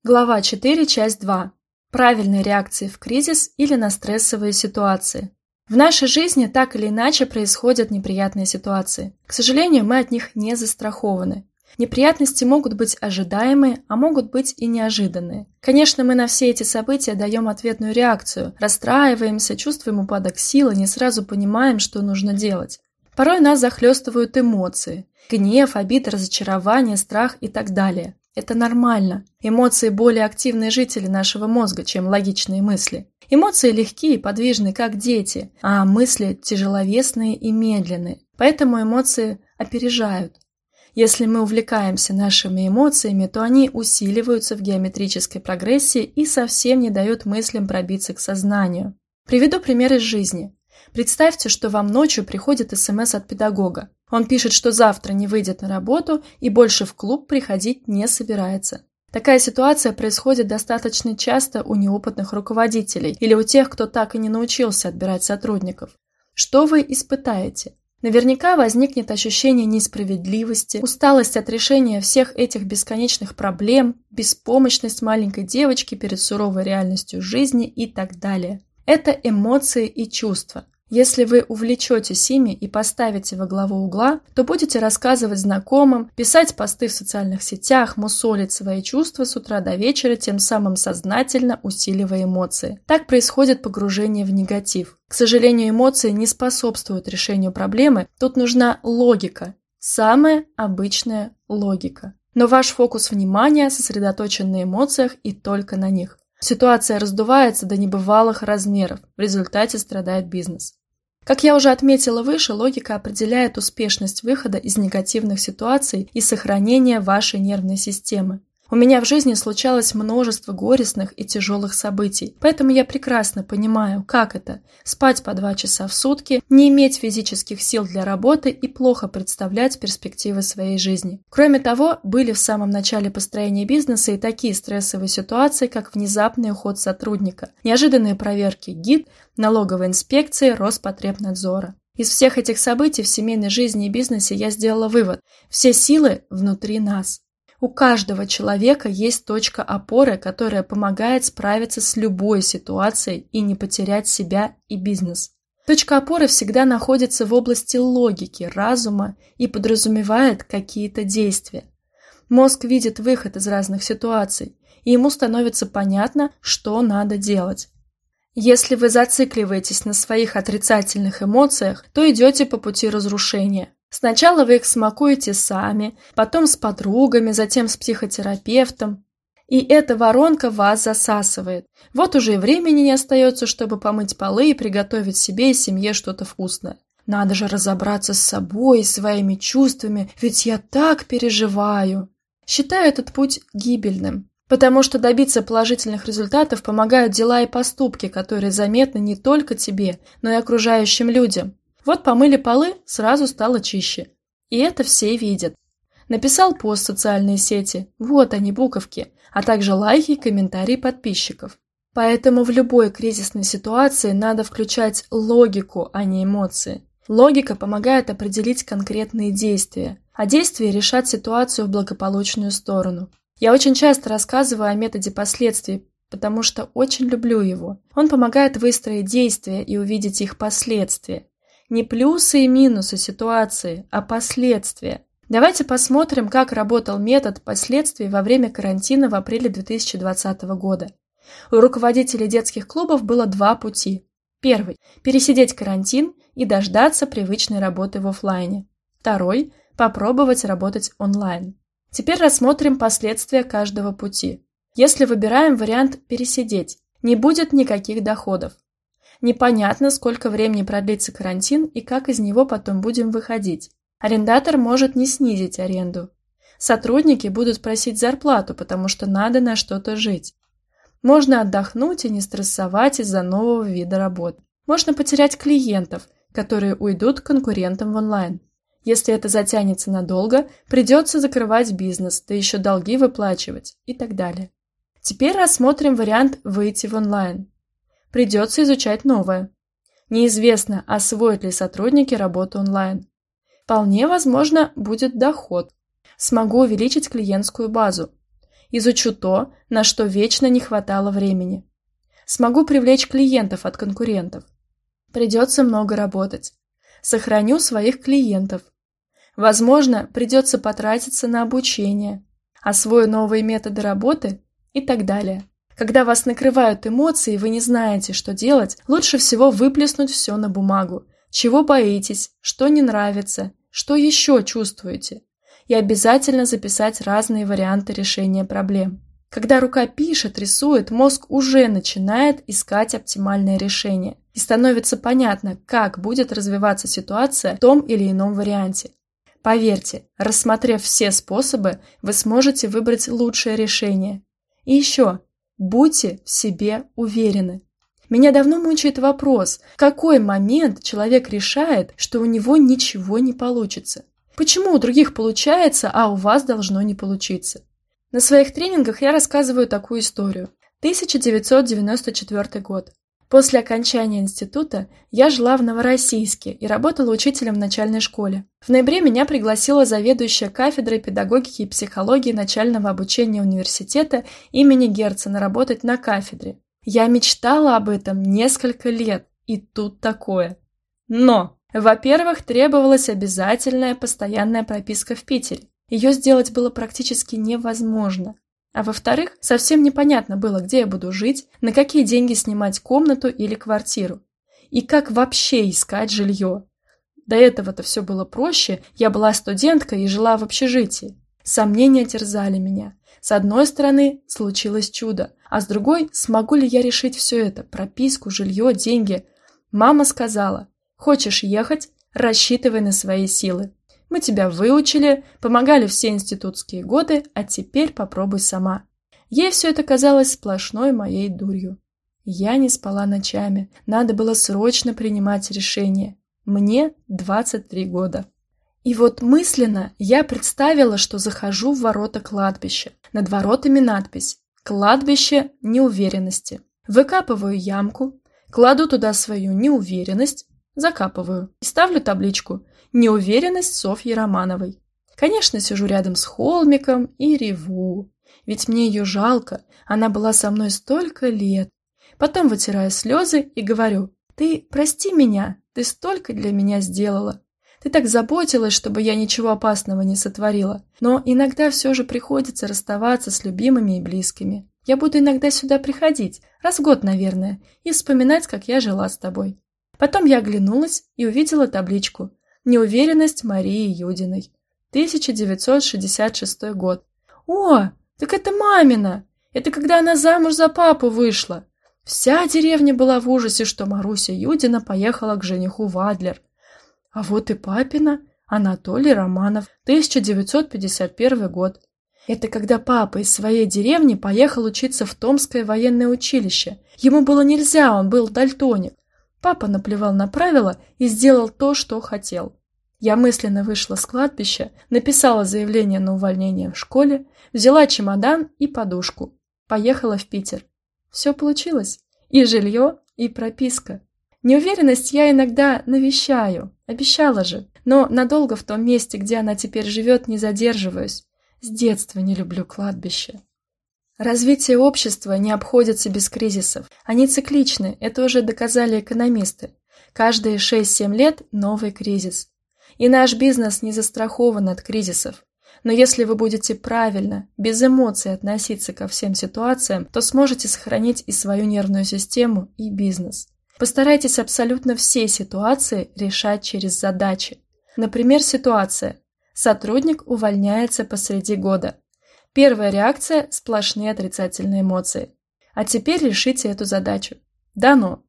Глава 4, часть 2. Правильные реакции в кризис или на стрессовые ситуации. В нашей жизни так или иначе происходят неприятные ситуации. К сожалению, мы от них не застрахованы. Неприятности могут быть ожидаемые, а могут быть и неожиданные. Конечно, мы на все эти события даем ответную реакцию, расстраиваемся, чувствуем упадок силы, не сразу понимаем, что нужно делать. Порой нас захлестывают эмоции – гнев, обида, разочарование, страх и так далее. Это нормально. Эмоции более активные жители нашего мозга, чем логичные мысли. Эмоции легкие и подвижны, как дети, а мысли тяжеловесные и медленные. Поэтому эмоции опережают. Если мы увлекаемся нашими эмоциями, то они усиливаются в геометрической прогрессии и совсем не дают мыслям пробиться к сознанию. Приведу пример из жизни. Представьте, что вам ночью приходит СМС от педагога. Он пишет, что завтра не выйдет на работу и больше в клуб приходить не собирается. Такая ситуация происходит достаточно часто у неопытных руководителей или у тех, кто так и не научился отбирать сотрудников. Что вы испытаете? Наверняка возникнет ощущение несправедливости, усталость от решения всех этих бесконечных проблем, беспомощность маленькой девочки перед суровой реальностью жизни и так далее. Это эмоции и чувства. Если вы увлечетесь ими и поставите во главу угла, то будете рассказывать знакомым, писать посты в социальных сетях, мусолить свои чувства с утра до вечера, тем самым сознательно усиливая эмоции. Так происходит погружение в негатив. К сожалению, эмоции не способствуют решению проблемы, тут нужна логика. Самая обычная логика. Но ваш фокус внимания сосредоточен на эмоциях и только на них. Ситуация раздувается до небывалых размеров, в результате страдает бизнес. Как я уже отметила выше, логика определяет успешность выхода из негативных ситуаций и сохранения вашей нервной системы. У меня в жизни случалось множество горестных и тяжелых событий, поэтому я прекрасно понимаю, как это – спать по два часа в сутки, не иметь физических сил для работы и плохо представлять перспективы своей жизни. Кроме того, были в самом начале построения бизнеса и такие стрессовые ситуации, как внезапный уход сотрудника, неожиданные проверки ГИД, налоговой инспекции, Роспотребнадзора. Из всех этих событий в семейной жизни и бизнесе я сделала вывод – все силы внутри нас. У каждого человека есть точка опоры, которая помогает справиться с любой ситуацией и не потерять себя и бизнес. Точка опоры всегда находится в области логики, разума и подразумевает какие-то действия. Мозг видит выход из разных ситуаций, и ему становится понятно, что надо делать. Если вы зацикливаетесь на своих отрицательных эмоциях, то идете по пути разрушения. Сначала вы их смакуете сами, потом с подругами, затем с психотерапевтом. И эта воронка вас засасывает. Вот уже и времени не остается, чтобы помыть полы и приготовить себе и семье что-то вкусное. Надо же разобраться с собой и своими чувствами, ведь я так переживаю. Считаю этот путь гибельным. Потому что добиться положительных результатов помогают дела и поступки, которые заметны не только тебе, но и окружающим людям. Вот помыли полы, сразу стало чище. И это все видят. Написал пост в социальные сети, вот они, буковки, а также лайки и комментарии подписчиков. Поэтому в любой кризисной ситуации надо включать логику, а не эмоции. Логика помогает определить конкретные действия, а действия решат ситуацию в благополучную сторону. Я очень часто рассказываю о методе последствий, потому что очень люблю его. Он помогает выстроить действия и увидеть их последствия. Не плюсы и минусы ситуации, а последствия. Давайте посмотрим, как работал метод последствий во время карантина в апреле 2020 года. У руководителей детских клубов было два пути. Первый – пересидеть карантин и дождаться привычной работы в офлайне. Второй – попробовать работать онлайн. Теперь рассмотрим последствия каждого пути. Если выбираем вариант «пересидеть», не будет никаких доходов. Непонятно, сколько времени продлится карантин и как из него потом будем выходить. Арендатор может не снизить аренду. Сотрудники будут просить зарплату, потому что надо на что-то жить. Можно отдохнуть и не стрессовать из-за нового вида работы. Можно потерять клиентов, которые уйдут к конкурентам в онлайн. Если это затянется надолго, придется закрывать бизнес, да еще долги выплачивать и так далее. Теперь рассмотрим вариант выйти в онлайн. Придется изучать новое. Неизвестно, освоят ли сотрудники работу онлайн. Вполне возможно, будет доход. Смогу увеличить клиентскую базу. Изучу то, на что вечно не хватало времени. Смогу привлечь клиентов от конкурентов. Придется много работать. Сохраню своих клиентов. Возможно, придется потратиться на обучение, освою новые методы работы и так далее. Когда вас накрывают эмоции, и вы не знаете, что делать, лучше всего выплеснуть все на бумагу. Чего боитесь, что не нравится, что еще чувствуете. И обязательно записать разные варианты решения проблем. Когда рука пишет, рисует, мозг уже начинает искать оптимальное решение. И становится понятно, как будет развиваться ситуация в том или ином варианте. Поверьте, рассмотрев все способы, вы сможете выбрать лучшее решение. И еще, будьте в себе уверены. Меня давно мучает вопрос, в какой момент человек решает, что у него ничего не получится. Почему у других получается, а у вас должно не получиться? На своих тренингах я рассказываю такую историю. 1994 год. После окончания института я жила в Новороссийске и работала учителем в начальной школе. В ноябре меня пригласила заведующая кафедрой педагогики и психологии начального обучения университета имени Герцена работать на кафедре. Я мечтала об этом несколько лет, и тут такое. Но, во-первых, требовалась обязательная постоянная прописка в Питере. Ее сделать было практически невозможно. А во-вторых, совсем непонятно было, где я буду жить, на какие деньги снимать комнату или квартиру. И как вообще искать жилье. До этого-то все было проще, я была студенткой и жила в общежитии. Сомнения терзали меня. С одной стороны, случилось чудо, а с другой, смогу ли я решить все это, прописку, жилье, деньги. Мама сказала, хочешь ехать, рассчитывай на свои силы. Мы тебя выучили, помогали все институтские годы, а теперь попробуй сама. Ей все это казалось сплошной моей дурью. Я не спала ночами, надо было срочно принимать решение. Мне 23 года. И вот мысленно я представила, что захожу в ворота кладбища. Над воротами надпись «Кладбище неуверенности». Выкапываю ямку, кладу туда свою неуверенность, закапываю и ставлю табличку Неуверенность Софьи Романовой. Конечно, сижу рядом с холмиком и реву. Ведь мне ее жалко, она была со мной столько лет. Потом вытираю слезы и говорю, ты прости меня, ты столько для меня сделала. Ты так заботилась, чтобы я ничего опасного не сотворила. Но иногда все же приходится расставаться с любимыми и близкими. Я буду иногда сюда приходить, раз в год, наверное, и вспоминать, как я жила с тобой. Потом я оглянулась и увидела табличку «Неуверенность Марии Юдиной». 1966 год. О, так это мамина! Это когда она замуж за папу вышла. Вся деревня была в ужасе, что Маруся Юдина поехала к жениху в Адлер. А вот и папина, Анатолий Романов, 1951 год. Это когда папа из своей деревни поехал учиться в Томское военное училище. Ему было нельзя, он был дальтоник. Папа наплевал на правила и сделал то, что хотел. Я мысленно вышла с кладбища, написала заявление на увольнение в школе, взяла чемодан и подушку. Поехала в Питер. Все получилось. И жилье, и прописка. Неуверенность я иногда навещаю, обещала же, но надолго в том месте, где она теперь живет, не задерживаюсь. С детства не люблю кладбище. Развитие общества не обходится без кризисов. Они цикличны, это уже доказали экономисты. Каждые 6-7 лет новый кризис. И наш бизнес не застрахован от кризисов. Но если вы будете правильно, без эмоций относиться ко всем ситуациям, то сможете сохранить и свою нервную систему, и бизнес. Постарайтесь абсолютно все ситуации решать через задачи. Например, ситуация. Сотрудник увольняется посреди года. Первая реакция – сплошные отрицательные эмоции. А теперь решите эту задачу. Дано.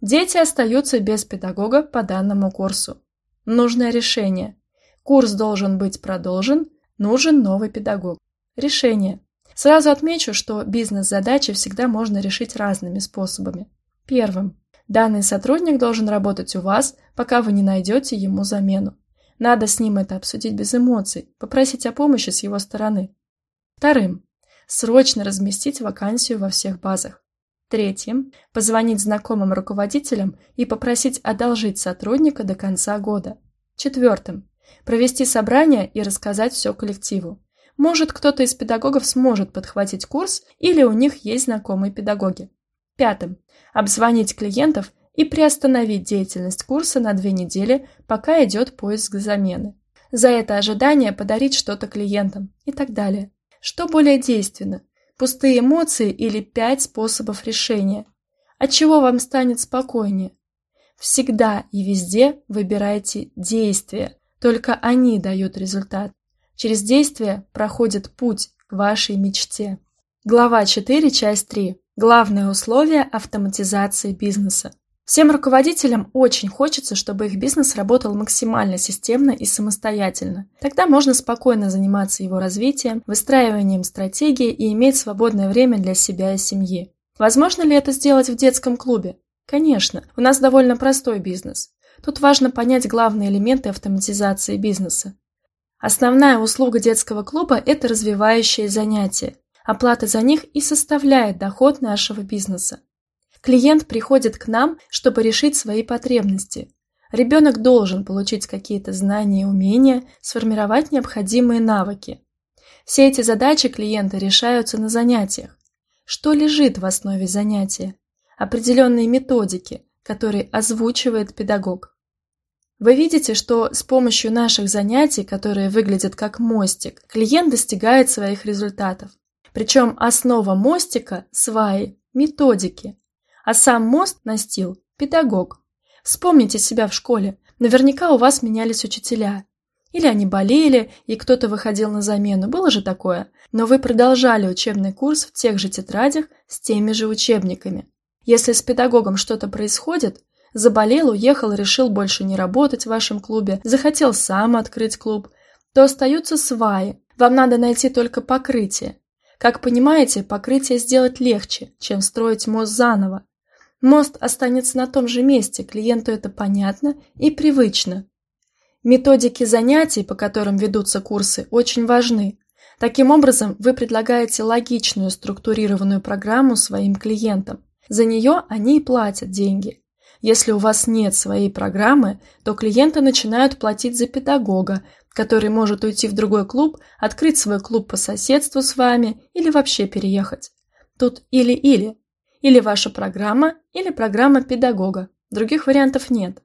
Дети остаются без педагога по данному курсу. Нужное решение. Курс должен быть продолжен, нужен новый педагог. Решение. Сразу отмечу, что бизнес-задачи всегда можно решить разными способами. Первым. Данный сотрудник должен работать у вас, пока вы не найдете ему замену. Надо с ним это обсудить без эмоций, попросить о помощи с его стороны. Вторым. Срочно разместить вакансию во всех базах. Третьим. Позвонить знакомым руководителям и попросить одолжить сотрудника до конца года. Четвертым. Провести собрание и рассказать все коллективу. Может, кто-то из педагогов сможет подхватить курс или у них есть знакомые педагоги. Пятым. Обзвонить клиентов и приостановить деятельность курса на две недели, пока идет поиск замены. За это ожидание подарить что-то клиентам и так далее. Что более действенно? Пустые эмоции или пять способов решения? От чего вам станет спокойнее? Всегда и везде выбирайте действия, только они дают результат. Через действия проходит путь к вашей мечте. Глава 4, часть 3. Главное условие автоматизации бизнеса. Всем руководителям очень хочется, чтобы их бизнес работал максимально системно и самостоятельно. Тогда можно спокойно заниматься его развитием, выстраиванием стратегии и иметь свободное время для себя и семьи. Возможно ли это сделать в детском клубе? Конечно, у нас довольно простой бизнес. Тут важно понять главные элементы автоматизации бизнеса. Основная услуга детского клуба – это развивающие занятия. Оплата за них и составляет доход нашего бизнеса. Клиент приходит к нам, чтобы решить свои потребности. Ребенок должен получить какие-то знания и умения, сформировать необходимые навыки. Все эти задачи клиента решаются на занятиях. Что лежит в основе занятия? Определенные методики, которые озвучивает педагог. Вы видите, что с помощью наших занятий, которые выглядят как мостик, клиент достигает своих результатов. Причем основа мостика – сваи, методики, а сам мост настил – педагог. Вспомните себя в школе. Наверняка у вас менялись учителя. Или они болели, и кто-то выходил на замену, было же такое. Но вы продолжали учебный курс в тех же тетрадях с теми же учебниками. Если с педагогом что-то происходит, заболел, уехал, решил больше не работать в вашем клубе, захотел сам открыть клуб, то остаются сваи. Вам надо найти только покрытие. Как понимаете, покрытие сделать легче, чем строить мост заново. Мост останется на том же месте, клиенту это понятно и привычно. Методики занятий, по которым ведутся курсы, очень важны. Таким образом, вы предлагаете логичную структурированную программу своим клиентам. За нее они и платят деньги. Если у вас нет своей программы, то клиенты начинают платить за педагога, который может уйти в другой клуб, открыть свой клуб по соседству с вами или вообще переехать. Тут или-или. Или ваша программа, или программа педагога. Других вариантов нет.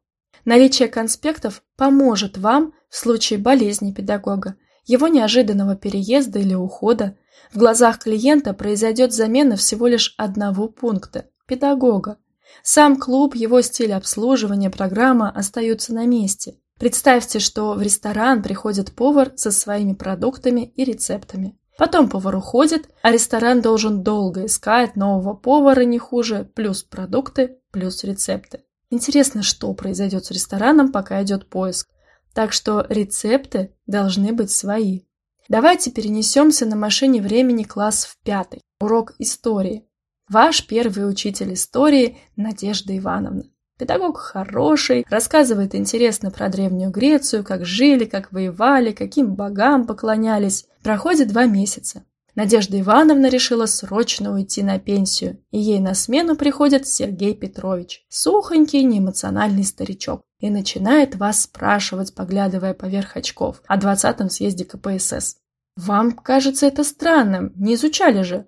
Наличие конспектов поможет вам в случае болезни педагога, его неожиданного переезда или ухода. В глазах клиента произойдет замена всего лишь одного пункта – педагога. Сам клуб, его стиль обслуживания, программа остаются на месте. Представьте, что в ресторан приходит повар со своими продуктами и рецептами. Потом повар уходит, а ресторан должен долго искать нового повара не хуже, плюс продукты, плюс рецепты. Интересно, что произойдет с рестораном, пока идет поиск. Так что рецепты должны быть свои. Давайте перенесемся на машине времени класс в пятый. Урок истории. Ваш первый учитель истории Надежда Ивановна. Педагог хороший, рассказывает интересно про Древнюю Грецию, как жили, как воевали, каким богам поклонялись. Проходит два месяца. Надежда Ивановна решила срочно уйти на пенсию, и ей на смену приходит Сергей Петрович, сухонький, неэмоциональный старичок, и начинает вас спрашивать, поглядывая поверх очков, о 20-м съезде КПСС. Вам кажется это странным, не изучали же.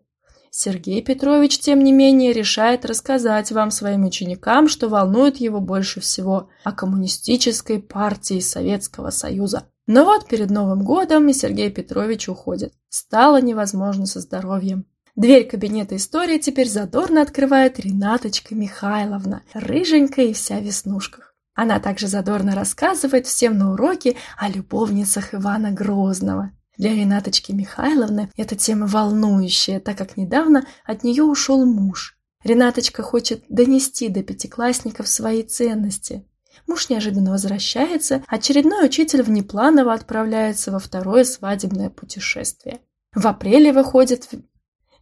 Сергей Петрович, тем не менее, решает рассказать вам, своим ученикам, что волнует его больше всего о коммунистической партии Советского Союза. Но вот перед Новым годом и Сергей Петрович уходит. Стало невозможно со здоровьем. Дверь кабинета истории теперь задорно открывает Ренаточка Михайловна, рыженькая и вся в веснушках. Она также задорно рассказывает всем на уроке о любовницах Ивана Грозного. Для Ренаточки Михайловны эта тема волнующая, так как недавно от нее ушел муж. Ренаточка хочет донести до пятиклассников свои ценности. Муж неожиданно возвращается, очередной учитель внепланово отправляется во второе свадебное путешествие. В апреле выходит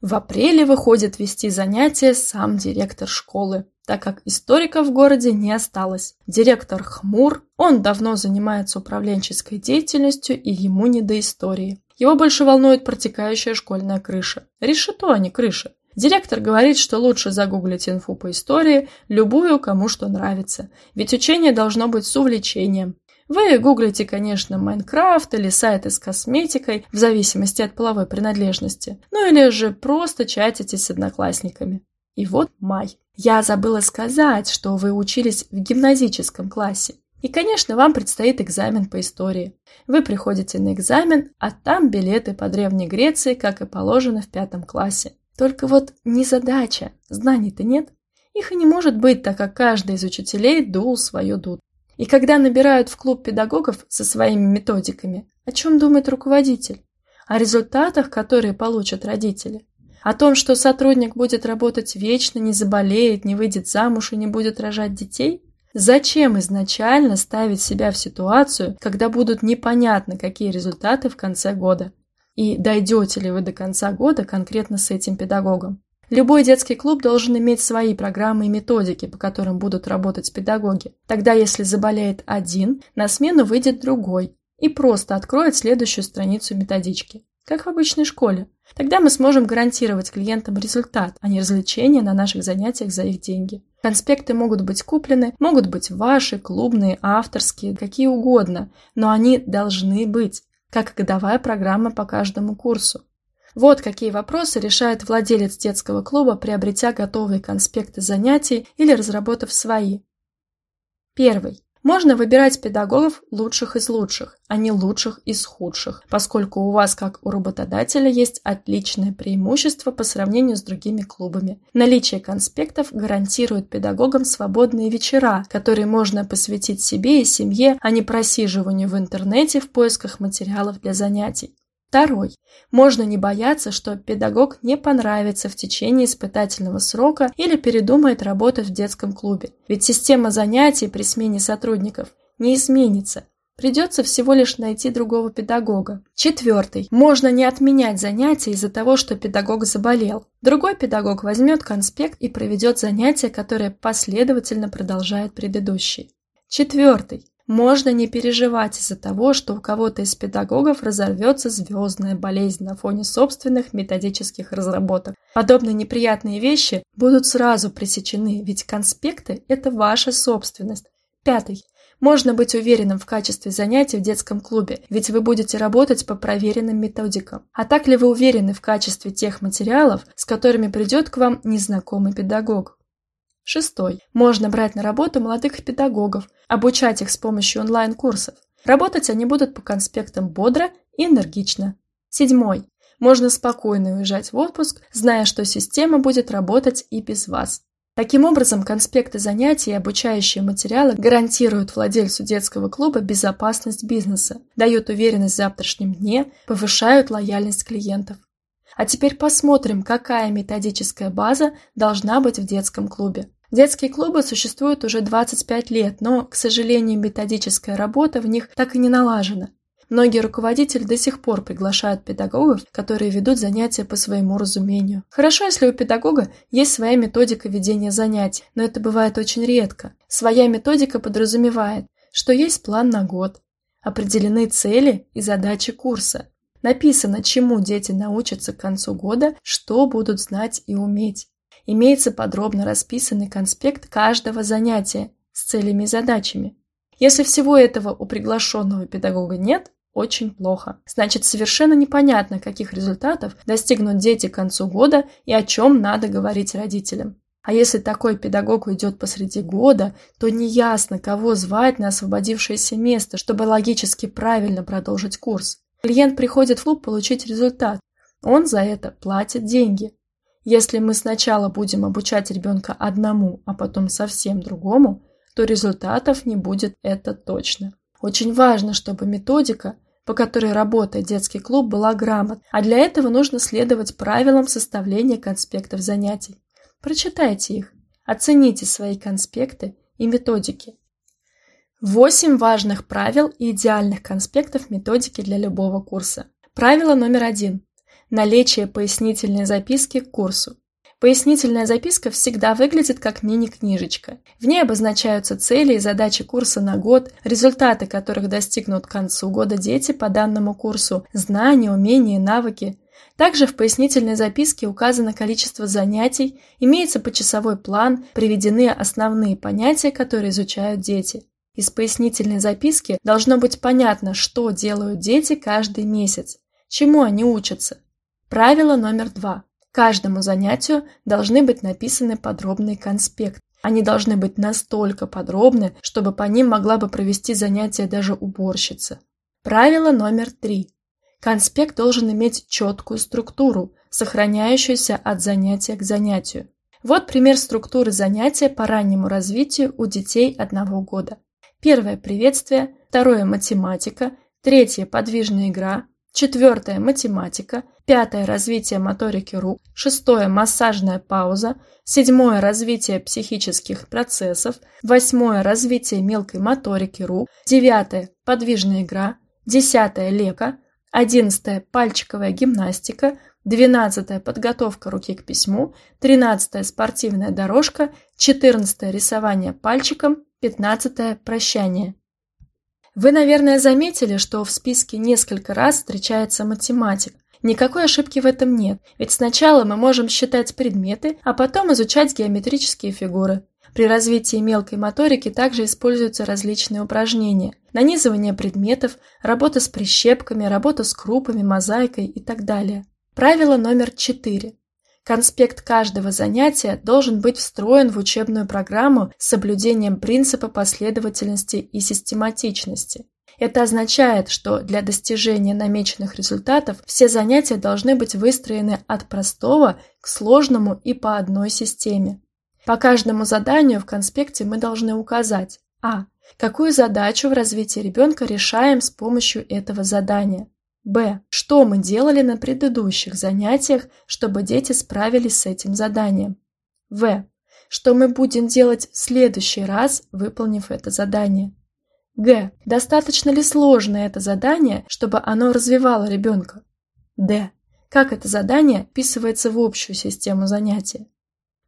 в апреле выходит вести занятия сам директор школы, так как историков в городе не осталось. Директор хмур, он давно занимается управленческой деятельностью и ему не до истории. Его больше волнует протекающая школьная крыша. Решето, а не крыша. Директор говорит, что лучше загуглить инфу по истории, любую, кому что нравится. Ведь учение должно быть с увлечением. Вы гуглите, конечно, Майнкрафт или сайты с косметикой, в зависимости от половой принадлежности, ну или же просто чатитесь с одноклассниками. И вот май. Я забыла сказать, что вы учились в гимназическом классе. И, конечно, вам предстоит экзамен по истории. Вы приходите на экзамен, а там билеты по Древней Греции, как и положено в пятом классе. Только вот не задача, знаний-то нет. Их и не может быть, так как каждый из учителей дул свою дуд. И когда набирают в клуб педагогов со своими методиками, о чем думает руководитель? О результатах, которые получат родители. О том, что сотрудник будет работать вечно, не заболеет, не выйдет замуж и не будет рожать детей? Зачем изначально ставить себя в ситуацию, когда будут непонятны, какие результаты в конце года? И дойдете ли вы до конца года конкретно с этим педагогом? Любой детский клуб должен иметь свои программы и методики, по которым будут работать педагоги. Тогда, если заболеет один, на смену выйдет другой и просто откроет следующую страницу методички, как в обычной школе. Тогда мы сможем гарантировать клиентам результат, а не развлечения на наших занятиях за их деньги. Конспекты могут быть куплены, могут быть ваши, клубные, авторские, какие угодно, но они должны быть, как годовая программа по каждому курсу. Вот какие вопросы решает владелец детского клуба, приобретя готовые конспекты занятий или разработав свои. Первый. Можно выбирать педагогов лучших из лучших, а не лучших из худших, поскольку у вас, как у работодателя, есть отличное преимущество по сравнению с другими клубами. Наличие конспектов гарантирует педагогам свободные вечера, которые можно посвятить себе и семье, а не просиживанию в интернете в поисках материалов для занятий. Второй. Можно не бояться, что педагог не понравится в течение испытательного срока или передумает работать в детском клубе. Ведь система занятий при смене сотрудников не изменится. Придется всего лишь найти другого педагога. Четвертый. Можно не отменять занятия из-за того, что педагог заболел. Другой педагог возьмет конспект и проведет занятие, которое последовательно продолжает предыдущий. Четвертый. Можно не переживать из-за того, что у кого-то из педагогов разорвется звездная болезнь на фоне собственных методических разработок. Подобные неприятные вещи будут сразу пресечены, ведь конспекты – это ваша собственность. Пятый. Можно быть уверенным в качестве занятий в детском клубе, ведь вы будете работать по проверенным методикам. А так ли вы уверены в качестве тех материалов, с которыми придет к вам незнакомый педагог? Шестой. Можно брать на работу молодых педагогов, обучать их с помощью онлайн-курсов. Работать они будут по конспектам бодро и энергично. Седьмой. Можно спокойно уезжать в отпуск, зная, что система будет работать и без вас. Таким образом, конспекты занятий и обучающие материалы гарантируют владельцу детского клуба безопасность бизнеса, дают уверенность в завтрашнем дне, повышают лояльность клиентов. А теперь посмотрим, какая методическая база должна быть в детском клубе. Детские клубы существуют уже 25 лет, но, к сожалению, методическая работа в них так и не налажена. Многие руководители до сих пор приглашают педагогов, которые ведут занятия по своему разумению. Хорошо, если у педагога есть своя методика ведения занятий, но это бывает очень редко. Своя методика подразумевает, что есть план на год, определены цели и задачи курса, написано, чему дети научатся к концу года, что будут знать и уметь. Имеется подробно расписанный конспект каждого занятия с целями и задачами. Если всего этого у приглашенного педагога нет, очень плохо. Значит, совершенно непонятно, каких результатов достигнут дети к концу года и о чем надо говорить родителям. А если такой педагог уйдет посреди года, то неясно, кого звать на освободившееся место, чтобы логически правильно продолжить курс. Клиент приходит в клуб получить результат. Он за это платит деньги. Если мы сначала будем обучать ребенка одному, а потом совсем другому, то результатов не будет, это точно. Очень важно, чтобы методика, по которой работает детский клуб, была грамотной, а для этого нужно следовать правилам составления конспектов занятий. Прочитайте их, оцените свои конспекты и методики. Восемь важных правил и идеальных конспектов методики для любого курса. Правило номер один. Наличие пояснительной записки к курсу. Пояснительная записка всегда выглядит как мини-книжечка. В ней обозначаются цели и задачи курса на год, результаты которых достигнут к концу года дети по данному курсу, знания, умения навыки. Также в пояснительной записке указано количество занятий, имеется почасовой план, приведены основные понятия, которые изучают дети. Из пояснительной записки должно быть понятно, что делают дети каждый месяц, чему они учатся. Правило номер два. Каждому занятию должны быть написаны подробные конспекты. Они должны быть настолько подробны, чтобы по ним могла бы провести занятие даже уборщица. Правило номер три. Конспект должен иметь четкую структуру, сохраняющуюся от занятия к занятию. Вот пример структуры занятия по раннему развитию у детей одного года. Первое – приветствие, второе – математика, третье – подвижная игра, четвертое – математика, пятое – развитие моторики рук, шестое – массажная пауза, седьмое – развитие психических процессов, восьмое – развитие мелкой моторики рук, девятое – подвижная игра, десятое – лека, одиннадцатое – пальчиковая гимнастика, двенадцатое – подготовка руки к письму, тринадцатое – спортивная дорожка, четырнадцатое – рисование пальчиком, пятнадцатое – прощание. Вы, наверное, заметили, что в списке несколько раз встречается математик. Никакой ошибки в этом нет, ведь сначала мы можем считать предметы, а потом изучать геометрические фигуры. При развитии мелкой моторики также используются различные упражнения. Нанизывание предметов, работа с прищепками, работа с крупами, мозаикой и так далее. Правило номер 4. Конспект каждого занятия должен быть встроен в учебную программу с соблюдением принципа последовательности и систематичности. Это означает, что для достижения намеченных результатов все занятия должны быть выстроены от простого к сложному и по одной системе. По каждому заданию в конспекте мы должны указать а. Какую задачу в развитии ребенка решаем с помощью этого задания? Б. Что мы делали на предыдущих занятиях, чтобы дети справились с этим заданием? В. Что мы будем делать в следующий раз, выполнив это задание? Г. Достаточно ли сложно это задание, чтобы оно развивало ребенка? Д. Как это задание вписывается в общую систему занятия?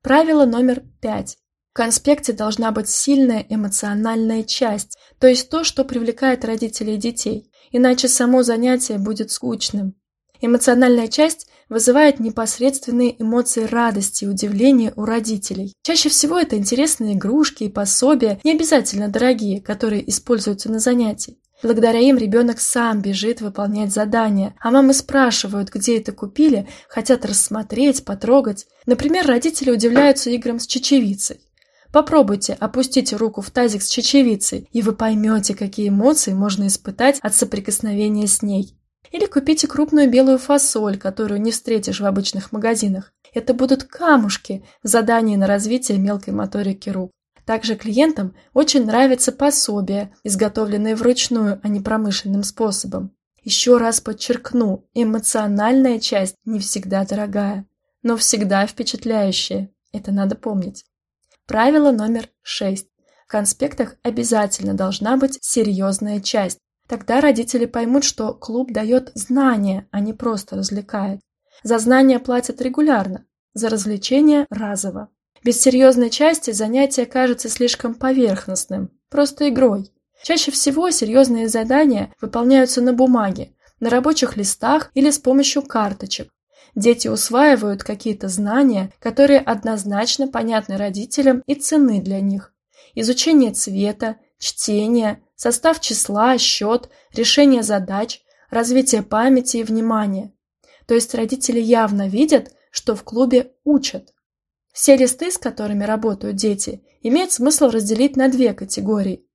Правило номер пять. В конспекте должна быть сильная эмоциональная часть, то есть то, что привлекает родителей и детей иначе само занятие будет скучным. Эмоциональная часть вызывает непосредственные эмоции радости и удивления у родителей. Чаще всего это интересные игрушки и пособия, не обязательно дорогие, которые используются на занятии. Благодаря им ребенок сам бежит выполнять задания, а мамы спрашивают, где это купили, хотят рассмотреть, потрогать. Например, родители удивляются играм с чечевицей. Попробуйте опустить руку в тазик с чечевицей, и вы поймете, какие эмоции можно испытать от соприкосновения с ней. Или купите крупную белую фасоль, которую не встретишь в обычных магазинах. Это будут камушки в задании на развитие мелкой моторики рук. Также клиентам очень нравятся пособия, изготовленные вручную, а не промышленным способом. Еще раз подчеркну, эмоциональная часть не всегда дорогая, но всегда впечатляющая. Это надо помнить. Правило номер шесть. В конспектах обязательно должна быть серьезная часть. Тогда родители поймут, что клуб дает знания, а не просто развлекает. За знания платят регулярно, за развлечения – разово. Без серьезной части занятие кажется слишком поверхностным, просто игрой. Чаще всего серьезные задания выполняются на бумаге, на рабочих листах или с помощью карточек. Дети усваивают какие-то знания, которые однозначно понятны родителям и ценны для них. Изучение цвета, чтение, состав числа, счет, решение задач, развитие памяти и внимания. То есть родители явно видят, что в клубе учат. Все листы, с которыми работают дети, имеет смысл разделить на две категории.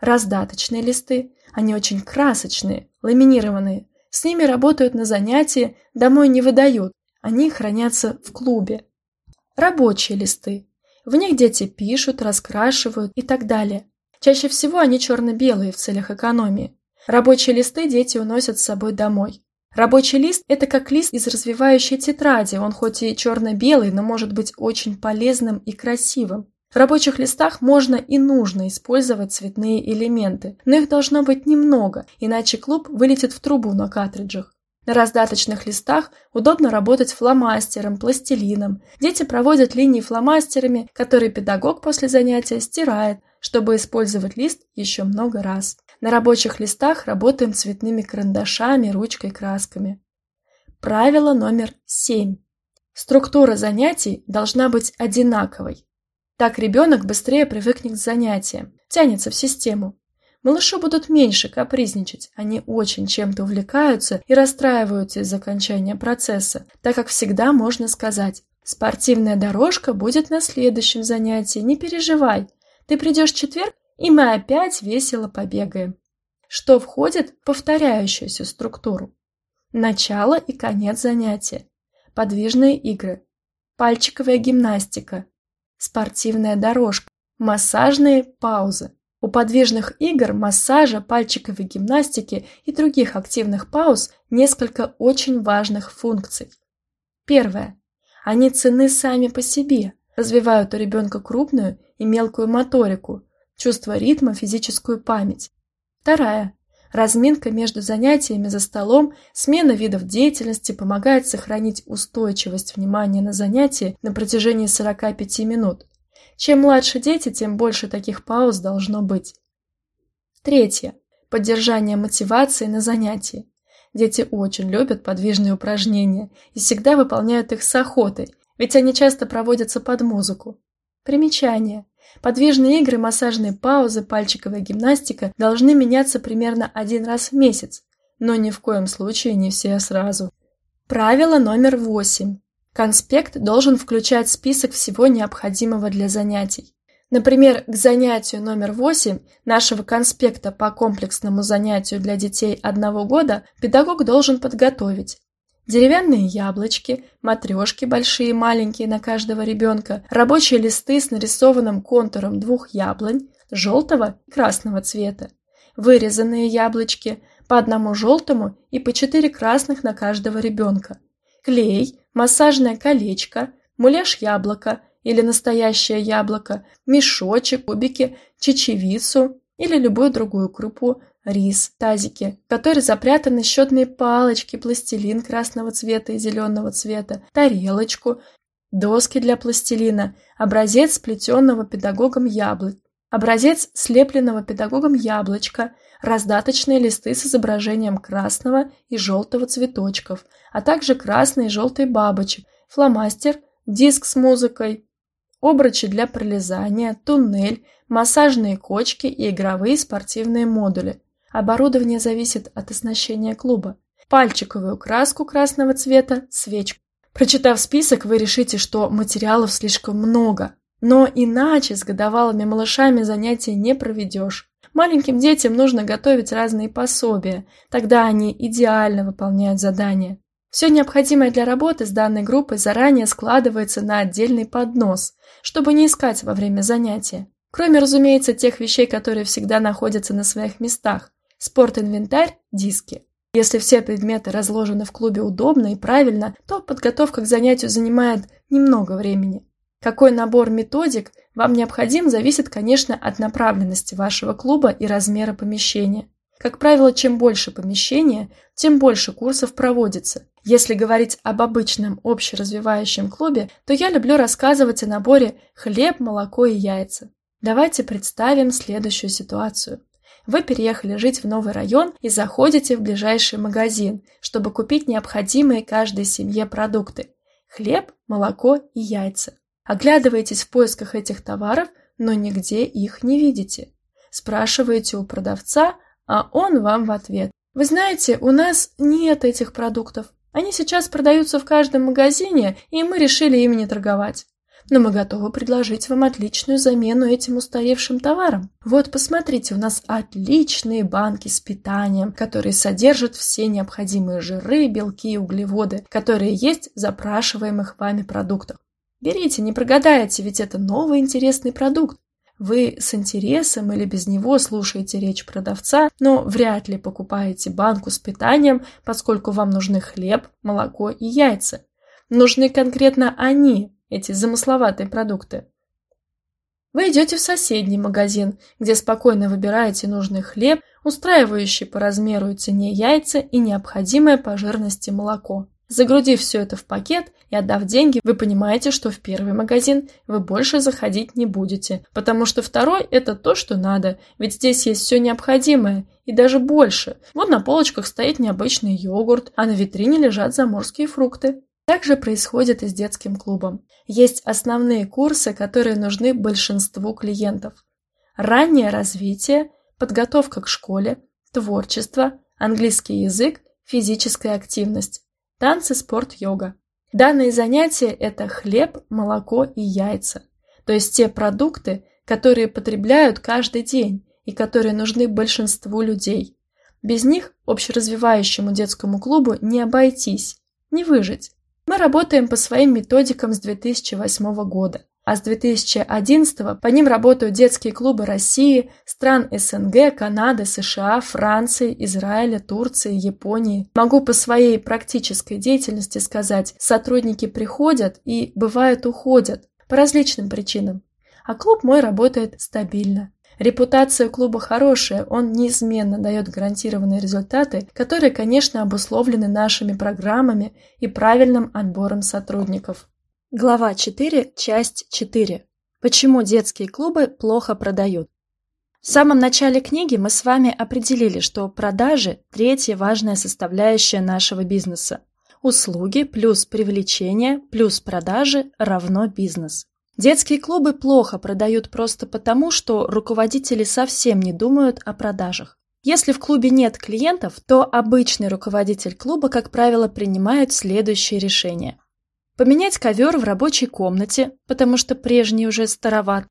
Раздаточные листы, они очень красочные, ламинированные, с ними работают на занятии, домой не выдают, они хранятся в клубе. Рабочие листы. В них дети пишут, раскрашивают и так далее. Чаще всего они черно-белые в целях экономии. Рабочие листы дети уносят с собой домой. Рабочий лист – это как лист из развивающей тетради, он хоть и черно-белый, но может быть очень полезным и красивым. В рабочих листах можно и нужно использовать цветные элементы, но их должно быть немного, иначе клуб вылетит в трубу на картриджах. На раздаточных листах удобно работать фломастером, пластилином. Дети проводят линии фломастерами, которые педагог после занятия стирает, чтобы использовать лист еще много раз. На рабочих листах работаем цветными карандашами, ручкой, красками. Правило номер 7. Структура занятий должна быть одинаковой. Так ребенок быстрее привыкнет к занятиям, тянется в систему. Малышу будут меньше капризничать, они очень чем-то увлекаются и расстраиваются из окончания процесса, так как всегда можно сказать «Спортивная дорожка будет на следующем занятии, не переживай. Ты придешь в четверг, и мы опять весело побегаем». Что входит в повторяющуюся структуру? Начало и конец занятия. Подвижные игры. Пальчиковая гимнастика спортивная дорожка, массажные паузы. У подвижных игр, массажа, пальчиковой гимнастики и других активных пауз несколько очень важных функций. Первое. Они ценны сами по себе, развивают у ребенка крупную и мелкую моторику, чувство ритма, физическую память. Вторая. Разминка между занятиями за столом, смена видов деятельности помогает сохранить устойчивость внимания на занятии на протяжении 45 минут. Чем младше дети, тем больше таких пауз должно быть. Третье. Поддержание мотивации на занятии. Дети очень любят подвижные упражнения и всегда выполняют их с охотой, ведь они часто проводятся под музыку. Примечание. Подвижные игры, массажные паузы, пальчиковая гимнастика должны меняться примерно один раз в месяц, но ни в коем случае не все сразу. Правило номер восемь. Конспект должен включать список всего необходимого для занятий. Например, к занятию номер 8 нашего конспекта по комплексному занятию для детей одного года педагог должен подготовить Деревянные яблочки, матрешки большие и маленькие на каждого ребенка, рабочие листы с нарисованным контуром двух яблонь, желтого и красного цвета, вырезанные яблочки, по одному желтому и по четыре красных на каждого ребенка, клей, массажное колечко, муляж яблока или настоящее яблоко, мешочек, кубики, чечевицу или любую другую крупу, рис, тазики, в которые запрятаны счетные палочки, пластилин красного цвета и зеленого цвета, тарелочку, доски для пластилина, образец сплетенного педагогом яблок, образец слепленного педагогом яблочка, раздаточные листы с изображением красного и желтого цветочков, а также красные и желтые бабочек, фломастер, диск с музыкой, обручи для пролезания, туннель, массажные кочки и игровые спортивные модули. Оборудование зависит от оснащения клуба. Пальчиковую краску красного цвета, свечку. Прочитав список, вы решите, что материалов слишком много. Но иначе с годовалыми малышами занятия не проведешь. Маленьким детям нужно готовить разные пособия, тогда они идеально выполняют задания. Все необходимое для работы с данной группой заранее складывается на отдельный поднос, чтобы не искать во время занятия. Кроме, разумеется, тех вещей, которые всегда находятся на своих местах. Спортинвентарь, диски. Если все предметы разложены в клубе удобно и правильно, то подготовка к занятию занимает немного времени. Какой набор методик вам необходим, зависит, конечно, от направленности вашего клуба и размера помещения. Как правило, чем больше помещения, тем больше курсов проводится. Если говорить об обычном общеразвивающем клубе, то я люблю рассказывать о наборе хлеб, молоко и яйца. Давайте представим следующую ситуацию. Вы переехали жить в новый район и заходите в ближайший магазин, чтобы купить необходимые каждой семье продукты – хлеб, молоко и яйца. Оглядываетесь в поисках этих товаров, но нигде их не видите. Спрашиваете у продавца, а он вам в ответ. Вы знаете, у нас нет этих продуктов. Они сейчас продаются в каждом магазине, и мы решили ими не торговать. Но мы готовы предложить вам отличную замену этим устаревшим товарам. Вот посмотрите, у нас отличные банки с питанием, которые содержат все необходимые жиры, белки и углеводы, которые есть в запрашиваемых вами продуктах. Берите, не прогадаете, ведь это новый интересный продукт. Вы с интересом или без него слушаете речь продавца, но вряд ли покупаете банку с питанием, поскольку вам нужны хлеб, молоко и яйца. Нужны конкретно они, эти замысловатые продукты. Вы идете в соседний магазин, где спокойно выбираете нужный хлеб, устраивающий по размеру и цене яйца и необходимое по жирности молоко. Загрузив все это в пакет и отдав деньги, вы понимаете, что в первый магазин вы больше заходить не будете, потому что второй – это то, что надо, ведь здесь есть все необходимое, и даже больше. Вот на полочках стоит необычный йогурт, а на витрине лежат заморские фрукты. Так же происходит и с детским клубом. Есть основные курсы, которые нужны большинству клиентов. Раннее развитие, подготовка к школе, творчество, английский язык, физическая активность. Танцы, спорт, йога. Данные занятия – это хлеб, молоко и яйца. То есть те продукты, которые потребляют каждый день и которые нужны большинству людей. Без них общеразвивающему детскому клубу не обойтись, не выжить. Мы работаем по своим методикам с 2008 года а с 2011 по ним работают детские клубы России, стран СНГ, Канады, США, Франции, Израиля, Турции, Японии. Могу по своей практической деятельности сказать, сотрудники приходят и, бывает, уходят по различным причинам. А клуб мой работает стабильно. Репутация клуба хорошая, он неизменно дает гарантированные результаты, которые, конечно, обусловлены нашими программами и правильным отбором сотрудников. Глава 4, часть 4. Почему детские клубы плохо продают? В самом начале книги мы с вами определили, что продажи – третья важная составляющая нашего бизнеса. Услуги плюс привлечение плюс продажи равно бизнес. Детские клубы плохо продают просто потому, что руководители совсем не думают о продажах. Если в клубе нет клиентов, то обычный руководитель клуба, как правило, принимает следующие решения – Поменять ковер в рабочей комнате, потому что прежний уже староват.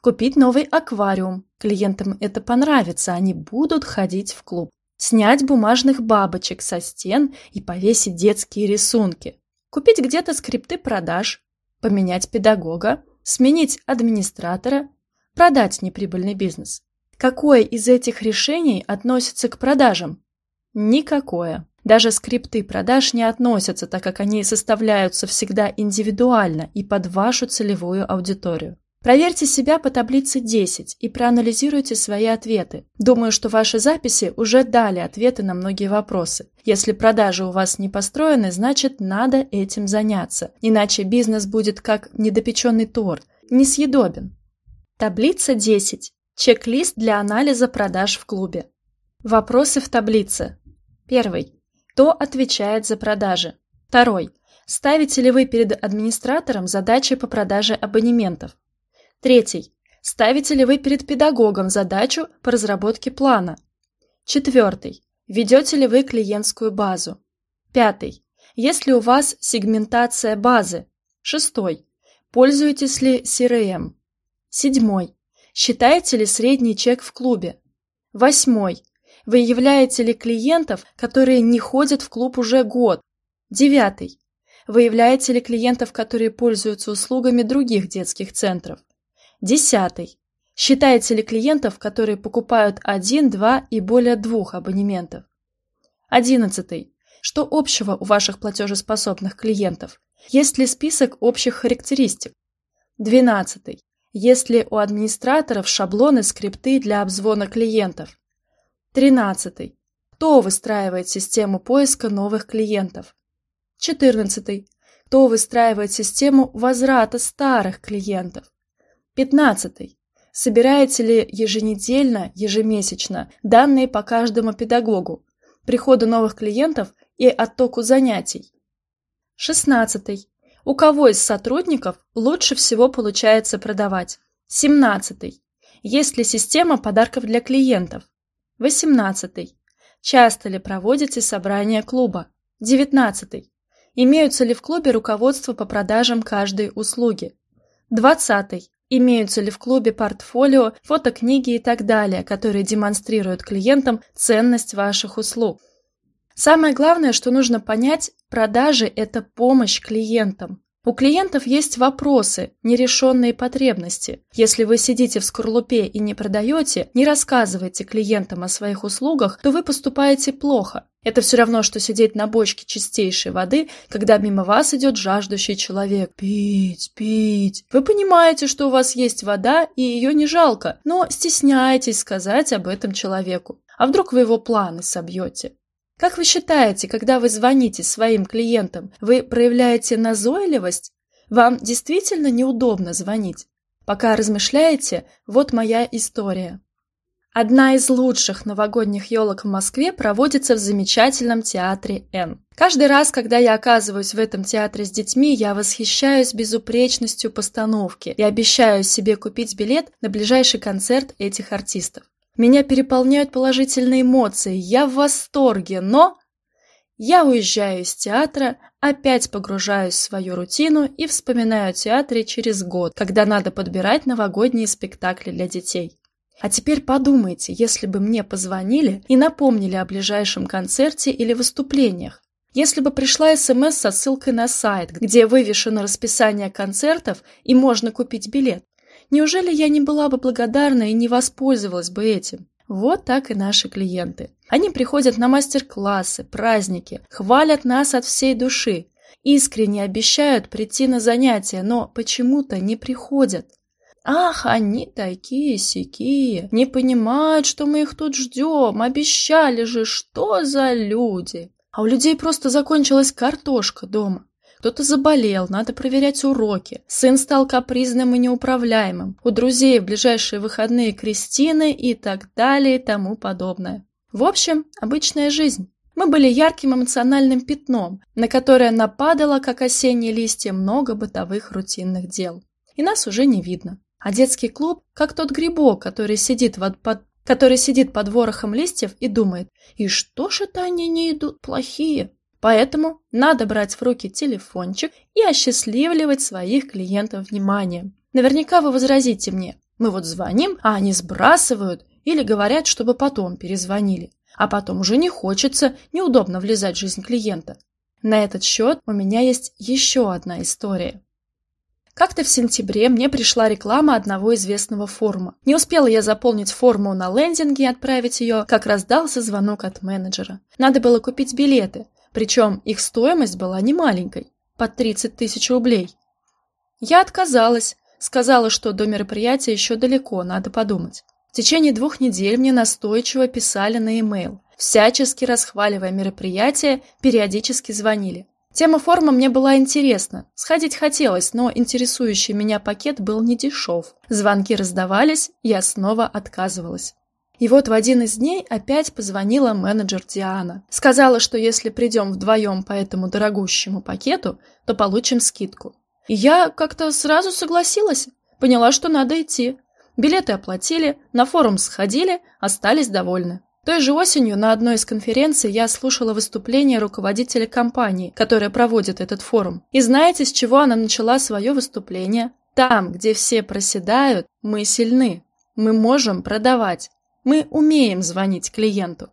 Купить новый аквариум. Клиентам это понравится, они будут ходить в клуб. Снять бумажных бабочек со стен и повесить детские рисунки. Купить где-то скрипты продаж. Поменять педагога. Сменить администратора. Продать неприбыльный бизнес. Какое из этих решений относится к продажам? Никакое. Даже скрипты продаж не относятся, так как они составляются всегда индивидуально и под вашу целевую аудиторию. Проверьте себя по таблице 10 и проанализируйте свои ответы. Думаю, что ваши записи уже дали ответы на многие вопросы. Если продажи у вас не построены, значит надо этим заняться. Иначе бизнес будет как недопеченный торт, несъедобен. Таблица 10. Чек-лист для анализа продаж в клубе. Вопросы в таблице. Первый. Кто отвечает за продажи? Второй. Ставите ли вы перед администратором задачи по продаже абонементов? Третий. Ставите ли вы перед педагогом задачу по разработке плана? Четвертый. Ведете ли вы клиентскую базу? Пятый. Есть ли у вас сегментация базы? Шестой. Пользуетесь ли CRM? Седьмой. Считаете ли средний чек в клубе? Восьмой. Выявляете ли клиентов, которые не ходят в клуб уже год? Девятый. Выявляете ли клиентов, которые пользуются услугами других детских центров? Десятый. Считаете ли клиентов, которые покупают один, два и более двух абонементов? Одиннадцатый. Что общего у ваших платежеспособных клиентов? Есть ли список общих характеристик? Двенадцатый. Есть ли у администраторов шаблоны, скрипты для обзвона клиентов? Тринадцатый. Кто выстраивает систему поиска новых клиентов? Четырнадцатый. Кто выстраивает систему возврата старых клиентов? Пятнадцатый. Собираете ли еженедельно, ежемесячно данные по каждому педагогу, приходу новых клиентов и оттоку занятий? Шестнадцатый. У кого из сотрудников лучше всего получается продавать? Семнадцатый. Есть ли система подарков для клиентов? Восемнадцатый. Часто ли проводите собрания клуба? Девятнадцатый. Имеются ли в клубе руководство по продажам каждой услуги? 20. Имеются ли в клубе портфолио, фотокниги и так далее, которые демонстрируют клиентам ценность ваших услуг? Самое главное, что нужно понять, продажи – это помощь клиентам. У клиентов есть вопросы, нерешенные потребности. Если вы сидите в скорлупе и не продаете, не рассказываете клиентам о своих услугах, то вы поступаете плохо. Это все равно, что сидеть на бочке чистейшей воды, когда мимо вас идет жаждущий человек. Пить, пить. Вы понимаете, что у вас есть вода, и ее не жалко, но стесняетесь сказать об этом человеку. А вдруг вы его планы собьете? Как вы считаете, когда вы звоните своим клиентам, вы проявляете назойливость? Вам действительно неудобно звонить? Пока размышляете, вот моя история. Одна из лучших новогодних елок в Москве проводится в замечательном театре Н. Каждый раз, когда я оказываюсь в этом театре с детьми, я восхищаюсь безупречностью постановки и обещаю себе купить билет на ближайший концерт этих артистов. Меня переполняют положительные эмоции, я в восторге, но... Я уезжаю из театра, опять погружаюсь в свою рутину и вспоминаю о театре через год, когда надо подбирать новогодние спектакли для детей. А теперь подумайте, если бы мне позвонили и напомнили о ближайшем концерте или выступлениях. Если бы пришла СМС со ссылкой на сайт, где вывешено расписание концертов и можно купить билет, Неужели я не была бы благодарна и не воспользовалась бы этим? Вот так и наши клиенты. Они приходят на мастер-классы, праздники, хвалят нас от всей души, искренне обещают прийти на занятия, но почему-то не приходят. Ах, они такие сякие, не понимают, что мы их тут ждем, обещали же, что за люди. А у людей просто закончилась картошка дома. Кто-то заболел, надо проверять уроки. Сын стал капризным и неуправляемым. У друзей в ближайшие выходные крестины и так далее и тому подобное. В общем, обычная жизнь. Мы были ярким эмоциональным пятном, на которое нападало, как осенние листья, много бытовых рутинных дел. И нас уже не видно. А детский клуб, как тот грибок, который сидит под, под который сидит под ворохом листьев и думает, и что ж это они не идут плохие? Поэтому надо брать в руки телефончик и осчастливливать своих клиентов вниманием. Наверняка вы возразите мне, мы вот звоним, а они сбрасывают или говорят, чтобы потом перезвонили. А потом уже не хочется, неудобно влезать в жизнь клиента. На этот счет у меня есть еще одна история. Как-то в сентябре мне пришла реклама одного известного форума. Не успела я заполнить форму на лендинге и отправить ее, как раздался звонок от менеджера. Надо было купить билеты, причем их стоимость была немаленькой, под 30 тысяч рублей. Я отказалась, сказала, что до мероприятия еще далеко, надо подумать. В течение двух недель мне настойчиво писали на e-mail, всячески расхваливая мероприятие, периодически звонили. Тема форума мне была интересна. Сходить хотелось, но интересующий меня пакет был не дешев. Звонки раздавались, я снова отказывалась. И вот в один из дней опять позвонила менеджер Диана. Сказала, что если придем вдвоем по этому дорогущему пакету, то получим скидку. И я как-то сразу согласилась. Поняла, что надо идти. Билеты оплатили, на форум сходили, остались довольны. Той же осенью на одной из конференций я слушала выступление руководителя компании, которая проводит этот форум. И знаете, с чего она начала свое выступление? Там, где все проседают, мы сильны. Мы можем продавать. Мы умеем звонить клиенту.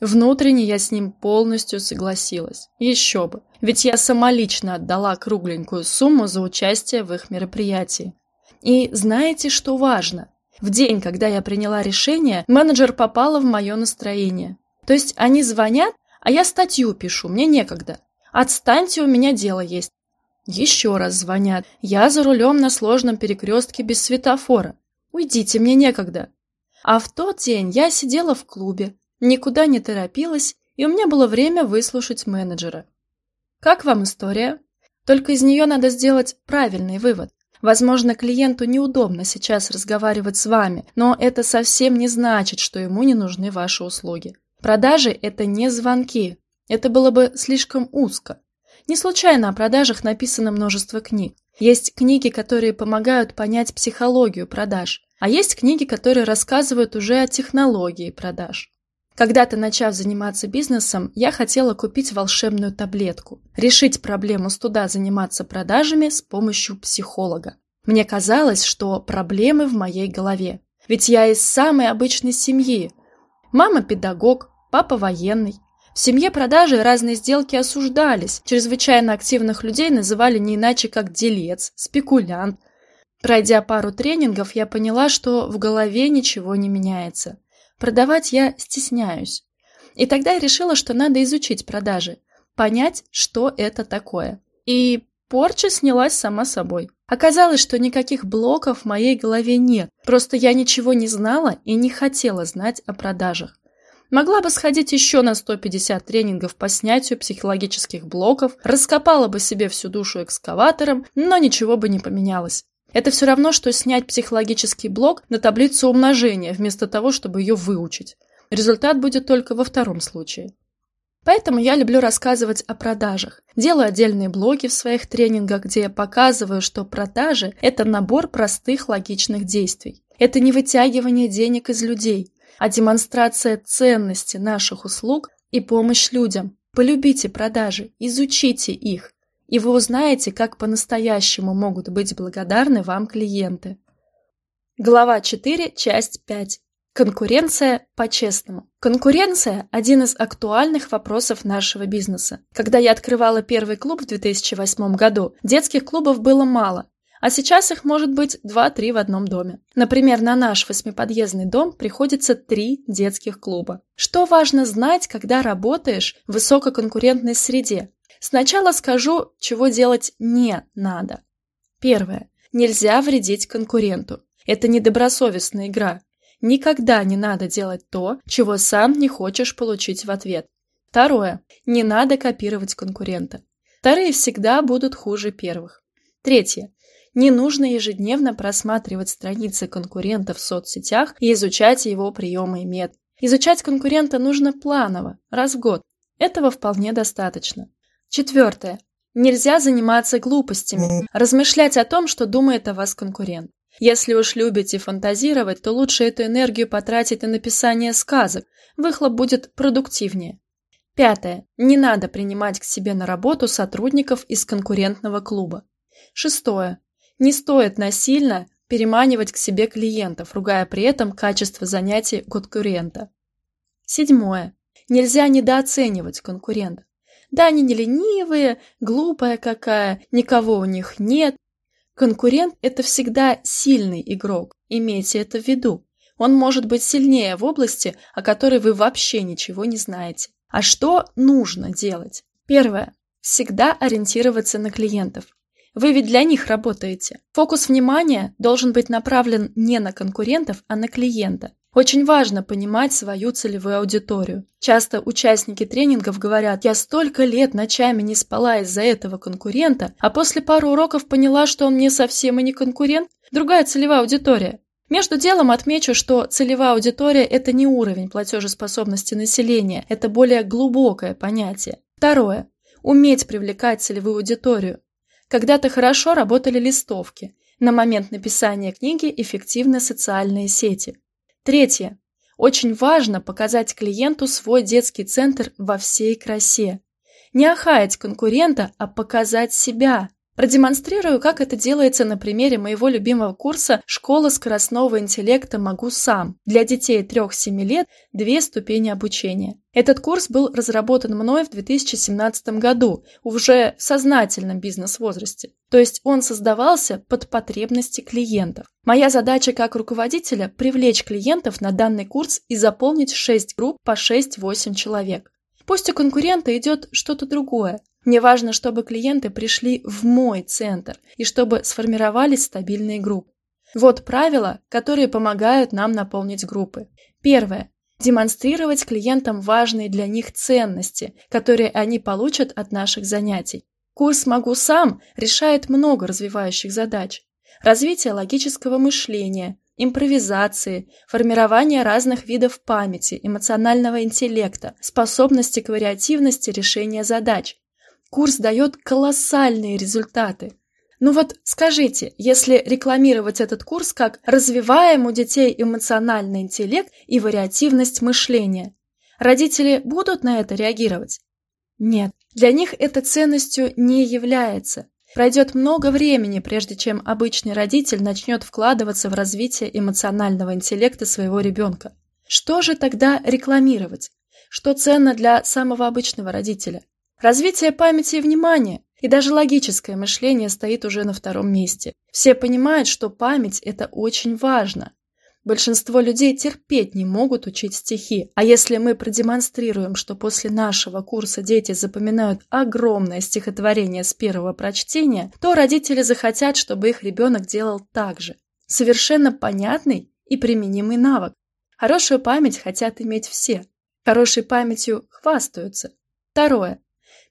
Внутренне я с ним полностью согласилась. Еще бы. Ведь я самолично отдала кругленькую сумму за участие в их мероприятии. И знаете, что важно? В день, когда я приняла решение, менеджер попала в мое настроение. То есть они звонят, а я статью пишу, мне некогда. Отстаньте, у меня дело есть. Еще раз звонят. Я за рулем на сложном перекрестке без светофора. Уйдите, мне некогда. А в тот день я сидела в клубе, никуда не торопилась, и у меня было время выслушать менеджера. Как вам история? Только из нее надо сделать правильный вывод. Возможно, клиенту неудобно сейчас разговаривать с вами, но это совсем не значит, что ему не нужны ваши услуги. Продажи – это не звонки. Это было бы слишком узко. Не случайно о продажах написано множество книг. Есть книги, которые помогают понять психологию продаж. А есть книги, которые рассказывают уже о технологии продаж. Когда-то, начав заниматься бизнесом, я хотела купить волшебную таблетку, решить проблему студа заниматься продажами с помощью психолога. Мне казалось, что проблемы в моей голове. Ведь я из самой обычной семьи. Мама педагог, папа военный. В семье продажи разные сделки осуждались. Чрезвычайно активных людей называли не иначе как делец, спекулянт, Пройдя пару тренингов, я поняла, что в голове ничего не меняется. Продавать я стесняюсь. И тогда я решила, что надо изучить продажи, понять, что это такое. И порча снялась сама собой. Оказалось, что никаких блоков в моей голове нет, просто я ничего не знала и не хотела знать о продажах. Могла бы сходить еще на 150 тренингов по снятию психологических блоков, раскопала бы себе всю душу экскаватором, но ничего бы не поменялось. Это все равно, что снять психологический блок на таблицу умножения, вместо того, чтобы ее выучить. Результат будет только во втором случае. Поэтому я люблю рассказывать о продажах. Делаю отдельные блоги в своих тренингах, где я показываю, что продажи – это набор простых логичных действий. Это не вытягивание денег из людей, а демонстрация ценности наших услуг и помощь людям. Полюбите продажи, изучите их, и вы узнаете, как по-настоящему могут быть благодарны вам клиенты. Глава 4, часть 5. Конкуренция по-честному. Конкуренция – один из актуальных вопросов нашего бизнеса. Когда я открывала первый клуб в 2008 году, детских клубов было мало, а сейчас их может быть 2-3 в одном доме. Например, на наш восьмиподъездный дом приходится три детских клуба. Что важно знать, когда работаешь в высококонкурентной среде? Сначала скажу, чего делать не надо. Первое. Нельзя вредить конкуренту. Это недобросовестная игра. Никогда не надо делать то, чего сам не хочешь получить в ответ. Второе. Не надо копировать конкурента. Вторые всегда будут хуже первых. Третье. Не нужно ежедневно просматривать страницы конкурента в соцсетях и изучать его приемы и методы. Изучать конкурента нужно планово, раз в год. Этого вполне достаточно. Четвертое. Нельзя заниматься глупостями, размышлять о том, что думает о вас конкурент. Если уж любите фантазировать, то лучше эту энергию потратить на написание сказок, выхлоп будет продуктивнее. Пятое. Не надо принимать к себе на работу сотрудников из конкурентного клуба. Шестое. Не стоит насильно переманивать к себе клиентов, ругая при этом качество занятий конкурента. Седьмое. Нельзя недооценивать конкурента. Да, они не ленивые, глупая какая, никого у них нет. Конкурент – это всегда сильный игрок, имейте это в виду. Он может быть сильнее в области, о которой вы вообще ничего не знаете. А что нужно делать? Первое. Всегда ориентироваться на клиентов. Вы ведь для них работаете. Фокус внимания должен быть направлен не на конкурентов, а на клиента. Очень важно понимать свою целевую аудиторию. Часто участники тренингов говорят, я столько лет ночами не спала из-за этого конкурента, а после пары уроков поняла, что он мне совсем и не конкурент. Другая целевая аудитория. Между делом отмечу, что целевая аудитория – это не уровень платежеспособности населения, это более глубокое понятие. Второе. Уметь привлекать целевую аудиторию. Когда-то хорошо работали листовки. На момент написания книги эффективны социальные сети. Третье. Очень важно показать клиенту свой детский центр во всей красе. Не охаять конкурента, а показать себя. Продемонстрирую, как это делается на примере моего любимого курса «Школа скоростного интеллекта могу сам». Для детей 3-7 лет две ступени обучения. Этот курс был разработан мной в 2017 году, уже в сознательном бизнес-возрасте. То есть он создавался под потребности клиентов. Моя задача как руководителя – привлечь клиентов на данный курс и заполнить 6 групп по 6-8 человек. Пусть у конкурента идет что-то другое, мне важно, чтобы клиенты пришли в мой центр и чтобы сформировались стабильные группы. Вот правила, которые помогают нам наполнить группы. Первое. Демонстрировать клиентам важные для них ценности, которые они получат от наших занятий. Курс «Могу сам» решает много развивающих задач. Развитие логического мышления, импровизации, формирование разных видов памяти, эмоционального интеллекта, способности к вариативности решения задач, Курс дает колоссальные результаты. Ну вот скажите, если рекламировать этот курс как «Развиваем у детей эмоциональный интеллект и вариативность мышления», родители будут на это реагировать? Нет, для них это ценностью не является. Пройдет много времени, прежде чем обычный родитель начнет вкладываться в развитие эмоционального интеллекта своего ребенка. Что же тогда рекламировать? Что ценно для самого обычного родителя? Развитие памяти и внимания, и даже логическое мышление стоит уже на втором месте. Все понимают, что память – это очень важно. Большинство людей терпеть не могут учить стихи, а если мы продемонстрируем, что после нашего курса дети запоминают огромное стихотворение с первого прочтения, то родители захотят, чтобы их ребенок делал так же. Совершенно понятный и применимый навык. Хорошую память хотят иметь все. Хорошей памятью хвастаются. Второе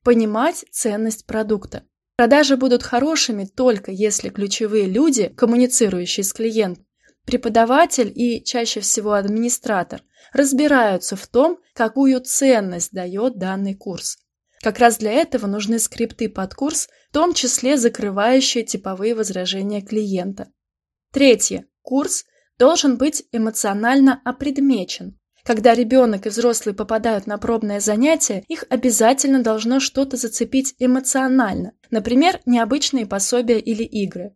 понимать ценность продукта. Продажи будут хорошими только если ключевые люди, коммуницирующие с клиентом, преподаватель и чаще всего администратор, разбираются в том, какую ценность дает данный курс. Как раз для этого нужны скрипты под курс, в том числе закрывающие типовые возражения клиента. Третье. Курс должен быть эмоционально опредмечен, когда ребенок и взрослый попадают на пробное занятие, их обязательно должно что-то зацепить эмоционально, например, необычные пособия или игры.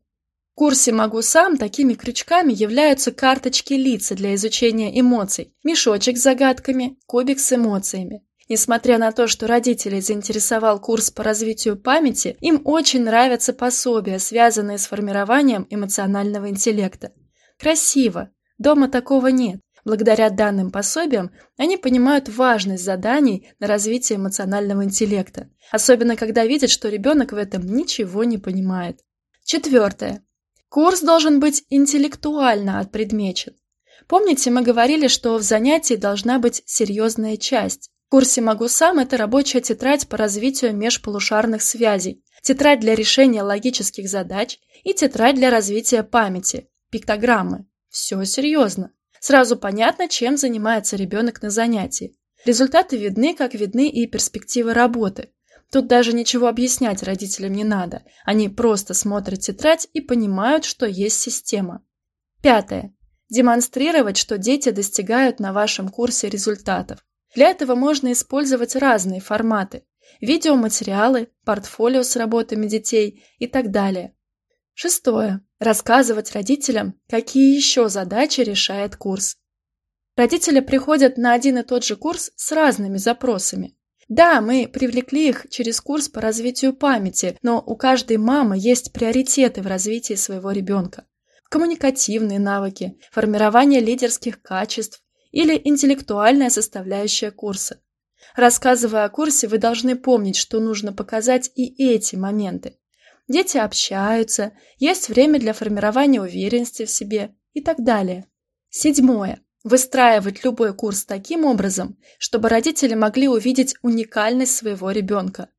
В курсе «Могу сам» такими крючками являются карточки лица для изучения эмоций, мешочек с загадками, кубик с эмоциями. Несмотря на то, что родителей заинтересовал курс по развитию памяти, им очень нравятся пособия, связанные с формированием эмоционального интеллекта. Красиво. Дома такого нет. Благодаря данным пособиям они понимают важность заданий на развитие эмоционального интеллекта, особенно когда видят, что ребенок в этом ничего не понимает. Четвертое. Курс должен быть интеллектуально отпредмечен. Помните, мы говорили, что в занятии должна быть серьезная часть. В курсе «Могу сам» – это рабочая тетрадь по развитию межполушарных связей, тетрадь для решения логических задач и тетрадь для развития памяти, пиктограммы. Все серьезно. Сразу понятно, чем занимается ребенок на занятии. Результаты видны, как видны и перспективы работы. Тут даже ничего объяснять родителям не надо. Они просто смотрят тетрадь и понимают, что есть система. Пятое. Демонстрировать, что дети достигают на вашем курсе результатов. Для этого можно использовать разные форматы. Видеоматериалы, портфолио с работами детей и так далее. Шестое. Рассказывать родителям, какие еще задачи решает курс. Родители приходят на один и тот же курс с разными запросами. Да, мы привлекли их через курс по развитию памяти, но у каждой мамы есть приоритеты в развитии своего ребенка. Коммуникативные навыки, формирование лидерских качеств или интеллектуальная составляющая курса. Рассказывая о курсе, вы должны помнить, что нужно показать и эти моменты дети общаются, есть время для формирования уверенности в себе и так далее. Седьмое. Выстраивать любой курс таким образом, чтобы родители могли увидеть уникальность своего ребенка.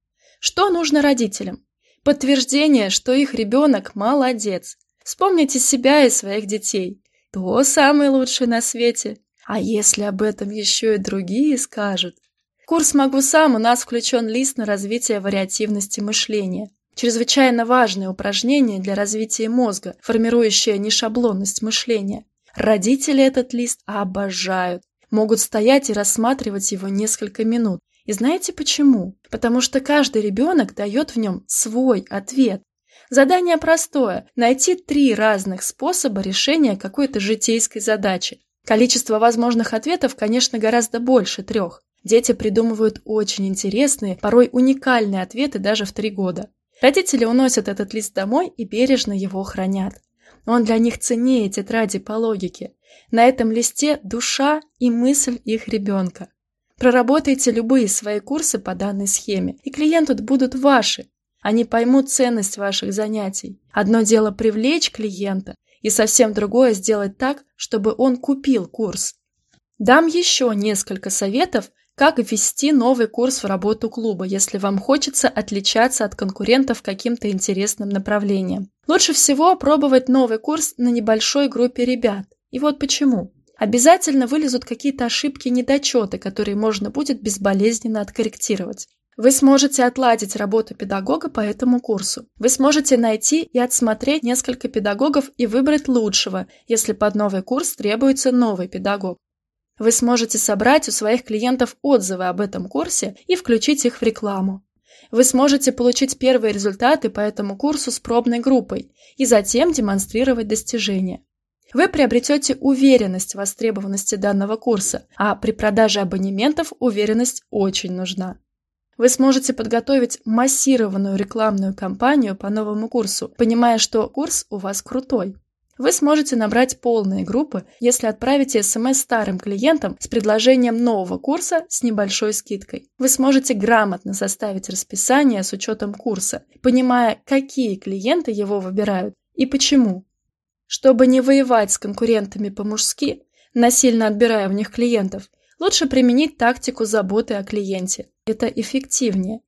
Что нужно родителям? Подтверждение, что их ребенок молодец. Вспомните себя и своих детей. То самый лучший на свете. А если об этом еще и другие скажут? курс «Могу сам» у нас включен лист на развитие вариативности мышления. Чрезвычайно важное упражнение для развития мозга, формирующее нешаблонность мышления. Родители этот лист обожают. могут стоять и рассматривать его несколько минут. И знаете почему? Потому что каждый ребенок дает в нем свой ответ. Задание простое – найти три разных способа решения какой-то житейской задачи. Количество возможных ответов, конечно, гораздо больше трех. Дети придумывают очень интересные, порой уникальные ответы даже в три года. Родители уносят этот лист домой и бережно его хранят. Он для них ценнее тетради по логике. На этом листе душа и мысль их ребенка. Проработайте любые свои курсы по данной схеме, и клиенты будут ваши. Они поймут ценность ваших занятий. Одно дело привлечь клиента, и совсем другое сделать так, чтобы он купил курс. Дам еще несколько советов, как ввести новый курс в работу клуба, если вам хочется отличаться от конкурентов каким-то интересным направлением. Лучше всего пробовать новый курс на небольшой группе ребят. И вот почему. Обязательно вылезут какие-то ошибки, недочеты, которые можно будет безболезненно откорректировать. Вы сможете отладить работу педагога по этому курсу. Вы сможете найти и отсмотреть несколько педагогов и выбрать лучшего, если под новый курс требуется новый педагог. Вы сможете собрать у своих клиентов отзывы об этом курсе и включить их в рекламу. Вы сможете получить первые результаты по этому курсу с пробной группой и затем демонстрировать достижения. Вы приобретете уверенность в востребованности данного курса, а при продаже абонементов уверенность очень нужна. Вы сможете подготовить массированную рекламную кампанию по новому курсу, понимая, что курс у вас крутой. Вы сможете набрать полные группы, если отправите смс старым клиентам с предложением нового курса с небольшой скидкой. Вы сможете грамотно составить расписание с учетом курса, понимая, какие клиенты его выбирают и почему. Чтобы не воевать с конкурентами по-мужски, насильно отбирая у них клиентов, лучше применить тактику заботы о клиенте. Это эффективнее.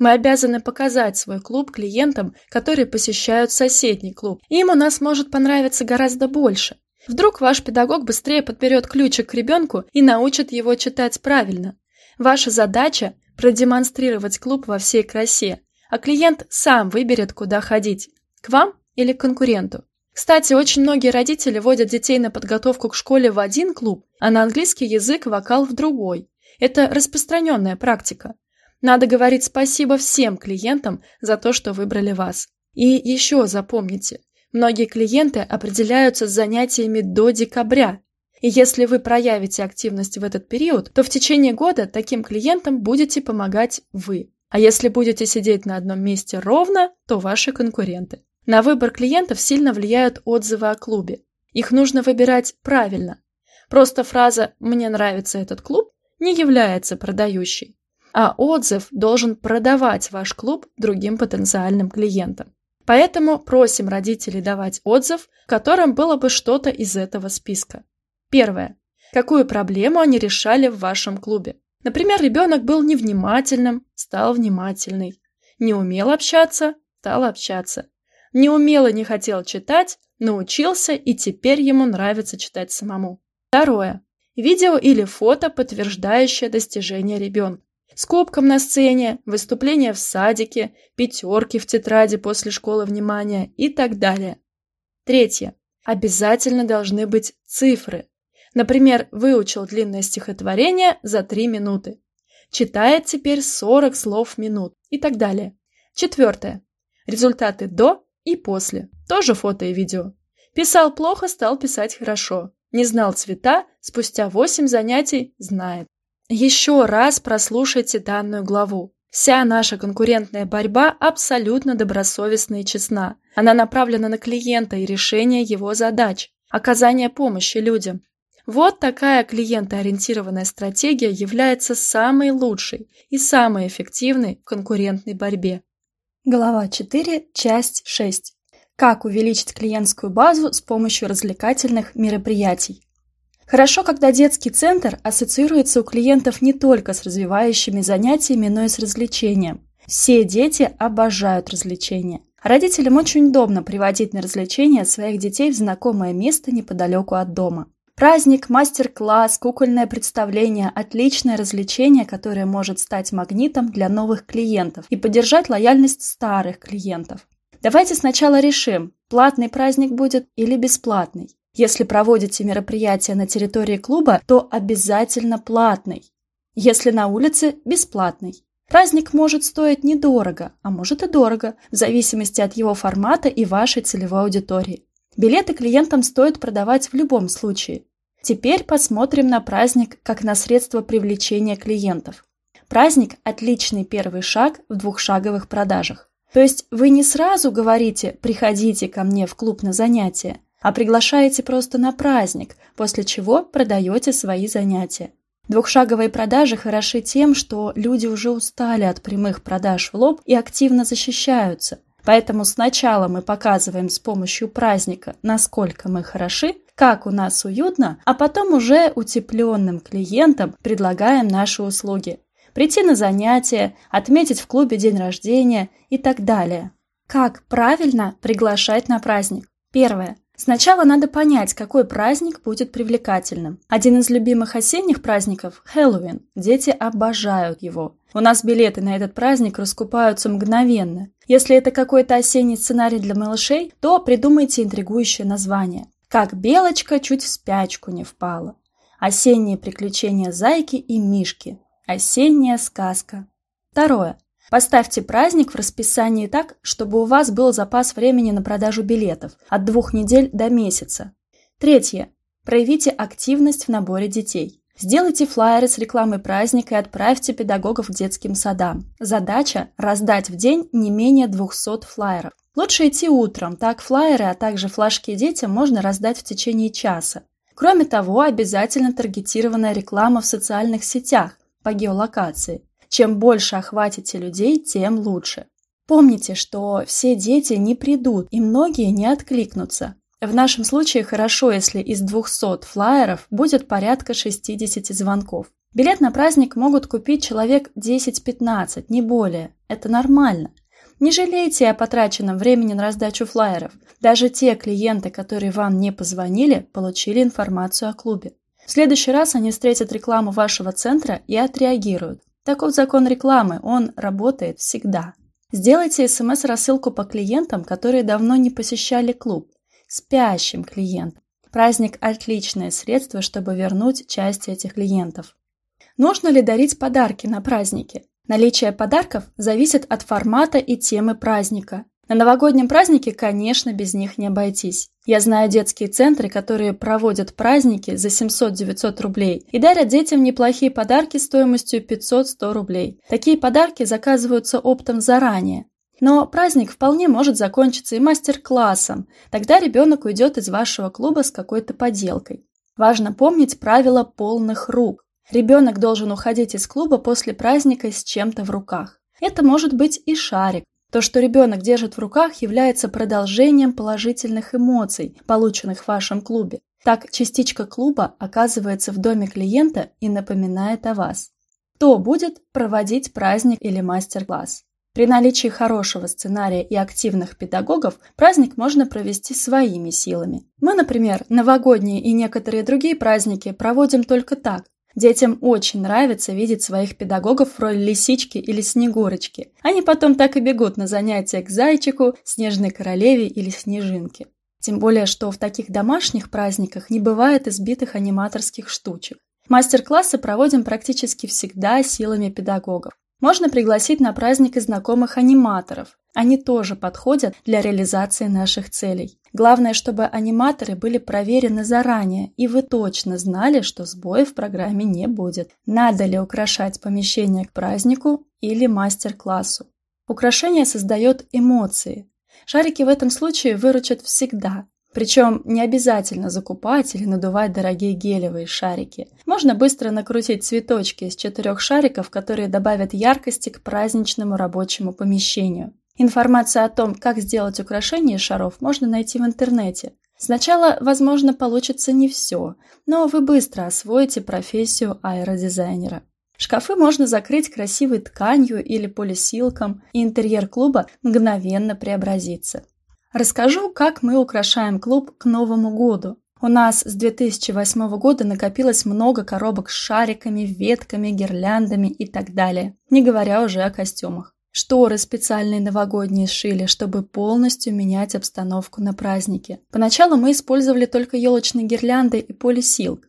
Мы обязаны показать свой клуб клиентам, которые посещают соседний клуб. Им у нас может понравиться гораздо больше. Вдруг ваш педагог быстрее подберет ключик к ребенку и научит его читать правильно. Ваша задача – продемонстрировать клуб во всей красе, а клиент сам выберет, куда ходить – к вам или к конкуренту. Кстати, очень многие родители водят детей на подготовку к школе в один клуб, а на английский язык вокал в другой. Это распространенная практика. Надо говорить спасибо всем клиентам за то, что выбрали вас. И еще запомните, многие клиенты определяются с занятиями до декабря. И если вы проявите активность в этот период, то в течение года таким клиентам будете помогать вы. А если будете сидеть на одном месте ровно, то ваши конкуренты. На выбор клиентов сильно влияют отзывы о клубе. Их нужно выбирать правильно. Просто фраза «мне нравится этот клуб» не является продающей, а отзыв должен продавать ваш клуб другим потенциальным клиентам. Поэтому просим родителей давать отзыв, в котором было бы что-то из этого списка. Первое. Какую проблему они решали в вашем клубе? Например, ребенок был невнимательным, стал внимательный. Не умел общаться, стал общаться. Не умел и не хотел читать, научился и теперь ему нравится читать самому. Второе. Видео или фото, подтверждающее достижение ребенка. С кубком на сцене, выступление в садике, пятерки в тетради после школы внимания и так далее. Третье. Обязательно должны быть цифры. Например, выучил длинное стихотворение за 3 минуты. Читает теперь 40 слов в минут и так далее. Четвертое. Результаты до и после. Тоже фото и видео. Писал плохо, стал писать хорошо. Не знал цвета, спустя 8 занятий знает. Еще раз прослушайте данную главу. Вся наша конкурентная борьба абсолютно добросовестна и честна. Она направлена на клиента и решение его задач, оказание помощи людям. Вот такая клиентоориентированная стратегия является самой лучшей и самой эффективной в конкурентной борьбе. Глава 4, часть 6. Как увеличить клиентскую базу с помощью развлекательных мероприятий. Хорошо, когда детский центр ассоциируется у клиентов не только с развивающими занятиями, но и с развлечением. Все дети обожают развлечения. Родителям очень удобно приводить на развлечения своих детей в знакомое место неподалеку от дома. Праздник, мастер-класс, кукольное представление – отличное развлечение, которое может стать магнитом для новых клиентов и поддержать лояльность старых клиентов. Давайте сначала решим, платный праздник будет или бесплатный. Если проводите мероприятие на территории клуба, то обязательно платный. Если на улице – бесплатный. Праздник может стоить недорого, а может и дорого, в зависимости от его формата и вашей целевой аудитории. Билеты клиентам стоит продавать в любом случае. Теперь посмотрим на праздник как на средство привлечения клиентов. Праздник – отличный первый шаг в двухшаговых продажах. То есть вы не сразу говорите «приходите ко мне в клуб на занятия», а приглашаете просто на праздник, после чего продаете свои занятия. Двухшаговые продажи хороши тем, что люди уже устали от прямых продаж в лоб и активно защищаются. Поэтому сначала мы показываем с помощью праздника, насколько мы хороши, как у нас уютно, а потом уже утепленным клиентам предлагаем наши услуги. Прийти на занятия, отметить в клубе день рождения и так далее. Как правильно приглашать на праздник? Первое. Сначала надо понять, какой праздник будет привлекательным. Один из любимых осенних праздников – Хэллоуин. Дети обожают его. У нас билеты на этот праздник раскупаются мгновенно. Если это какой-то осенний сценарий для малышей, то придумайте интригующее название. Как белочка чуть в спячку не впала. Осенние приключения зайки и мишки. Осенняя сказка. Второе. Поставьте праздник в расписании так, чтобы у вас был запас времени на продажу билетов от двух недель до месяца. Третье. Проявите активность в наборе детей. Сделайте флаеры с рекламой праздника и отправьте педагогов к детским садам. Задача – раздать в день не менее 200 флаеров. Лучше идти утром, так флаеры, а также флажки детям можно раздать в течение часа. Кроме того, обязательно таргетированная реклама в социальных сетях по геолокации. Чем больше охватите людей, тем лучше. Помните, что все дети не придут и многие не откликнутся. В нашем случае хорошо, если из 200 флаеров будет порядка 60 звонков. Билет на праздник могут купить человек 10-15, не более. Это нормально. Не жалейте о потраченном времени на раздачу флаеров. Даже те клиенты, которые вам не позвонили, получили информацию о клубе. В следующий раз они встретят рекламу вашего центра и отреагируют. Таков закон рекламы, он работает всегда. Сделайте смс-рассылку по клиентам, которые давно не посещали клуб. Спящим клиентам. Праздник – отличное средство, чтобы вернуть часть этих клиентов. Нужно ли дарить подарки на праздники? Наличие подарков зависит от формата и темы праздника. На новогоднем празднике, конечно, без них не обойтись. Я знаю детские центры, которые проводят праздники за 700-900 рублей и дарят детям неплохие подарки стоимостью 500-100 рублей. Такие подарки заказываются оптом заранее. Но праздник вполне может закончиться и мастер-классом. Тогда ребенок уйдет из вашего клуба с какой-то поделкой. Важно помнить правило полных рук. Ребенок должен уходить из клуба после праздника с чем-то в руках. Это может быть и шарик, то, что ребенок держит в руках, является продолжением положительных эмоций, полученных в вашем клубе. Так частичка клуба оказывается в доме клиента и напоминает о вас. Кто будет проводить праздник или мастер-класс? При наличии хорошего сценария и активных педагогов праздник можно провести своими силами. Мы, например, новогодние и некоторые другие праздники проводим только так, Детям очень нравится видеть своих педагогов в роли лисички или снегурочки. Они потом так и бегут на занятия к зайчику, снежной королеве или снежинке. Тем более, что в таких домашних праздниках не бывает избитых аниматорских штучек. Мастер-классы проводим практически всегда силами педагогов. Можно пригласить на праздник и знакомых аниматоров. Они тоже подходят для реализации наших целей. Главное, чтобы аниматоры были проверены заранее, и вы точно знали, что сбоев в программе не будет. Надо ли украшать помещение к празднику или мастер-классу. Украшение создает эмоции. Шарики в этом случае выручат всегда. Причем не обязательно закупать или надувать дорогие гелевые шарики. Можно быстро накрутить цветочки из четырех шариков, которые добавят яркости к праздничному рабочему помещению. Информацию о том, как сделать украшения из шаров, можно найти в интернете. Сначала, возможно, получится не все, но вы быстро освоите профессию аэродизайнера. Шкафы можно закрыть красивой тканью или полисилком, и интерьер клуба мгновенно преобразится. Расскажу, как мы украшаем клуб к Новому году. У нас с 2008 года накопилось много коробок с шариками, ветками, гирляндами и так далее, не говоря уже о костюмах. Шторы специальные новогодние сшили, чтобы полностью менять обстановку на празднике. Поначалу мы использовали только елочные гирлянды и полисилк.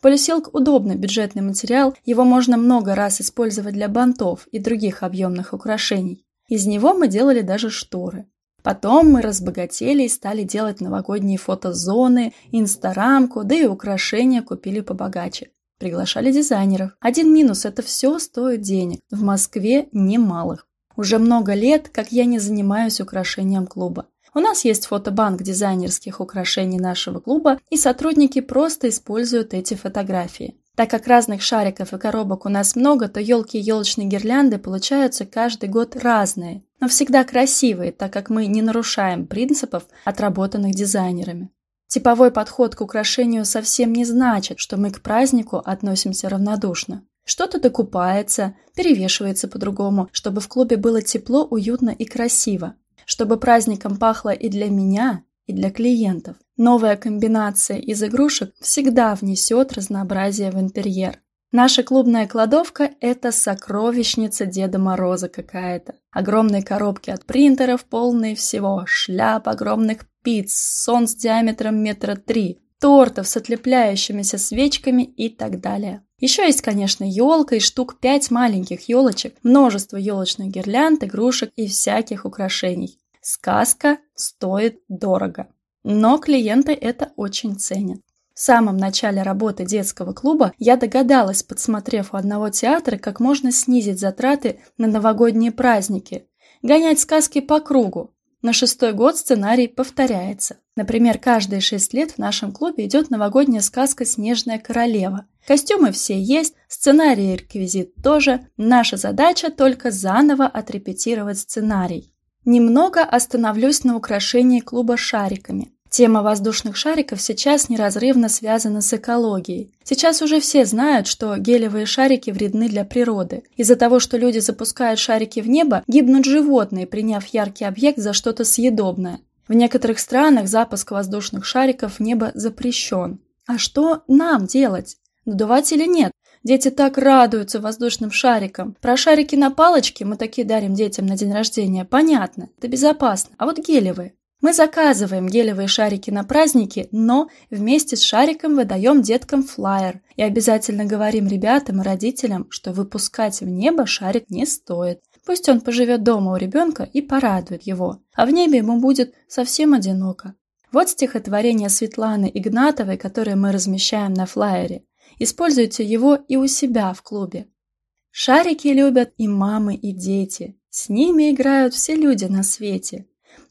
Полисилк – удобный бюджетный материал, его можно много раз использовать для бантов и других объемных украшений. Из него мы делали даже шторы. Потом мы разбогатели и стали делать новогодние фотозоны, инстарамку, да и украшения купили побогаче. Приглашали дизайнеров. Один минус – это все стоит денег. В Москве немалых. Уже много лет, как я не занимаюсь украшением клуба. У нас есть фотобанк дизайнерских украшений нашего клуба, и сотрудники просто используют эти фотографии. Так как разных шариков и коробок у нас много, то елки и елочные гирлянды получаются каждый год разные, но всегда красивые, так как мы не нарушаем принципов, отработанных дизайнерами. Типовой подход к украшению совсем не значит, что мы к празднику относимся равнодушно. Что-то докупается, перевешивается по-другому, чтобы в клубе было тепло, уютно и красиво. Чтобы праздником пахло и для меня, и для клиентов. Новая комбинация из игрушек всегда внесет разнообразие в интерьер. Наша клубная кладовка – это сокровищница Деда Мороза какая-то. Огромные коробки от принтеров, полные всего, шляп, огромных пиц, сон с диаметром метра три, тортов с отлепляющимися свечками и так далее. Еще есть, конечно, елка и штук пять маленьких елочек, множество елочных гирлянд, игрушек и всяких украшений. Сказка стоит дорого. Но клиенты это очень ценят. В самом начале работы детского клуба я догадалась, подсмотрев у одного театра, как можно снизить затраты на новогодние праздники. Гонять сказки по кругу. На шестой год сценарий повторяется. Например, каждые шесть лет в нашем клубе идет новогодняя сказка «Снежная королева». Костюмы все есть, сценарий и реквизит тоже. Наша задача только заново отрепетировать сценарий. Немного остановлюсь на украшении клуба шариками. Тема воздушных шариков сейчас неразрывно связана с экологией. Сейчас уже все знают, что гелевые шарики вредны для природы. Из-за того, что люди запускают шарики в небо, гибнут животные, приняв яркий объект за что-то съедобное. В некоторых странах запуск воздушных шариков в небо запрещен. А что нам делать? Надувать или нет? Дети так радуются воздушным шарикам. Про шарики на палочке мы такие дарим детям на день рождения. Понятно, это безопасно. А вот гелевые. Мы заказываем гелевые шарики на праздники, но вместе с шариком выдаем деткам флаер и обязательно говорим ребятам и родителям, что выпускать в небо шарик не стоит. Пусть он поживет дома у ребенка и порадует его, а в небе ему будет совсем одиноко. Вот стихотворение Светланы Игнатовой, которое мы размещаем на флаере. Используйте его и у себя в клубе. Шарики любят и мамы, и дети. С ними играют все люди на свете.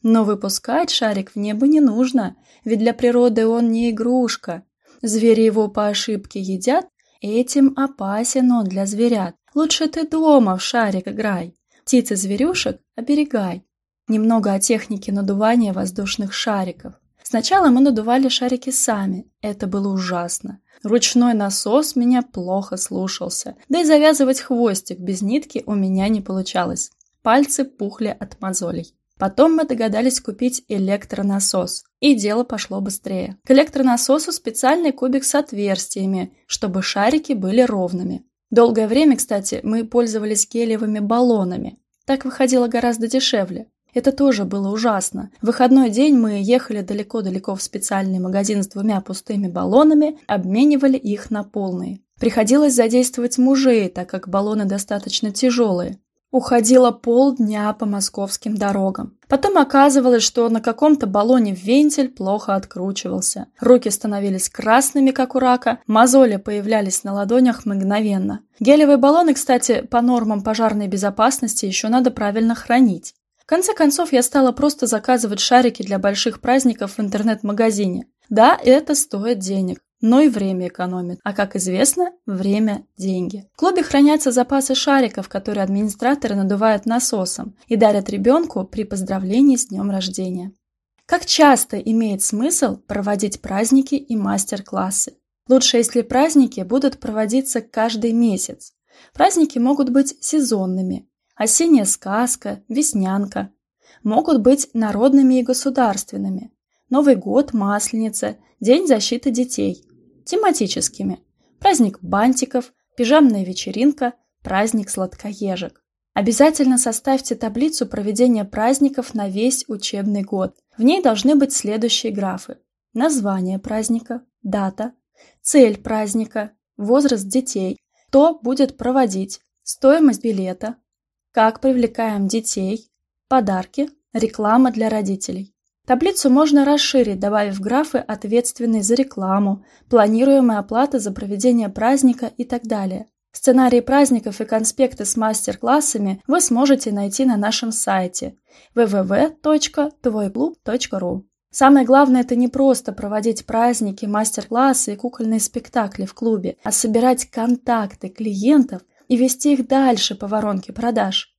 Но выпускать шарик в небо не нужно, ведь для природы он не игрушка. Звери его по ошибке едят, этим опасен он для зверят. Лучше ты дома в шарик играй, птицы зверюшек оберегай. Немного о технике надувания воздушных шариков. Сначала мы надували шарики сами, это было ужасно. Ручной насос меня плохо слушался, да и завязывать хвостик без нитки у меня не получалось. Пальцы пухли от мозолей. Потом мы догадались купить электронасос, и дело пошло быстрее. К электронасосу специальный кубик с отверстиями, чтобы шарики были ровными. Долгое время, кстати, мы пользовались гелевыми баллонами. Так выходило гораздо дешевле. Это тоже было ужасно. В выходной день мы ехали далеко-далеко в специальный магазин с двумя пустыми баллонами, обменивали их на полные. Приходилось задействовать мужей, так как баллоны достаточно тяжелые. Уходила полдня по московским дорогам. Потом оказывалось, что на каком-то баллоне вентиль плохо откручивался. Руки становились красными, как у рака, мозоли появлялись на ладонях мгновенно. Гелевые баллоны, кстати, по нормам пожарной безопасности еще надо правильно хранить. В конце концов, я стала просто заказывать шарики для больших праздников в интернет-магазине. Да, это стоит денег, но и время экономит. А как известно, время – деньги. В клубе хранятся запасы шариков, которые администраторы надувают насосом и дарят ребенку при поздравлении с днем рождения. Как часто имеет смысл проводить праздники и мастер-классы? Лучше, если праздники будут проводиться каждый месяц. Праздники могут быть сезонными, осенняя сказка, веснянка. Могут быть народными и государственными. Новый год, Масленица, День защиты детей. Тематическими. Праздник бантиков, пижамная вечеринка, праздник сладкоежек. Обязательно составьте таблицу проведения праздников на весь учебный год. В ней должны быть следующие графы. Название праздника, дата, цель праздника, возраст детей, кто будет проводить, стоимость билета, как привлекаем детей, подарки, реклама для родителей. Таблицу можно расширить, добавив графы «Ответственный за рекламу», «Планируемая оплата за проведение праздника» и так далее. Сценарии праздников и конспекты с мастер-классами вы сможете найти на нашем сайте www.твойклуб.ру. Самое главное – это не просто проводить праздники, мастер-классы и кукольные спектакли в клубе, а собирать контакты клиентов и вести их дальше по воронке продаж.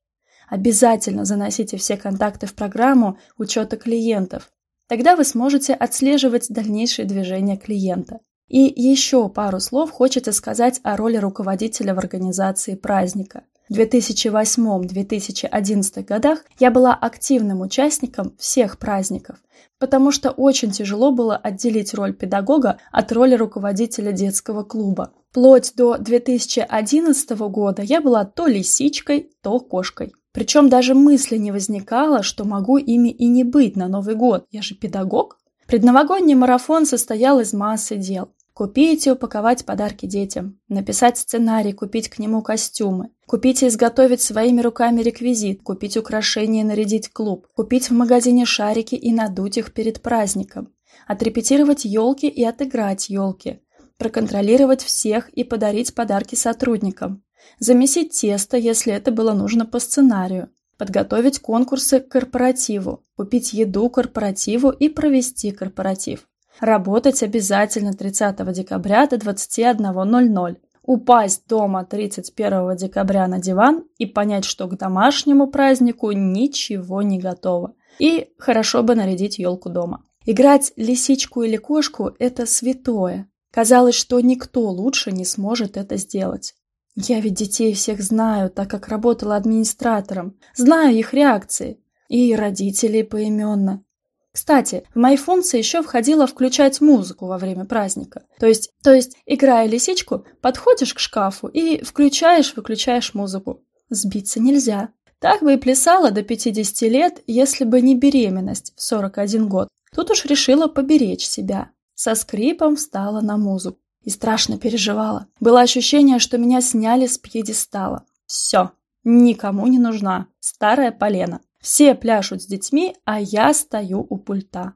Обязательно заносите все контакты в программу учета клиентов. Тогда вы сможете отслеживать дальнейшие движения клиента. И еще пару слов хочется сказать о роли руководителя в организации праздника. В 2008-2011 годах я была активным участником всех праздников, потому что очень тяжело было отделить роль педагога от роли руководителя детского клуба. Вплоть до 2011 года я была то лисичкой, то кошкой. Причем даже мысли не возникало, что могу ими и не быть на Новый год. Я же педагог. Предновогодний марафон состоял из массы дел. Купить и упаковать подарки детям, написать сценарий, купить к нему костюмы, купить и изготовить своими руками реквизит, купить украшения и нарядить клуб, купить в магазине шарики и надуть их перед праздником, отрепетировать елки и отыграть елки, проконтролировать всех и подарить подарки сотрудникам, замесить тесто, если это было нужно по сценарию, подготовить конкурсы к корпоративу, купить еду корпоративу и провести корпоратив. Работать обязательно 30 декабря до 21.00. Упасть дома 31 декабря на диван и понять, что к домашнему празднику ничего не готово. И хорошо бы нарядить елку дома. Играть лисичку или кошку – это святое. Казалось, что никто лучше не сможет это сделать. Я ведь детей всех знаю, так как работала администратором. Знаю их реакции. И родителей поименно. Кстати, в мои функции еще входило включать музыку во время праздника. То есть, то есть, играя лисичку, подходишь к шкафу и включаешь-выключаешь музыку. Сбиться нельзя. Так бы и плясала до 50 лет, если бы не беременность в 41 год. Тут уж решила поберечь себя. Со скрипом встала на музыку и страшно переживала. Было ощущение, что меня сняли с пьедестала. Все, никому не нужна. Старая полена. Все пляшут с детьми, а я стою у пульта.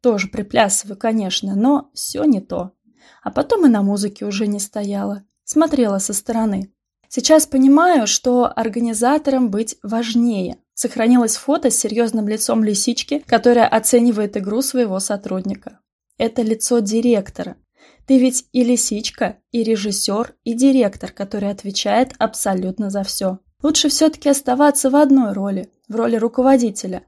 Тоже приплясываю, конечно, но все не то. А потом и на музыке уже не стояла. Смотрела со стороны. Сейчас понимаю, что организатором быть важнее. Сохранилось фото с серьезным лицом лисички, которая оценивает игру своего сотрудника. Это лицо директора, ты ведь и лисичка, и режиссер, и директор, который отвечает абсолютно за все. Лучше все-таки оставаться в одной роли, в роли руководителя.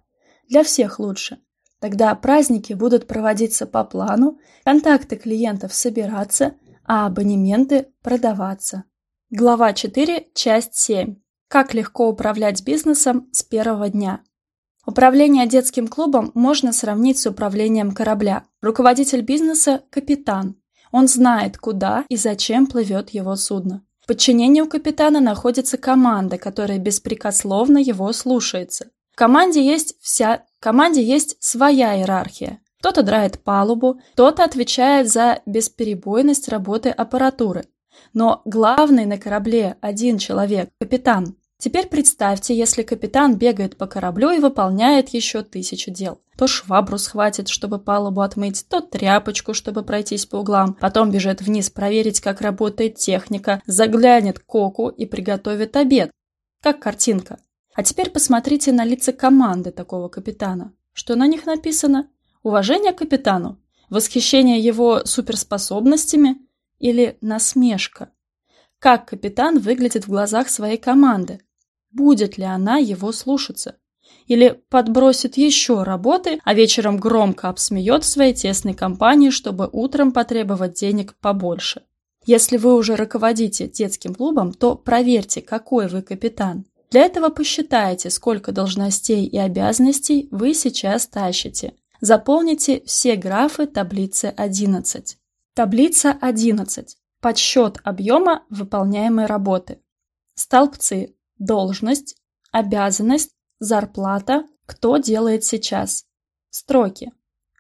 Для всех лучше. Тогда праздники будут проводиться по плану, контакты клиентов собираться, а абонементы продаваться. Глава 4, часть 7. Как легко управлять бизнесом с первого дня. Управление детским клубом можно сравнить с управлением корабля. Руководитель бизнеса – капитан, он знает, куда и зачем плывет его судно. В подчинении у капитана находится команда, которая беспрекословно его слушается. В команде есть вся, в команде есть своя иерархия. Кто-то драет палубу, кто-то отвечает за бесперебойность работы аппаратуры. Но главный на корабле один человек – капитан. Теперь представьте, если капитан бегает по кораблю и выполняет еще тысячу дел. То швабру схватит, чтобы палубу отмыть, то тряпочку, чтобы пройтись по углам. Потом бежит вниз проверить, как работает техника, заглянет к коку и приготовит обед. Как картинка. А теперь посмотрите на лица команды такого капитана. Что на них написано? Уважение к капитану? Восхищение его суперспособностями? Или насмешка? Как капитан выглядит в глазах своей команды? Будет ли она его слушаться. Или подбросит еще работы, а вечером громко обсмеет в своей тесной компании, чтобы утром потребовать денег побольше. Если вы уже руководите детским клубом, то проверьте, какой вы капитан. Для этого посчитайте, сколько должностей и обязанностей вы сейчас тащите. Заполните все графы таблицы 11. Таблица 11. Подсчет объема выполняемой работы. Столбцы должность, обязанность, зарплата, кто делает сейчас. Строки.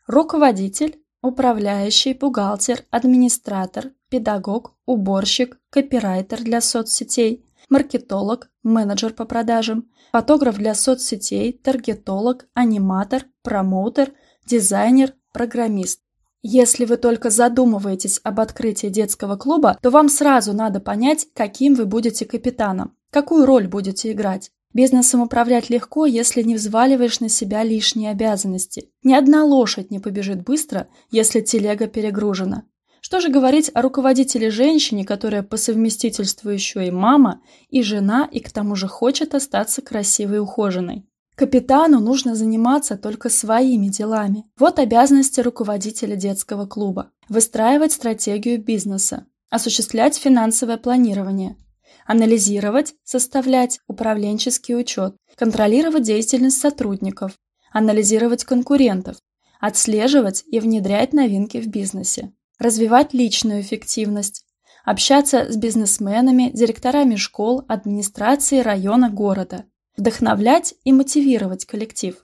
Руководитель, управляющий, бухгалтер, администратор, педагог, уборщик, копирайтер для соцсетей, маркетолог, менеджер по продажам, фотограф для соцсетей, таргетолог, аниматор, промоутер, дизайнер, программист. Если вы только задумываетесь об открытии детского клуба, то вам сразу надо понять, каким вы будете капитаном, какую роль будете играть. Бизнесом управлять легко, если не взваливаешь на себя лишние обязанности. Ни одна лошадь не побежит быстро, если телега перегружена. Что же говорить о руководителе женщине, которая по совместительству еще и мама, и жена, и к тому же хочет остаться красивой и ухоженной? Капитану нужно заниматься только своими делами. Вот обязанности руководителя детского клуба. Выстраивать стратегию бизнеса, осуществлять финансовое планирование, анализировать, составлять управленческий учет, контролировать деятельность сотрудников, анализировать конкурентов, отслеживать и внедрять новинки в бизнесе, развивать личную эффективность, общаться с бизнесменами, директорами школ, администрации района, города, вдохновлять и мотивировать коллектив,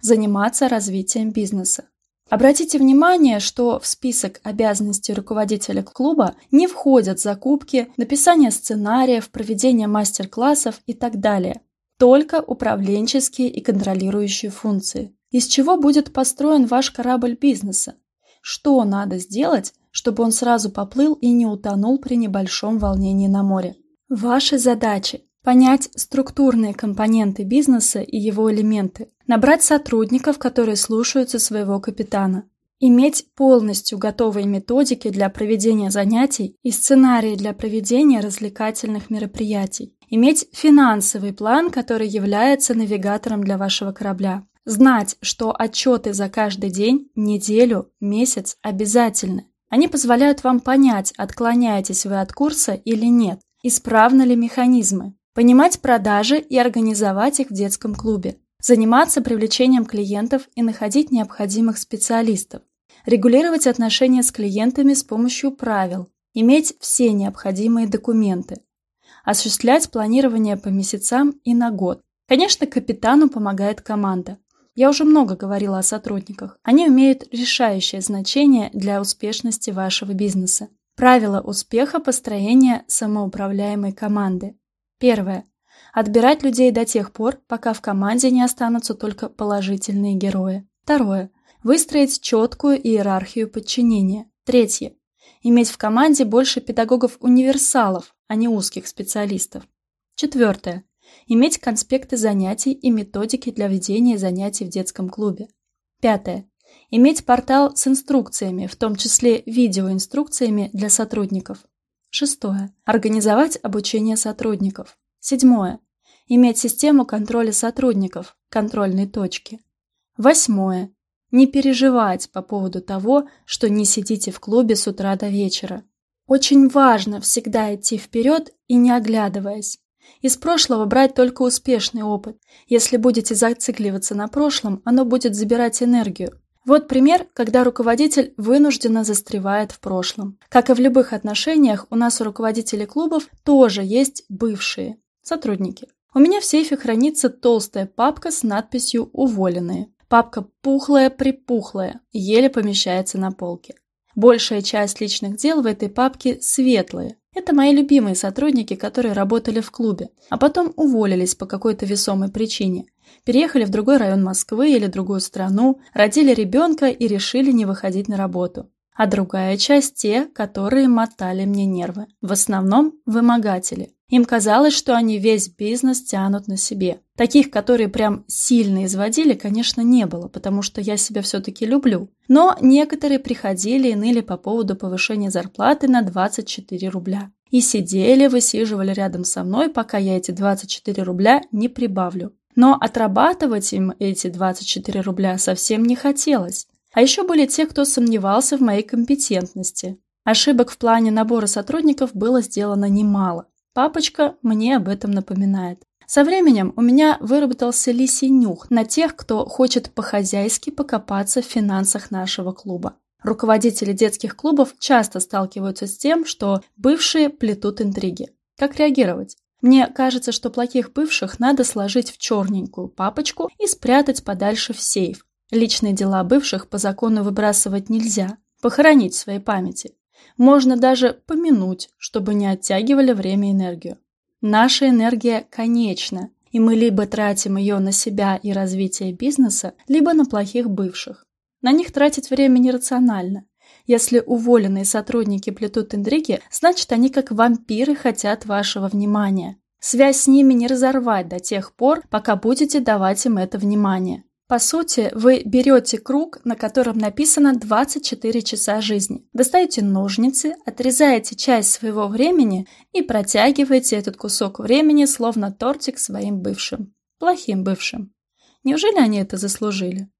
заниматься развитием бизнеса. Обратите внимание, что в список обязанностей руководителя клуба не входят закупки, написание сценариев, проведение мастер-классов и так далее. Только управленческие и контролирующие функции. Из чего будет построен ваш корабль бизнеса? Что надо сделать, чтобы он сразу поплыл и не утонул при небольшом волнении на море? Ваши задачи понять структурные компоненты бизнеса и его элементы, набрать сотрудников, которые слушаются своего капитана, иметь полностью готовые методики для проведения занятий и сценарии для проведения развлекательных мероприятий, иметь финансовый план, который является навигатором для вашего корабля, знать, что отчеты за каждый день, неделю, месяц обязательны. Они позволяют вам понять, отклоняетесь вы от курса или нет, исправны ли механизмы, Понимать продажи и организовать их в детском клубе. Заниматься привлечением клиентов и находить необходимых специалистов. Регулировать отношения с клиентами с помощью правил. Иметь все необходимые документы. Осуществлять планирование по месяцам и на год. Конечно, капитану помогает команда. Я уже много говорила о сотрудниках. Они имеют решающее значение для успешности вашего бизнеса. Правила успеха построения самоуправляемой команды. Первое. Отбирать людей до тех пор, пока в команде не останутся только положительные герои. Второе. Выстроить четкую иерархию подчинения. Третье. Иметь в команде больше педагогов-универсалов, а не узких специалистов. Четвертое. Иметь конспекты занятий и методики для ведения занятий в детском клубе. Пятое. Иметь портал с инструкциями, в том числе видеоинструкциями для сотрудников. Шестое. Организовать обучение сотрудников. Седьмое. Иметь систему контроля сотрудников, контрольной точки. Восьмое. Не переживать по поводу того, что не сидите в клубе с утра до вечера. Очень важно всегда идти вперед и не оглядываясь. Из прошлого брать только успешный опыт. Если будете зацикливаться на прошлом, оно будет забирать энергию, вот пример, когда руководитель вынужденно застревает в прошлом. Как и в любых отношениях, у нас у руководителей клубов тоже есть бывшие сотрудники. У меня в сейфе хранится толстая папка с надписью «Уволенные». Папка пухлая-припухлая, еле помещается на полке. Большая часть личных дел в этой папке светлые. Это мои любимые сотрудники, которые работали в клубе, а потом уволились по какой-то весомой причине. Переехали в другой район Москвы или другую страну, родили ребенка и решили не выходить на работу. А другая часть – те, которые мотали мне нервы. В основном – вымогатели. Им казалось, что они весь бизнес тянут на себе. Таких, которые прям сильно изводили, конечно, не было, потому что я себя все-таки люблю. Но некоторые приходили и ныли по поводу повышения зарплаты на 24 рубля. И сидели, высиживали рядом со мной, пока я эти 24 рубля не прибавлю. Но отрабатывать им эти 24 рубля совсем не хотелось. А еще были те, кто сомневался в моей компетентности. Ошибок в плане набора сотрудников было сделано немало. Папочка мне об этом напоминает. Со временем у меня выработался лисий нюх на тех, кто хочет по-хозяйски покопаться в финансах нашего клуба. Руководители детских клубов часто сталкиваются с тем, что бывшие плетут интриги. Как реагировать? Мне кажется, что плохих бывших надо сложить в черненькую папочку и спрятать подальше в сейф. Личные дела бывших по закону выбрасывать нельзя, похоронить в своей памяти. Можно даже помянуть, чтобы не оттягивали время и энергию. Наша энергия конечна, и мы либо тратим ее на себя и развитие бизнеса, либо на плохих бывших. На них тратить время нерационально. Если уволенные сотрудники плетут интриги, значит они как вампиры хотят вашего внимания. Связь с ними не разорвать до тех пор, пока будете давать им это внимание. По сути, вы берете круг, на котором написано 24 часа жизни. Достаете ножницы, отрезаете часть своего времени и протягиваете этот кусок времени, словно тортик своим бывшим. Плохим бывшим. Неужели они это заслужили?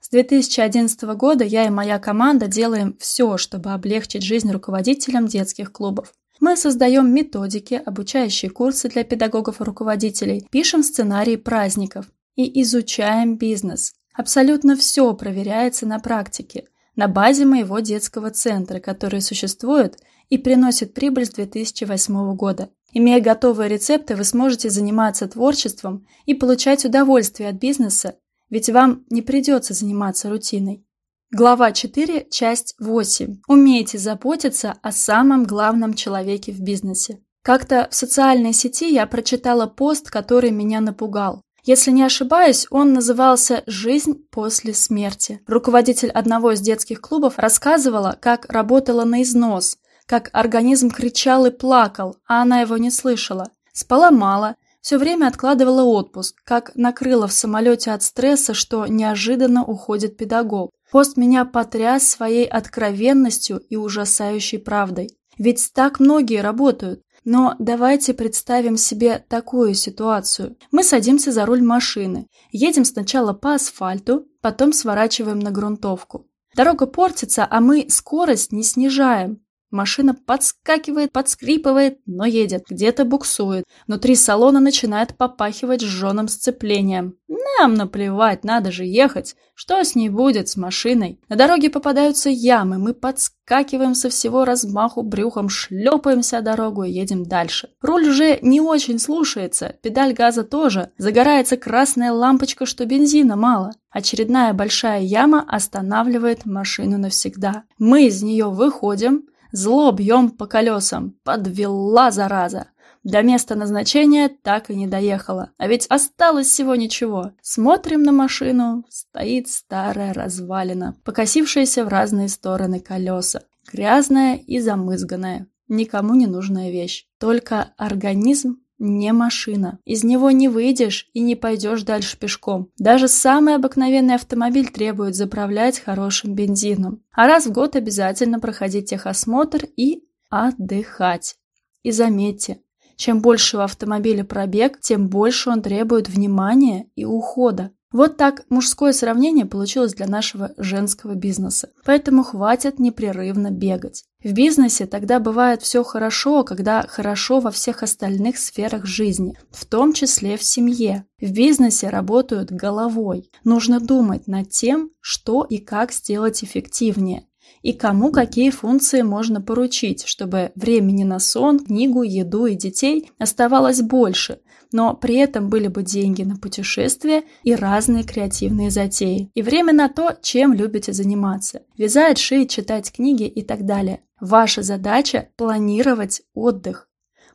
С 2011 года я и моя команда делаем все, чтобы облегчить жизнь руководителям детских клубов. Мы создаем методики, обучающие курсы для педагогов и руководителей, пишем сценарии праздников и изучаем бизнес. Абсолютно все проверяется на практике, на базе моего детского центра, который существует и приносит прибыль с 2008 года. Имея готовые рецепты, вы сможете заниматься творчеством и получать удовольствие от бизнеса ведь вам не придется заниматься рутиной. Глава 4, часть 8. Умейте заботиться о самом главном человеке в бизнесе. Как-то в социальной сети я прочитала пост, который меня напугал. Если не ошибаюсь, он назывался «Жизнь после смерти». Руководитель одного из детских клубов рассказывала, как работала на износ, как организм кричал и плакал, а она его не слышала. Спала мало, все время откладывала отпуск, как накрыла в самолете от стресса, что неожиданно уходит педагог. Пост меня потряс своей откровенностью и ужасающей правдой. Ведь так многие работают. Но давайте представим себе такую ситуацию. Мы садимся за руль машины, едем сначала по асфальту, потом сворачиваем на грунтовку. Дорога портится, а мы скорость не снижаем. Машина подскакивает, подскрипывает, но едет, где-то буксует. Внутри салона начинает попахивать сжженным сцеплением. Нам наплевать, надо же ехать. Что с ней будет, с машиной? На дороге попадаются ямы, мы подскакиваем со всего размаху брюхом, шлепаемся о дорогу и едем дальше. Руль уже не очень слушается, педаль газа тоже. Загорается красная лампочка, что бензина мало. Очередная большая яма останавливает машину навсегда. Мы из нее выходим, Зло бьем по колесам. Подвела, зараза. До места назначения так и не доехала. А ведь осталось всего ничего. Смотрим на машину. Стоит старая развалина, покосившаяся в разные стороны колеса. Грязная и замызганная. Никому не нужная вещь. Только организм не машина. Из него не выйдешь и не пойдешь дальше пешком. Даже самый обыкновенный автомобиль требует заправлять хорошим бензином. А раз в год обязательно проходить техосмотр и отдыхать. И заметьте, чем больше у автомобиля пробег, тем больше он требует внимания и ухода. Вот так мужское сравнение получилось для нашего женского бизнеса. Поэтому хватит непрерывно бегать. В бизнесе тогда бывает все хорошо, когда хорошо во всех остальных сферах жизни, в том числе в семье. В бизнесе работают головой. Нужно думать над тем, что и как сделать эффективнее и кому какие функции можно поручить, чтобы времени на сон, книгу, еду и детей оставалось больше, но при этом были бы деньги на путешествия и разные креативные затеи, и время на то, чем любите заниматься. Вязать, шить, читать книги и так далее. Ваша задача – планировать отдых.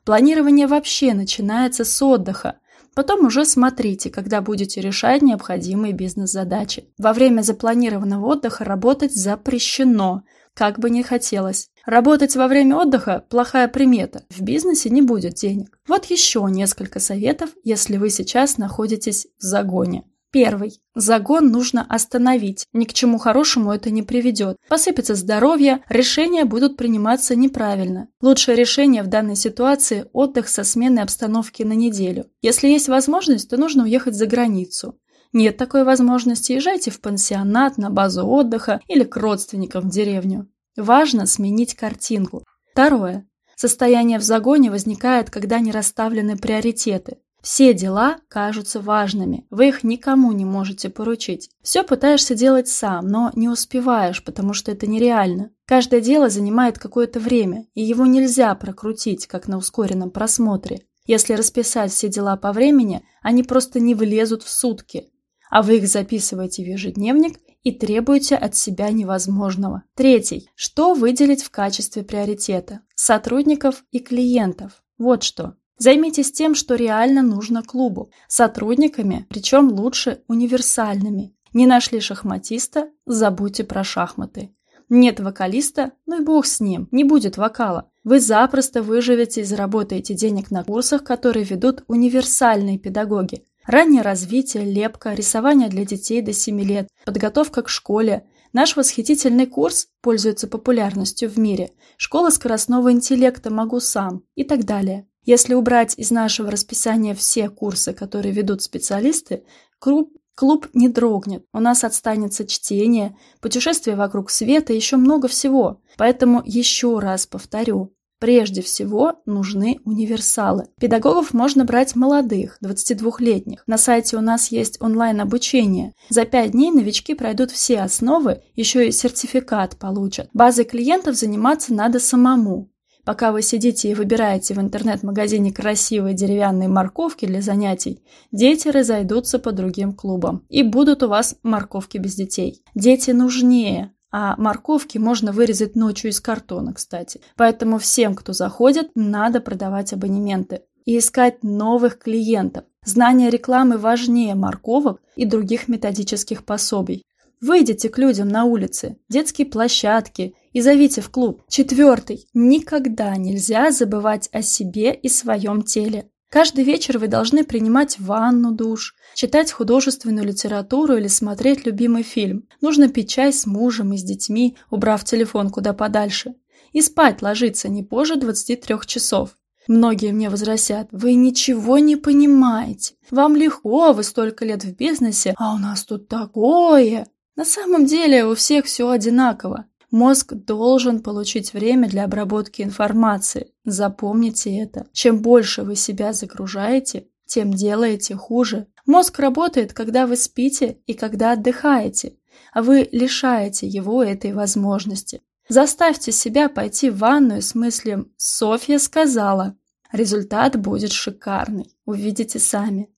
Планирование вообще начинается с отдыха, Потом уже смотрите, когда будете решать необходимые бизнес-задачи. Во время запланированного отдыха работать запрещено, как бы ни хотелось. Работать во время отдыха – плохая примета. В бизнесе не будет денег. Вот еще несколько советов, если вы сейчас находитесь в загоне. Первый. Загон нужно остановить. Ни к чему хорошему это не приведет. Посыпется здоровье, решения будут приниматься неправильно. Лучшее решение в данной ситуации – отдых со сменой обстановки на неделю. Если есть возможность, то нужно уехать за границу. Нет такой возможности, езжайте в пансионат, на базу отдыха или к родственникам в деревню. Важно сменить картинку. Второе. Состояние в загоне возникает, когда не расставлены приоритеты. Все дела кажутся важными, вы их никому не можете поручить. Все пытаешься делать сам, но не успеваешь, потому что это нереально. Каждое дело занимает какое-то время, и его нельзя прокрутить, как на ускоренном просмотре. Если расписать все дела по времени, они просто не влезут в сутки, а вы их записываете в ежедневник и требуете от себя невозможного. Третий. Что выделить в качестве приоритета? Сотрудников и клиентов. Вот что. Займитесь тем, что реально нужно клубу. Сотрудниками, причем лучше универсальными. Не нашли шахматиста? Забудьте про шахматы. Нет вокалиста? Ну и бог с ним, не будет вокала. Вы запросто выживете и заработаете денег на курсах, которые ведут универсальные педагоги. Раннее развитие, лепка, рисование для детей до 7 лет, подготовка к школе. Наш восхитительный курс пользуется популярностью в мире. Школа скоростного интеллекта «Могу сам» и так далее. Если убрать из нашего расписания все курсы, которые ведут специалисты, клуб, клуб не дрогнет. У нас отстанется чтение, путешествие вокруг света и еще много всего. Поэтому еще раз повторю, Прежде всего нужны универсалы. Педагогов можно брать молодых, 22-летних. На сайте у нас есть онлайн-обучение. За 5 дней новички пройдут все основы, еще и сертификат получат. Базой клиентов заниматься надо самому. Пока вы сидите и выбираете в интернет-магазине красивые деревянные морковки для занятий, дети разойдутся по другим клубам. И будут у вас морковки без детей. Дети нужнее, а морковки можно вырезать ночью из картона, кстати. Поэтому всем, кто заходит, надо продавать абонементы и искать новых клиентов. Знание рекламы важнее морковок и других методических пособий. Выйдите к людям на улице, детские площадки и зовите в клуб. Четвертый. Никогда нельзя забывать о себе и своем теле. Каждый вечер вы должны принимать ванну, душ, читать художественную литературу или смотреть любимый фильм. Нужно пить чай с мужем и с детьми, убрав телефон куда подальше. И спать ложиться не позже 23 часов. Многие мне возразят, вы ничего не понимаете. Вам легко, вы столько лет в бизнесе, а у нас тут такое. На самом деле у всех все одинаково. Мозг должен получить время для обработки информации. Запомните это. Чем больше вы себя загружаете, тем делаете хуже. Мозг работает, когда вы спите и когда отдыхаете, а вы лишаете его этой возможности. Заставьте себя пойти в ванную с мыслью «Софья сказала». Результат будет шикарный, увидите сами.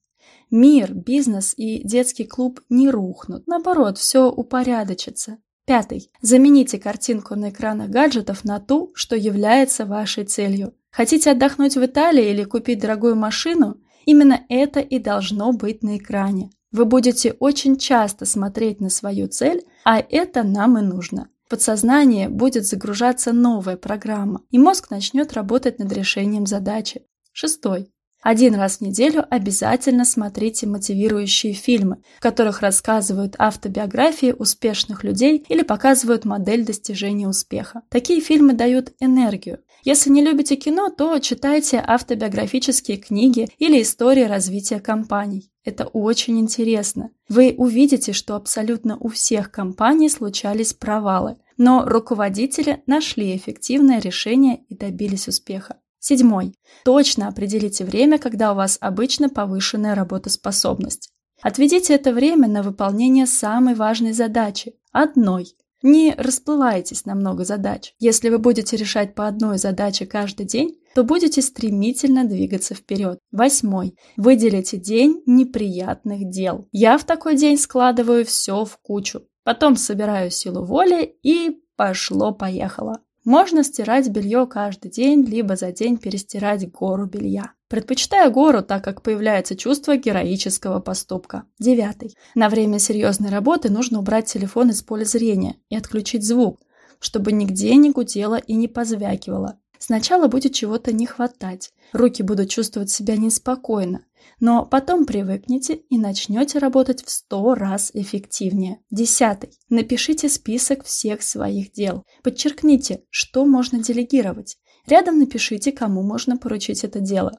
Мир, бизнес и детский клуб не рухнут, наоборот, все упорядочится. Пятый. Замените картинку на экранах гаджетов на ту, что является вашей целью. Хотите отдохнуть в Италии или купить дорогую машину? Именно это и должно быть на экране. Вы будете очень часто смотреть на свою цель, а это нам и нужно. В подсознание будет загружаться новая программа, и мозг начнет работать над решением задачи. Шестой. Один раз в неделю обязательно смотрите мотивирующие фильмы, в которых рассказывают автобиографии успешных людей или показывают модель достижения успеха. Такие фильмы дают энергию. Если не любите кино, то читайте автобиографические книги или истории развития компаний. Это очень интересно. Вы увидите, что абсолютно у всех компаний случались провалы, но руководители нашли эффективное решение и добились успеха. Седьмой. Точно определите время, когда у вас обычно повышенная работоспособность. Отведите это время на выполнение самой важной задачи – одной. Не расплывайтесь на много задач. Если вы будете решать по одной задаче каждый день, то будете стремительно двигаться вперед. Восьмой. Выделите день неприятных дел. Я в такой день складываю все в кучу. Потом собираю силу воли и пошло-поехало. Можно стирать белье каждый день, либо за день перестирать гору белья. Предпочитаю гору, так как появляется чувство героического поступка. Девятый. На время серьезной работы нужно убрать телефон из поля зрения и отключить звук, чтобы нигде не гудело и не позвякивало. Сначала будет чего-то не хватать, руки будут чувствовать себя неспокойно, но потом привыкнете и начнете работать в сто раз эффективнее. Десятый. Напишите список всех своих дел. Подчеркните, что можно делегировать. Рядом напишите, кому можно поручить это дело.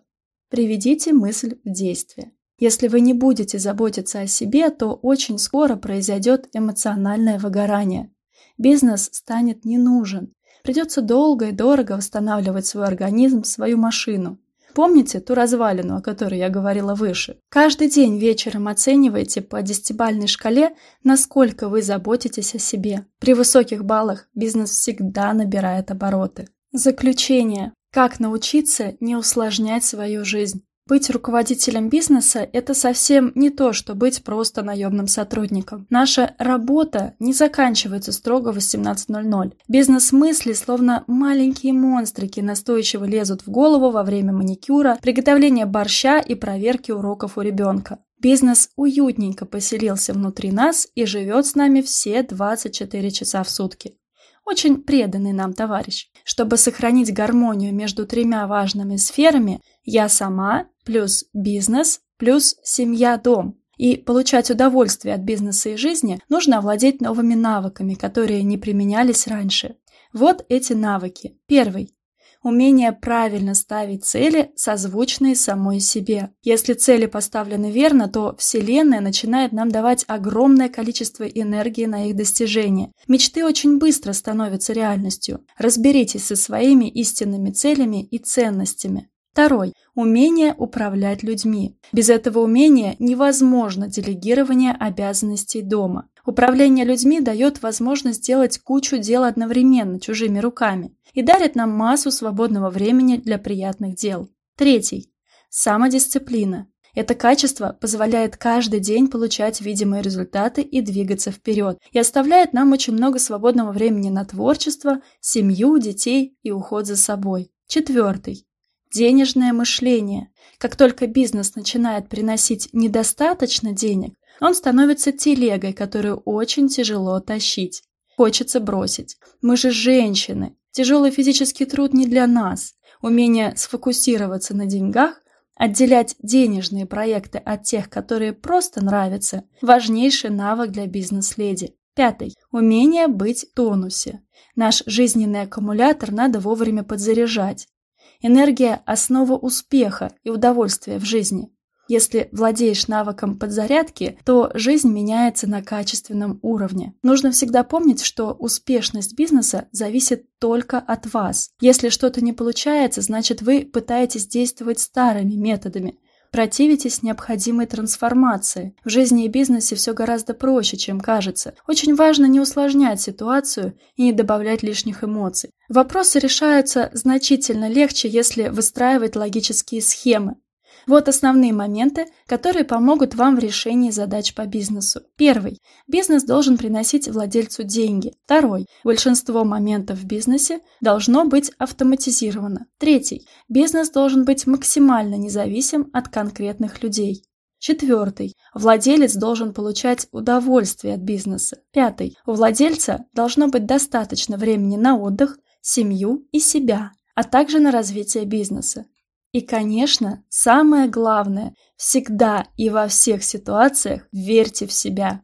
Приведите мысль в действие. Если вы не будете заботиться о себе, то очень скоро произойдет эмоциональное выгорание. Бизнес станет не нужен. Придется долго и дорого восстанавливать свой организм, свою машину. Помните ту развалину, о которой я говорила выше? Каждый день вечером оценивайте по десятибальной шкале, насколько вы заботитесь о себе. При высоких баллах бизнес всегда набирает обороты. Заключение. Как научиться не усложнять свою жизнь? Быть руководителем бизнеса – это совсем не то, что быть просто наемным сотрудником. Наша работа не заканчивается строго в 18.00. Бизнес-мысли, словно маленькие монстрики, настойчиво лезут в голову во время маникюра, приготовления борща и проверки уроков у ребенка. Бизнес уютненько поселился внутри нас и живет с нами все 24 часа в сутки. Очень преданный нам товарищ. Чтобы сохранить гармонию между тремя важными сферами – я сама, плюс бизнес, плюс семья-дом. И получать удовольствие от бизнеса и жизни нужно овладеть новыми навыками, которые не применялись раньше. Вот эти навыки. Первый. Умение правильно ставить цели, созвучные самой себе. Если цели поставлены верно, то Вселенная начинает нам давать огромное количество энергии на их достижение. Мечты очень быстро становятся реальностью. Разберитесь со своими истинными целями и ценностями. Второй. Умение управлять людьми. Без этого умения невозможно делегирование обязанностей дома. Управление людьми дает возможность делать кучу дел одновременно, чужими руками, и дарит нам массу свободного времени для приятных дел. Третий. Самодисциплина. Это качество позволяет каждый день получать видимые результаты и двигаться вперед, и оставляет нам очень много свободного времени на творчество, семью, детей и уход за собой. Четвертый. Денежное мышление. Как только бизнес начинает приносить недостаточно денег, он становится телегой, которую очень тяжело тащить. Хочется бросить. Мы же женщины. Тяжелый физический труд не для нас. Умение сфокусироваться на деньгах, отделять денежные проекты от тех, которые просто нравятся – важнейший навык для бизнес-леди. Пятый. Умение быть в тонусе. Наш жизненный аккумулятор надо вовремя подзаряжать. Энергия – основа успеха и удовольствия в жизни. Если владеешь навыком подзарядки, то жизнь меняется на качественном уровне. Нужно всегда помнить, что успешность бизнеса зависит только от вас. Если что-то не получается, значит вы пытаетесь действовать старыми методами. Противитесь необходимой трансформации. В жизни и бизнесе все гораздо проще, чем кажется. Очень важно не усложнять ситуацию и не добавлять лишних эмоций. Вопросы решаются значительно легче, если выстраивать логические схемы. Вот основные моменты, которые помогут вам в решении задач по бизнесу. Первый. Бизнес должен приносить владельцу деньги. Второй. Большинство моментов в бизнесе должно быть автоматизировано. Третий. Бизнес должен быть максимально независим от конкретных людей. Четвертый. Владелец должен получать удовольствие от бизнеса. Пятый. У владельца должно быть достаточно времени на отдых, семью и себя, а также на развитие бизнеса. И, конечно, самое главное, всегда и во всех ситуациях верьте в себя.